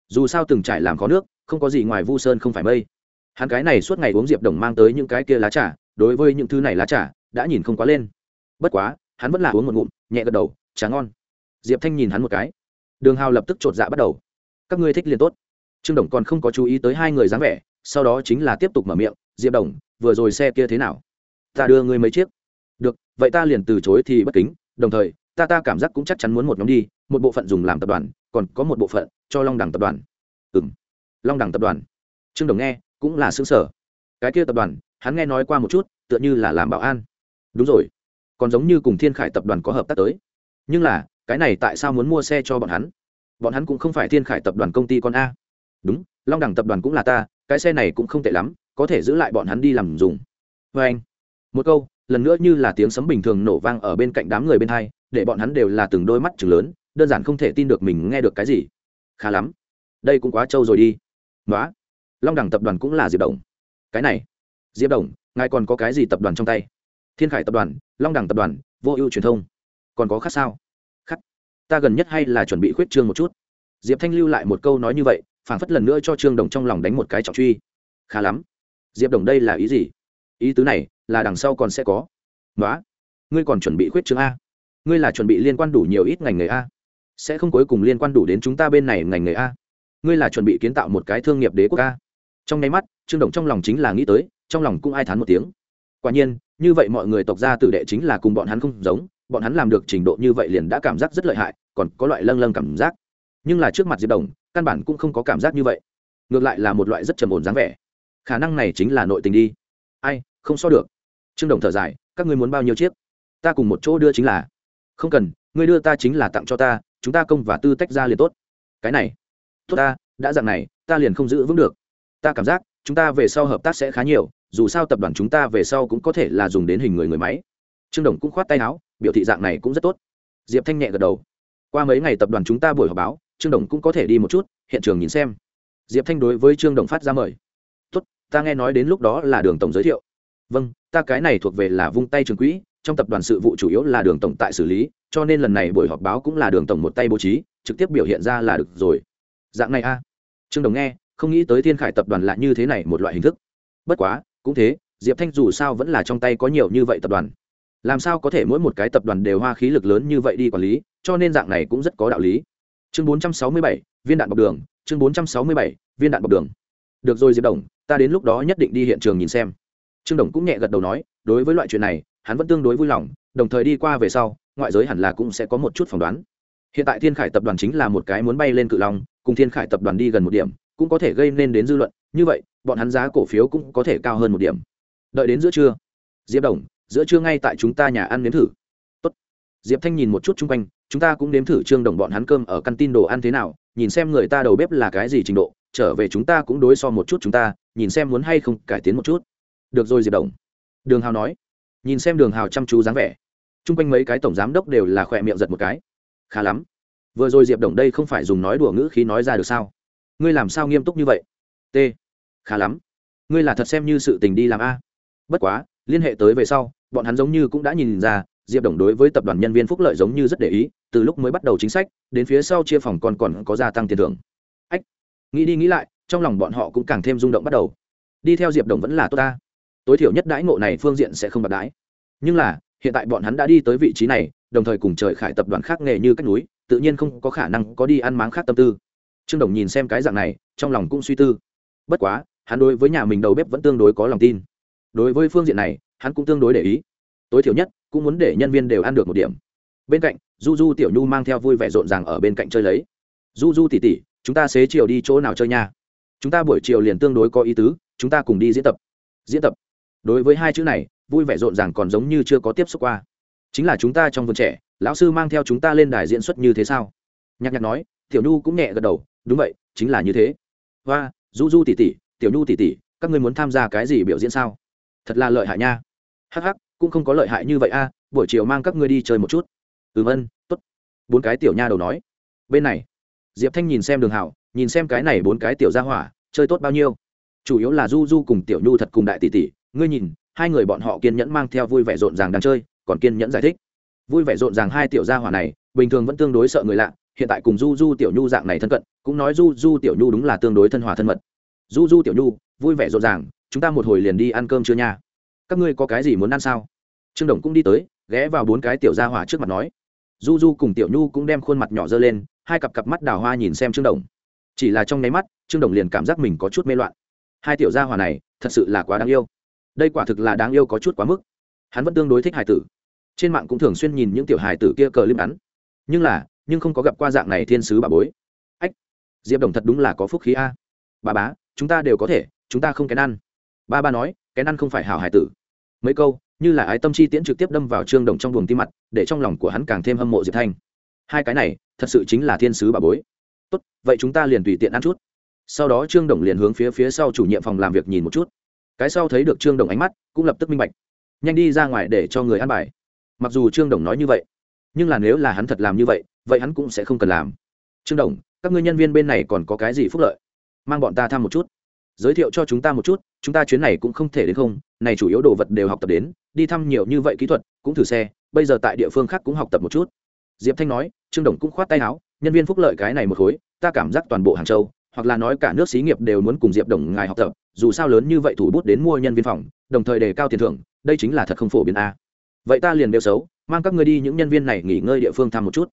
Dù sao từng trải làm khó nước, không có gì ngoài vu sơn không phải mây. Hắn cái này suốt ngày uống diệp đồng mang tới những cái kia lá trà, đối với những thứ này lá trà, đã nhìn không quá lên bất quá, hắn vẫn là uống một ngụm, nhẹ gật đầu tráng ngon. Diệp thanh nhìn hắn một cái. Đường hào lập tức chột dạ bắt đầu. Các ngươi thích liền tốt. Trương đồng còn không có chú ý tới hai người dáng vẻ, sau đó chính là tiếp tục mở miệng, diệp đồng, vừa rồi xe kia thế nào? Ta đưa ngươi mấy chiếc. Được, vậy ta liền từ chối thì bất kính, đồng thời, ta ta cảm giác cũng chắc chắn muốn một nhóm đi, một bộ phận dùng làm tập đoàn, còn có một bộ phận cho long đẳng tập đoàn. Ừ m long đẳng tập đoàn. Trương đồng nghe, cũng là xứng sở cái kia tập đoàn, hắn nghe nói qua một chút, tựa như là làm bảo an. Đúng rồi còn giống như cùng thiên khải tập đoàn có hợp tác tới. Nhưng là, cái này tại sao muốn mua xe cho bọn hắn? Bọn hắn cũng không phải thiên khải tập đoàn công ty con a. Đúng, long đẳng tập đoàn cũng là ta, cái xe này cũng không tệ lắm, có thể giữ lại bọn hắn đi làm dùng. Vê anh, một câu, lần nữa như là tiếng sấm bình thường nổ vang ở bên cạnh đám người bên hai, để bọn hắn đều là từng đôi mắt chừng lớn, đơn giản không thể tin được mình nghe được cái gì. Khá lắm, đây cũng quá trâu rồi đi. Nói long đẳng tập đoàn cũng là diệp đồng. Cái này, diệp đồng, ngài còn có cái gì tập đoàn trong tay? Thiên khải tập đoàn, long đẳng tập đoàn, vô ưu truyền thông. Còn có khác sao? Khắc ta gần nhất hay là chuẩn bị khuyết trương một chút. Diệp thanh lưu lại một câu nói như vậy, phảng phất lần nữa cho trương đồng trong lòng đánh một cái trọng truy. Khá lắm. Diệp đồng đây là ý gì? Ý tứ này là đằng sau còn sẽ có. Nói ngươi còn chuẩn bị khuyết trương a. Ngươi là chuẩn bị liên quan đủ nhiều ít ngành nghề a. Sẽ không cuối cùng liên quan đủ đến chúng ta bên này ngành nghề a. Ngươi là chuẩn bị kiến tạo một cái thương nghiệp đế quốc a. Trong nháy mắt, trương đồng trong lòng chính là nghĩ tới, trong lòng cũng ai thán một tiếng. Quả nhiên như vậy mọi người tộc gia tử đệ chính là cùng bọn hắn không giống, bọn hắn làm được trình độ như vậy liền đã cảm giác rất lợi hại, còn có loại lâng lâng cảm giác. Nhưng là trước mặt diệp đồng, căn bản cũng không có cảm giác như vậy. Ngược lại là một loại rất trầm ổn dáng vẻ. Khả năng này chính là nội tình đi. Ai, không so được. Trương đồng thở dài, các ngươi muốn bao nhiêu chiếc? Ta cùng một chỗ đưa chính là. Không cần, ngươi đưa ta chính là tặng cho ta, chúng ta công và tư tách ra liền tốt. Cái này. Tốt ta, đã dạng này, ta liền không giữ vững được. Ta cảm giác, chúng ta về sau hợp tác sẽ khá nhiều dù sao tập đoàn chúng ta về sau cũng có thể là dùng đến hình người người máy. Trương đồng cũng khoát tay áo, biểu thị dạng này cũng rất tốt. Diệp thanh nhẹ gật đầu. Qua mấy ngày tập đoàn chúng ta buổi họp báo, trương đồng cũng có thể đi một chút, hiện trường nhìn xem. Diệp thanh đối với trương đồng phát ra mời. Tốt, ta nghe nói đến lúc đó là đường tổng giới thiệu. Vâng ta cái này thuộc về là vung tay trường quỹ, trong tập đoàn sự vụ chủ yếu là đường tổng tại xử lý, cho nên lần này buổi họp báo cũng là đường tổng một tay bố trí, trực tiếp biểu hiện ra là được rồi. Dạng này a trương đồng nghe, không nghĩ tới thiên khải tập đoàn là như thế này một loại hình thức. Bất quá cũng thế diệp thanh dù sao vẫn là trong tay có nhiều như vậy tập đoàn. Làm sao có thể mỗi một cái tập đoàn đều hoa khí lực lớn như vậy đi quản lý cho nên dạng này cũng rất có đạo lý. Chương 467, viên đạn bọc đường chương 467, viên đạn bọc đường. Được rồi diệp đồng ta đến lúc đó nhất định đi hiện trường nhìn xem. Trương đồng cũng nhẹ gật đầu nói đối với loại chuyện này hắn vẫn tương đối vui lòng đồng thời đi qua về sau ngoại giới hẳn là cũng sẽ có một chút phỏng đoán. Hiện tại thiên khải tập đoàn chính là một cái muốn bay lên cự long cùng thiên khải tập đoàn đi gần một điểm cũng có thể gây nên đến dư luận như vậy, bọn hắn giá cổ phiếu cũng có thể cao hơn một điểm. Đợi đến giữa trưa. Diệp đồng, giữa trưa ngay tại chúng ta nhà ăn nếm thử. Tốt. diệp thanh nhìn một chút chung quanh, chúng ta cũng nếm thử trương đồng bọn hắn cơm ở căn tin đồ ăn thế nào, nhìn xem người ta đầu bếp là cái gì trình độ, trở về chúng ta cũng đối so một chút chúng ta, nhìn xem muốn hay không cải tiến một chút. Được rồi diệp đồng. Đường hào nói. Nhìn xem đường hào chăm chú dáng vẻ. Chung quanh mấy cái tổng giám đốc đều là khỏe miệng giật một cái. Khá lắm. Vừa rồi diệp đồng đây không phải dùng nói đùa ngữ khí nói ra được sao? Ngươi làm sao nghiêm túc như vậy? T khá lắm. Ngươi là thật xem như sự tình đi làm a. Bất quá, liên hệ tới về sau, bọn hắn giống như cũng đã nhìn ra, diệp đồng đối với tập đoàn nhân viên phúc lợi giống như rất để ý, từ lúc mới bắt đầu chính sách, đến phía sau chia phòng còn còn có gia tăng tiền thưởng. Ách, nghĩ đi nghĩ lại, trong lòng bọn họ cũng càng thêm rung động bắt đầu. Đi theo diệp đồng vẫn là tốt ta. Tối thiểu nhất đãi ngộ này phương diện sẽ không bạc đãi. Nhưng là, hiện tại bọn hắn đã đi tới vị trí này, đồng thời cùng trời khải tập đoàn khác nghề như cách núi, tự nhiên không có khả năng có đi ăn máng khác tâm tư. Trương đồng nhìn xem cái dạng này, trong lòng cũng suy tư. Bất quá hắn đối với nhà mình đầu bếp vẫn tương đối có lòng tin. Đối với phương diện này, hắn cũng tương đối để ý. Tối thiểu nhất, cũng muốn để nhân viên đều ăn được một điểm. Bên cạnh, du du tiểu nhu mang theo vui vẻ rộn ràng ở bên cạnh chơi lấy. Du du tỉ tỉ, chúng ta xế chiều đi chỗ nào chơi nha? Chúng ta buổi chiều liền tương đối có ý tứ, chúng ta cùng đi diễn tập. Diễn tập. Đối với hai chữ này, vui vẻ rộn ràng còn giống như chưa có tiếp xúc qua. Chính là chúng ta trong vườn trẻ, lão sư mang theo chúng ta lên đài diễn xuất như thế sao? Nhạc nhạc nói, tiểu nhu cũng nhẹ gật đầu, đúng vậy, chính là như thế. Và du du tỉ tỉ tiểu nhu tỉ tỉ, các ngươi muốn tham gia cái gì biểu diễn sao? Thật là lợi hại nha. Hh cũng không có lợi hại như vậy a, buổi chiều mang các ngươi đi chơi một chút. Ừm ân t ố t bốn cái tiểu nha đầu nói. Bên này, diệp thanh nhìn xem đường hảo, nhìn xem cái này bốn cái tiểu ra hỏa, chơi tốt bao nhiêu? Chủ yếu là du du cùng tiểu nhu thật cùng đại tỷ tỷ ngươi nhìn, hai người bọn họ kiên nhẫn mang theo vui vẻ rộn ràng đang chơi, còn kiên nhẫn giải thích. Vui vẻ rộn ràng hai tiểu gia hỏa này, bình thường vẫn tương đối sợ người lạ, hiện tại cùng du du tiểu nhu dạng này thân cận, cũng nói du du tiểu nhu đúng là tương đối thân hòa thân mật du du tiểu nhu, vui vẻ rộn ràng, chúng ta một hồi liền đi ăn cơm chưa nha. Các ngươi có cái gì muốn ăn sao? Trương đồng cũng đi tới, ghé vào bốn cái tiểu gia hỏa trước mặt nói. Du du cùng tiểu nhu cũng đem khuôn mặt nhỏ dơ lên, hai cặp cặp mắt đào hoa nhìn xem trương đồng. Chỉ là trong nháy mắt, trương đồng liền cảm giác mình có chút mê loạn. Hai tiểu gia hỏa này, thật sự là quá đáng yêu. Đây quả thực là đáng yêu có chút quá mức. Hắn vẫn tương đối thích hải tử. Trên mạng cũng thường xuyên nhìn những tiểu hải tử kia cờ lim ngắn. Nhưng là, nhưng không có gặp qua dạng này thiên sứ bà bối. Ách, diệp đồng thật đúng là có phúc khí a. Bà bá chúng ta đều có thể, chúng ta không kén ăn. Ba ba nói, kén ăn không phải hảo hải tử. Mấy câu, như là ái tâm chi tiễn trực tiếp đâm vào trương đồng trong buồng tim mặt, để trong lòng của hắn càng thêm hâm mộ diệp thanh. Hai cái này, thật sự chính là thiên sứ bà bối. Tốt, vậy chúng ta liền tùy tiện ăn chút. Sau đó trương đồng liền hướng phía phía sau chủ nhiệm phòng làm việc nhìn một chút. Cái sau thấy được trương đồng ánh mắt, cũng lập tức minh bạch. Nhanh đi ra ngoài để cho người ăn bài. Mặc dù trương đồng nói như vậy, nhưng là nếu là hắn thật làm như vậy vậy hắn cũng sẽ không cần làm. Trương đồng, các ngươi nhân viên bên này còn có cái gì phúc lợi? Mang bọn ta thăm một chút. Giới thiệu cho chúng ta một chút, chúng ta chuyến này cũng không thể đến không, này chủ yếu đồ vật đều học tập đến, đi thăm nhiều như vậy kỹ thuật, cũng thử xe, bây giờ tại địa phương khác cũng học tập một chút. Diệp thanh nói, trương đồng cũng khoát tay áo, nhân viên phúc lợi cái này một khối, ta cảm giác toàn bộ hàng châu, hoặc là nói cả nước xí nghiệp đều muốn cùng diệp đồng ngài học tập, dù sao lớn như vậy thủ bút đến mua nhân viên phòng, đồng thời đề cao tiền thưởng, đây chính là thật không phổ biến a. Vậy ta liền đều xấu, mang các ngươi đi những nhân viên này nghỉ ngơi địa phương thăm một chút.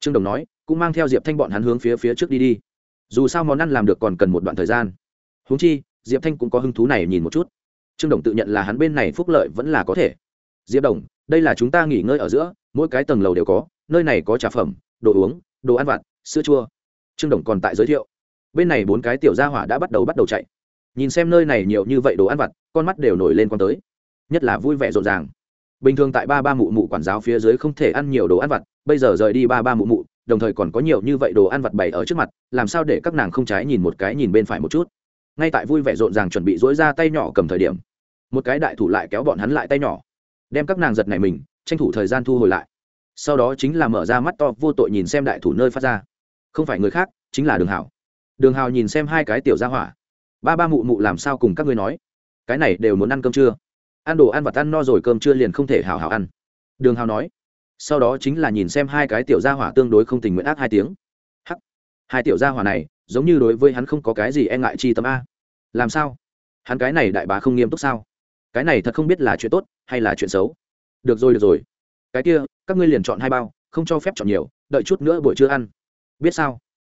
Trương đồng nói, cũng mang theo diệp thanh bọn hắn hướng phía phía trước đi đi dù sao món ăn làm được còn cần một đoạn thời gian. Húng chi, diệp thanh cũng có hứng thú này nhìn một chút. Trương đồng tự nhận là hắn bên này phúc lợi vẫn là có thể. Diệp đồng, đây là chúng ta nghỉ ngơi ở giữa, mỗi cái tầng lầu đều có, nơi này có trà phẩm, đồ uống, đồ ăn vặt, sữa chua. Trương đồng còn tại giới thiệu. Bên này bốn cái tiểu gia hỏa đã bắt đầu bắt đầu chạy. Nhìn xem nơi này nhiều như vậy đồ ăn vặt, con mắt đều nổi lên con tới. Nhất là vui vẻ rộn ràng. Bình thường tại ba ba mụ mụ quản giáo phía dưới không thể ăn nhiều đồ ăn vặt, bây giờ rời đi ba ba mụ mụ đồng thời còn có nhiều như vậy đồ ăn vặt bày ở trước mặt, làm sao để các nàng không trái nhìn một cái nhìn bên phải một chút? Ngay tại vui vẻ rộn ràng chuẩn bị dối ra tay nhỏ cầm thời điểm, một cái đại thủ lại kéo bọn hắn lại tay nhỏ, đem các nàng giật này mình, tranh thủ thời gian thu hồi lại. Sau đó chính là mở ra mắt to, vô tội nhìn xem đại thủ nơi phát ra. Không phải người khác, chính là đường hào. đường hào nhìn xem hai cái tiểu ra hỏa. Ba ba mụ mụ làm sao cùng các ngươi nói? Cái này đều muốn ăn cơm trưa ăn đồ ăn vặt ăn no rồi cơm trưa liền không thể hào hào ăn. Đường hào nói sau đó chính là nhìn xem hai cái tiểu gia hỏa tương đối không tình nguyện ác hai tiếng. Hắc, hai tiểu gia hỏa này, giống như đối với hắn không có cái gì e ngại chi tâm a. Làm sao? Hắn cái này đại bá không nghiêm túc sao? Cái này thật không biết là chuyện tốt hay là chuyện xấu. Được rồi được rồi. Cái kia, các ngươi liền chọn hai bao, không cho phép chọn nhiều, đợi chút nữa buổi trưa ăn. Biết sao?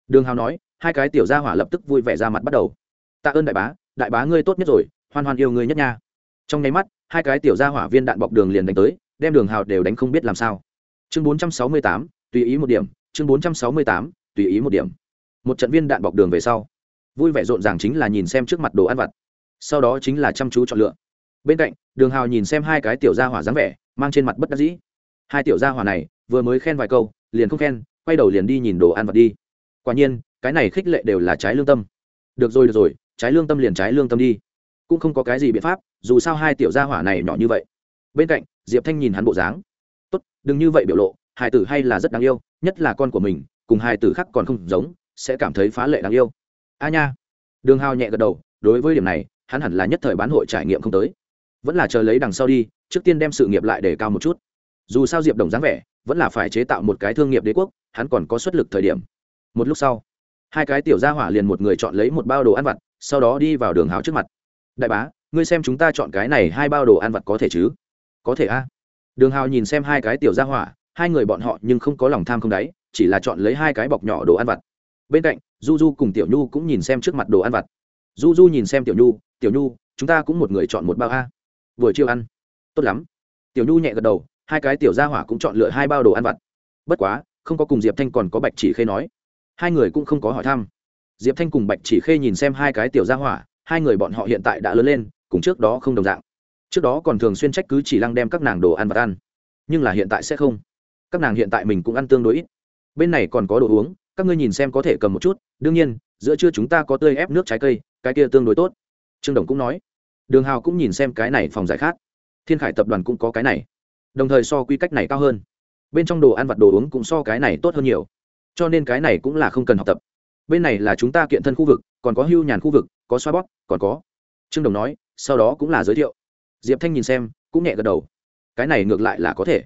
Đường hào nói, hai cái tiểu gia hỏa lập tức vui vẻ ra mặt bắt đầu. Tạ ơn đại bá đại bá ngươi tốt nhất rồi, hoan hoan yêu ngươi nhất nha. Trong nháy mắt, hai cái tiểu gia hỏa viên đạn bọc đường liền đánh tới, đem đường hào đều đánh không biết làm sao chương bốn trăm sáu mươi tám, tùy ý một điểm. Chương bốn trăm sáu mươi tám, tùy ý một điểm. Một trận viên đạn bọc đường về sau, vui vẻ rộn ràng chính là nhìn xem trước mặt đồ ăn vặt. Sau đó chính là chăm chú chọn lựa. Bên cạnh, đường hào nhìn xem hai cái tiểu gia hỏa dáng vẻ, mang trên mặt bất đắc dĩ. Hai tiểu gia hỏa này, vừa mới khen vài câu, liền không khen, quay đầu liền đi nhìn đồ ăn vặt đi. Quả nhiên, cái này khích lệ đều là trái lương tâm. Được rồi được rồi, trái lương tâm liền trái lương tâm đi. Cũng không có cái gì biện pháp, dù sao hai tiểu gia hỏa này nhỏ như vậy. Bên cạnh, diệp thanh nhìn hắn bộ dáng đừng như vậy biểu lộ, hài tử hay là rất đáng yêu, nhất là con của mình, cùng hài tử khác còn không giống, sẽ cảm thấy phá lệ đáng yêu. A nha. Đường hào nhẹ gật đầu, đối với điểm này, hắn hẳn là nhất thời bán hội trải nghiệm không tới. Vẫn là chờ lấy đằng sau đi, trước tiên đem sự nghiệp lại để cao một chút. Dù sao diệp đồng dáng vẻ, vẫn là phải chế tạo một cái thương nghiệp đế quốc, hắn còn có xuất lực thời điểm. Một lúc sau, hai cái tiểu gia hỏa liền một người chọn lấy một bao đồ ăn vặt, sau đó đi vào đường hào trước mặt. Đại bá, ngươi xem chúng ta chọn cái này hai bao đồ ăn vặt có thể chứ? Có thể a đường hào nhìn xem hai cái tiểu gia hỏa, hai người bọn họ nhưng không có lòng tham không đáy, chỉ là chọn lấy hai cái bọc nhỏ đồ ăn vặt. Bên cạnh, du du cùng tiểu nhu cũng nhìn xem trước mặt đồ ăn vặt. Du du nhìn xem tiểu nhu tiểu nhu, chúng ta cũng một người chọn một bao a. Vừa chiều ăn. Tốt lắm. Tiểu nhu nhẹ gật đầu, hai cái tiểu gia hỏa cũng chọn lựa hai bao đồ ăn vặt. Bất quá, không có cùng diệp thanh còn có bạch chỉ khê nói. Hai người cũng không có hỏi thăm. Diệp thanh cùng bạch chỉ khê nhìn xem hai cái tiểu gia hỏa, hai người bọn họ hiện tại đã lớn lên, cùng trước đó không đồng dạng trước đó còn thường xuyên trách cứ chỉ lăng đem các nàng đồ ăn vật ăn. Nhưng là hiện tại sẽ không. Các nàng hiện tại mình cũng ăn tương đối ít. Bên này còn có đồ uống, các ngươi nhìn xem có thể cầm một chút. Đương nhiên, giữa trưa chúng ta có tươi ép nước trái cây, cái kia tương đối tốt. Trương đồng cũng nói. Đường hào cũng nhìn xem cái này phòng giải khát. Thiên khải tập đoàn cũng có cái này. Đồng thời so quy cách này cao hơn. Bên trong đồ ăn vặt đồ uống cũng so cái này tốt hơn nhiều. Cho nên cái này cũng là không cần học tập. Bên này là chúng ta kiện thân khu vực, còn có hưu nhàn khu vực, có xoa bóp, còn có. Trương đồng nói, sau đó cũng là giới thiệu diệp thanh nhìn xem, cũng nhẹ gật đầu. Cái này ngược lại là có thể.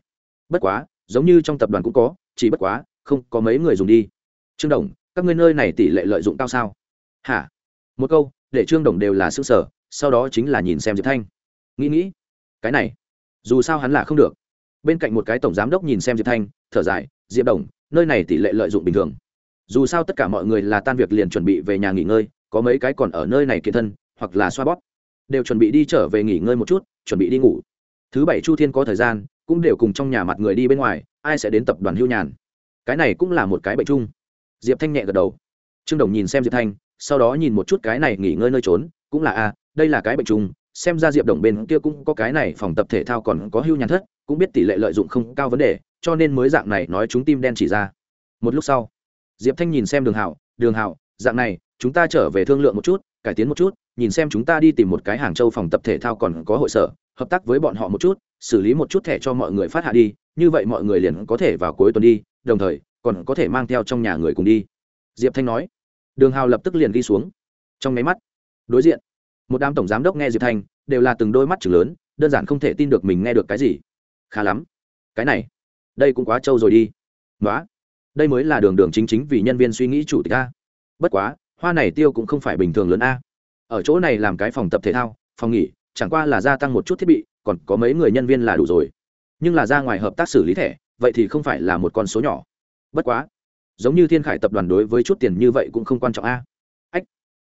Bất quá, giống như trong tập đoàn cũng có, chỉ bất quá, không có mấy người dùng đi. Trương đồng, các ngươi nơi này tỷ lệ lợi dụng cao sao? Hả? Một câu, để trương đồng đều là xứ sở sau đó chính là nhìn xem diệp thanh. Nghĩ nghĩ, cái này, dù sao hắn là không được. Bên cạnh một cái tổng giám đốc nhìn xem diệp thanh, thở dài, diệp đồng, nơi này tỷ lệ lợi dụng bình thường. Dù sao tất cả mọi người là tan việc liền chuẩn bị về nhà nghỉ ngơi, có mấy cái còn ở nơi này kiện thân, hoặc là xoa bóp đều chuẩn bị đi trở về nghỉ ngơi một chút, chuẩn bị đi ngủ. Thứ bảy chu thiên có thời gian, cũng đều cùng trong nhà mặt người đi bên ngoài, ai sẽ đến tập đoàn hưu nhàn. Cái này cũng là một cái bệnh chung. Diệp thanh nhẹ gật đầu. Trương đồng nhìn xem diệp thanh, sau đó nhìn một chút cái này nghỉ ngơi nơi trốn, cũng là a đây là cái bệnh chung, xem ra diệp đồng bên kia cũng có cái này phòng tập thể thao còn có hưu nhàn thất, cũng biết tỷ lệ lợi dụng không cao vấn đề, cho nên mới dạng này nói chúng tim đen chỉ ra. Một lúc sau, diệp thanh nhìn xem đường hảo đường hảo dạng này, chúng ta trở về thương lượng một chút, cải tiến một chút nhìn xem chúng ta đi tìm một cái hàng châu phòng tập thể thao còn có hội sở, hợp tác với bọn họ một chút, xử lý một chút thẻ cho mọi người phát hạ đi, như vậy mọi người liền có thể vào cuối tuần đi, đồng thời, còn có thể mang theo trong nhà người cùng đi. Diệp thanh nói. Đường hào lập tức liền đi xuống. Trong máy mắt, đối diện, một đám tổng giám đốc nghe diệp thanh, đều là từng đôi mắt chừng lớn, đơn giản không thể tin được mình nghe được cái gì. Khá lắm, cái này, đây cũng quá trâu rồi đi. Nói đây mới là đường đường chính chính vì nhân viên suy nghĩ chủ tịch a. Bất quá, hoa này tiêu cũng không phải bình thường lớn a ở chỗ này làm cái phòng tập thể thao, phòng nghỉ, chẳng qua là gia tăng một chút thiết bị, còn có mấy người nhân viên là đủ rồi. Nhưng là ra ngoài hợp tác xử lý thẻ, vậy thì không phải là một con số nhỏ. Bất quá, giống như thiên khải tập đoàn đối với chút tiền như vậy cũng không quan trọng a. Ách,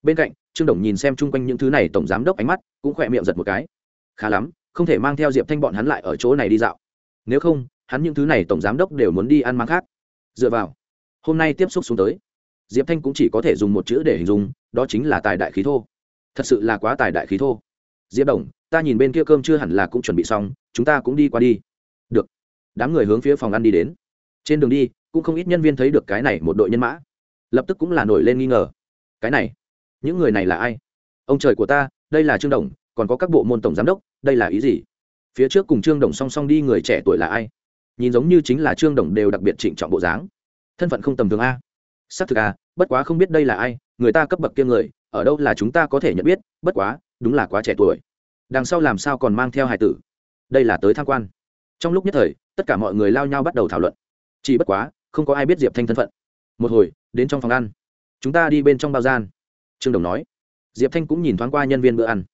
bên cạnh, trương đồng nhìn xem chung quanh những thứ này, tổng giám đốc ánh mắt cũng khỏe miệng giật một cái. Khá lắm, không thể mang theo diệp thanh bọn hắn lại ở chỗ này đi dạo. Nếu không, hắn những thứ này tổng giám đốc đều muốn đi ăn mang khác. Dựa vào, hôm nay tiếp xúc xuống tới, diệp thanh cũng chỉ có thể dùng một chữ để hình dung, đó chính là tài đại khí thô thật sự là quá tài đại khí thô. Diệp đồng, ta nhìn bên kia cơm chưa hẳn là cũng chuẩn bị xong, chúng ta cũng đi qua đi. Được. Đám người hướng phía phòng ăn đi đến. Trên đường đi, cũng không ít nhân viên thấy được cái này một đội nhân mã. Lập tức cũng là nổi lên nghi ngờ. Cái này, những người này là ai? Ông trời của ta, đây là trương đồng, còn có các bộ môn tổng giám đốc, đây là ý gì? Phía trước cùng trương đồng song song đi người trẻ tuổi là ai? Nhìn giống như chính là trương đồng đều đặc biệt trịnh trọng bộ dáng. Thân phận không tầm thường a. Xác thực a, bất quá không biết đây là ai, người ta cấp bậc kia người ở đâu là chúng ta có thể nhận biết, bất quá, đúng là quá trẻ tuổi. Đằng sau làm sao còn mang theo hải tử? Đây là tới tham quan. Trong lúc nhất thời, tất cả mọi người lao nhau bắt đầu thảo luận. Chỉ bất quá, không có ai biết diệp thanh thân phận. Một hồi, đến trong phòng ăn. Chúng ta đi bên trong bao gian. Trương đồng nói. Diệp thanh cũng nhìn thoáng qua nhân viên bữa ăn.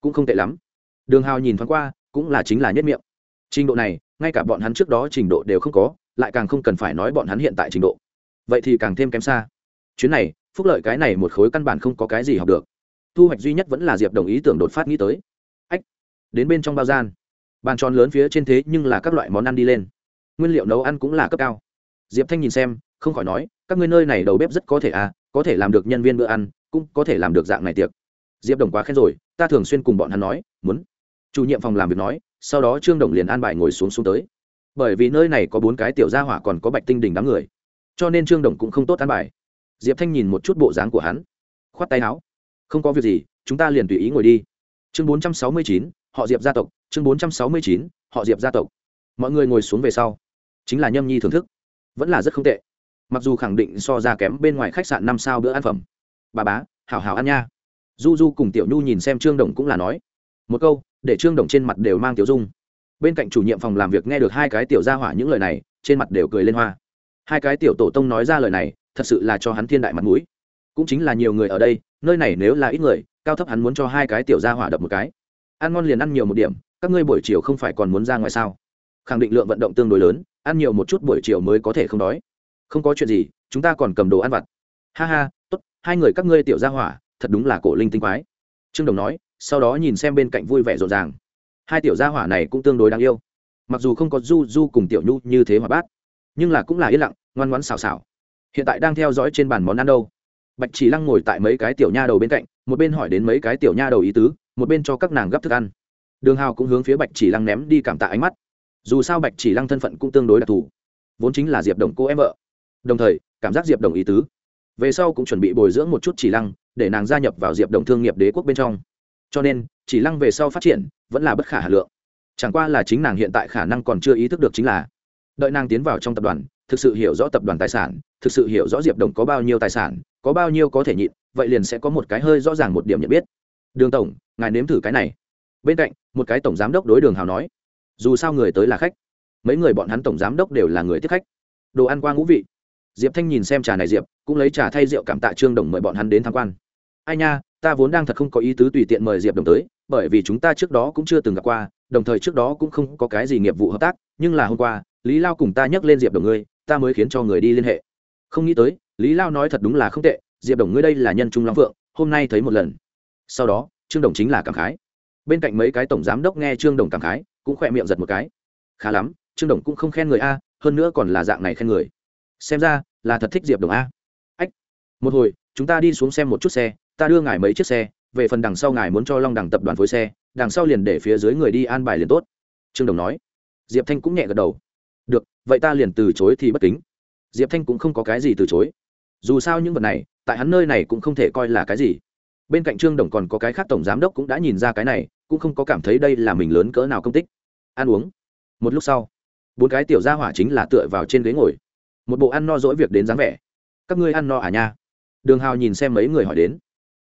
Cũng không tệ lắm. Đường hào nhìn thoáng qua, cũng là chính là nhất miệng. Trình độ này, ngay cả bọn hắn trước đó trình độ đều không có, lại càng không cần phải nói bọn hắn hiện tại trình độ. Vậy thì càng thêm kém xa. Chuyến này phúc lợi cái này một khối căn bản không có cái gì học được. Thu hoạch duy nhất vẫn là diệp đồng ý tưởng đột phát nghĩ tới. Ách, đến bên trong bao gian. Bàn tròn lớn phía trên thế nhưng là các loại món ăn đi lên. Nguyên liệu nấu ăn cũng là cấp cao. Diệp thanh nhìn xem, không khỏi nói, các ngươi nơi này đầu bếp rất có thể à có thể làm được nhân viên bữa ăn, cũng có thể làm được dạng này tiệc. Diệp đồng quá khen rồi, ta thường xuyên cùng bọn hắn nói, muốn. Chủ nhiệm phòng làm việc nói, sau đó trương đồng liền an bài ngồi xuống xuống tới. Bởi vì nơi này có bốn cái tiểu gia hỏa còn có bạch tinh đỉnh đám người, cho nên trương đồng cũng không tốt an bài diệp thanh nhìn một chút bộ dáng của hắn. Khoát tay áo. Không có việc gì, chúng ta liền tùy ý ngồi đi. Chương bốn trăm sáu mươi chín, họ diệp gia tộc. Chương bốn trăm sáu mươi chín, họ diệp gia tộc. Mọi người ngồi xuống về sau. Chính là nhâm nhi thưởng thức. Vẫn là rất không tệ. Mặc dù khẳng định so ra kém bên ngoài khách sạn năm sao bữa ăn phẩm. Bà bá, hảo hảo ăn nha. Du du cùng tiểu nhu nhìn xem trương đồng cũng là nói. Một câu, để trương đồng trên mặt đều mang tiểu dung. Bên cạnh chủ nhiệm phòng làm việc nghe được hai cái tiểu gia hỏa những lời này, trên mặt đều cười lên hoa. Hai cái tiểu tổ tông nói ra lời này thật sự là cho hắn thiên đại mặt mũi. Cũng chính là nhiều người ở đây, nơi này nếu là ít người, cao thấp hắn muốn cho hai cái tiểu gia hỏa đập một cái. Ăn ngon liền ăn nhiều một điểm, các ngươi buổi chiều không phải còn muốn ra ngoài sao? Khẳng định lượng vận động tương đối lớn, ăn nhiều một chút buổi chiều mới có thể không đói. Không có chuyện gì, chúng ta còn cầm đồ ăn vặt. Ha ha, tốt, hai người các ngươi tiểu gia hỏa, thật đúng là cổ linh tinh quái. Trương đồng nói, sau đó nhìn xem bên cạnh vui vẻ rộn ràng. Hai tiểu gia hỏa này cũng tương đối đáng yêu. Mặc dù không có du du cùng tiểu nhu như thế hòa bát nhưng là cũng là yên lặng, ngoan ngoãn xào xào hiện tại đang theo dõi trên bàn món ăn đâu? Bạch chỉ lăng ngồi tại mấy cái tiểu nha đầu bên cạnh, một bên hỏi đến mấy cái tiểu nha đầu ý tứ, một bên cho các nàng gấp thức ăn. Đường hào cũng hướng phía bạch chỉ lăng ném đi cảm tạ ánh mắt. Dù sao bạch chỉ lăng thân phận cũng tương đối đặc thù, vốn chính là diệp đồng cô em vợ. Đồng thời, cảm giác diệp đồng ý tứ. Về sau cũng chuẩn bị bồi dưỡng một chút chỉ lăng, để nàng gia nhập vào diệp đồng thương nghiệp đế quốc bên trong. Cho nên, chỉ lăng về sau phát triển, vẫn là bất khả hà lượng. Chẳng qua là chính nàng hiện tại khả năng còn chưa ý thức được chính là, đợi nàng tiến vào trong tập đoàn, thực sự hiểu rõ tập đoàn tài sản thực sự hiểu rõ diệp đồng có bao nhiêu tài sản, có bao nhiêu có thể nhịn, vậy liền sẽ có một cái hơi rõ ràng một điểm nhận biết. Đường tổng, ngài nếm thử cái này. Bên cạnh, một cái tổng giám đốc đối đường hào nói, dù sao người tới là khách. Mấy người bọn hắn tổng giám đốc đều là người tiếp khách. Đồ ăn qua ngũ vị. Diệp thanh nhìn xem trà này diệp, cũng lấy trà thay rượu cảm tạ trương đồng mời bọn hắn đến tham quan. Ai nha, ta vốn đang thật không có ý tứ tùy tiện mời diệp đồng tới, bởi vì chúng ta trước đó cũng chưa từng gặp qua, đồng thời trước đó cũng không có cái gì nghiệp vụ hợp tác, nhưng là hôm qua, lý lao cùng ta nhắc lên diệp đồng ngươi, ta mới khiến cho người đi liên hệ không nghĩ tới, lý lao nói thật đúng là không tệ, diệp đồng ngươi đây là nhân trung long phượng, hôm nay thấy một lần. Sau đó, trương đồng chính là cảm khái. Bên cạnh mấy cái tổng giám đốc nghe trương đồng cảm khái, cũng khỏe miệng giật một cái. Khá lắm, trương đồng cũng không khen người a, hơn nữa còn là dạng này khen người. Xem ra, là thật thích diệp đồng a. Ách, một hồi, chúng ta đi xuống xem một chút xe, ta đưa ngài mấy chiếc xe, về phần đằng sau ngài muốn cho long đằng tập đoàn phối xe, đằng sau liền để phía dưới người đi an bài liền tốt. Trương đồng nói. Diệp thanh cũng nhẹ gật đầu. Được, vậy ta liền từ chối thì bất kính diệp thanh cũng không có cái gì từ chối. Dù sao những vật này, tại hắn nơi này cũng không thể coi là cái gì. Bên cạnh trương đồng còn có cái khác tổng giám đốc cũng đã nhìn ra cái này, cũng không có cảm thấy đây là mình lớn cỡ nào công tích. Ăn uống. Một lúc sau, bốn cái tiểu gia hỏa chính là tựa vào trên ghế ngồi. Một bộ ăn no dỗi việc đến dáng vẻ. Các ngươi ăn no à nha? Đường hào nhìn xem mấy người hỏi đến.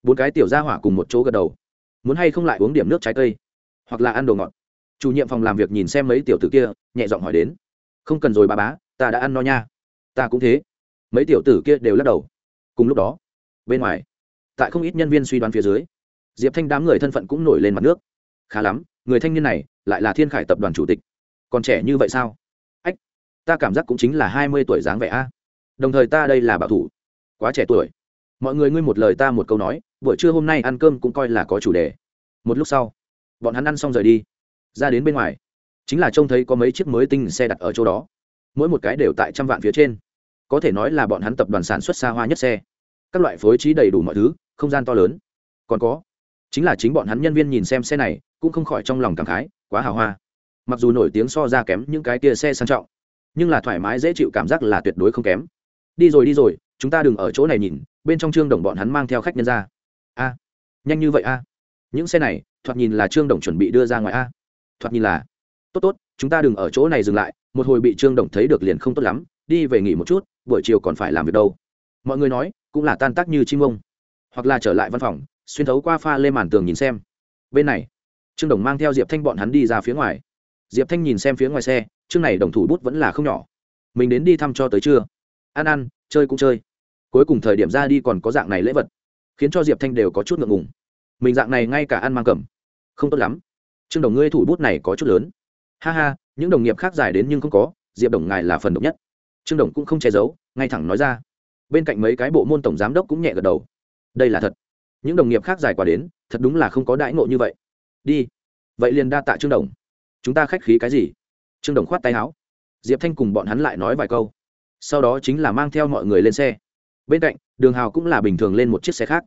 Bốn cái tiểu gia hỏa cùng một chỗ gật đầu. Muốn hay không lại uống điểm nước trái cây? Hoặc là ăn đồ ngọt? Chủ nhiệm phòng làm việc nhìn xem mấy tiểu tử kia, nhẹ giọng hỏi đến. Không cần rồi bà bá, ta đã ăn no nha ta cũng thế. Mấy tiểu tử kia đều lắc đầu. Cùng lúc đó, bên ngoài, tại không ít nhân viên suy đoán phía dưới, diệp thanh đám người thân phận cũng nổi lên mặt nước. Khá lắm, người thanh niên này lại là thiên khải tập đoàn chủ tịch. Còn trẻ như vậy sao? Ách, ta cảm giác cũng chính là hai mươi tuổi dáng vẻ a. Đồng thời ta đây là bảo thủ. Quá trẻ tuổi. Mọi người ngươi một lời ta một câu nói, buổi trưa hôm nay ăn cơm cũng coi là có chủ đề. Một lúc sau, bọn hắn ăn xong rời đi. Ra đến bên ngoài, chính là trông thấy có mấy chiếc mới tinh xe đặt ở chỗ đó. Mỗi một cái đều tại trăm vạn phía trên có thể nói là bọn hắn tập đoàn sản xuất xa hoa nhất xe. Các loại phối trí đầy đủ mọi thứ, không gian to lớn. Còn có, chính là chính bọn hắn nhân viên nhìn xem xe này, cũng không khỏi trong lòng cảm khái, quá hào hoa. Mặc dù nổi tiếng so ra kém những cái tia xe sang trọng, nhưng là thoải mái dễ chịu cảm giác là tuyệt đối không kém. Đi rồi đi rồi, chúng ta đừng ở chỗ này nhìn, bên trong trương đồng bọn hắn mang theo khách nhân ra. A, nhanh như vậy a. Những xe này, thoạt nhìn là trương đồng chuẩn bị đưa ra ngoài a. Thoạt nhìn là, tốt tốt, chúng ta đừng ở chỗ này dừng lại, một hồi bị trương đồng thấy được liền không tốt lắm, đi về nghỉ một chút buổi chiều còn phải làm việc đâu. Mọi người nói, cũng là tan tác như chim ông. Hoặc là trở lại văn phòng, xuyên thấu qua pha lên màn tường nhìn xem. Bên này, trương đồng mang theo diệp thanh bọn hắn đi ra phía ngoài. Diệp thanh nhìn xem phía ngoài xe chương này đồng thủ bút vẫn là không nhỏ. Mình đến đi thăm cho tới trưa. Ăn ăn, chơi cũng chơi. Cuối cùng thời điểm ra đi còn có dạng này lễ vật, khiến cho diệp thanh đều có chút ngượng ngùng. Mình dạng này ngay cả ăn mang cầm, không tốt lắm. Trương đồng, ngươi thủ bút này có chút lớn. Ha ha, những đồng nghiệp khác giải đến nhưng không có, diệp đồng ngài là phần độc nhất trương đồng cũng không che giấu, ngay thẳng nói ra. Bên cạnh mấy cái bộ môn tổng giám đốc cũng nhẹ gật đầu. Đây là thật. Những đồng nghiệp khác giải quả đến, thật đúng là không có đãi ngộ như vậy. Đi. Vậy liền đa tạ trương đồng. Chúng ta khách khí cái gì? Trương đồng khoát tay áo. Diệp thanh cùng bọn hắn lại nói vài câu. Sau đó chính là mang theo mọi người lên xe. Bên cạnh, đường hào cũng là bình thường lên một chiếc xe khác.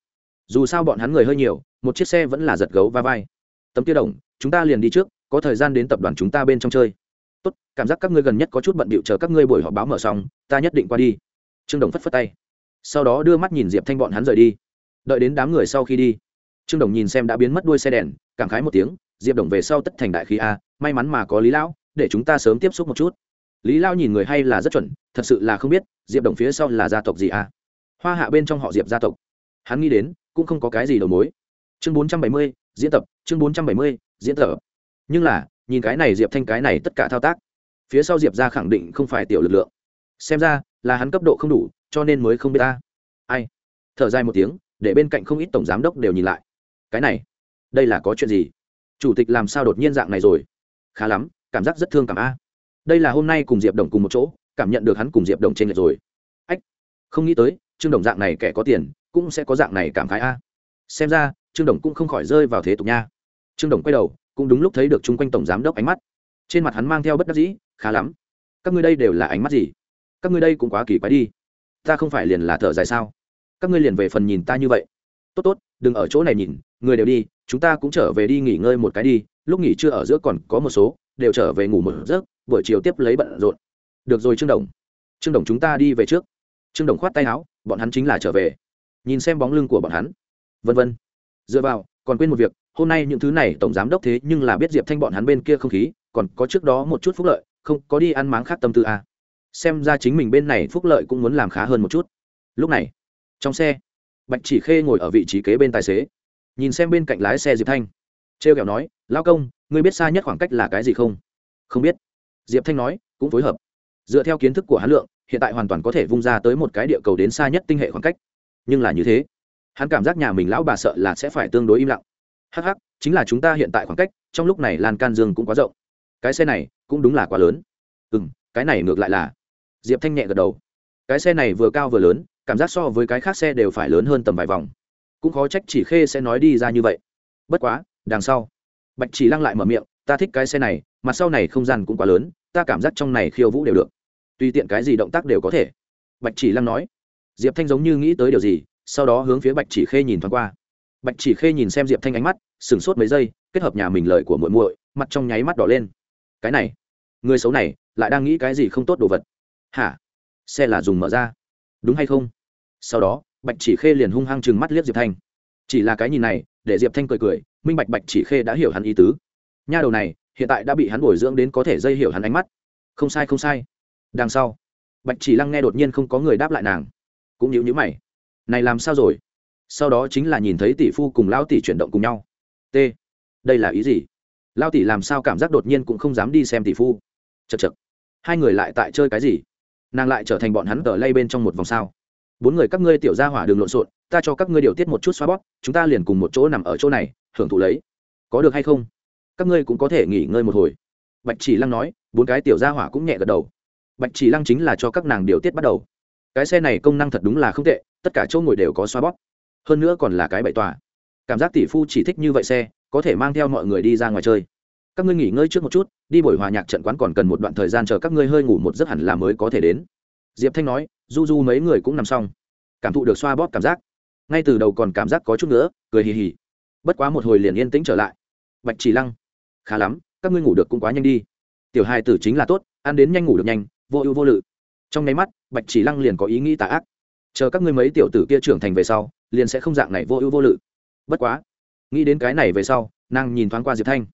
Dù sao bọn hắn người hơi nhiều, một chiếc xe vẫn là giật gấu va vai. Tấm kia đồng, chúng ta liền đi trước, có thời gian đến tập đoàn chúng ta bên trong chơi tốt, cảm giác các ngươi gần nhất có chút bận bịu chờ các ngươi buổi họp báo mở xong, ta nhất định qua đi. Trương đồng phất phất tay. Sau đó đưa mắt nhìn diệp thanh bọn hắn rời đi. Đợi đến đám người sau khi đi, trương đồng nhìn xem đã biến mất đuôi xe đèn, cảm khái một tiếng, diệp đồng về sau tất thành đại khí a, may mắn mà có lý lão, để chúng ta sớm tiếp xúc một chút. Lý lao nhìn người hay là rất chuẩn, thật sự là không biết, diệp đồng phía sau là gia tộc gì a. Hoa hạ bên trong họ diệp gia tộc. Hắn nghĩ đến, cũng không có cái gì đầu mối. Chương bốn trăm bảy mươi, diễn tập, chương bốn trăm bảy mươi, diễn tập. Nhưng là nhìn cái này diệp thanh cái này tất cả thao tác. Phía sau diệp ra khẳng định không phải tiểu lực lượng. Xem ra, là hắn cấp độ không đủ, cho nên mới không biết ta. Ai? Thở dài một tiếng, để bên cạnh không ít tổng giám đốc đều nhìn lại. Cái này, đây là có chuyện gì? Chủ tịch làm sao đột nhiên dạng này rồi? Khá lắm, cảm giác rất thương cảm a. Đây là hôm nay cùng diệp đồng cùng một chỗ, cảm nhận được hắn cùng diệp đồng trên lệch rồi. Ách, không nghĩ tới, trương đồng dạng này kẻ có tiền, cũng sẽ có dạng này cảm khái a. Xem ra, trương đồng cũng không khỏi rơi vào thế tục nha. Trương đồng quay đầu cũng đúng lúc thấy được chung quanh tổng giám đốc ánh mắt. Trên mặt hắn mang theo bất đắc dĩ, khá lắm. Các ngươi đây đều là ánh mắt gì? Các ngươi đây cũng quá kỳ quái đi. Ta không phải liền là thở dài sao? Các ngươi liền về phần nhìn ta như vậy. Tốt tốt, đừng ở chỗ này nhìn, người đều đi, chúng ta cũng trở về đi nghỉ ngơi một cái đi, lúc nghỉ trưa ở giữa còn có một số, đều trở về ngủ một giấc, buổi chiều tiếp lấy bận rộn. Được rồi trương đồng. Trương đồng chúng ta đi về trước. Trương đồng khoát tay áo, bọn hắn chính là trở về. Nhìn xem bóng lưng của bọn hắn. Vân vân. Dựa vào, còn quên một việc hôm nay những thứ này tổng giám đốc thế nhưng là biết diệp thanh bọn hắn bên kia không khí, còn có trước đó một chút phúc lợi, không, có đi ăn máng khác tâm tư à. xem ra chính mình bên này phúc lợi cũng muốn làm khá hơn một chút. Lúc này, trong xe, bạch chỉ khê ngồi ở vị trí kế bên tài xế, nhìn xem bên cạnh lái xe diệp thanh. T r e o kẹo nói lao công, ngươi biết xa nhất khoảng cách là cái gì không? Không biết. Diệp thanh nói, cũng phối hợp. Dựa theo kiến thức của hắn lượng, hiện tại hoàn toàn có thể vung ra tới một cái địa cầu đến xa nhất tinh hệ khoảng cách. Nhưng là như thế, hắn cảm giác nhà mình lão bà sợ là sẽ phải tương đối im lặng hh chính là chúng ta hiện tại khoảng cách, trong lúc này lan can dương cũng quá rộng. Cái xe này cũng đúng là quá lớn. Ừ m cái này ngược lại là. Diệp thanh nhẹ gật đầu. Cái xe này vừa cao vừa lớn, cảm giác so với cái khác xe đều phải lớn hơn tầm vài vòng. Cũng khó trách chỉ khê sẽ nói đi ra như vậy. Bất quá, đằng sau. Bạch chỉ lăng lại mở miệng, ta thích cái xe này, mà sau này không gian cũng quá lớn, ta cảm giác trong này khiêu vũ đều được. Tùy tiện cái gì động tác đều có thể. Bạch chỉ lăng nói. Diệp thanh giống như nghĩ tới điều gì, sau đó hướng phía bạch chỉ khê nhìn thoáng qua bạch chỉ khê nhìn xem diệp thanh ánh mắt, sửng sốt mấy giây, kết hợp nhà mình lời của muội muội, mặt trong nháy mắt đỏ lên. Cái này, người xấu này, lại đang nghĩ cái gì không tốt đồ vật? Hả? Xe là dùng mở ra. Đúng hay không? Sau đó, bạch chỉ khê liền hung hăng chừng mắt liếc diệp thanh. Chỉ là cái nhìn này, để diệp thanh cười cười, minh bạch bạch chỉ khê đã hiểu hắn ý tứ. Nha đầu này, hiện tại đã bị hắn bồi dưỡng đến có thể dây hiểu hắn ánh mắt. Không sai không sai. Đằng sau, bạch chỉ lăng nghe đột nhiên không có người đáp lại nàng. Cũng nhíu nhíu mày. Này làm sao rồi? Sau đó chính là nhìn thấy tỷ phu cùng lão tỷ chuyển động cùng nhau. T. Đây là ý gì? Lao tỷ làm sao cảm giác đột nhiên cũng không dám đi xem tỷ phu? Chật chật hai người lại tại chơi cái gì? Nàng lại trở thành bọn hắn tờ lay bên trong một vòng sao? Bốn người các ngươi tiểu ra hỏa đường lộn xộn, ta cho các ngươi điều tiết một chút xoa bóp, chúng ta liền cùng một chỗ nằm ở chỗ này, hưởng thụ lấy. Có được hay không? Các ngươi cũng có thể nghỉ ngơi một hồi. Bạch chỉ lăng nói, bốn cái tiểu ra hỏa cũng nhẹ gật đầu. Bạch chỉ lăng chính là cho các nàng điều tiết bắt đầu. Cái xe này công năng thật đúng là không tệ, tất cả chỗ ngồi đều có xoa bóp hơn nữa còn là cái bậy tòa. Cảm giác tỷ phu chỉ thích như vậy xe, có thể mang theo mọi người đi ra ngoài chơi. Các ngươi nghỉ ngơi trước một chút, đi buổi hòa nhạc trận quán còn cần một đoạn thời gian chờ các ngươi hơi ngủ một giấc hẳn là mới có thể đến. Diệp thanh nói, du du mấy người cũng nằm xong. Cảm thụ được xoa bóp cảm giác. Ngay từ đầu còn cảm giác có chút nữa cười hì hì. Bất quá một hồi liền yên tĩnh trở lại. Bạch chỉ lăng, khá lắm, các ngươi ngủ được cũng quá nhanh đi. Tiểu hai tử chính là tốt, ăn đến nhanh ngủ được nhanh, vô ưu vô lự. Trong nháy mắt, bạch chỉ lăng liền có ý nghĩ tà ác. Chờ các ngươi mấy tiểu tử kia trưởng thành về sau liền sẽ không dạng này vô ưu vô lự. Bất quá, nghĩ đến cái này về sau, nàng nhìn thoáng qua diệp thanh.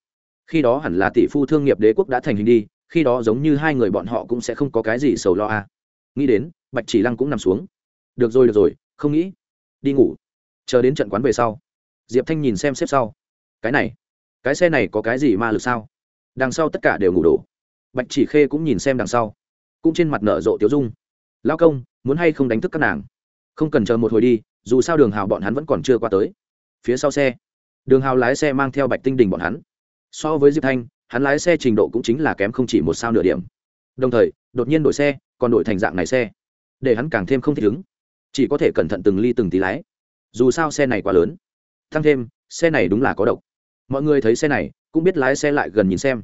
Khi đó hẳn là tỷ phu thương nghiệp đế quốc đã thành hình đi, khi đó giống như hai người bọn họ cũng sẽ không có cái gì sầu lo à. nghĩ đến, bạch chỉ lăng cũng nằm xuống. Được rồi được rồi, không nghĩ. Đi ngủ. Chờ đến trận quán về sau, diệp thanh nhìn xem xếp sau. Cái này, cái xe này có cái gì ma lực sao? Đằng sau tất cả đều ngủ đổ. Bạch chỉ khê cũng nhìn xem đằng sau. Cũng trên mặt nở rộ tiếu dung. Lao công, muốn hay không đánh thức các nàng? Không cần chờ một hồi đi dù sao đường hào bọn hắn vẫn còn chưa qua tới. Phía sau xe, đường hào lái xe mang theo bạch tinh đình bọn hắn. So với diệp thanh, hắn lái xe trình độ cũng chính là kém không chỉ một sao nửa điểm. Đồng thời, đột nhiên đổi xe, còn đổi thành dạng này xe, để hắn càng thêm không thích ứng. Chỉ có thể cẩn thận từng ly từng tí lái. Dù sao xe này quá lớn. Thăng thêm, xe này đúng là có độc. Mọi người thấy xe này, cũng biết lái xe lại gần nhìn xem.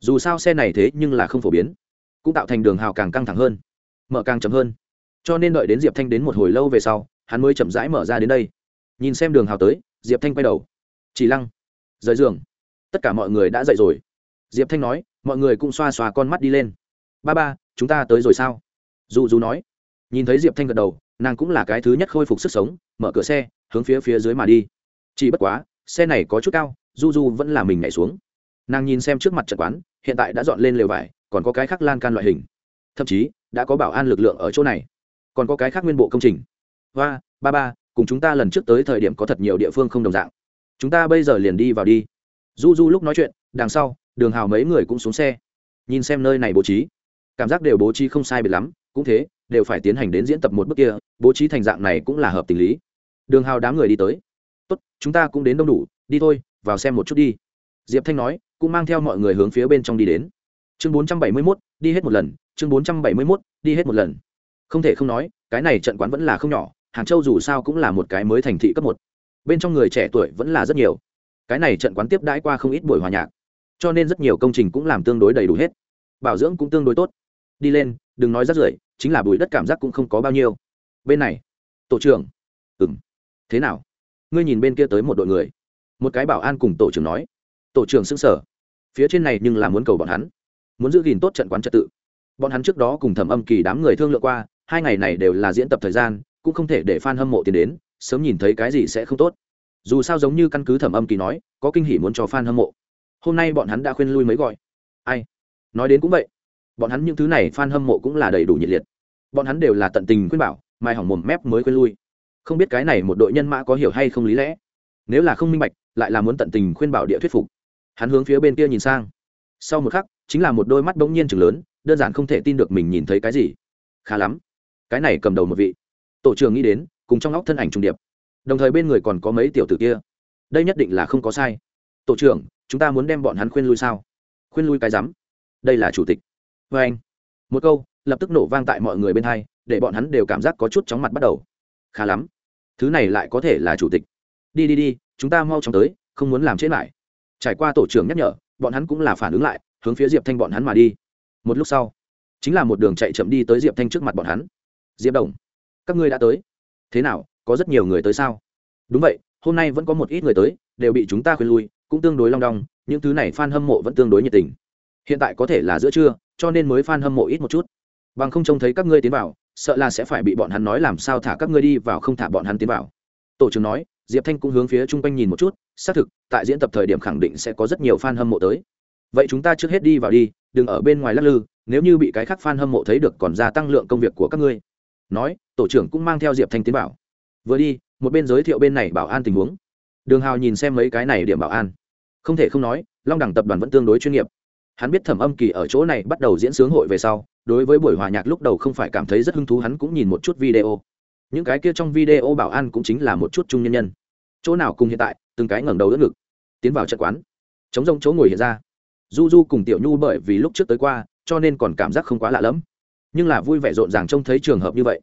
Dù sao xe này thế nhưng là không phổ biến, cũng tạo thành đường hào càng căng thẳng hơn, mở càng chậm hơn. Cho nên đợi đến diệp thanh đến một hồi lâu về sau hắn mới chậm rãi mở ra đến đây. Nhìn xem đường hào tới, diệp thanh quay đầu. Chỉ lăng, rời giường. Tất cả mọi người đã dậy rồi. Diệp thanh nói, mọi người cũng xoa xoa con mắt đi lên. Ba ba, chúng ta tới rồi sao? Dù dù nói, nhìn thấy diệp thanh gật đầu, nàng cũng là cái thứ nhất khôi phục sức sống, mở cửa xe, hướng phía phía dưới mà đi. Chỉ bất quá, xe này có chút cao du du vẫn là mình nhảy xuống. Nàng nhìn xem trước mặt trận quán, hiện tại đã dọn lên lều vải, còn có cái khác lan can loại hình. Thậm chí, đã có bảo an lực lượng ở chỗ này. Còn có cái khác nguyên bộ công trình hoa, ba ba, cùng chúng ta lần trước tới thời điểm có thật nhiều địa phương không đồng dạng. Chúng ta bây giờ liền đi vào đi. Du du lúc nói chuyện, đằng sau, đường hào mấy người cũng xuống xe. Nhìn xem nơi này bố trí. Cảm giác đều bố trí không sai biệt lắm, cũng thế, đều phải tiến hành đến diễn tập một bước kia, bố trí thành dạng này cũng là hợp tình lý. Đường hào đám người đi tới. Tốt, chúng ta cũng đến đông đủ, đi thôi, vào xem một chút đi. Diệp thanh nói, cũng mang theo mọi người hướng phía bên trong đi đến. Chương bốn trăm bảy mươi mốt, đi hết một lần, chương bốn trăm bảy mươi mốt, đi hết một lần. Không thể không nói, cái này trận quán vẫn là không nhỏ hàng châu dù sao cũng là một cái mới thành thị cấp một. Bên trong người trẻ tuổi vẫn là rất nhiều. Cái này trận quán tiếp đãi qua không ít buổi hòa nhạc. Cho nên rất nhiều công trình cũng làm tương đối đầy đủ hết. Bảo dưỡng cũng tương đối tốt. Đi lên, đừng nói rất rưởi, chính là bụi đất cảm giác cũng không có bao nhiêu. Bên này, tổ trưởng. Ừ m thế nào? Ngươi nhìn bên kia tới một đội người. Một cái bảo an cùng tổ trưởng nói. Tổ trưởng xưng sở phía trên này nhưng là muốn cầu bọn hắn. Muốn giữ gìn tốt trận quán trật tự. Bọn hắn trước đó cùng thẩm âm kỳ đám người thương lượng qua, hai ngày này đều là diễn tập thời gian cũng không thể để f a n hâm mộ tiền đến, sớm nhìn thấy cái gì sẽ không tốt. Dù sao giống như căn cứ thẩm âm kỳ nói, có kinh hỉ muốn cho f a n hâm mộ. Hôm nay bọn hắn đã khuyên lui mấy gọi. Ai? Nói đến cũng vậy. Bọn hắn những thứ này f a n hâm mộ cũng là đầy đủ nhiệt liệt. Bọn hắn đều là tận tình khuyên bảo, mai hỏng mồm mép mới khuyên lui. Không biết cái này một đội nhân mã có hiểu hay không lý lẽ. Nếu là không minh bạch, lại là muốn tận tình khuyên bảo địa thuyết phục. Hắn hướng phía bên kia nhìn sang. Sau một khắc, chính là một đôi mắt bỗng nhiên chừng lớn, đơn giản không thể tin được mình nhìn thấy cái gì. Khá lắm. Cái này cầm đầu một vị tổ trưởng nghĩ đến, cùng trong óc thân ảnh trùng điệp. Đồng thời bên người còn có mấy tiểu tử kia. Đây nhất định là không có sai. Tổ trưởng, chúng ta muốn đem bọn hắn khuyên lui sao? Khuyên lui cái rắm. Đây là chủ tịch. Vê anh, một câu, lập tức nổ vang tại mọi người bên hai, để bọn hắn đều cảm giác có chút chóng mặt bắt đầu. Khá lắm. Thứ này lại có thể là chủ tịch. Đi đi đi, chúng ta mau chóng tới, không muốn làm chết lại. Trải qua tổ trưởng nhắc nhở, bọn hắn cũng là phản ứng lại, hướng phía diệp thanh bọn hắn mà đi. Một lúc sau, chính là một đường chạy chậm đi tới diệp thanh trước mặt bọn hắn. Diệp đồng các ngươi đã tới. Thế nào, có rất nhiều người tới sao? Đúng vậy, hôm nay vẫn có một ít người tới, đều bị chúng ta khuyên lui, cũng tương đối long đong, những thứ này f a n hâm mộ vẫn tương đối nhiệt tình. Hiện tại có thể là giữa trưa, cho nên mới f a n hâm mộ ít một chút. Bằng không trông thấy các ngươi tiến vào, sợ là sẽ phải bị bọn hắn nói làm sao thả các ngươi đi vào không thả bọn hắn tiến vào. Tổ trưởng nói, diệp thanh cũng hướng phía chung quanh nhìn một chút, xác thực, tại diễn tập thời điểm khẳng định sẽ có rất nhiều f a n hâm mộ tới. Vậy chúng ta trước hết đi vào đi, đừng ở bên ngoài lắc lư, nếu như bị cái khác f a n hâm mộ thấy được còn gia tăng lượng công việc của các ngươi. Nói tổ trưởng cũng mang theo diệp thanh tiến bảo vừa đi, một bên giới thiệu bên này bảo an tình huống. Đường hào nhìn xem mấy cái này điểm bảo an. Không thể không nói, long đẳng tập đoàn vẫn tương đối chuyên nghiệp. Hắn biết thẩm âm kỳ ở chỗ này bắt đầu diễn sướng hội về sau, đối với buổi hòa nhạc lúc đầu không phải cảm thấy rất hứng thú, hắn cũng nhìn một chút video. Những cái kia trong video bảo an cũng chính là một chút chung nhân nhân. Chỗ nào cùng hiện tại, từng cái ngẩng đầu đỡ ngực, tiến vào trận quán. Chống rông chỗ ngồi hiện ra. Du du cùng tiểu nhu bởi vì lúc trước tới qua, cho nên còn cảm giác không quá lạ lẫm. Nhưng là vui vẻ rộn ràng trông thấy trường hợp như vậy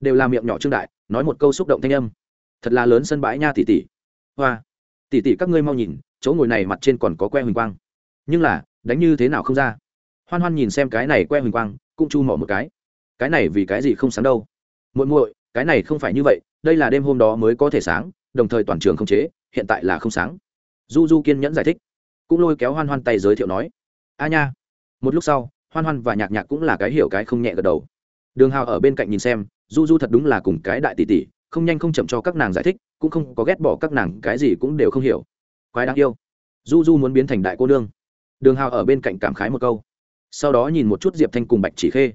đều là miệng nhỏ trương đại, nói một câu xúc động thanh âm. Thật là lớn sân bãi nha tỷ tỷ. Hoa, tỷ tỷ các ngươi mau nhìn, chỗ ngồi này mặt trên còn có que huỳnh quang. Nhưng là, đánh như thế nào không ra? Hoan hoan nhìn xem cái này que huỳnh quang, cũng chu mỏ một cái. Cái này vì cái gì không sáng đâu? Muội muội, cái này không phải như vậy, đây là đêm hôm đó mới có thể sáng, đồng thời toàn trường không chế, hiện tại là không sáng. Du du kiên nhẫn giải thích. Cũng lôi kéo hoan hoan tay giới thiệu nói. A nha. Một lúc sau, hoan hoan và nhạc nhạc cũng là cái hiểu cái không nhẹ gật đầu. Đường hào ở bên cạnh nhìn xem du du thật đúng là cùng cái đại tỷ tỷ, không nhanh không chậm cho các nàng giải thích, cũng không có ghét bỏ các nàng, cái gì cũng đều không hiểu. Quái đáng yêu. Du du muốn biến thành đại cô nương. Đường hào ở bên cạnh cảm khái một câu. Sau đó nhìn một chút diệp thanh cùng bạch chỉ khê.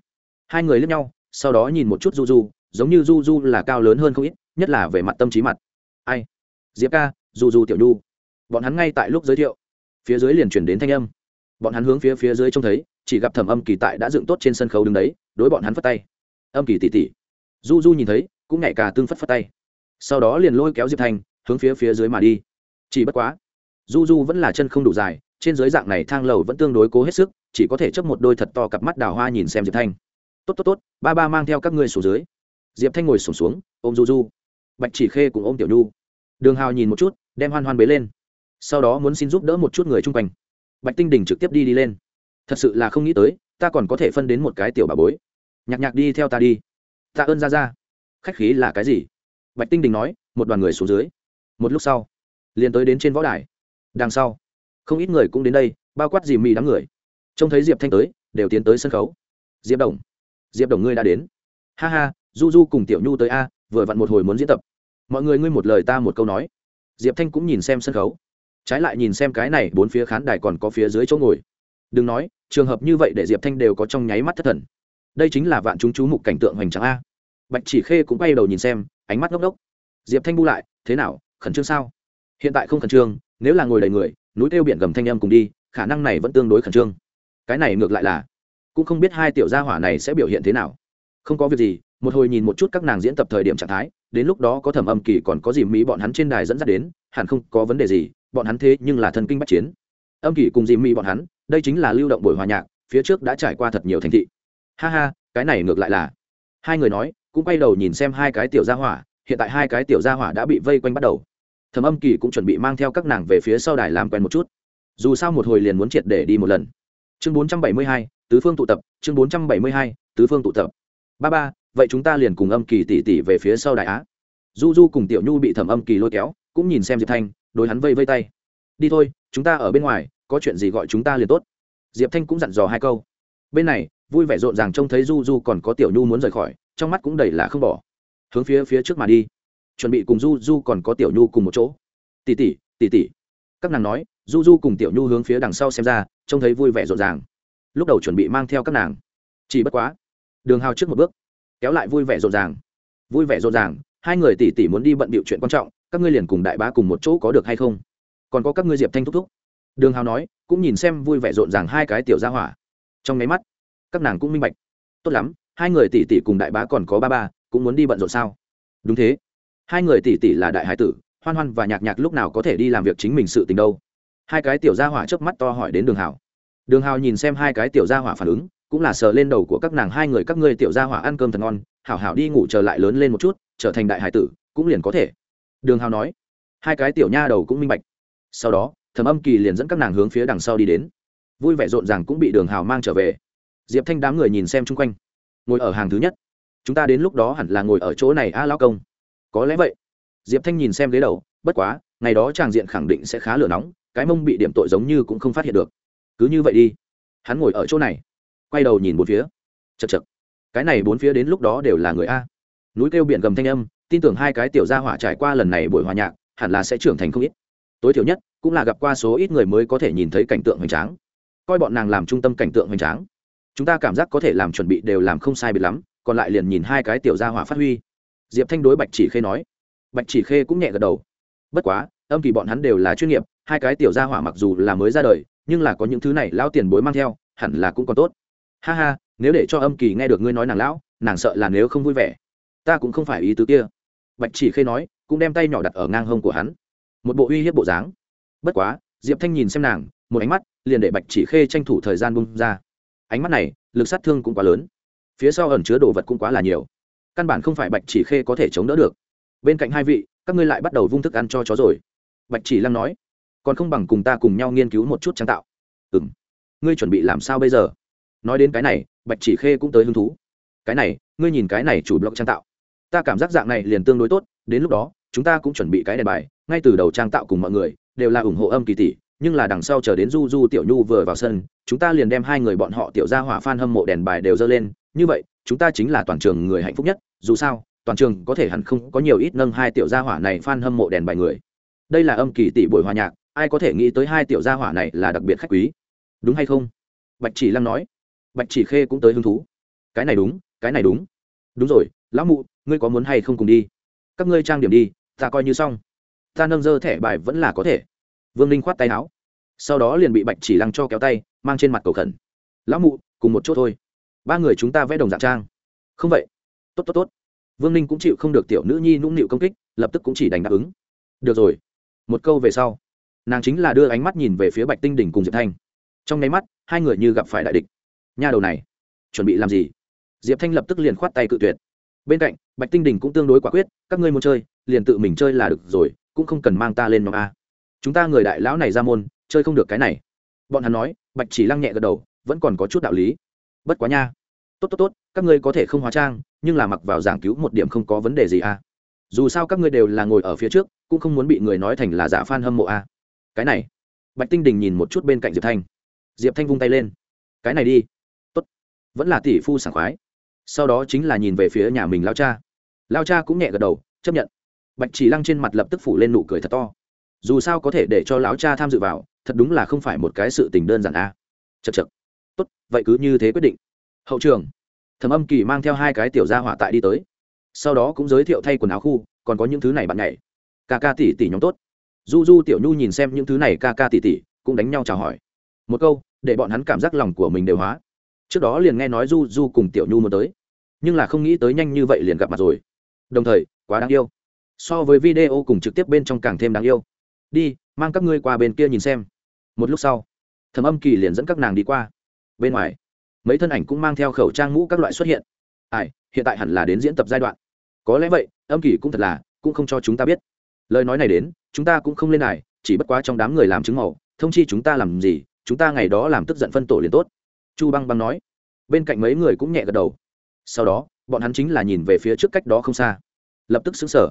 Hai người lướt nhau, sau đó nhìn một chút du du, giống như du du là cao lớn hơn không ít, nhất là về mặt tâm trí mặt. Ai? Diệp ca, du du tiểu nhu. Bọn hắn ngay tại lúc giới thiệu. Phía dưới liền chuyển đến thanh âm. Bọn hắn hướng phía phía dưới trông thấy, chỉ gặp thẩm âm kỳ tại đã dựng tốt trên sân khấu đứng đấy, đối bọn hắn phất tay. Âm kỳ tỉ tỉ du du nhìn thấy cũng nhảy cả tương phất phất tay. Sau đó liền lôi kéo diệp thanh hướng phía phía dưới mà đi. Chỉ bất quá du du vẫn là chân không đủ dài trên dưới dạng này thang lầu vẫn tương đối cố hết sức chỉ có thể chấp một đôi thật to cặp mắt đào hoa nhìn xem diệp thanh tốt tốt tốt ba ba mang theo các ngươi xuống dưới. Diệp thanh ngồi sổm xuống, xuống ôm du du. Bạch chỉ khê cùng ôm tiểu nhu. Đường hào nhìn một chút đem hoan hoan bế lên. Sau đó muốn xin giúp đỡ một chút người chung quanh. Bạch tinh đình trực tiếp đi đi lên. Thật sự là không nghĩ tới ta còn có thể phân đến một cái tiểu bà bối. Nhạc nhạc đi theo ta đi tạ ơn ra ra. Khách khí là cái gì? Bạch tinh đình nói, một đoàn người xuống dưới. Một lúc sau, liền tới đến trên võ đài. Đằng sau, không ít người cũng đến đây, bao quát dì mì đám người. Trông thấy diệp thanh tới, đều tiến tới sân khấu. Diệp đồng diệp đồng ngươi đã đến. Ha ha, du du cùng tiểu nhu tới a, vừa vặn một hồi muốn diễn tập. Mọi người ngươi một lời ta một câu nói. Diệp thanh cũng nhìn xem sân khấu. Trái lại nhìn xem cái này, bốn phía khán đài còn có phía dưới chỗ ngồi. Đừng nói, trường hợp như vậy để diệp thanh đều có trong nháy mắt thất thần đây chính là vạn chúng chú mục cảnh tượng hoành tráng a. Bạch chỉ khê cũng bay đầu nhìn xem, ánh mắt ngốc ngốc. Diệp thanh bu lại, thế nào, khẩn trương sao? Hiện tại không khẩn trương, nếu là ngồi đầy người, núi tiêu biển gầm thanh âm cùng đi, khả năng này vẫn tương đối khẩn trương. Cái này ngược lại là, cũng không biết hai tiểu gia hỏa này sẽ biểu hiện thế nào. Không có việc gì, một hồi nhìn một chút các nàng diễn tập thời điểm trạng thái, đến lúc đó có thẩm âm kỳ còn có gì mỹ bọn hắn trên đài dẫn dắt đến, hẳn không có vấn đề gì, bọn hắn thế nhưng là thần kinh bắt chiến. Âm kỳ cùng dì mỹ bọn hắn, đây chính là lưu động buổi hòa nhạc, phía trước đã trải qua thật nhiều thành thị ha ha, cái này ngược lại là. Hai người nói, cũng quay đầu nhìn xem hai cái tiểu gia hỏa, hiện tại hai cái tiểu gia hỏa đã bị vây quanh bắt đầu. Thẩm âm kỳ cũng chuẩn bị mang theo các nàng về phía sau đài làm quen một chút. Dù sao một hồi liền muốn triệt để đi một lần. Chương bốn trăm bảy mươi hai, tứ phương tụ tập, chương bốn trăm bảy mươi hai, tứ phương tụ tập. Ba ba, vậy chúng ta liền cùng âm kỳ tỉ tỉ về phía sau đài á. Du du cùng tiểu nhu bị thẩm âm kỳ lôi kéo, cũng nhìn xem diệp thanh, đối hắn vây vây tay. Đi thôi, chúng ta ở bên ngoài, có chuyện gì gọi chúng ta liền tốt. Diệp thanh cũng dặn dò hai câu. Bên này vui vẻ rộn ràng trông thấy du du còn có tiểu nhu muốn rời khỏi, trong mắt cũng đầy là không bỏ. Hướng phía phía trước mà đi. Chuẩn bị cùng du du còn có tiểu nhu cùng một chỗ. Tỉ tỉ tỉ tỉ các nàng nói, du du cùng tiểu nhu hướng phía đằng sau xem ra, trông thấy vui vẻ rộn ràng. Lúc đầu chuẩn bị mang theo các nàng. Chỉ bất quá, đường hào trước một bước, kéo lại vui vẻ rộn ràng. Vui vẻ rộn ràng, hai người tỉ tỉ muốn đi bận bịu chuyện quan trọng, các ngươi liền cùng đại bá cùng một chỗ có được hay không? Còn có các ngươi diệp thanh thúc thúc. Đường hào nói, cũng nhìn xem vui vẻ rộn ràng hai cái tiểu ra hỏa. Trong máy mắt các nàng cũng minh bạch. Tốt lắm, hai người tỷ tỷ cùng đại bá còn có ba ba, cũng muốn đi bận rộn sao? Đúng thế. Hai người tỷ tỷ là đại hải tử, hoan hoan và nhạc nhạc lúc nào có thể đi làm việc chính mình sự tình đâu. Hai cái tiểu gia hỏa chớp mắt to hỏi đến đường hào. Đường hào nhìn xem hai cái tiểu gia hỏa phản ứng, cũng là sờ lên đầu của các nàng hai người, các ngươi tiểu gia hỏa ăn cơm thật ngon, hảo hảo đi ngủ trở lại lớn lên một chút, trở thành đại hải tử, cũng liền có thể. Đường hào nói. Hai cái tiểu nha đầu cũng minh bạch. Sau đó thẩm âm kỳ liền dẫn các nàng hướng phía đằng sau đi đến. Vui vẻ rộn ràng cũng bị đường hào mang trở về diệp thanh đám người nhìn xem chung quanh. Ngồi ở hàng thứ nhất. Chúng ta đến lúc đó hẳn là ngồi ở chỗ này a à, lao công. Có lẽ vậy. Diệp thanh nhìn xem ghế đầu bất quá ngày đó tràng diện khẳng định sẽ khá lửa nóng cái mông bị điểm tội giống như cũng không phát hiện được. Cứ như vậy đi. Hắn ngồi ở chỗ này. Quay đầu nhìn bốn phía. Chật chật cái này bốn phía đến lúc đó đều là người a. Núi kêu biển gầm thanh âm tin tưởng hai cái tiểu gia hỏa trải qua lần này buổi hòa nhạc hẳn là sẽ trưởng thành không ít. Tối thiểu nhất cũng là gặp qua số ít người mới có thể nhìn thấy cảnh tượng hoành tráng. Coi bọn nàng làm trung tâm cảnh tượng hoành tráng chúng ta cảm giác có thể làm chuẩn bị đều làm không sai biệt lắm, còn lại liền nhìn hai cái tiểu gia hỏa phát huy. Diệp thanh đối bạch chỉ khê nói. Bạch chỉ khê cũng nhẹ gật đầu. Bất quá, âm kỳ bọn hắn đều là chuyên nghiệp, hai cái tiểu gia hỏa mặc dù là mới ra đời, nhưng là có những thứ này lão tiền bối mang theo, hẳn là cũng còn tốt. Ha ha, nếu để cho âm kỳ nghe được ngươi nói nàng lão, nàng sợ là nếu không vui vẻ. Ta cũng không phải ý tứ kia. Bạch chỉ khê nói, cũng đem tay nhỏ đặt ở ngang hông của hắn. Một bộ uy hiếp bộ dáng. Bất quá, diệp thanh nhìn xem nàng, một ánh mắt liền để bạch chỉ khê tranh thủ thời gian bung ra ánh mắt này, lực sát thương cũng quá lớn. Phía sau ẩn chứa đồ vật cũng quá là nhiều. Căn bản không phải bạch chỉ khê có thể chống đỡ được. Bên cạnh hai vị, các ngươi lại bắt đầu vung thức ăn cho chó rồi. Bạch chỉ lăng nói. Còn không bằng cùng ta cùng nhau nghiên cứu một chút trang tạo. Ừ m ngươi chuẩn bị làm sao bây giờ? Nói đến cái này, bạch chỉ khê cũng tới hứng thú. Cái này, ngươi nhìn cái này chủ blog trang tạo. Ta cảm giác dạng này liền tương đối tốt, đến lúc đó, chúng ta cũng chuẩn bị cái đèn bài, ngay từ đầu trang tạo cùng mọi người đều là ủng hộ âm kỳ tỷ nhưng là đằng sau chờ đến du du tiểu nhu vừa vào sân, chúng ta liền đem hai người bọn họ tiểu ra hỏa f hâm mộ đèn bài đều dơ lên. Như vậy, chúng ta chính là toàn trường người hạnh phúc nhất. Dù sao, toàn trường có thể hẳn không có nhiều ít nâng hai tiểu gia hỏa này f hâm mộ đèn bài người. Đây là âm kỳ tỷ buổi hòa nhạc, ai có thể nghĩ tới hai tiểu gia hỏa này là đặc biệt khách quý. Đúng hay không? Bạch chỉ lăng nói. Bạch chỉ khê cũng tới hứng thú. Cái này đúng, cái này đúng. Đúng rồi, lão mụ, ngươi có muốn hay không cùng đi? Các ngươi trang điểm đi, ta coi như xong. Ta nâng dơ thẻ bài vẫn là có thể vương ninh khoát tay áo. Sau đó liền bị bạch chỉ lăng cho kéo tay, mang trên mặt cầu khẩn. Lão mụ, cùng một chỗ thôi. Ba người chúng ta vẽ đồng dạng trang. Không vậy. Tốt tốt tốt. Vương ninh cũng chịu không được tiểu nữ nhi nũng nịu công kích, lập tức cũng chỉ đành đáp ứng. Được rồi. Một câu về sau, nàng chính là đưa ánh mắt nhìn về phía bạch tinh đỉnh cùng diệp thanh. Trong nháy mắt, hai người như gặp phải đại địch. Nha đầu này, chuẩn bị làm gì? Diệp thanh lập tức liền khoát tay cự tuyệt. Bên cạnh, bạch tinh đình cũng tương đối quả quyết, các ngươi muốn chơi, liền tự mình chơi là được rồi, cũng không cần mang ta lên nhóm a chúng ta người đại lão này ra môn, chơi không được cái này. Bọn hắn nói, bạch chỉ lăng nhẹ gật đầu, vẫn còn có chút đạo lý. Bất quá nha. Tốt tốt tốt, các ngươi có thể không hóa trang, nhưng là mặc vào giảng cứu một điểm không có vấn đề gì à. Dù sao các ngươi đều là ngồi ở phía trước, cũng không muốn bị người nói thành là giả f a n hâm mộ à. Cái này. Bạch tinh đình nhìn một chút bên cạnh diệp thanh. Diệp thanh vung tay lên. Cái này đi. Tốt. Vẫn là tỷ phu sảng khoái. Sau đó chính là nhìn về phía nhà mình lao cha. Lao cha cũng nhẹ gật đầu, chấp nhận. Bạch chỉ lăng trên mặt lập tức phủ lên nụ cười thật to dù sao có thể để cho lão cha tham dự vào, thật đúng là không phải một cái sự tình đơn giản a. À. chật chật tốt, vậy cứ như thế quyết định. Hậu trường. Thẩm âm kỳ mang theo hai cái tiểu gia hỏa tại đi tới. Sau đó cũng giới thiệu thay quần áo khu, còn có những thứ này bạn nhảy. Ca ca tỷ tỷ nhóm tốt. Du du, tiểu nhu nhìn xem những thứ này ca ca tỷ tỷ, cũng đánh nhau chào hỏi. Một câu, để bọn hắn cảm giác lòng của mình đều hóa. Trước đó liền nghe nói du du cùng tiểu nhu muốn tới. Nhưng là không nghĩ tới nhanh như vậy liền gặp mặt rồi. Đồng thời, quá đáng yêu. So với video cùng trực tiếp bên trong càng thêm đáng yêu đi, mang các ngươi qua bên kia nhìn xem. Một lúc sau thẩm âm kỳ liền dẫn các nàng đi qua. Bên ngoài, mấy thân ảnh cũng mang theo khẩu trang mũ các loại xuất hiện. Ai, hiện tại hẳn là đến diễn tập giai đoạn. Có lẽ vậy, âm kỳ cũng thật là, cũng không cho chúng ta biết. Lời nói này đến, chúng ta cũng không lên này chỉ bất quá trong đám người làm chứng màu, thông chi chúng ta làm gì, chúng ta ngày đó làm tức giận phân tổ liền tốt. Chu băng băng nói. Bên cạnh mấy người cũng nhẹ gật đầu. Sau đó, bọn hắn chính là nhìn về phía trước cách đó không xa. Lập tức xứng sở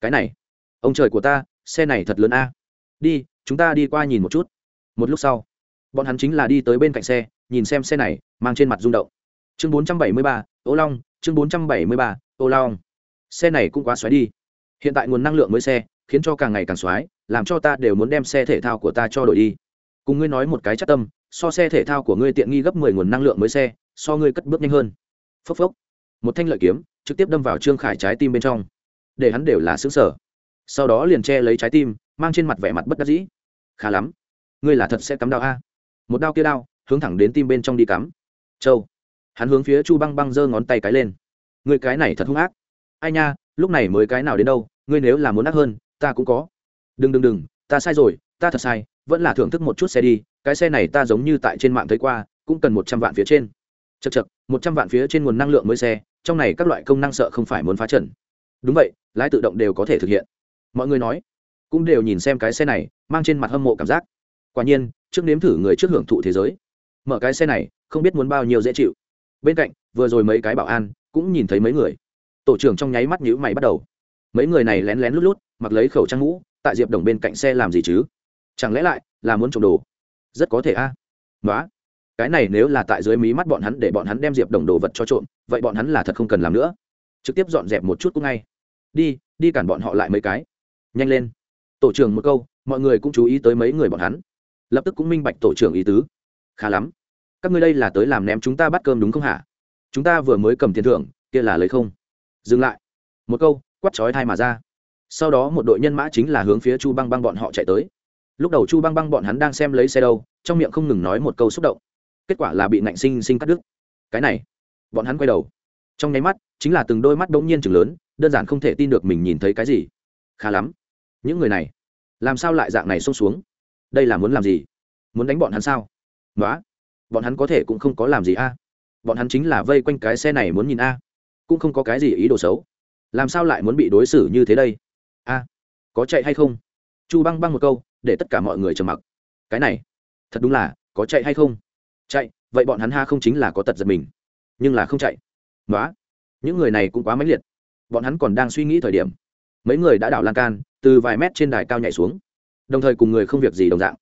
cái này, ông trời của ta, xe này thật lớn a đi, chúng ta đi qua nhìn một chút. Một lúc sau, bọn hắn chính là đi tới bên cạnh xe, nhìn xem xe này, mang trên mặt rung động. Chương bốn trăm bảy mươi ba, ô long, chương bốn trăm bảy mươi ba, ô long. Xe này cũng quá xoáy đi. Hiện tại nguồn năng lượng mới xe, khiến cho càng ngày càng xoáy, làm cho ta đều muốn đem xe thể thao của ta cho đổi đi. Cùng ngươi nói một cái chắc tâm, so xe thể thao của ngươi tiện nghi gấp mười nguồn năng lượng mới xe, so ngươi cất bước nhanh hơn. Phốc phốc. Một thanh lợi kiếm, trực tiếp đâm vào trương khải trái tim bên trong. Để hắn đều là xứng sở sau đó liền che lấy trái tim, mang trên mặt vẻ mặt bất đắc dĩ. Khá lắm. Ngươi là thật sẽ cắm đao a. Một đao kia đao, hướng thẳng đến tim bên trong đi cắm. Châu. Hắn hướng phía chu băng băng giơ ngón tay cái lên. Ngươi cái này thật hung ác. Ai nha, lúc này mới cái nào đến đâu, ngươi nếu là muốn ác hơn, ta cũng có. Đừng đừng đừng, ta sai rồi, ta thật sai, vẫn là thưởng thức một chút xe đi, cái xe này ta giống như tại trên mạng thấy qua, cũng cần một trăm vạn phía trên. Chật chật một trăm vạn phía trên nguồn năng lượng mới xe, trong này các loại công năng sợ không phải muốn phá trần đúng vậy, lái tự động đều có thể thực hiện mọi người nói, cũng đều nhìn xem cái xe này, mang trên mặt hâm mộ cảm giác. Quả nhiên, trước nếm thử người trước hưởng thụ thế giới. Mở cái xe này, không biết muốn bao nhiêu dễ chịu. Bên cạnh, vừa rồi mấy cái bảo an, cũng nhìn thấy mấy người. Tổ trưởng trong nháy mắt nhữ mày bắt đầu. Mấy người này lén lén lút lút, mặc lấy khẩu trang mũ tại diệp đồng bên cạnh xe làm gì chứ? Chẳng lẽ lại là muốn trộm đồ? Rất có thể a. À? nói cái này nếu là tại dưới mí mắt bọn hắn để bọn hắn đem diệp đồng đồ vật cho trộm, vậy bọn hắn là thật không cần làm nữa. Trực tiếp dọn dẹp một chút cũng ngay. Đi đi cản bọn họ lại mấy cái nhanh lên. Tổ trưởng một câu, mọi người cũng chú ý tới mấy người bọn hắn. Lập tức cũng minh bạch tổ trưởng ý tứ. Khá lắm. Các ngươi đây là tới làm ném chúng ta bắt cơm đúng không hả? Chúng ta vừa mới cầm tiền thưởng, kia là lấy không? Dừng lại. Một câu quắt chói thai mà ra. Sau đó một đội nhân mã chính là hướng phía chu băng băng bọn họ chạy tới. Lúc đầu chu băng băng bọn hắn đang xem lấy xe đâu, trong miệng không ngừng nói một câu xúc động. Kết quả là bị nạnh sinh sinh cắt đứt. Cái này, bọn hắn quay đầu. Trong nháy mắt, chính là từng đôi mắt bỗng nhiên chừng lớn, đơn giản không thể tin được mình nhìn thấy cái gì. Khá lắm những người này, làm sao lại dạng này xông xuống? Đây là muốn làm gì? Muốn đánh bọn hắn sao? Nói bọn hắn có thể cũng không có làm gì a. Bọn hắn chính là vây quanh cái xe này muốn nhìn a. Cũng không có cái gì ý đồ xấu. Làm sao lại muốn bị đối xử như thế đây? A, có chạy hay không? Chu băng băng một câu, để tất cả mọi người trầm mặc. Cái này, thật đúng là, có chạy hay không? Chạy, vậy bọn hắn ha không chính là có tật giật mình, nhưng là không chạy. Nói những người này cũng quá mãnh liệt. Bọn hắn còn đang suy nghĩ thời điểm, mấy người đã đảo lan can từ vài mét trên đài cao nhảy xuống, đồng thời cùng người không việc gì đồng dạng.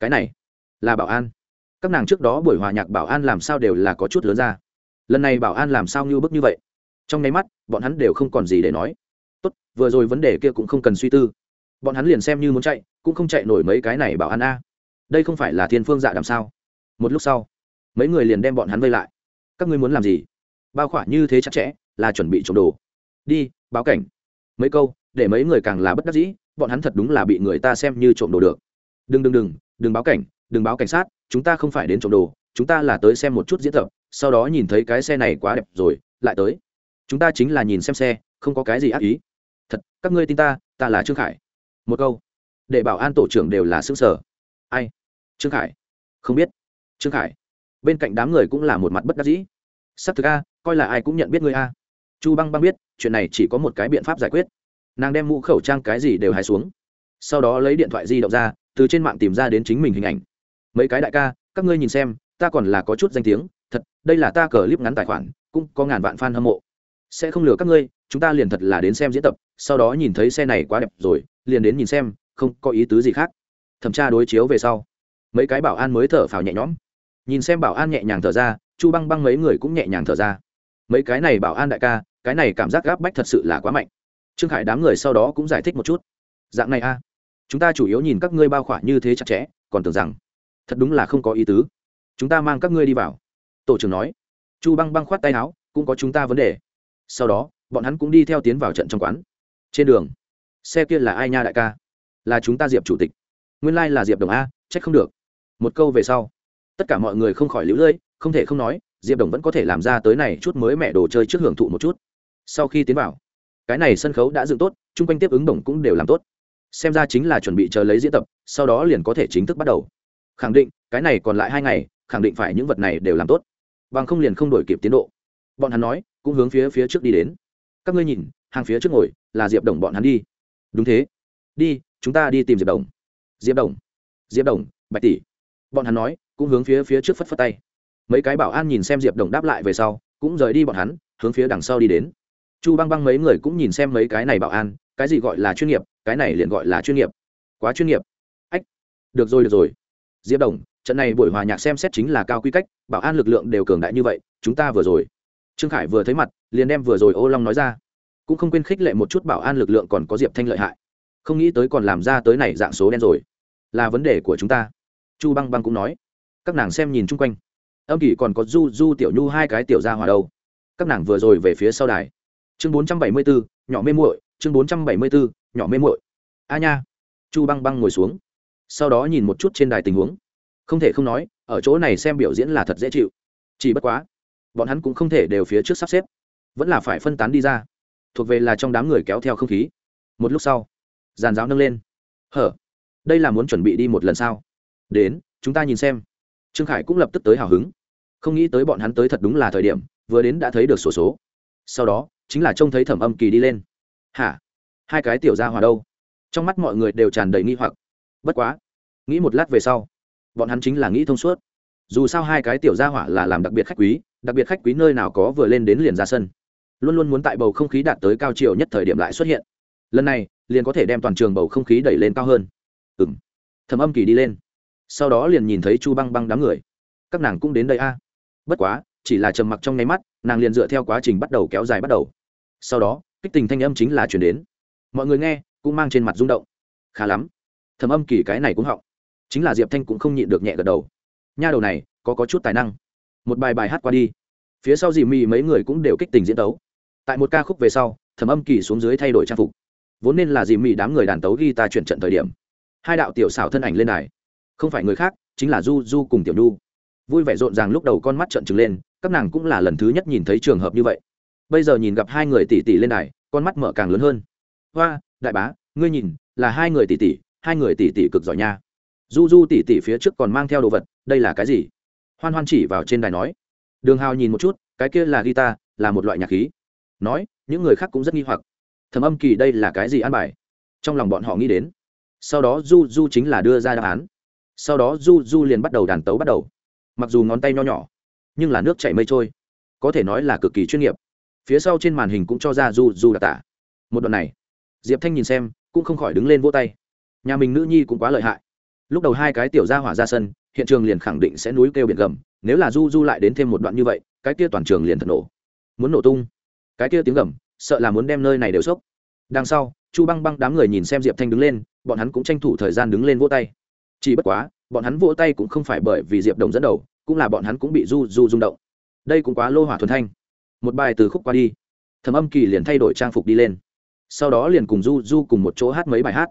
Cái này là bảo an. Các nàng trước đó buổi hòa nhạc bảo an làm sao đều là có chút lớn ra. Lần này bảo an làm sao như bức như vậy? Trong nháy mắt, bọn hắn đều không còn gì để nói. Tốt, vừa rồi vấn đề kia cũng không cần suy tư. Bọn hắn liền xem như muốn chạy, cũng không chạy nổi mấy cái này bảo an a. Đây không phải là thiên phương dạ làm sao? Một lúc sau, mấy người liền đem bọn hắn vây lại. Các ngươi muốn làm gì? Bao khỏa như thế chặt chẽ, là chuẩn bị trộm đồ. Đi, báo cảnh. Mấy câu để mấy người càng là bất đắc dĩ, bọn hắn thật đúng là bị người ta xem như trộm đồ được. Đừng đừng đừng đừng báo cảnh, đừng báo cảnh sát, chúng ta không phải đến trộm đồ, chúng ta là tới xem một chút diễn tập, sau đó nhìn thấy cái xe này quá đẹp rồi, lại tới. Chúng ta chính là nhìn xem xe, không có cái gì ác ý. Thật, các ngươi tin ta ta là trương khải. Một câu. Để bảo an tổ trưởng đều là xương sở ai? Trương khải. Không biết. Trương khải. Bên cạnh đám người cũng là một mặt bất đắc dĩ. S ắ c thực a, coi là ai cũng nhận biết ngươi a. Chu băng băng biết, chuyện này chỉ có một cái biện pháp giải quyết nàng đem mũ khẩu trang cái gì đều hài xuống. Sau đó lấy điện thoại di động ra, từ trên mạng tìm ra đến chính mình hình ảnh. Mấy cái đại ca, các ngươi nhìn xem, ta còn là có chút danh tiếng, thật, đây là ta cờ clip ngắn tài khoản, cũng có ngàn vạn f a n hâm mộ. Sẽ không lừa các ngươi, chúng ta liền thật là đến xem diễn tập, sau đó nhìn thấy xe này quá đẹp rồi, liền đến nhìn xem, không có ý tứ gì khác. Thẩm tra đối chiếu về sau, mấy cái bảo an mới thở phào nhẹ nhõm. Nhìn xem bảo an nhẹ nhàng thở ra, chu băng băng mấy người cũng nhẹ nhàng thở ra. Mấy cái này bảo an đại ca, cái này cảm giác gáp bách thật sự là quá mạnh trương khải đám người sau đó cũng giải thích một chút. Dạng này a, chúng ta chủ yếu nhìn các ngươi bao khỏa như thế chặt chẽ, còn tưởng rằng thật đúng là không có ý tứ. Chúng ta mang các ngươi đi vào. Tổ trưởng nói. Chu băng băng khoát tay áo, cũng có chúng ta vấn đề. Sau đó, bọn hắn cũng đi theo tiến vào trận trong quán. Trên đường, xe kia là ai nha đại ca? Là chúng ta diệp chủ tịch. Nguyên lai、like、là diệp đồng a, trách không được. Một câu về sau, tất cả mọi người không khỏi lũ lưỡi không thể không nói, diệp đồng vẫn có thể làm ra tới này chút mới mẹ đồ chơi trước hưởng thụ một chút. Sau khi tiến vào cái này sân khấu đã dựng tốt, chung quanh tiếp ứng đồng cũng đều làm tốt. Xem ra chính là chuẩn bị chờ lấy diễn tập, sau đó liền có thể chính thức bắt đầu. Khẳng định, cái này còn lại hai ngày, khẳng định phải những vật này đều làm tốt. Bằng không liền không đổi kịp tiến độ. Bọn hắn nói, cũng hướng phía phía trước đi đến. Các ngươi nhìn, hàng phía trước ngồi, là diệp đồng bọn hắn đi. Đúng thế. Đi, chúng ta đi tìm diệp đồng. Diệp đồng. Diệp đồng, bạch tỷ. Bọn hắn nói, cũng hướng phía phía trước phất phất tay. Mấy cái bảo an nhìn xem diệp đồng đáp lại về sau, cũng rời đi bọn hắn, hướng phía đằng sau đi đến chu băng băng mấy người cũng nhìn xem mấy cái này bảo an, cái gì gọi là chuyên nghiệp, cái này liền gọi là chuyên nghiệp. Quá chuyên nghiệp. Ách, được rồi được rồi. Diệp đồng, trận này buổi hòa nhạc xem xét chính là cao quy cách, bảo an lực lượng đều cường đại như vậy, chúng ta vừa rồi. Trương khải vừa thấy mặt, liền đem vừa rồi ô long nói ra. Cũng không quên khích lệ một chút bảo an lực lượng còn có diệp thanh lợi hại. Không nghĩ tới còn làm ra tới này dạng số đen rồi. Là vấn đề của chúng ta. Chu băng băng cũng nói. Các nàng xem nhìn chung quanh. Âm kỳ còn có du du tiểu nhu hai cái tiểu ra hòa đâu. Các nàng vừa rồi về phía sau đài chương bốn trăm bảy mươi bốn, nhỏ mê muội, chương bốn trăm bảy mươi bốn, nhỏ mê muội. A nha. Chu băng băng ngồi xuống. Sau đó nhìn một chút trên đài tình huống. Không thể không nói, ở chỗ này xem biểu diễn là thật dễ chịu. Chỉ bất quá, bọn hắn cũng không thể đều phía trước sắp xếp. Vẫn là phải phân tán đi ra. Thuộc về là trong đám người kéo theo không khí. Một lúc sau, giàn giáo nâng lên. Hở, đây là muốn chuẩn bị đi một lần sao? Đến, chúng ta nhìn xem. Trương khải cũng lập tức tới hào hứng. Không nghĩ tới bọn hắn tới thật đúng là thời điểm, vừa đến đã thấy được sổ số. Sau đó chính là trông thấy thẩm âm kỳ đi lên. Hả? Hai cái tiểu ra hòa đâu? Trong mắt mọi người đều tràn đầy nghi hoặc. Bất quá, nghĩ một lát về sau, bọn hắn chính là nghĩ thông suốt. Dù sao hai cái tiểu gia hỏa là làm đặc biệt khách quý, đặc biệt khách quý nơi nào có vừa lên đến liền ra sân. Luôn luôn muốn tại bầu không khí đạt tới cao chiều nhất thời điểm lại xuất hiện. Lần này, liền có thể đem toàn trường bầu không khí đẩy lên cao hơn. Ừ m thầm âm kỳ đi lên. Sau đó liền nhìn thấy chu băng băng đám người. Các nàng cũng đến đây a. Bất quá, chỉ là trầm mặc trong nháy mắt, nàng liền dựa theo quá trình bắt đầu kéo dài bắt đầu sau đó, kích tình thanh âm chính là chuyển đến. Mọi người nghe, cũng mang trên mặt rung động. Khá lắm. Thầm âm kỳ cái này cũng họng. Chính là diệp thanh cũng không nhịn được nhẹ gật đầu. Nha đầu này, có có chút tài năng. Một bài bài hát qua đi. Phía sau dì mì mấy người cũng đều kích tình diễn tấu. Tại một ca khúc về sau thẩm âm kỳ xuống dưới thay đổi trang phục. Vốn nên là dì mì đám người đàn tấu ghi ta chuyển trận thời điểm. Hai đạo tiểu xảo thân ảnh lên đài. Không phải người khác, chính là du du cùng tiểu nhu. Vui vẻ rộn ràng lúc đầu con mắt trận trừng lên, các nàng cũng là lần thứ nhất nhìn thấy trường hợp như vậy bây giờ nhìn gặp hai người tỷ tỷ lên đài, con mắt mở càng lớn hơn. Hoa, đại bá, ngươi nhìn, là hai người tỷ tỷ, hai người tỷ tỷ cực giỏi nha. Du du tỷ tỷ phía trước còn mang theo đồ vật, đây là cái gì? Hoan hoan chỉ vào trên đài nói. Đường hào nhìn một chút, cái kia là guitar, là một loại nhạc khí. Nói, những người khác cũng rất nghi hoặc. Thầm âm kỳ đây là cái gì ăn bài? Trong lòng bọn họ nghĩ đến. Sau đó du du chính là đưa ra đáp án. Sau đó du du liền bắt đầu đàn tấu bắt đầu. Mặc dù ngón tay nho nhỏ, nhưng là nước chảy mây trôi. Có thể nói là cực kỳ chuyên nghiệp phía sau trên màn hình cũng cho ra du du đặc tả. Một đoạn này, diệp thanh nhìn xem, cũng không khỏi đứng lên vỗ tay. Nhà mình nữ nhi cũng quá lợi hại. Lúc đầu hai cái tiểu gia hỏa ra sân, hiện trường liền khẳng định sẽ núi kêu biển gầm, nếu là du du lại đến thêm một đoạn như vậy, cái kia toàn trường liền thật nổ. Muốn nổ tung. Cái kia tiếng gầm, sợ là muốn đem nơi này đều sốc. Đằng sau, chu băng băng đám người nhìn xem diệp thanh đứng lên, bọn hắn cũng tranh thủ thời gian đứng lên vỗ tay. Chỉ bất quá, bọn hắn vỗ tay cũng không phải bởi vì diệp đồng dẫn đầu, cũng là bọn hắn cũng bị du du rung động. Đây cũng quá lô hỏa thuần thanh một bài từ khúc qua đi. Thầm âm kỳ liền thay đổi trang phục đi lên. Sau đó liền cùng du du cùng một chỗ hát mấy bài hát.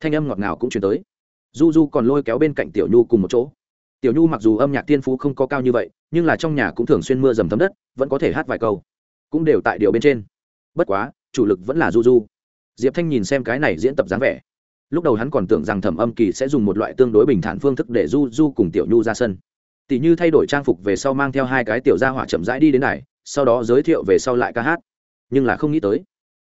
Thanh âm ngọt ngào cũng chuyển tới. Du du còn lôi kéo bên cạnh tiểu nhu cùng một chỗ. Tiểu nhu mặc dù âm nhạc tiên phú không có cao như vậy, nhưng là trong nhà cũng thường xuyên mưa dầm thấm đất, vẫn có thể hát vài câu. Cũng đều tại điều bên trên. Bất quá, chủ lực vẫn là du du. Diệp thanh nhìn xem cái này diễn tập dáng vẻ. Lúc đầu hắn còn tưởng rằng thẩm âm kỳ sẽ dùng một loại tương đối bình thản phương thức để du du cùng tiểu nhu ra sân. Tỷ như thay đổi trang phục về sau mang theo hai cái tiểu gia hỏa chậm rãi đi đến này sau đó giới thiệu về sau lại ca hát. Nhưng là không nghĩ tới,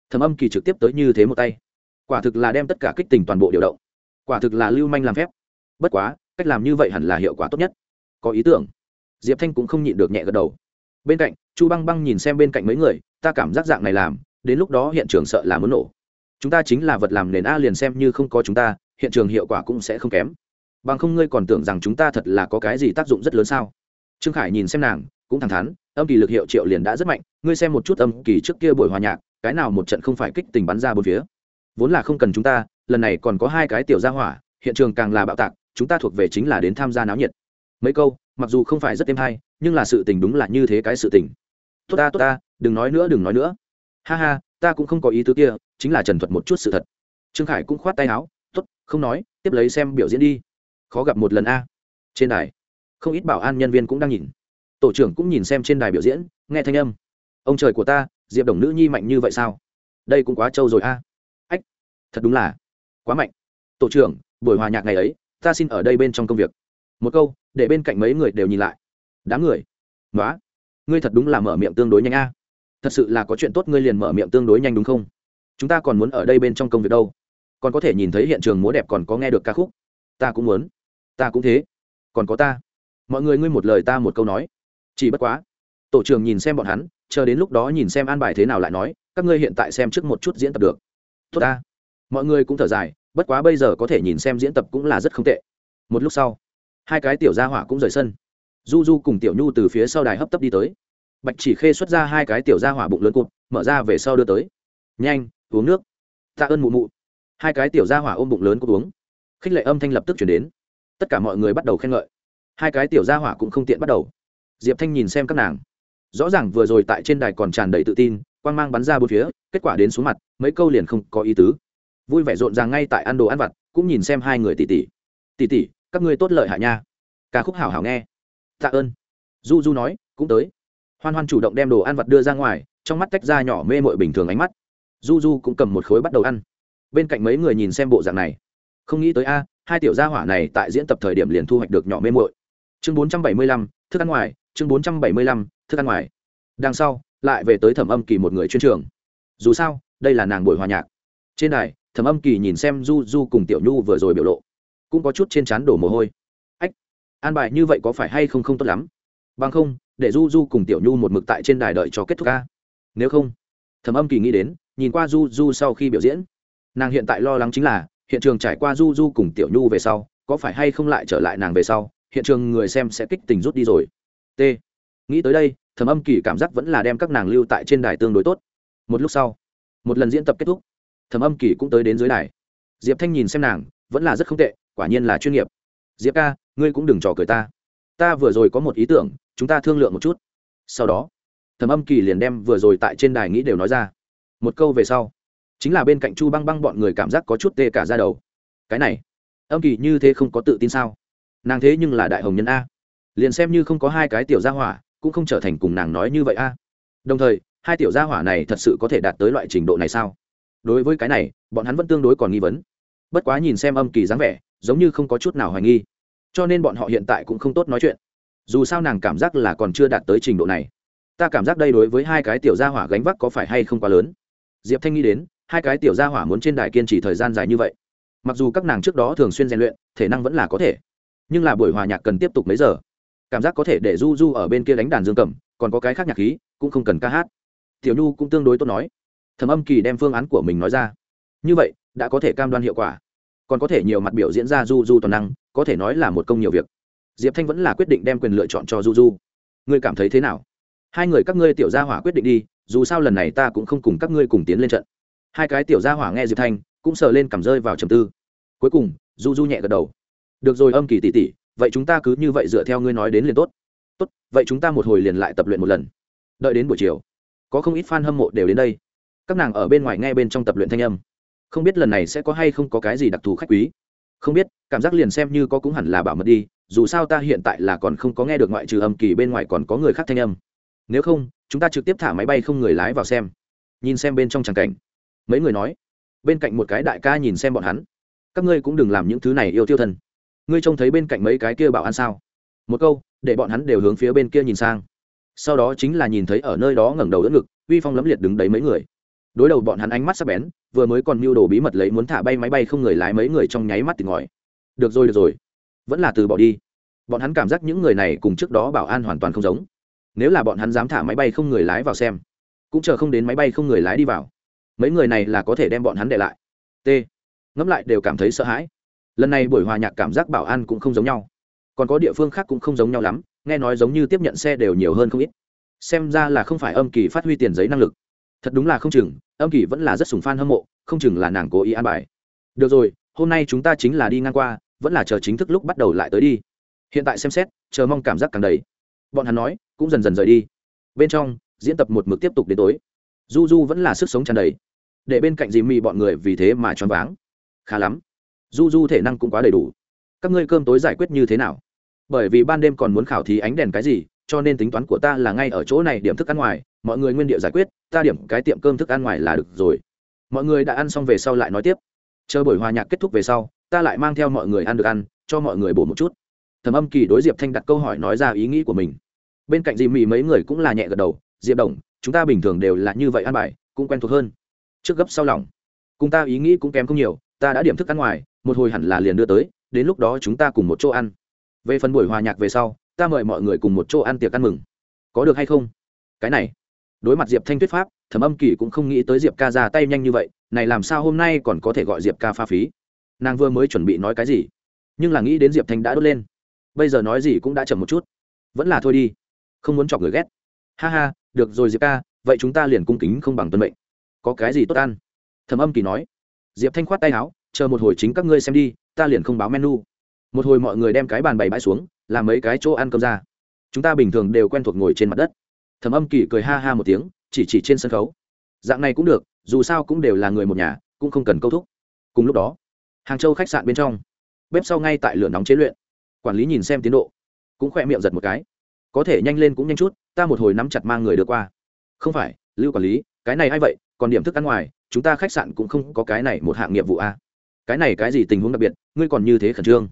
thẩm âm kỳ trực tiếp tới như thế một tay. Quả thực là đem tất cả kích tình toàn bộ điều động. Quả thực là lưu manh làm phép. Bất quá, cách làm như vậy hẳn là hiệu quả tốt nhất. Có ý tưởng. Diệp thanh cũng không nhịn được nhẹ gật đầu. Bên cạnh, chu băng băng nhìn xem bên cạnh mấy người, ta cảm giác dạng này làm, đến lúc đó hiện trường sợ là muốn nổ. Chúng ta chính là vật làm nền a liền xem như không có chúng ta, hiện trường hiệu quả cũng sẽ không kém. Bằng không ngươi còn tưởng rằng chúng ta thật là có cái gì tác dụng rất lớn sao? Trương khải nhìn xem nàng cũng thẳng thắn, âm kỳ lực hiệu triệu liền đã rất mạnh, ngươi xem một chút âm kỳ trước kia buổi hòa nhạc, cái nào một trận không phải kích tình bắn ra bốn phía. Vốn là không cần chúng ta, lần này còn có hai cái tiểu gia hỏa, hiện trường càng là bạo tạc, chúng ta thuộc về chính là đến tham gia náo nhiệt. Mấy câu, mặc dù không phải rất êm hay, nhưng là sự tình đúng là như thế cái sự tình. Tốt ta tốt ta, đừng nói nữa, đừng nói nữa. Ha ha, ta cũng không có ý tứ kia, chính là trần thuật một chút sự thật. Trương khải cũng khoát tay áo, tốt, không nói, tiếp lấy xem biểu diễn đi. Khó gặp một lần a. Trên đài, không ít bảo an nhân viên cũng đang nhìn tổ trưởng cũng nhìn xem trên đài biểu diễn, nghe thanh âm. Ông trời của ta, diệp đồng nữ nhi mạnh như vậy sao? Đây cũng quá trâu rồi a. Ách, thật đúng là quá mạnh. Tổ trưởng, buổi hòa nhạc ngày ấy, ta xin ở đây bên trong công việc. Một câu, để bên cạnh mấy người đều nhìn lại. Đám người. Nói ngươi thật đúng là mở miệng tương đối nhanh a. Thật sự là có chuyện tốt ngươi liền mở miệng tương đối nhanh đúng không? Chúng ta còn muốn ở đây bên trong công việc đâu. Còn có thể nhìn thấy hiện trường múa đẹp còn có nghe được ca khúc. Ta cũng muốn. Ta cũng thế. Còn có ta. Mọi người ngươi một lời ta một câu nói chỉ bất quá. Tổ trưởng nhìn xem bọn hắn, chờ đến lúc đó nhìn xem an bài thế nào lại nói, các ngươi hiện tại xem trước một chút diễn tập được. Tốt ta. Mọi người cũng thở dài, bất quá bây giờ có thể nhìn xem diễn tập cũng là rất không tệ. Một lúc sau, hai cái tiểu gia hỏa cũng rời sân. Du du cùng tiểu nhu từ phía sau đài hấp tấp đi tới. Bạch chỉ khê xuất ra hai cái tiểu gia hỏa bụng lớn cụt mở ra về sau đưa tới. Nhanh, uống nước. Tạ ơn mụ mụ. Hai cái tiểu gia hỏa ôm bụng lớn cụt uống. Khích lệ âm thanh lập tức chuyển đến. Tất cả mọi người bắt đầu khen ngợi. Hai cái tiểu gia hỏa cũng không tiện bắt đầu diệp thanh nhìn xem các nàng. Rõ ràng vừa rồi tại trên đài còn tràn đầy tự tin, quang mang bắn ra bốn phía, kết quả đến xuống mặt, mấy câu liền không có ý tứ. Vui vẻ rộn ràng ngay tại ăn đồ ăn vặt, cũng nhìn xem hai người tỷ tỷ. Tỷ tỷ, các ngươi tốt lợi hạ nha. Ca khúc hảo hảo nghe. Tạ ơn. Du du nói, cũng tới. Hoan hoan chủ động đem đồ ăn vặt đưa ra ngoài, trong mắt tách ra nhỏ mê mội bình thường ánh mắt. Du du cũng cầm một khối bắt đầu ăn. Bên cạnh mấy người nhìn xem bộ dạng này. Không nghĩ tới a, hai tiểu gia hỏa này tại diễn tập thời điểm liền thu hoạch được nhỏ mê mội chương bốn trăm bảy mươi lăm, thức ăn ngoài chương bốn trăm bảy mươi lăm, thức ăn ngoài. Đằng sau, lại về tới thẩm âm kỳ một người chuyên trường. Dù sao, đây là nàng buổi hòa nhạc. Trên đài, thẩm âm kỳ nhìn xem du du cùng tiểu nhu vừa rồi biểu lộ, cũng có chút trên trán đổ mồ hôi. Ách, an bài như vậy có phải hay không không tốt lắm? Bằng không, để du du cùng tiểu nhu một mực tại trên đài đợi cho kết thúc ca. Nếu không, thẩm âm kỳ nghĩ đến, nhìn qua du du sau khi biểu diễn, nàng hiện tại lo lắng chính là, hiện trường trải qua du du cùng tiểu nhu về sau, có phải hay không lại trở lại nàng về sau, hiện trường người xem sẽ kích tình rút đi rồi t. Nghĩ tới đây thẩm âm kỳ cảm giác vẫn là đem các nàng lưu tại trên đài tương đối tốt. Một lúc sau, một lần diễn tập kết thúc thẩm âm kỳ cũng tới đến dưới đài. Diệp thanh nhìn xem nàng, vẫn là rất không tệ, quả nhiên là chuyên nghiệp. Diệp ca, ngươi cũng đừng trò cười ta. Ta vừa rồi có một ý tưởng, chúng ta thương lượng một chút. Sau đó thẩm âm kỳ liền đem vừa rồi tại trên đài nghĩ đều nói ra. Một câu về sau, chính là bên cạnh chu băng băng bọn người cảm giác có chút tê cả ra đầu. Cái này, âm kỳ như thế không có tự tin sao? Nàng thế nhưng là đại hồng nhân a liền xem như không có hai cái tiểu gia hỏa, cũng không trở thành cùng nàng nói như vậy a. Đồng thời, hai tiểu gia hỏa này thật sự có thể đạt tới loại trình độ này sao? Đối với cái này, bọn hắn vẫn tương đối còn nghi vấn. Bất quá nhìn xem âm kỳ dáng vẻ, giống như không có chút nào hoài nghi. Cho nên bọn họ hiện tại cũng không tốt nói chuyện. Dù sao nàng cảm giác là còn chưa đạt tới trình độ này. Ta cảm giác đây đối với hai cái tiểu gia hỏa gánh vác có phải hay không quá lớn? Diệp thanh nghĩ đến, hai cái tiểu gia hỏa muốn trên đài kiên trì thời gian dài như vậy. Mặc dù các nàng trước đó thường xuyên rèn luyện, thể năng vẫn là có thể. Nhưng là buổi hòa nhạc cần tiếp tục mấy giờ? Cảm giác có thể để du du ở bên kia đánh đàn dương cầm, còn có cái khác nhạc khí, cũng không cần ca hát. Tiểu nhu cũng tương đối tốt nói. Thầm âm kỳ đem phương án của mình nói ra. Như vậy, đã có thể cam đoan hiệu quả. Còn có thể nhiều mặt biểu diễn ra du du toàn năng, có thể nói là một công nhiều việc. Diệp thanh vẫn là quyết định đem quyền lựa chọn cho du du. Ngươi cảm thấy thế nào? Hai người các ngươi tiểu gia hỏa quyết định đi, dù sao lần này ta cũng không cùng các ngươi cùng tiến lên trận. Hai cái tiểu gia hỏa nghe diệp thanh, cũng sờ lên cảm rơi vào trầm tư. Cuối cùng, du du nhẹ gật đầu. Được rồi, âm kỳ tỉ tỉ vậy chúng ta cứ như vậy dựa theo ngươi nói đến liền tốt. Tốt, vậy chúng ta một hồi liền lại tập luyện một lần. Đợi đến buổi chiều, có không ít fan hâm mộ đều đến đây. Các nàng ở bên ngoài nghe bên trong tập luyện thanh âm. Không biết lần này sẽ có hay không có cái gì đặc thù khách quý. Không biết, cảm giác liền xem như có cũng hẳn là bảo mật đi, dù sao ta hiện tại là còn không có nghe được ngoại trừ âm kỳ bên ngoài còn có người khác thanh âm. Nếu không, chúng ta trực tiếp thả máy bay không người lái vào xem. Nhìn xem bên trong tràng cảnh. Mấy người nói, bên cạnh một cái đại ca nhìn xem bọn hắn. Các ngươi cũng đừng làm những thứ này, yêu tiêu thân ngươi trông thấy bên cạnh mấy cái kia bảo an sao? Một câu, để bọn hắn đều hướng phía bên kia nhìn sang. Sau đó chính là nhìn thấy ở nơi đó ngẩng đầu đỡ ngực, uy phong lẫm liệt đứng đấy mấy người. Đối đầu bọn hắn ánh mắt sắc bén, vừa mới còn mưu đồ bí mật lấy muốn thả bay máy bay không người lái mấy người trong nháy mắt tìm ngòi được rồi được rồi. Vẫn là từ bỏ đi. Bọn hắn cảm giác những người này cùng trước đó bảo an hoàn toàn không giống. Nếu là bọn hắn dám thả máy bay không người lái vào xem, cũng chờ không đến máy bay không người lái đi vào. Mấy người này là có thể đem bọn hắn để lại. T. Ngẫm lại đều cảm thấy sợ hãi lần này buổi hòa nhạc cảm giác bảo an cũng không giống nhau. Còn có địa phương khác cũng không giống nhau lắm, nghe nói giống như tiếp nhận xe đều nhiều hơn không ít. Xem ra là không phải âm kỳ phát huy tiền giấy năng lực. Thật đúng là không chừng, âm kỳ vẫn là rất sùng f a n hâm mộ, không chừng là nàng cố ý an bài. Được rồi, hôm nay chúng ta chính là đi ngang qua, vẫn là chờ chính thức lúc bắt đầu lại tới đi. Hiện tại xem xét, chờ mong cảm giác càng đầy. Bọn hắn nói, cũng dần dần rời đi. Bên trong, diễn tập một mực tiếp tục đến tối. Du du vẫn là sức sống tràn đầy. Để bên cạnh dì mì bọn người vì thế mà choáng váng. Khá lắm du du thể năng cũng quá đầy đủ. Các ngươi cơm tối giải quyết như thế nào? Bởi vì ban đêm còn muốn khảo thí ánh đèn cái gì, cho nên tính toán của ta là ngay ở chỗ này điểm thức ăn ngoài, mọi người nguyên địa giải quyết, ta điểm cái tiệm cơm thức ăn ngoài là được rồi. Mọi người đã ăn xong về sau lại nói tiếp. Chờ buổi hòa nhạc kết thúc về sau, ta lại mang theo mọi người ăn được ăn, cho mọi người bổ một chút. Thầm âm kỳ đối diệp thanh đặt câu hỏi nói ra ý nghĩ của mình. Bên cạnh dì mì mấy người cũng là nhẹ gật đầu, diệp đồng, chúng ta bình thường đều là như vậy ăn bài, cũng quen thuộc hơn. Trước gấp sau lòng. Cùng ta ý nghĩ cũng kém không nhiều ta đã điểm thức ăn ngoài, một hồi hẳn là liền đưa tới, đến lúc đó chúng ta cùng một chỗ ăn. Về phần buổi hòa nhạc về sau, ta mời mọi người cùng một chỗ ăn tiệc ăn mừng. Có được hay không? Cái này. Đối mặt diệp thanh tuyết pháp, thẩm âm kỳ cũng không nghĩ tới diệp ca ra tay nhanh như vậy, này làm sao hôm nay còn có thể gọi diệp ca pha phí? Nàng vừa mới chuẩn bị nói cái gì? Nhưng là nghĩ đến diệp thanh đã đốt lên. Bây giờ nói gì cũng đã chậm một chút. Vẫn là thôi đi. Không muốn chọc người ghét. Ha ha, được rồi diệp ca, vậy chúng ta liền cung kính không bằng tuân mệnh. Có cái gì tốt ăn? Thẩm âm kỳ nói diệp thanh khoát tay áo, chờ một hồi chính các ngươi xem đi, ta liền không báo menu. Một hồi mọi người đem cái bàn bày bãi xuống, làm mấy cái chỗ ăn cơm ra. Chúng ta bình thường đều quen thuộc ngồi trên mặt đất. Thầm âm kỳ cười ha ha một tiếng, chỉ chỉ trên sân khấu. Dạng này cũng được, dù sao cũng đều là người một nhà, cũng không cần câu thúc. Cùng lúc đó, hàng châu khách sạn bên trong, bếp sau ngay tại lửa nóng chế luyện. Quản lý nhìn xem tiến độ, cũng khỏe miệng giật một cái. Có thể nhanh lên cũng nhanh chút, ta một hồi nắm chặt mang người được qua. Không phải, lưu quản lý, cái này hay vậy, còn điểm thức ăn ngoài chúng ta khách sạn cũng không có cái này một hạng nghiệp vụ a cái này cái gì tình huống đặc biệt, ngươi còn như thế khẩn trương.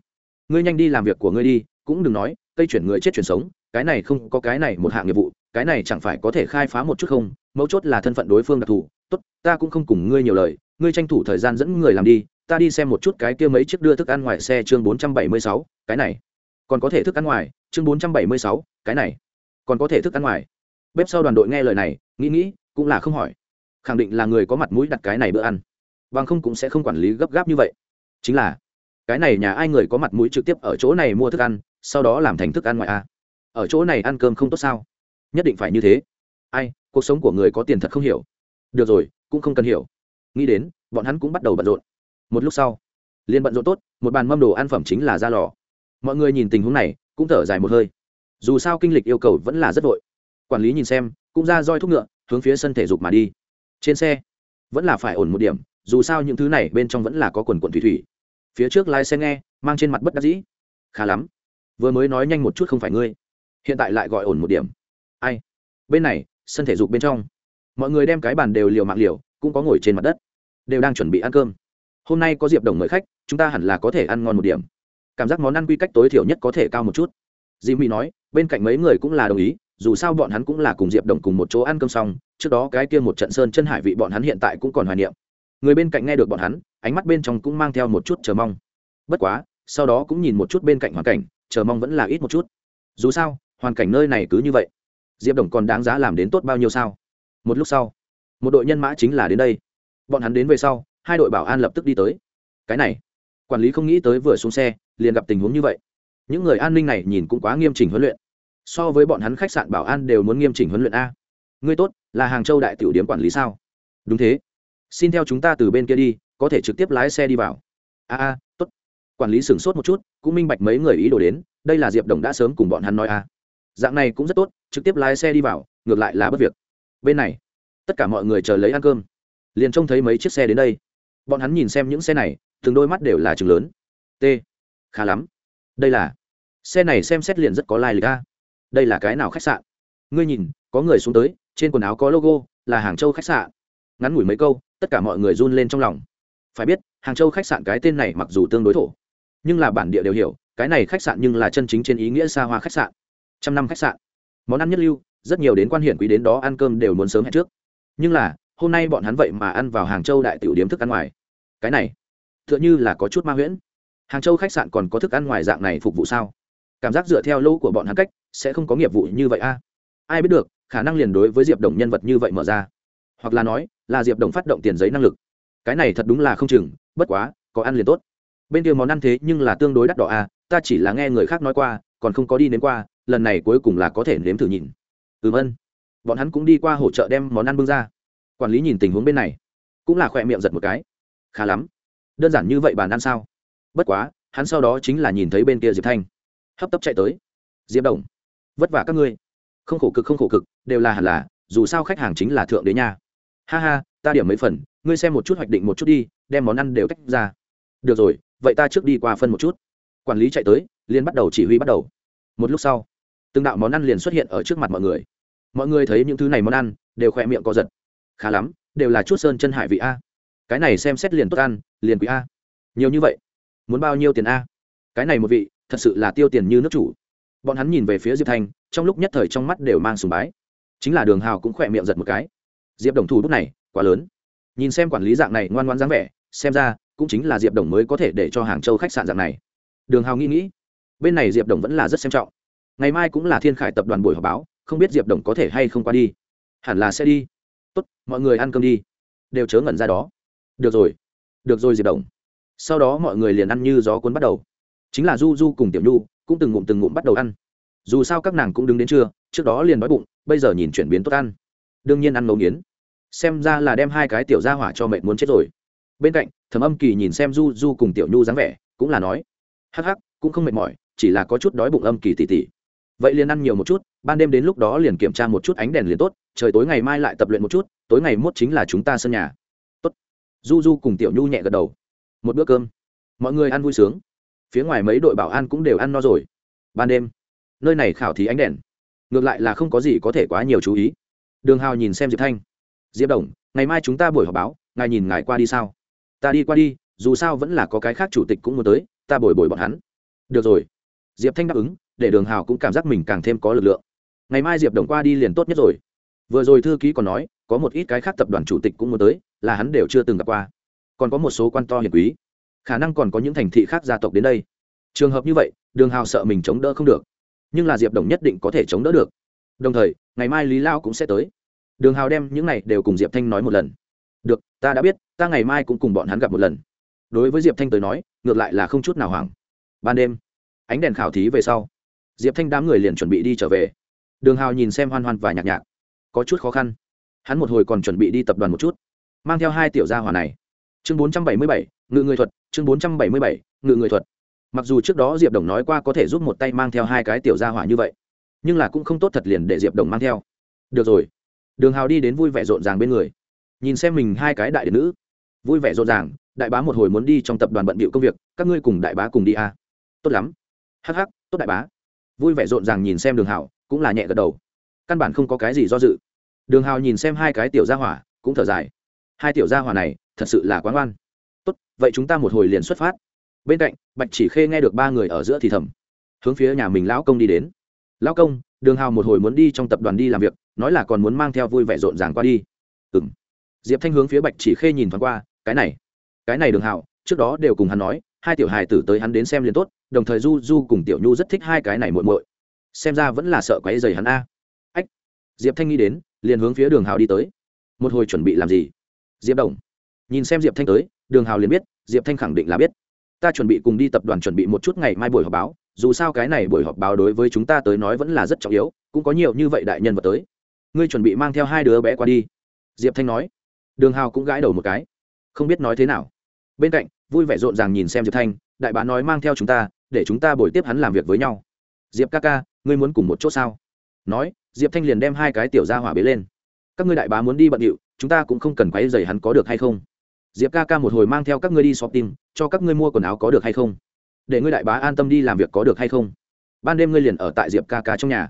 Ngươi nhanh đi làm việc của ngươi đi, cũng đừng nói, cây chuyển người chết chuyển sống, cái này không có cái này một hạng nghiệp vụ, cái này chẳng phải có thể khai phá một chút không? Mấu chốt là thân phận đối phương đặc thù. Tốt, ta cũng không cùng ngươi nhiều lời, ngươi tranh thủ thời gian dẫn người làm đi, ta đi xem một chút cái kia mấy chiếc đưa thức ăn ngoài xe chương bốn trăm bảy mươi sáu, cái này. Còn có thể thức ăn ngoài, chương bốn trăm bảy mươi sáu, cái này. Còn có thể thức ăn ngoài. Bếp sau đoàn đội nghe lời này, nghĩ nghĩ, cũng là không hỏi khẳng định là người có mặt mũi đặt cái này bữa ăn. Bằng không cũng sẽ không quản lý gấp gáp như vậy. Chính là, cái này nhà ai người có mặt mũi trực tiếp ở chỗ này mua thức ăn, sau đó làm thành thức ăn ngoài a? À? ở chỗ này ăn cơm không tốt sao? Nhất định phải như thế. Ai, cuộc sống của người có tiền thật không hiểu. Được rồi, cũng không cần hiểu. Nghĩ đến, bọn hắn cũng bắt đầu bận rộn. Một lúc sau, liền bận rộn tốt, một bàn mâm đồ ăn phẩm chính là ra lò. Mọi người nhìn tình huống này, cũng thở dài một hơi. Dù sao kinh lịch yêu cầu vẫn là rất vội. Quản lý nhìn xem, cũng ra roi thúc ngựa, hướng phía sân thể dục mà đi trên xe, vẫn là phải ổn một điểm, dù sao những thứ này bên trong vẫn là có quần quần thủy thủy. Phía trước lái xe nghe, mang trên mặt bất đắc dĩ. Khá lắm. Vừa mới nói nhanh một chút không phải ngươi. Hiện tại lại gọi ổn một điểm. Ai? Bên này, sân thể dục bên trong. Mọi người đem cái bàn đều liều mạng liều, cũng có ngồi trên mặt đất. Đều đang chuẩn bị ăn cơm. Hôm nay có diệp đồng mời khách, chúng ta hẳn là có thể ăn ngon một điểm. Cảm giác món ăn quy cách tối thiểu nhất có thể cao một chút. Dì mỹ nói, bên cạnh mấy người cũng là đồng ý dù sao bọn hắn cũng là cùng diệp đồng cùng một chỗ ăn cơm xong, trước đó cái kia một trận sơn chân hải vị bọn hắn hiện tại cũng còn hoài niệm. Người bên cạnh nghe được bọn hắn, ánh mắt bên trong cũng mang theo một chút chờ mong. Bất quá, sau đó cũng nhìn một chút bên cạnh hoàn cảnh, chờ mong vẫn là ít một chút. Dù sao, hoàn cảnh nơi này cứ như vậy. Diệp đồng còn đáng giá làm đến tốt bao nhiêu sao? Một lúc sau, một đội nhân mã chính là đến đây. Bọn hắn đến về sau, hai đội bảo an lập tức đi tới. Cái này, quản lý không nghĩ tới vừa xuống xe, liền gặp tình huống như vậy. Những người an ninh này nhìn cũng quá nghiêm chỉnh huấn luyện so với bọn hắn khách sạn bảo an đều muốn nghiêm chỉnh huấn luyện a. Ngươi tốt, là hàng châu đại tiểu điếm quản lý sao? Đúng thế. Xin theo chúng ta từ bên kia đi, có thể trực tiếp lái xe đi vào. A a, tốt. Quản lý sửng sốt một chút, cũng minh bạch mấy người ý đồ đến, đây là diệp đồng đã sớm cùng bọn hắn nói a. Dạng này cũng rất tốt, trực tiếp lái xe đi vào, ngược lại là bất việc. Bên này, tất cả mọi người chờ lấy ăn cơm. Liền trông thấy mấy chiếc xe đến đây. Bọn hắn nhìn xem những xe này, từng đôi mắt đều là chừng lớn. T. Khá lắm. Đây là, xe này xem xét liền rất có lai lịch a đây là cái nào khách sạn? Ngươi nhìn, có người xuống tới, trên quần áo có logo, là hàng châu khách sạn. Ngắn ngủi mấy câu, tất cả mọi người run lên trong lòng. Phải biết, hàng châu khách sạn cái tên này mặc dù tương đối thổ, nhưng là bản địa đều hiểu, cái này khách sạn nhưng là chân chính trên ý nghĩa xa hoa khách sạn. Trăm năm khách sạn. Món ăn nhất lưu, rất nhiều đến quan hiển quý đến đó ăn cơm đều muốn sớm hẹn trước. Nhưng là, hôm nay bọn hắn vậy mà ăn vào hàng châu đại tiểu điếm thức ăn ngoài. Cái này t h ư ợ n h ư là có chút ma huyễn. Hàng châu khách sạn còn có thức ăn ngoài dạng này phục vụ sao? Cảm giác dựa theo lỗ của bọn hắn cách sẽ không có nghiệp vụ như vậy a. Ai biết được, khả năng liền đối với diệp đồng nhân vật như vậy mở ra. Hoặc là nói, là diệp đồng phát động tiền giấy năng lực. Cái này thật đúng là không chừng, bất quá, có ăn liền tốt. Bên kia món ăn thế nhưng là tương đối đắt đỏ a, ta chỉ là nghe người khác nói qua, còn không có đi đến qua, lần này cuối cùng là có thể nếm thử nhìn. Ừm ân bọn hắn cũng đi qua hỗ trợ đem món ăn bưng ra. Quản lý nhìn tình huống bên này, cũng là khỏe miệng giật một cái. Khá lắm. Đơn giản như vậy bàn ăn sao? Bất quá, hắn sau đó chính là nhìn thấy bên kia diệp thanh. Hấp tấp chạy tới. Diệp đồng vất vả các ngươi. Không khổ cực, không khổ cực, đều là hẳn là, dù sao khách hàng chính là thượng đế nha. Ha ha, ta điểm mấy phần, ngươi xem một chút hoạch định một chút đi, đem món ăn đều tách ra. Được rồi, vậy ta trước đi qua phân một chút. Quản lý chạy tới liên bắt đầu chỉ huy bắt đầu. Một lúc sau, từng đạo món ăn liền xuất hiện ở trước mặt mọi người. Mọi người thấy những thứ này món ăn, đều khỏe miệng co giật. Khá lắm, đều là chút sơn chân hải vị a. Cái này xem xét liền tốt ăn, liền quý a. Nhiều như vậy, muốn bao nhiêu tiền a? Cái này một vị, thật sự là tiêu tiền như nước chủ bọn hắn nhìn về phía diệp thanh, trong lúc nhất thời trong mắt đều mang sùng bái. Chính là đường hào cũng khỏe miệng giật một cái. Diệp đồng thủ bút này, quá lớn. Nhìn xem quản lý dạng này ngoan ngoan dáng vẻ, xem ra, cũng chính là diệp đồng mới có thể để cho hàng châu khách sạn dạng này. Đường hào nghĩ nghĩ, bên này diệp đồng vẫn là rất xem trọng. Ngày mai cũng là thiên khải tập đoàn buổi họp báo, không biết diệp đồng có thể hay không qua đi. Hẳn là sẽ đi. Tốt, mọi người ăn cơm đi. Đều chớ ngẩn ra đó. Được rồi. Được rồi diệp đồng. Sau đó mọi người liền ăn như gió cuốn bắt đầu. Chính là du du cùng tiểu nhu cũng từng ngụm từng ngụm bắt đầu ăn. Dù sao các nàng cũng đứng đến trưa, trước đó liền đói bụng, bây giờ nhìn chuyển biến tốt ăn. Đương nhiên ăn ngấu nghiến. Xem ra là đem hai cái tiểu ra hỏa cho mệt muốn chết rồi. Bên cạnh, thẩm âm kỳ nhìn xem du du cùng tiểu nhu dáng vẻ, cũng là nói, hắc hắc, cũng không mệt mỏi, chỉ là có chút đói bụng âm kỳ tỉ tỉ. Vậy liền ăn nhiều một chút, ban đêm đến lúc đó liền kiểm tra một chút ánh đèn liền tốt, trời tối ngày mai lại tập luyện một chút, tối ngày mốt chính là chúng ta sân nhà. Tốt. Du du cùng tiểu nhu nhẹ gật đầu. Một bữa cơm. Mọi người ăn vui sướng phía ngoài mấy đội bảo an cũng đều ăn no rồi. Ban đêm, nơi này khảo thí ánh đèn. Ngược lại là không có gì có thể quá nhiều chú ý. Đường hào nhìn xem diệp thanh. Diệp đồng, ngày mai chúng ta buổi họp báo, ngài nhìn ngài qua đi sao? Ta đi qua đi, dù sao vẫn là có cái khác chủ tịch cũng muốn tới, ta bồi bồi bọn hắn. Được rồi. Diệp thanh đáp ứng, để đường hào cũng cảm giác mình càng thêm có lực lượng. Ngày mai diệp đồng qua đi liền tốt nhất rồi. Vừa rồi thư ký còn nói, có một ít cái khác tập đoàn chủ tịch cũng muốn tới, là hắn đều chưa từng gặp qua. Còn có một số quan to hiền quý khả năng còn có những thành thị khác gia tộc đến đây. Trường hợp như vậy, đường hào sợ mình chống đỡ không được. Nhưng là diệp đồng nhất định có thể chống đỡ được. Đồng thời, ngày mai lý lao cũng sẽ tới. Đường hào đem những này đều cùng diệp thanh nói một lần. Được, ta đã biết, ta ngày mai cũng cùng bọn hắn gặp một lần. Đối với diệp thanh tới nói, ngược lại là không chút nào hoảng. Ban đêm, ánh đèn khảo thí về sau, diệp thanh đám người liền chuẩn bị đi trở về. Đường hào nhìn xem hoan hoan và nhạc nhạc. Có chút khó khăn. Hắn một hồi còn chuẩn bị đi tập đoàn một chút. Mang theo hai tiểu gia hỏa này. Chương bốn trăm bảy mươi bảy, ngự người thuật chương bốn trăm bảy mươi bảy, ngự người thuật. Mặc dù trước đó diệp đồng nói qua có thể giúp một tay mang theo hai cái tiểu gia hỏa như vậy, nhưng là cũng không tốt thật liền để diệp đồng mang theo. Được rồi. Đường hào đi đến vui vẻ rộn ràng bên người. Nhìn xem mình hai cái đại nữ. Vui vẻ rộn ràng, đại bá một hồi muốn đi trong tập đoàn bận bịu công việc, các ngươi cùng đại bá cùng đi à. tốt lắm. Hh tốt đại bá. Vui vẻ rộn ràng nhìn xem đường hào, cũng là nhẹ gật đầu. Căn bản không có cái gì do dự. Đường hào nhìn xem hai cái tiểu gia hỏa, cũng thở dài. Hai tiểu gia hỏa này, thật sự là quán oan vậy chúng ta một hồi liền xuất phát. Bên cạnh, bạch chỉ khê nghe được ba người ở giữa thì thầm, hướng phía nhà mình lão công đi đến. Lão công, đường hào một hồi muốn đi trong tập đoàn đi làm việc, nói là còn muốn mang theo vui vẻ rộn ràng qua đi. Ừ m diệp thanh hướng phía bạch chỉ khê nhìn thoáng qua, cái này cái này đường hào, trước đó đều cùng hắn nói, hai tiểu hài tử tới hắn đến xem liền tốt, đồng thời du du cùng tiểu nhu rất thích hai cái này muội muội. Xem ra vẫn là sợ quáy dày hắn a. Ách. Diệp thanh nghĩ đến, liền hướng phía đường hào đi tới. Một hồi chuẩn bị làm gì? Diệp đồng. Nhìn xem diệp thanh tới đường hào liền biết, diệp thanh khẳng định là biết. Ta chuẩn bị cùng đi tập đoàn chuẩn bị một chút ngày mai buổi họp báo, dù sao cái này buổi họp báo đối với chúng ta tới nói vẫn là rất trọng yếu, cũng có nhiều như vậy đại nhân vật tới. Ngươi chuẩn bị mang theo hai đứa bé qua đi. Diệp thanh nói. Đường hào cũng gãi đầu một cái. Không biết nói thế nào. Bên cạnh, vui vẻ rộn ràng nhìn xem diệp thanh, đại bá nói mang theo chúng ta, để chúng ta buổi tiếp hắn làm việc với nhau. Diệp ca ca, ngươi muốn cùng một chỗ sao? Nói, diệp thanh liền đem hai cái tiểu ra hỏa bế lên. Các ngươi đại bá muốn đi bận điệu, chúng ta cũng không cần quấy dày hắn có được hay không? Diệp ca ca một hồi mang theo các ngươi đi shopping, cho các ngươi mua quần áo có được hay không? Để ngươi đại bá an tâm đi làm việc có được hay không? Ban đêm ngươi liền ở tại diệp ca ca trong nhà.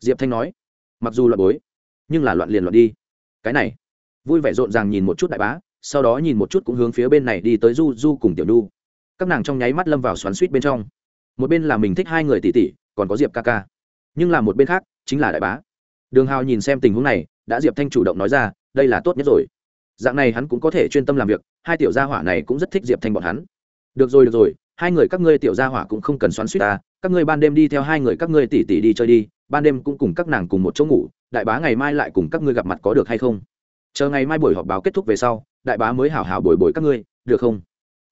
Diệp thanh nói, mặc dù loạn bối, nhưng là loạn liền loạn đi. Cái này, vui vẻ rộn ràng nhìn một chút đại bá, sau đó nhìn một chút cũng hướng phía bên này đi tới du du cùng tiểu nhu. Các nàng trong nháy mắt lâm vào xoắn suýt bên trong. Một bên là mình thích hai người tỷ tỷ, còn có diệp ca ca. Nhưng là một bên khác, chính là đại bá. Đường hào nhìn xem tình huống này, đã diệp thanh chủ động nói ra, đây là tốt nhất rồi dạng này hắn cũng có thể chuyên tâm làm việc, hai tiểu gia hỏa này cũng rất thích diệp thanh bọn hắn. Được rồi được rồi, hai người các ngươi tiểu gia hỏa cũng không cần xoắn suýt ta, các ngươi ban đêm đi theo hai người các ngươi tỉ tỉ đi chơi đi, ban đêm cũng cùng các nàng cùng một chỗ ngủ, đại bá ngày mai lại cùng các ngươi gặp mặt có được hay không? Chờ ngày mai buổi họp báo kết thúc về sau, đại bá mới hảo hảo bồi bồi các ngươi, được không?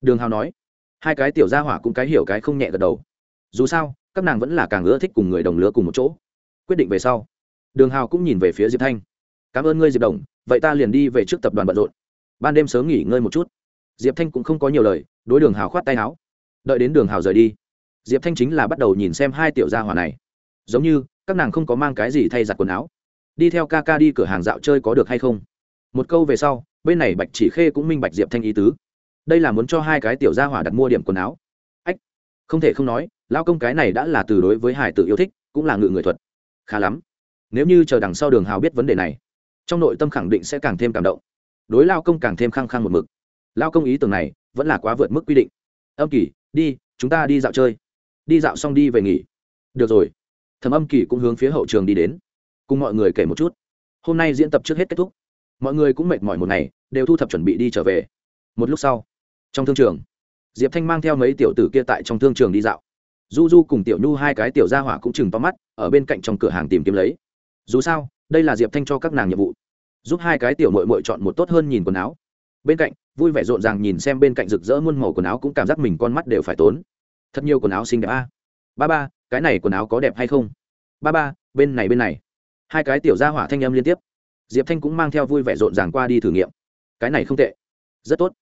Đường hào nói. Hai cái tiểu gia hỏa cũng cái hiểu cái không nhẹ gật đầu. Dù sao, các nàng vẫn là càng ưa thích cùng người đồng lứa cùng một chỗ. Quyết định về sau, đường hào cũng nhìn về phía diệp thanh. Cảm ơn ngươi, diệp đồng vậy ta liền đi về trước tập đoàn bận rộn. Ban đêm sớm nghỉ ngơi một chút. Diệp thanh cũng không có nhiều lời, đối đường hào khoát tay áo. Đợi đến đường hào rời đi, diệp thanh chính là bắt đầu nhìn xem hai tiểu gia hỏa này. Giống như, các nàng không có mang cái gì thay giặt quần áo. Đi theo ca ca đi cửa hàng dạo chơi có được hay không? Một câu về sau, bên này bạch chỉ khê cũng minh bạch diệp thanh ý tứ. Đây là muốn cho hai cái tiểu gia hỏa đặt mua điểm quần áo. Ách, không thể không nói lao công cái này đã là từ đối với hải tự yêu thích, cũng là ngự người thuật. Khá lắm. Nếu như chờ đằng sau đường hào biết vấn đề này trong nội tâm khẳng định sẽ càng thêm cảm động. Đối lao công càng thêm khăng khăng một mực. Lao công ý tưởng này vẫn là quá vượt mức quy định. Âm kỳ, đi, chúng ta đi dạo chơi. Đi dạo xong đi về nghỉ. Được rồi. Thầm âm kỳ cũng hướng phía hậu trường đi đến. Cùng mọi người kể một chút. Hôm nay diễn tập trước hết kết thúc. Mọi người cũng mệt mỏi một ngày, đều thu thập chuẩn bị đi trở về. Một lúc sau, trong thương trường, diệp thanh mang theo mấy tiểu tử kia tại trong thương trường đi dạo. Du du cùng tiểu nhu hai cái tiểu gia hỏa cũng chừng to mắt, ở bên cạnh trong cửa hàng tìm kiếm lấy. Dù sao, đây là diệp thanh cho các nàng nhiệm vụ giúp hai cái tiểu mội mội chọn một tốt hơn nhìn quần áo. Bên cạnh, vui vẻ rộn ràng nhìn xem bên cạnh rực rỡ muôn màu quần áo cũng cảm giác mình con mắt đều phải tốn. Thật nhiều quần áo xinh đẹp a. Ba ba, cái này quần áo có đẹp hay không? Ba ba, bên này bên này. Hai cái tiểu gia hỏa thanh âm liên tiếp. Diệp thanh cũng mang theo vui vẻ rộn ràng qua đi thử nghiệm. Cái này không tệ. Rất tốt.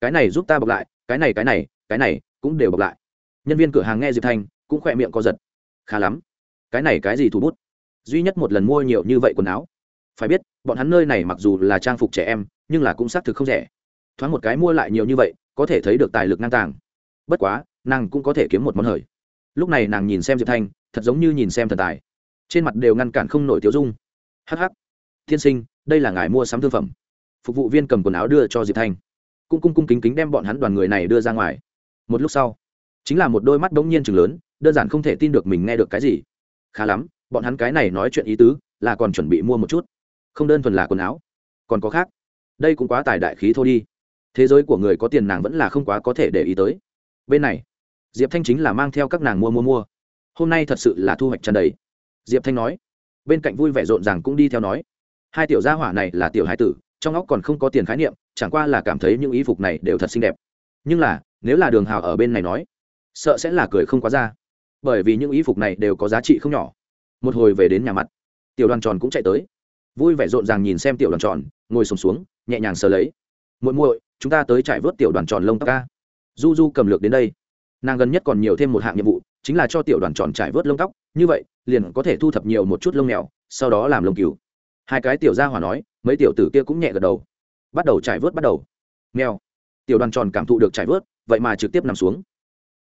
Cái này giúp ta bọc lại, cái này cái này cái này cũng đều bọc lại. Nhân viên cửa hàng nghe diệp thanh cũng khỏe miệng co giật. Khá lắm. Cái này cái gì thủ bút? Duy nhất một lần mua nhiều như vậy quần áo. Phải biết bọn hắn nơi này mặc dù là trang phục trẻ em, nhưng là cũng xác thực không rẻ. Thoáng một cái mua lại nhiều như vậy, có thể thấy được tài lực ngang tàng. Bất quá, nàng cũng có thể kiếm một món hời. Lúc này nàng nhìn xem diệp thanh, thật giống như nhìn xem thần tài. Trên mặt đều ngăn cản không nổi tiêu dung. Hh tiên sinh, đây là ngài mua sắm thương phẩm. Phục vụ viên cầm quần áo đưa cho diệp thanh. Cũng cung cung kính kính đem bọn hắn đoàn người này đưa ra ngoài. Một lúc sau, chính là một đôi mắt bỗng nhiên chừng lớn, đơn giản không thể tin được mình nghe được cái gì. Khá lắm, bọn hắn cái này nói chuyện ý tứ, là còn chuẩn bị mua một chút không đơn thuần là quần áo, còn có khác. Đây cũng quá tài đại khí thôi đi. Thế giới của người có tiền nàng vẫn là không quá có thể để ý tới. Bên này, diệp thanh chính là mang theo các nàng mua mua mua. Hôm nay thật sự là thu hoạch tràn đầy. Diệp thanh nói. Bên cạnh vui vẻ rộn ràng cũng đi theo nói. Hai tiểu gia hỏa này là tiểu hải tử, trong óc còn không có tiền khái niệm, chẳng qua là cảm thấy những y phục này đều thật xinh đẹp. Nhưng là, nếu là đường hào ở bên này nói, sợ sẽ là cười không quá ra. Bởi vì những y phục này đều có giá trị không nhỏ. Một hồi về đến nhà mặt, tiểu đoàn tròn cũng chạy tới vui vẻ rộn ràng nhìn xem tiểu đoàn tròn ngồi sùng xuống, xuống nhẹ nhàng sờ lấy. Muội muội chúng ta tới trải vớt tiểu đoàn tròn lông tóc ca. Du du cầm lược đến đây. Nàng gần nhất còn nhiều thêm một hạng nhiệm vụ chính là cho tiểu đoàn tròn trải vớt lông tóc. Như vậy liền có thể thu thập nhiều một chút lông mèo sau đó làm lông cừu. Hai cái tiểu gia hỏa nói mấy tiểu tử kia cũng nhẹ gật đầu. Bắt đầu trải vớt bắt đầu. Mèo. Tiểu đoàn tròn cảm thụ được trải vớt vậy mà trực tiếp nằm xuống.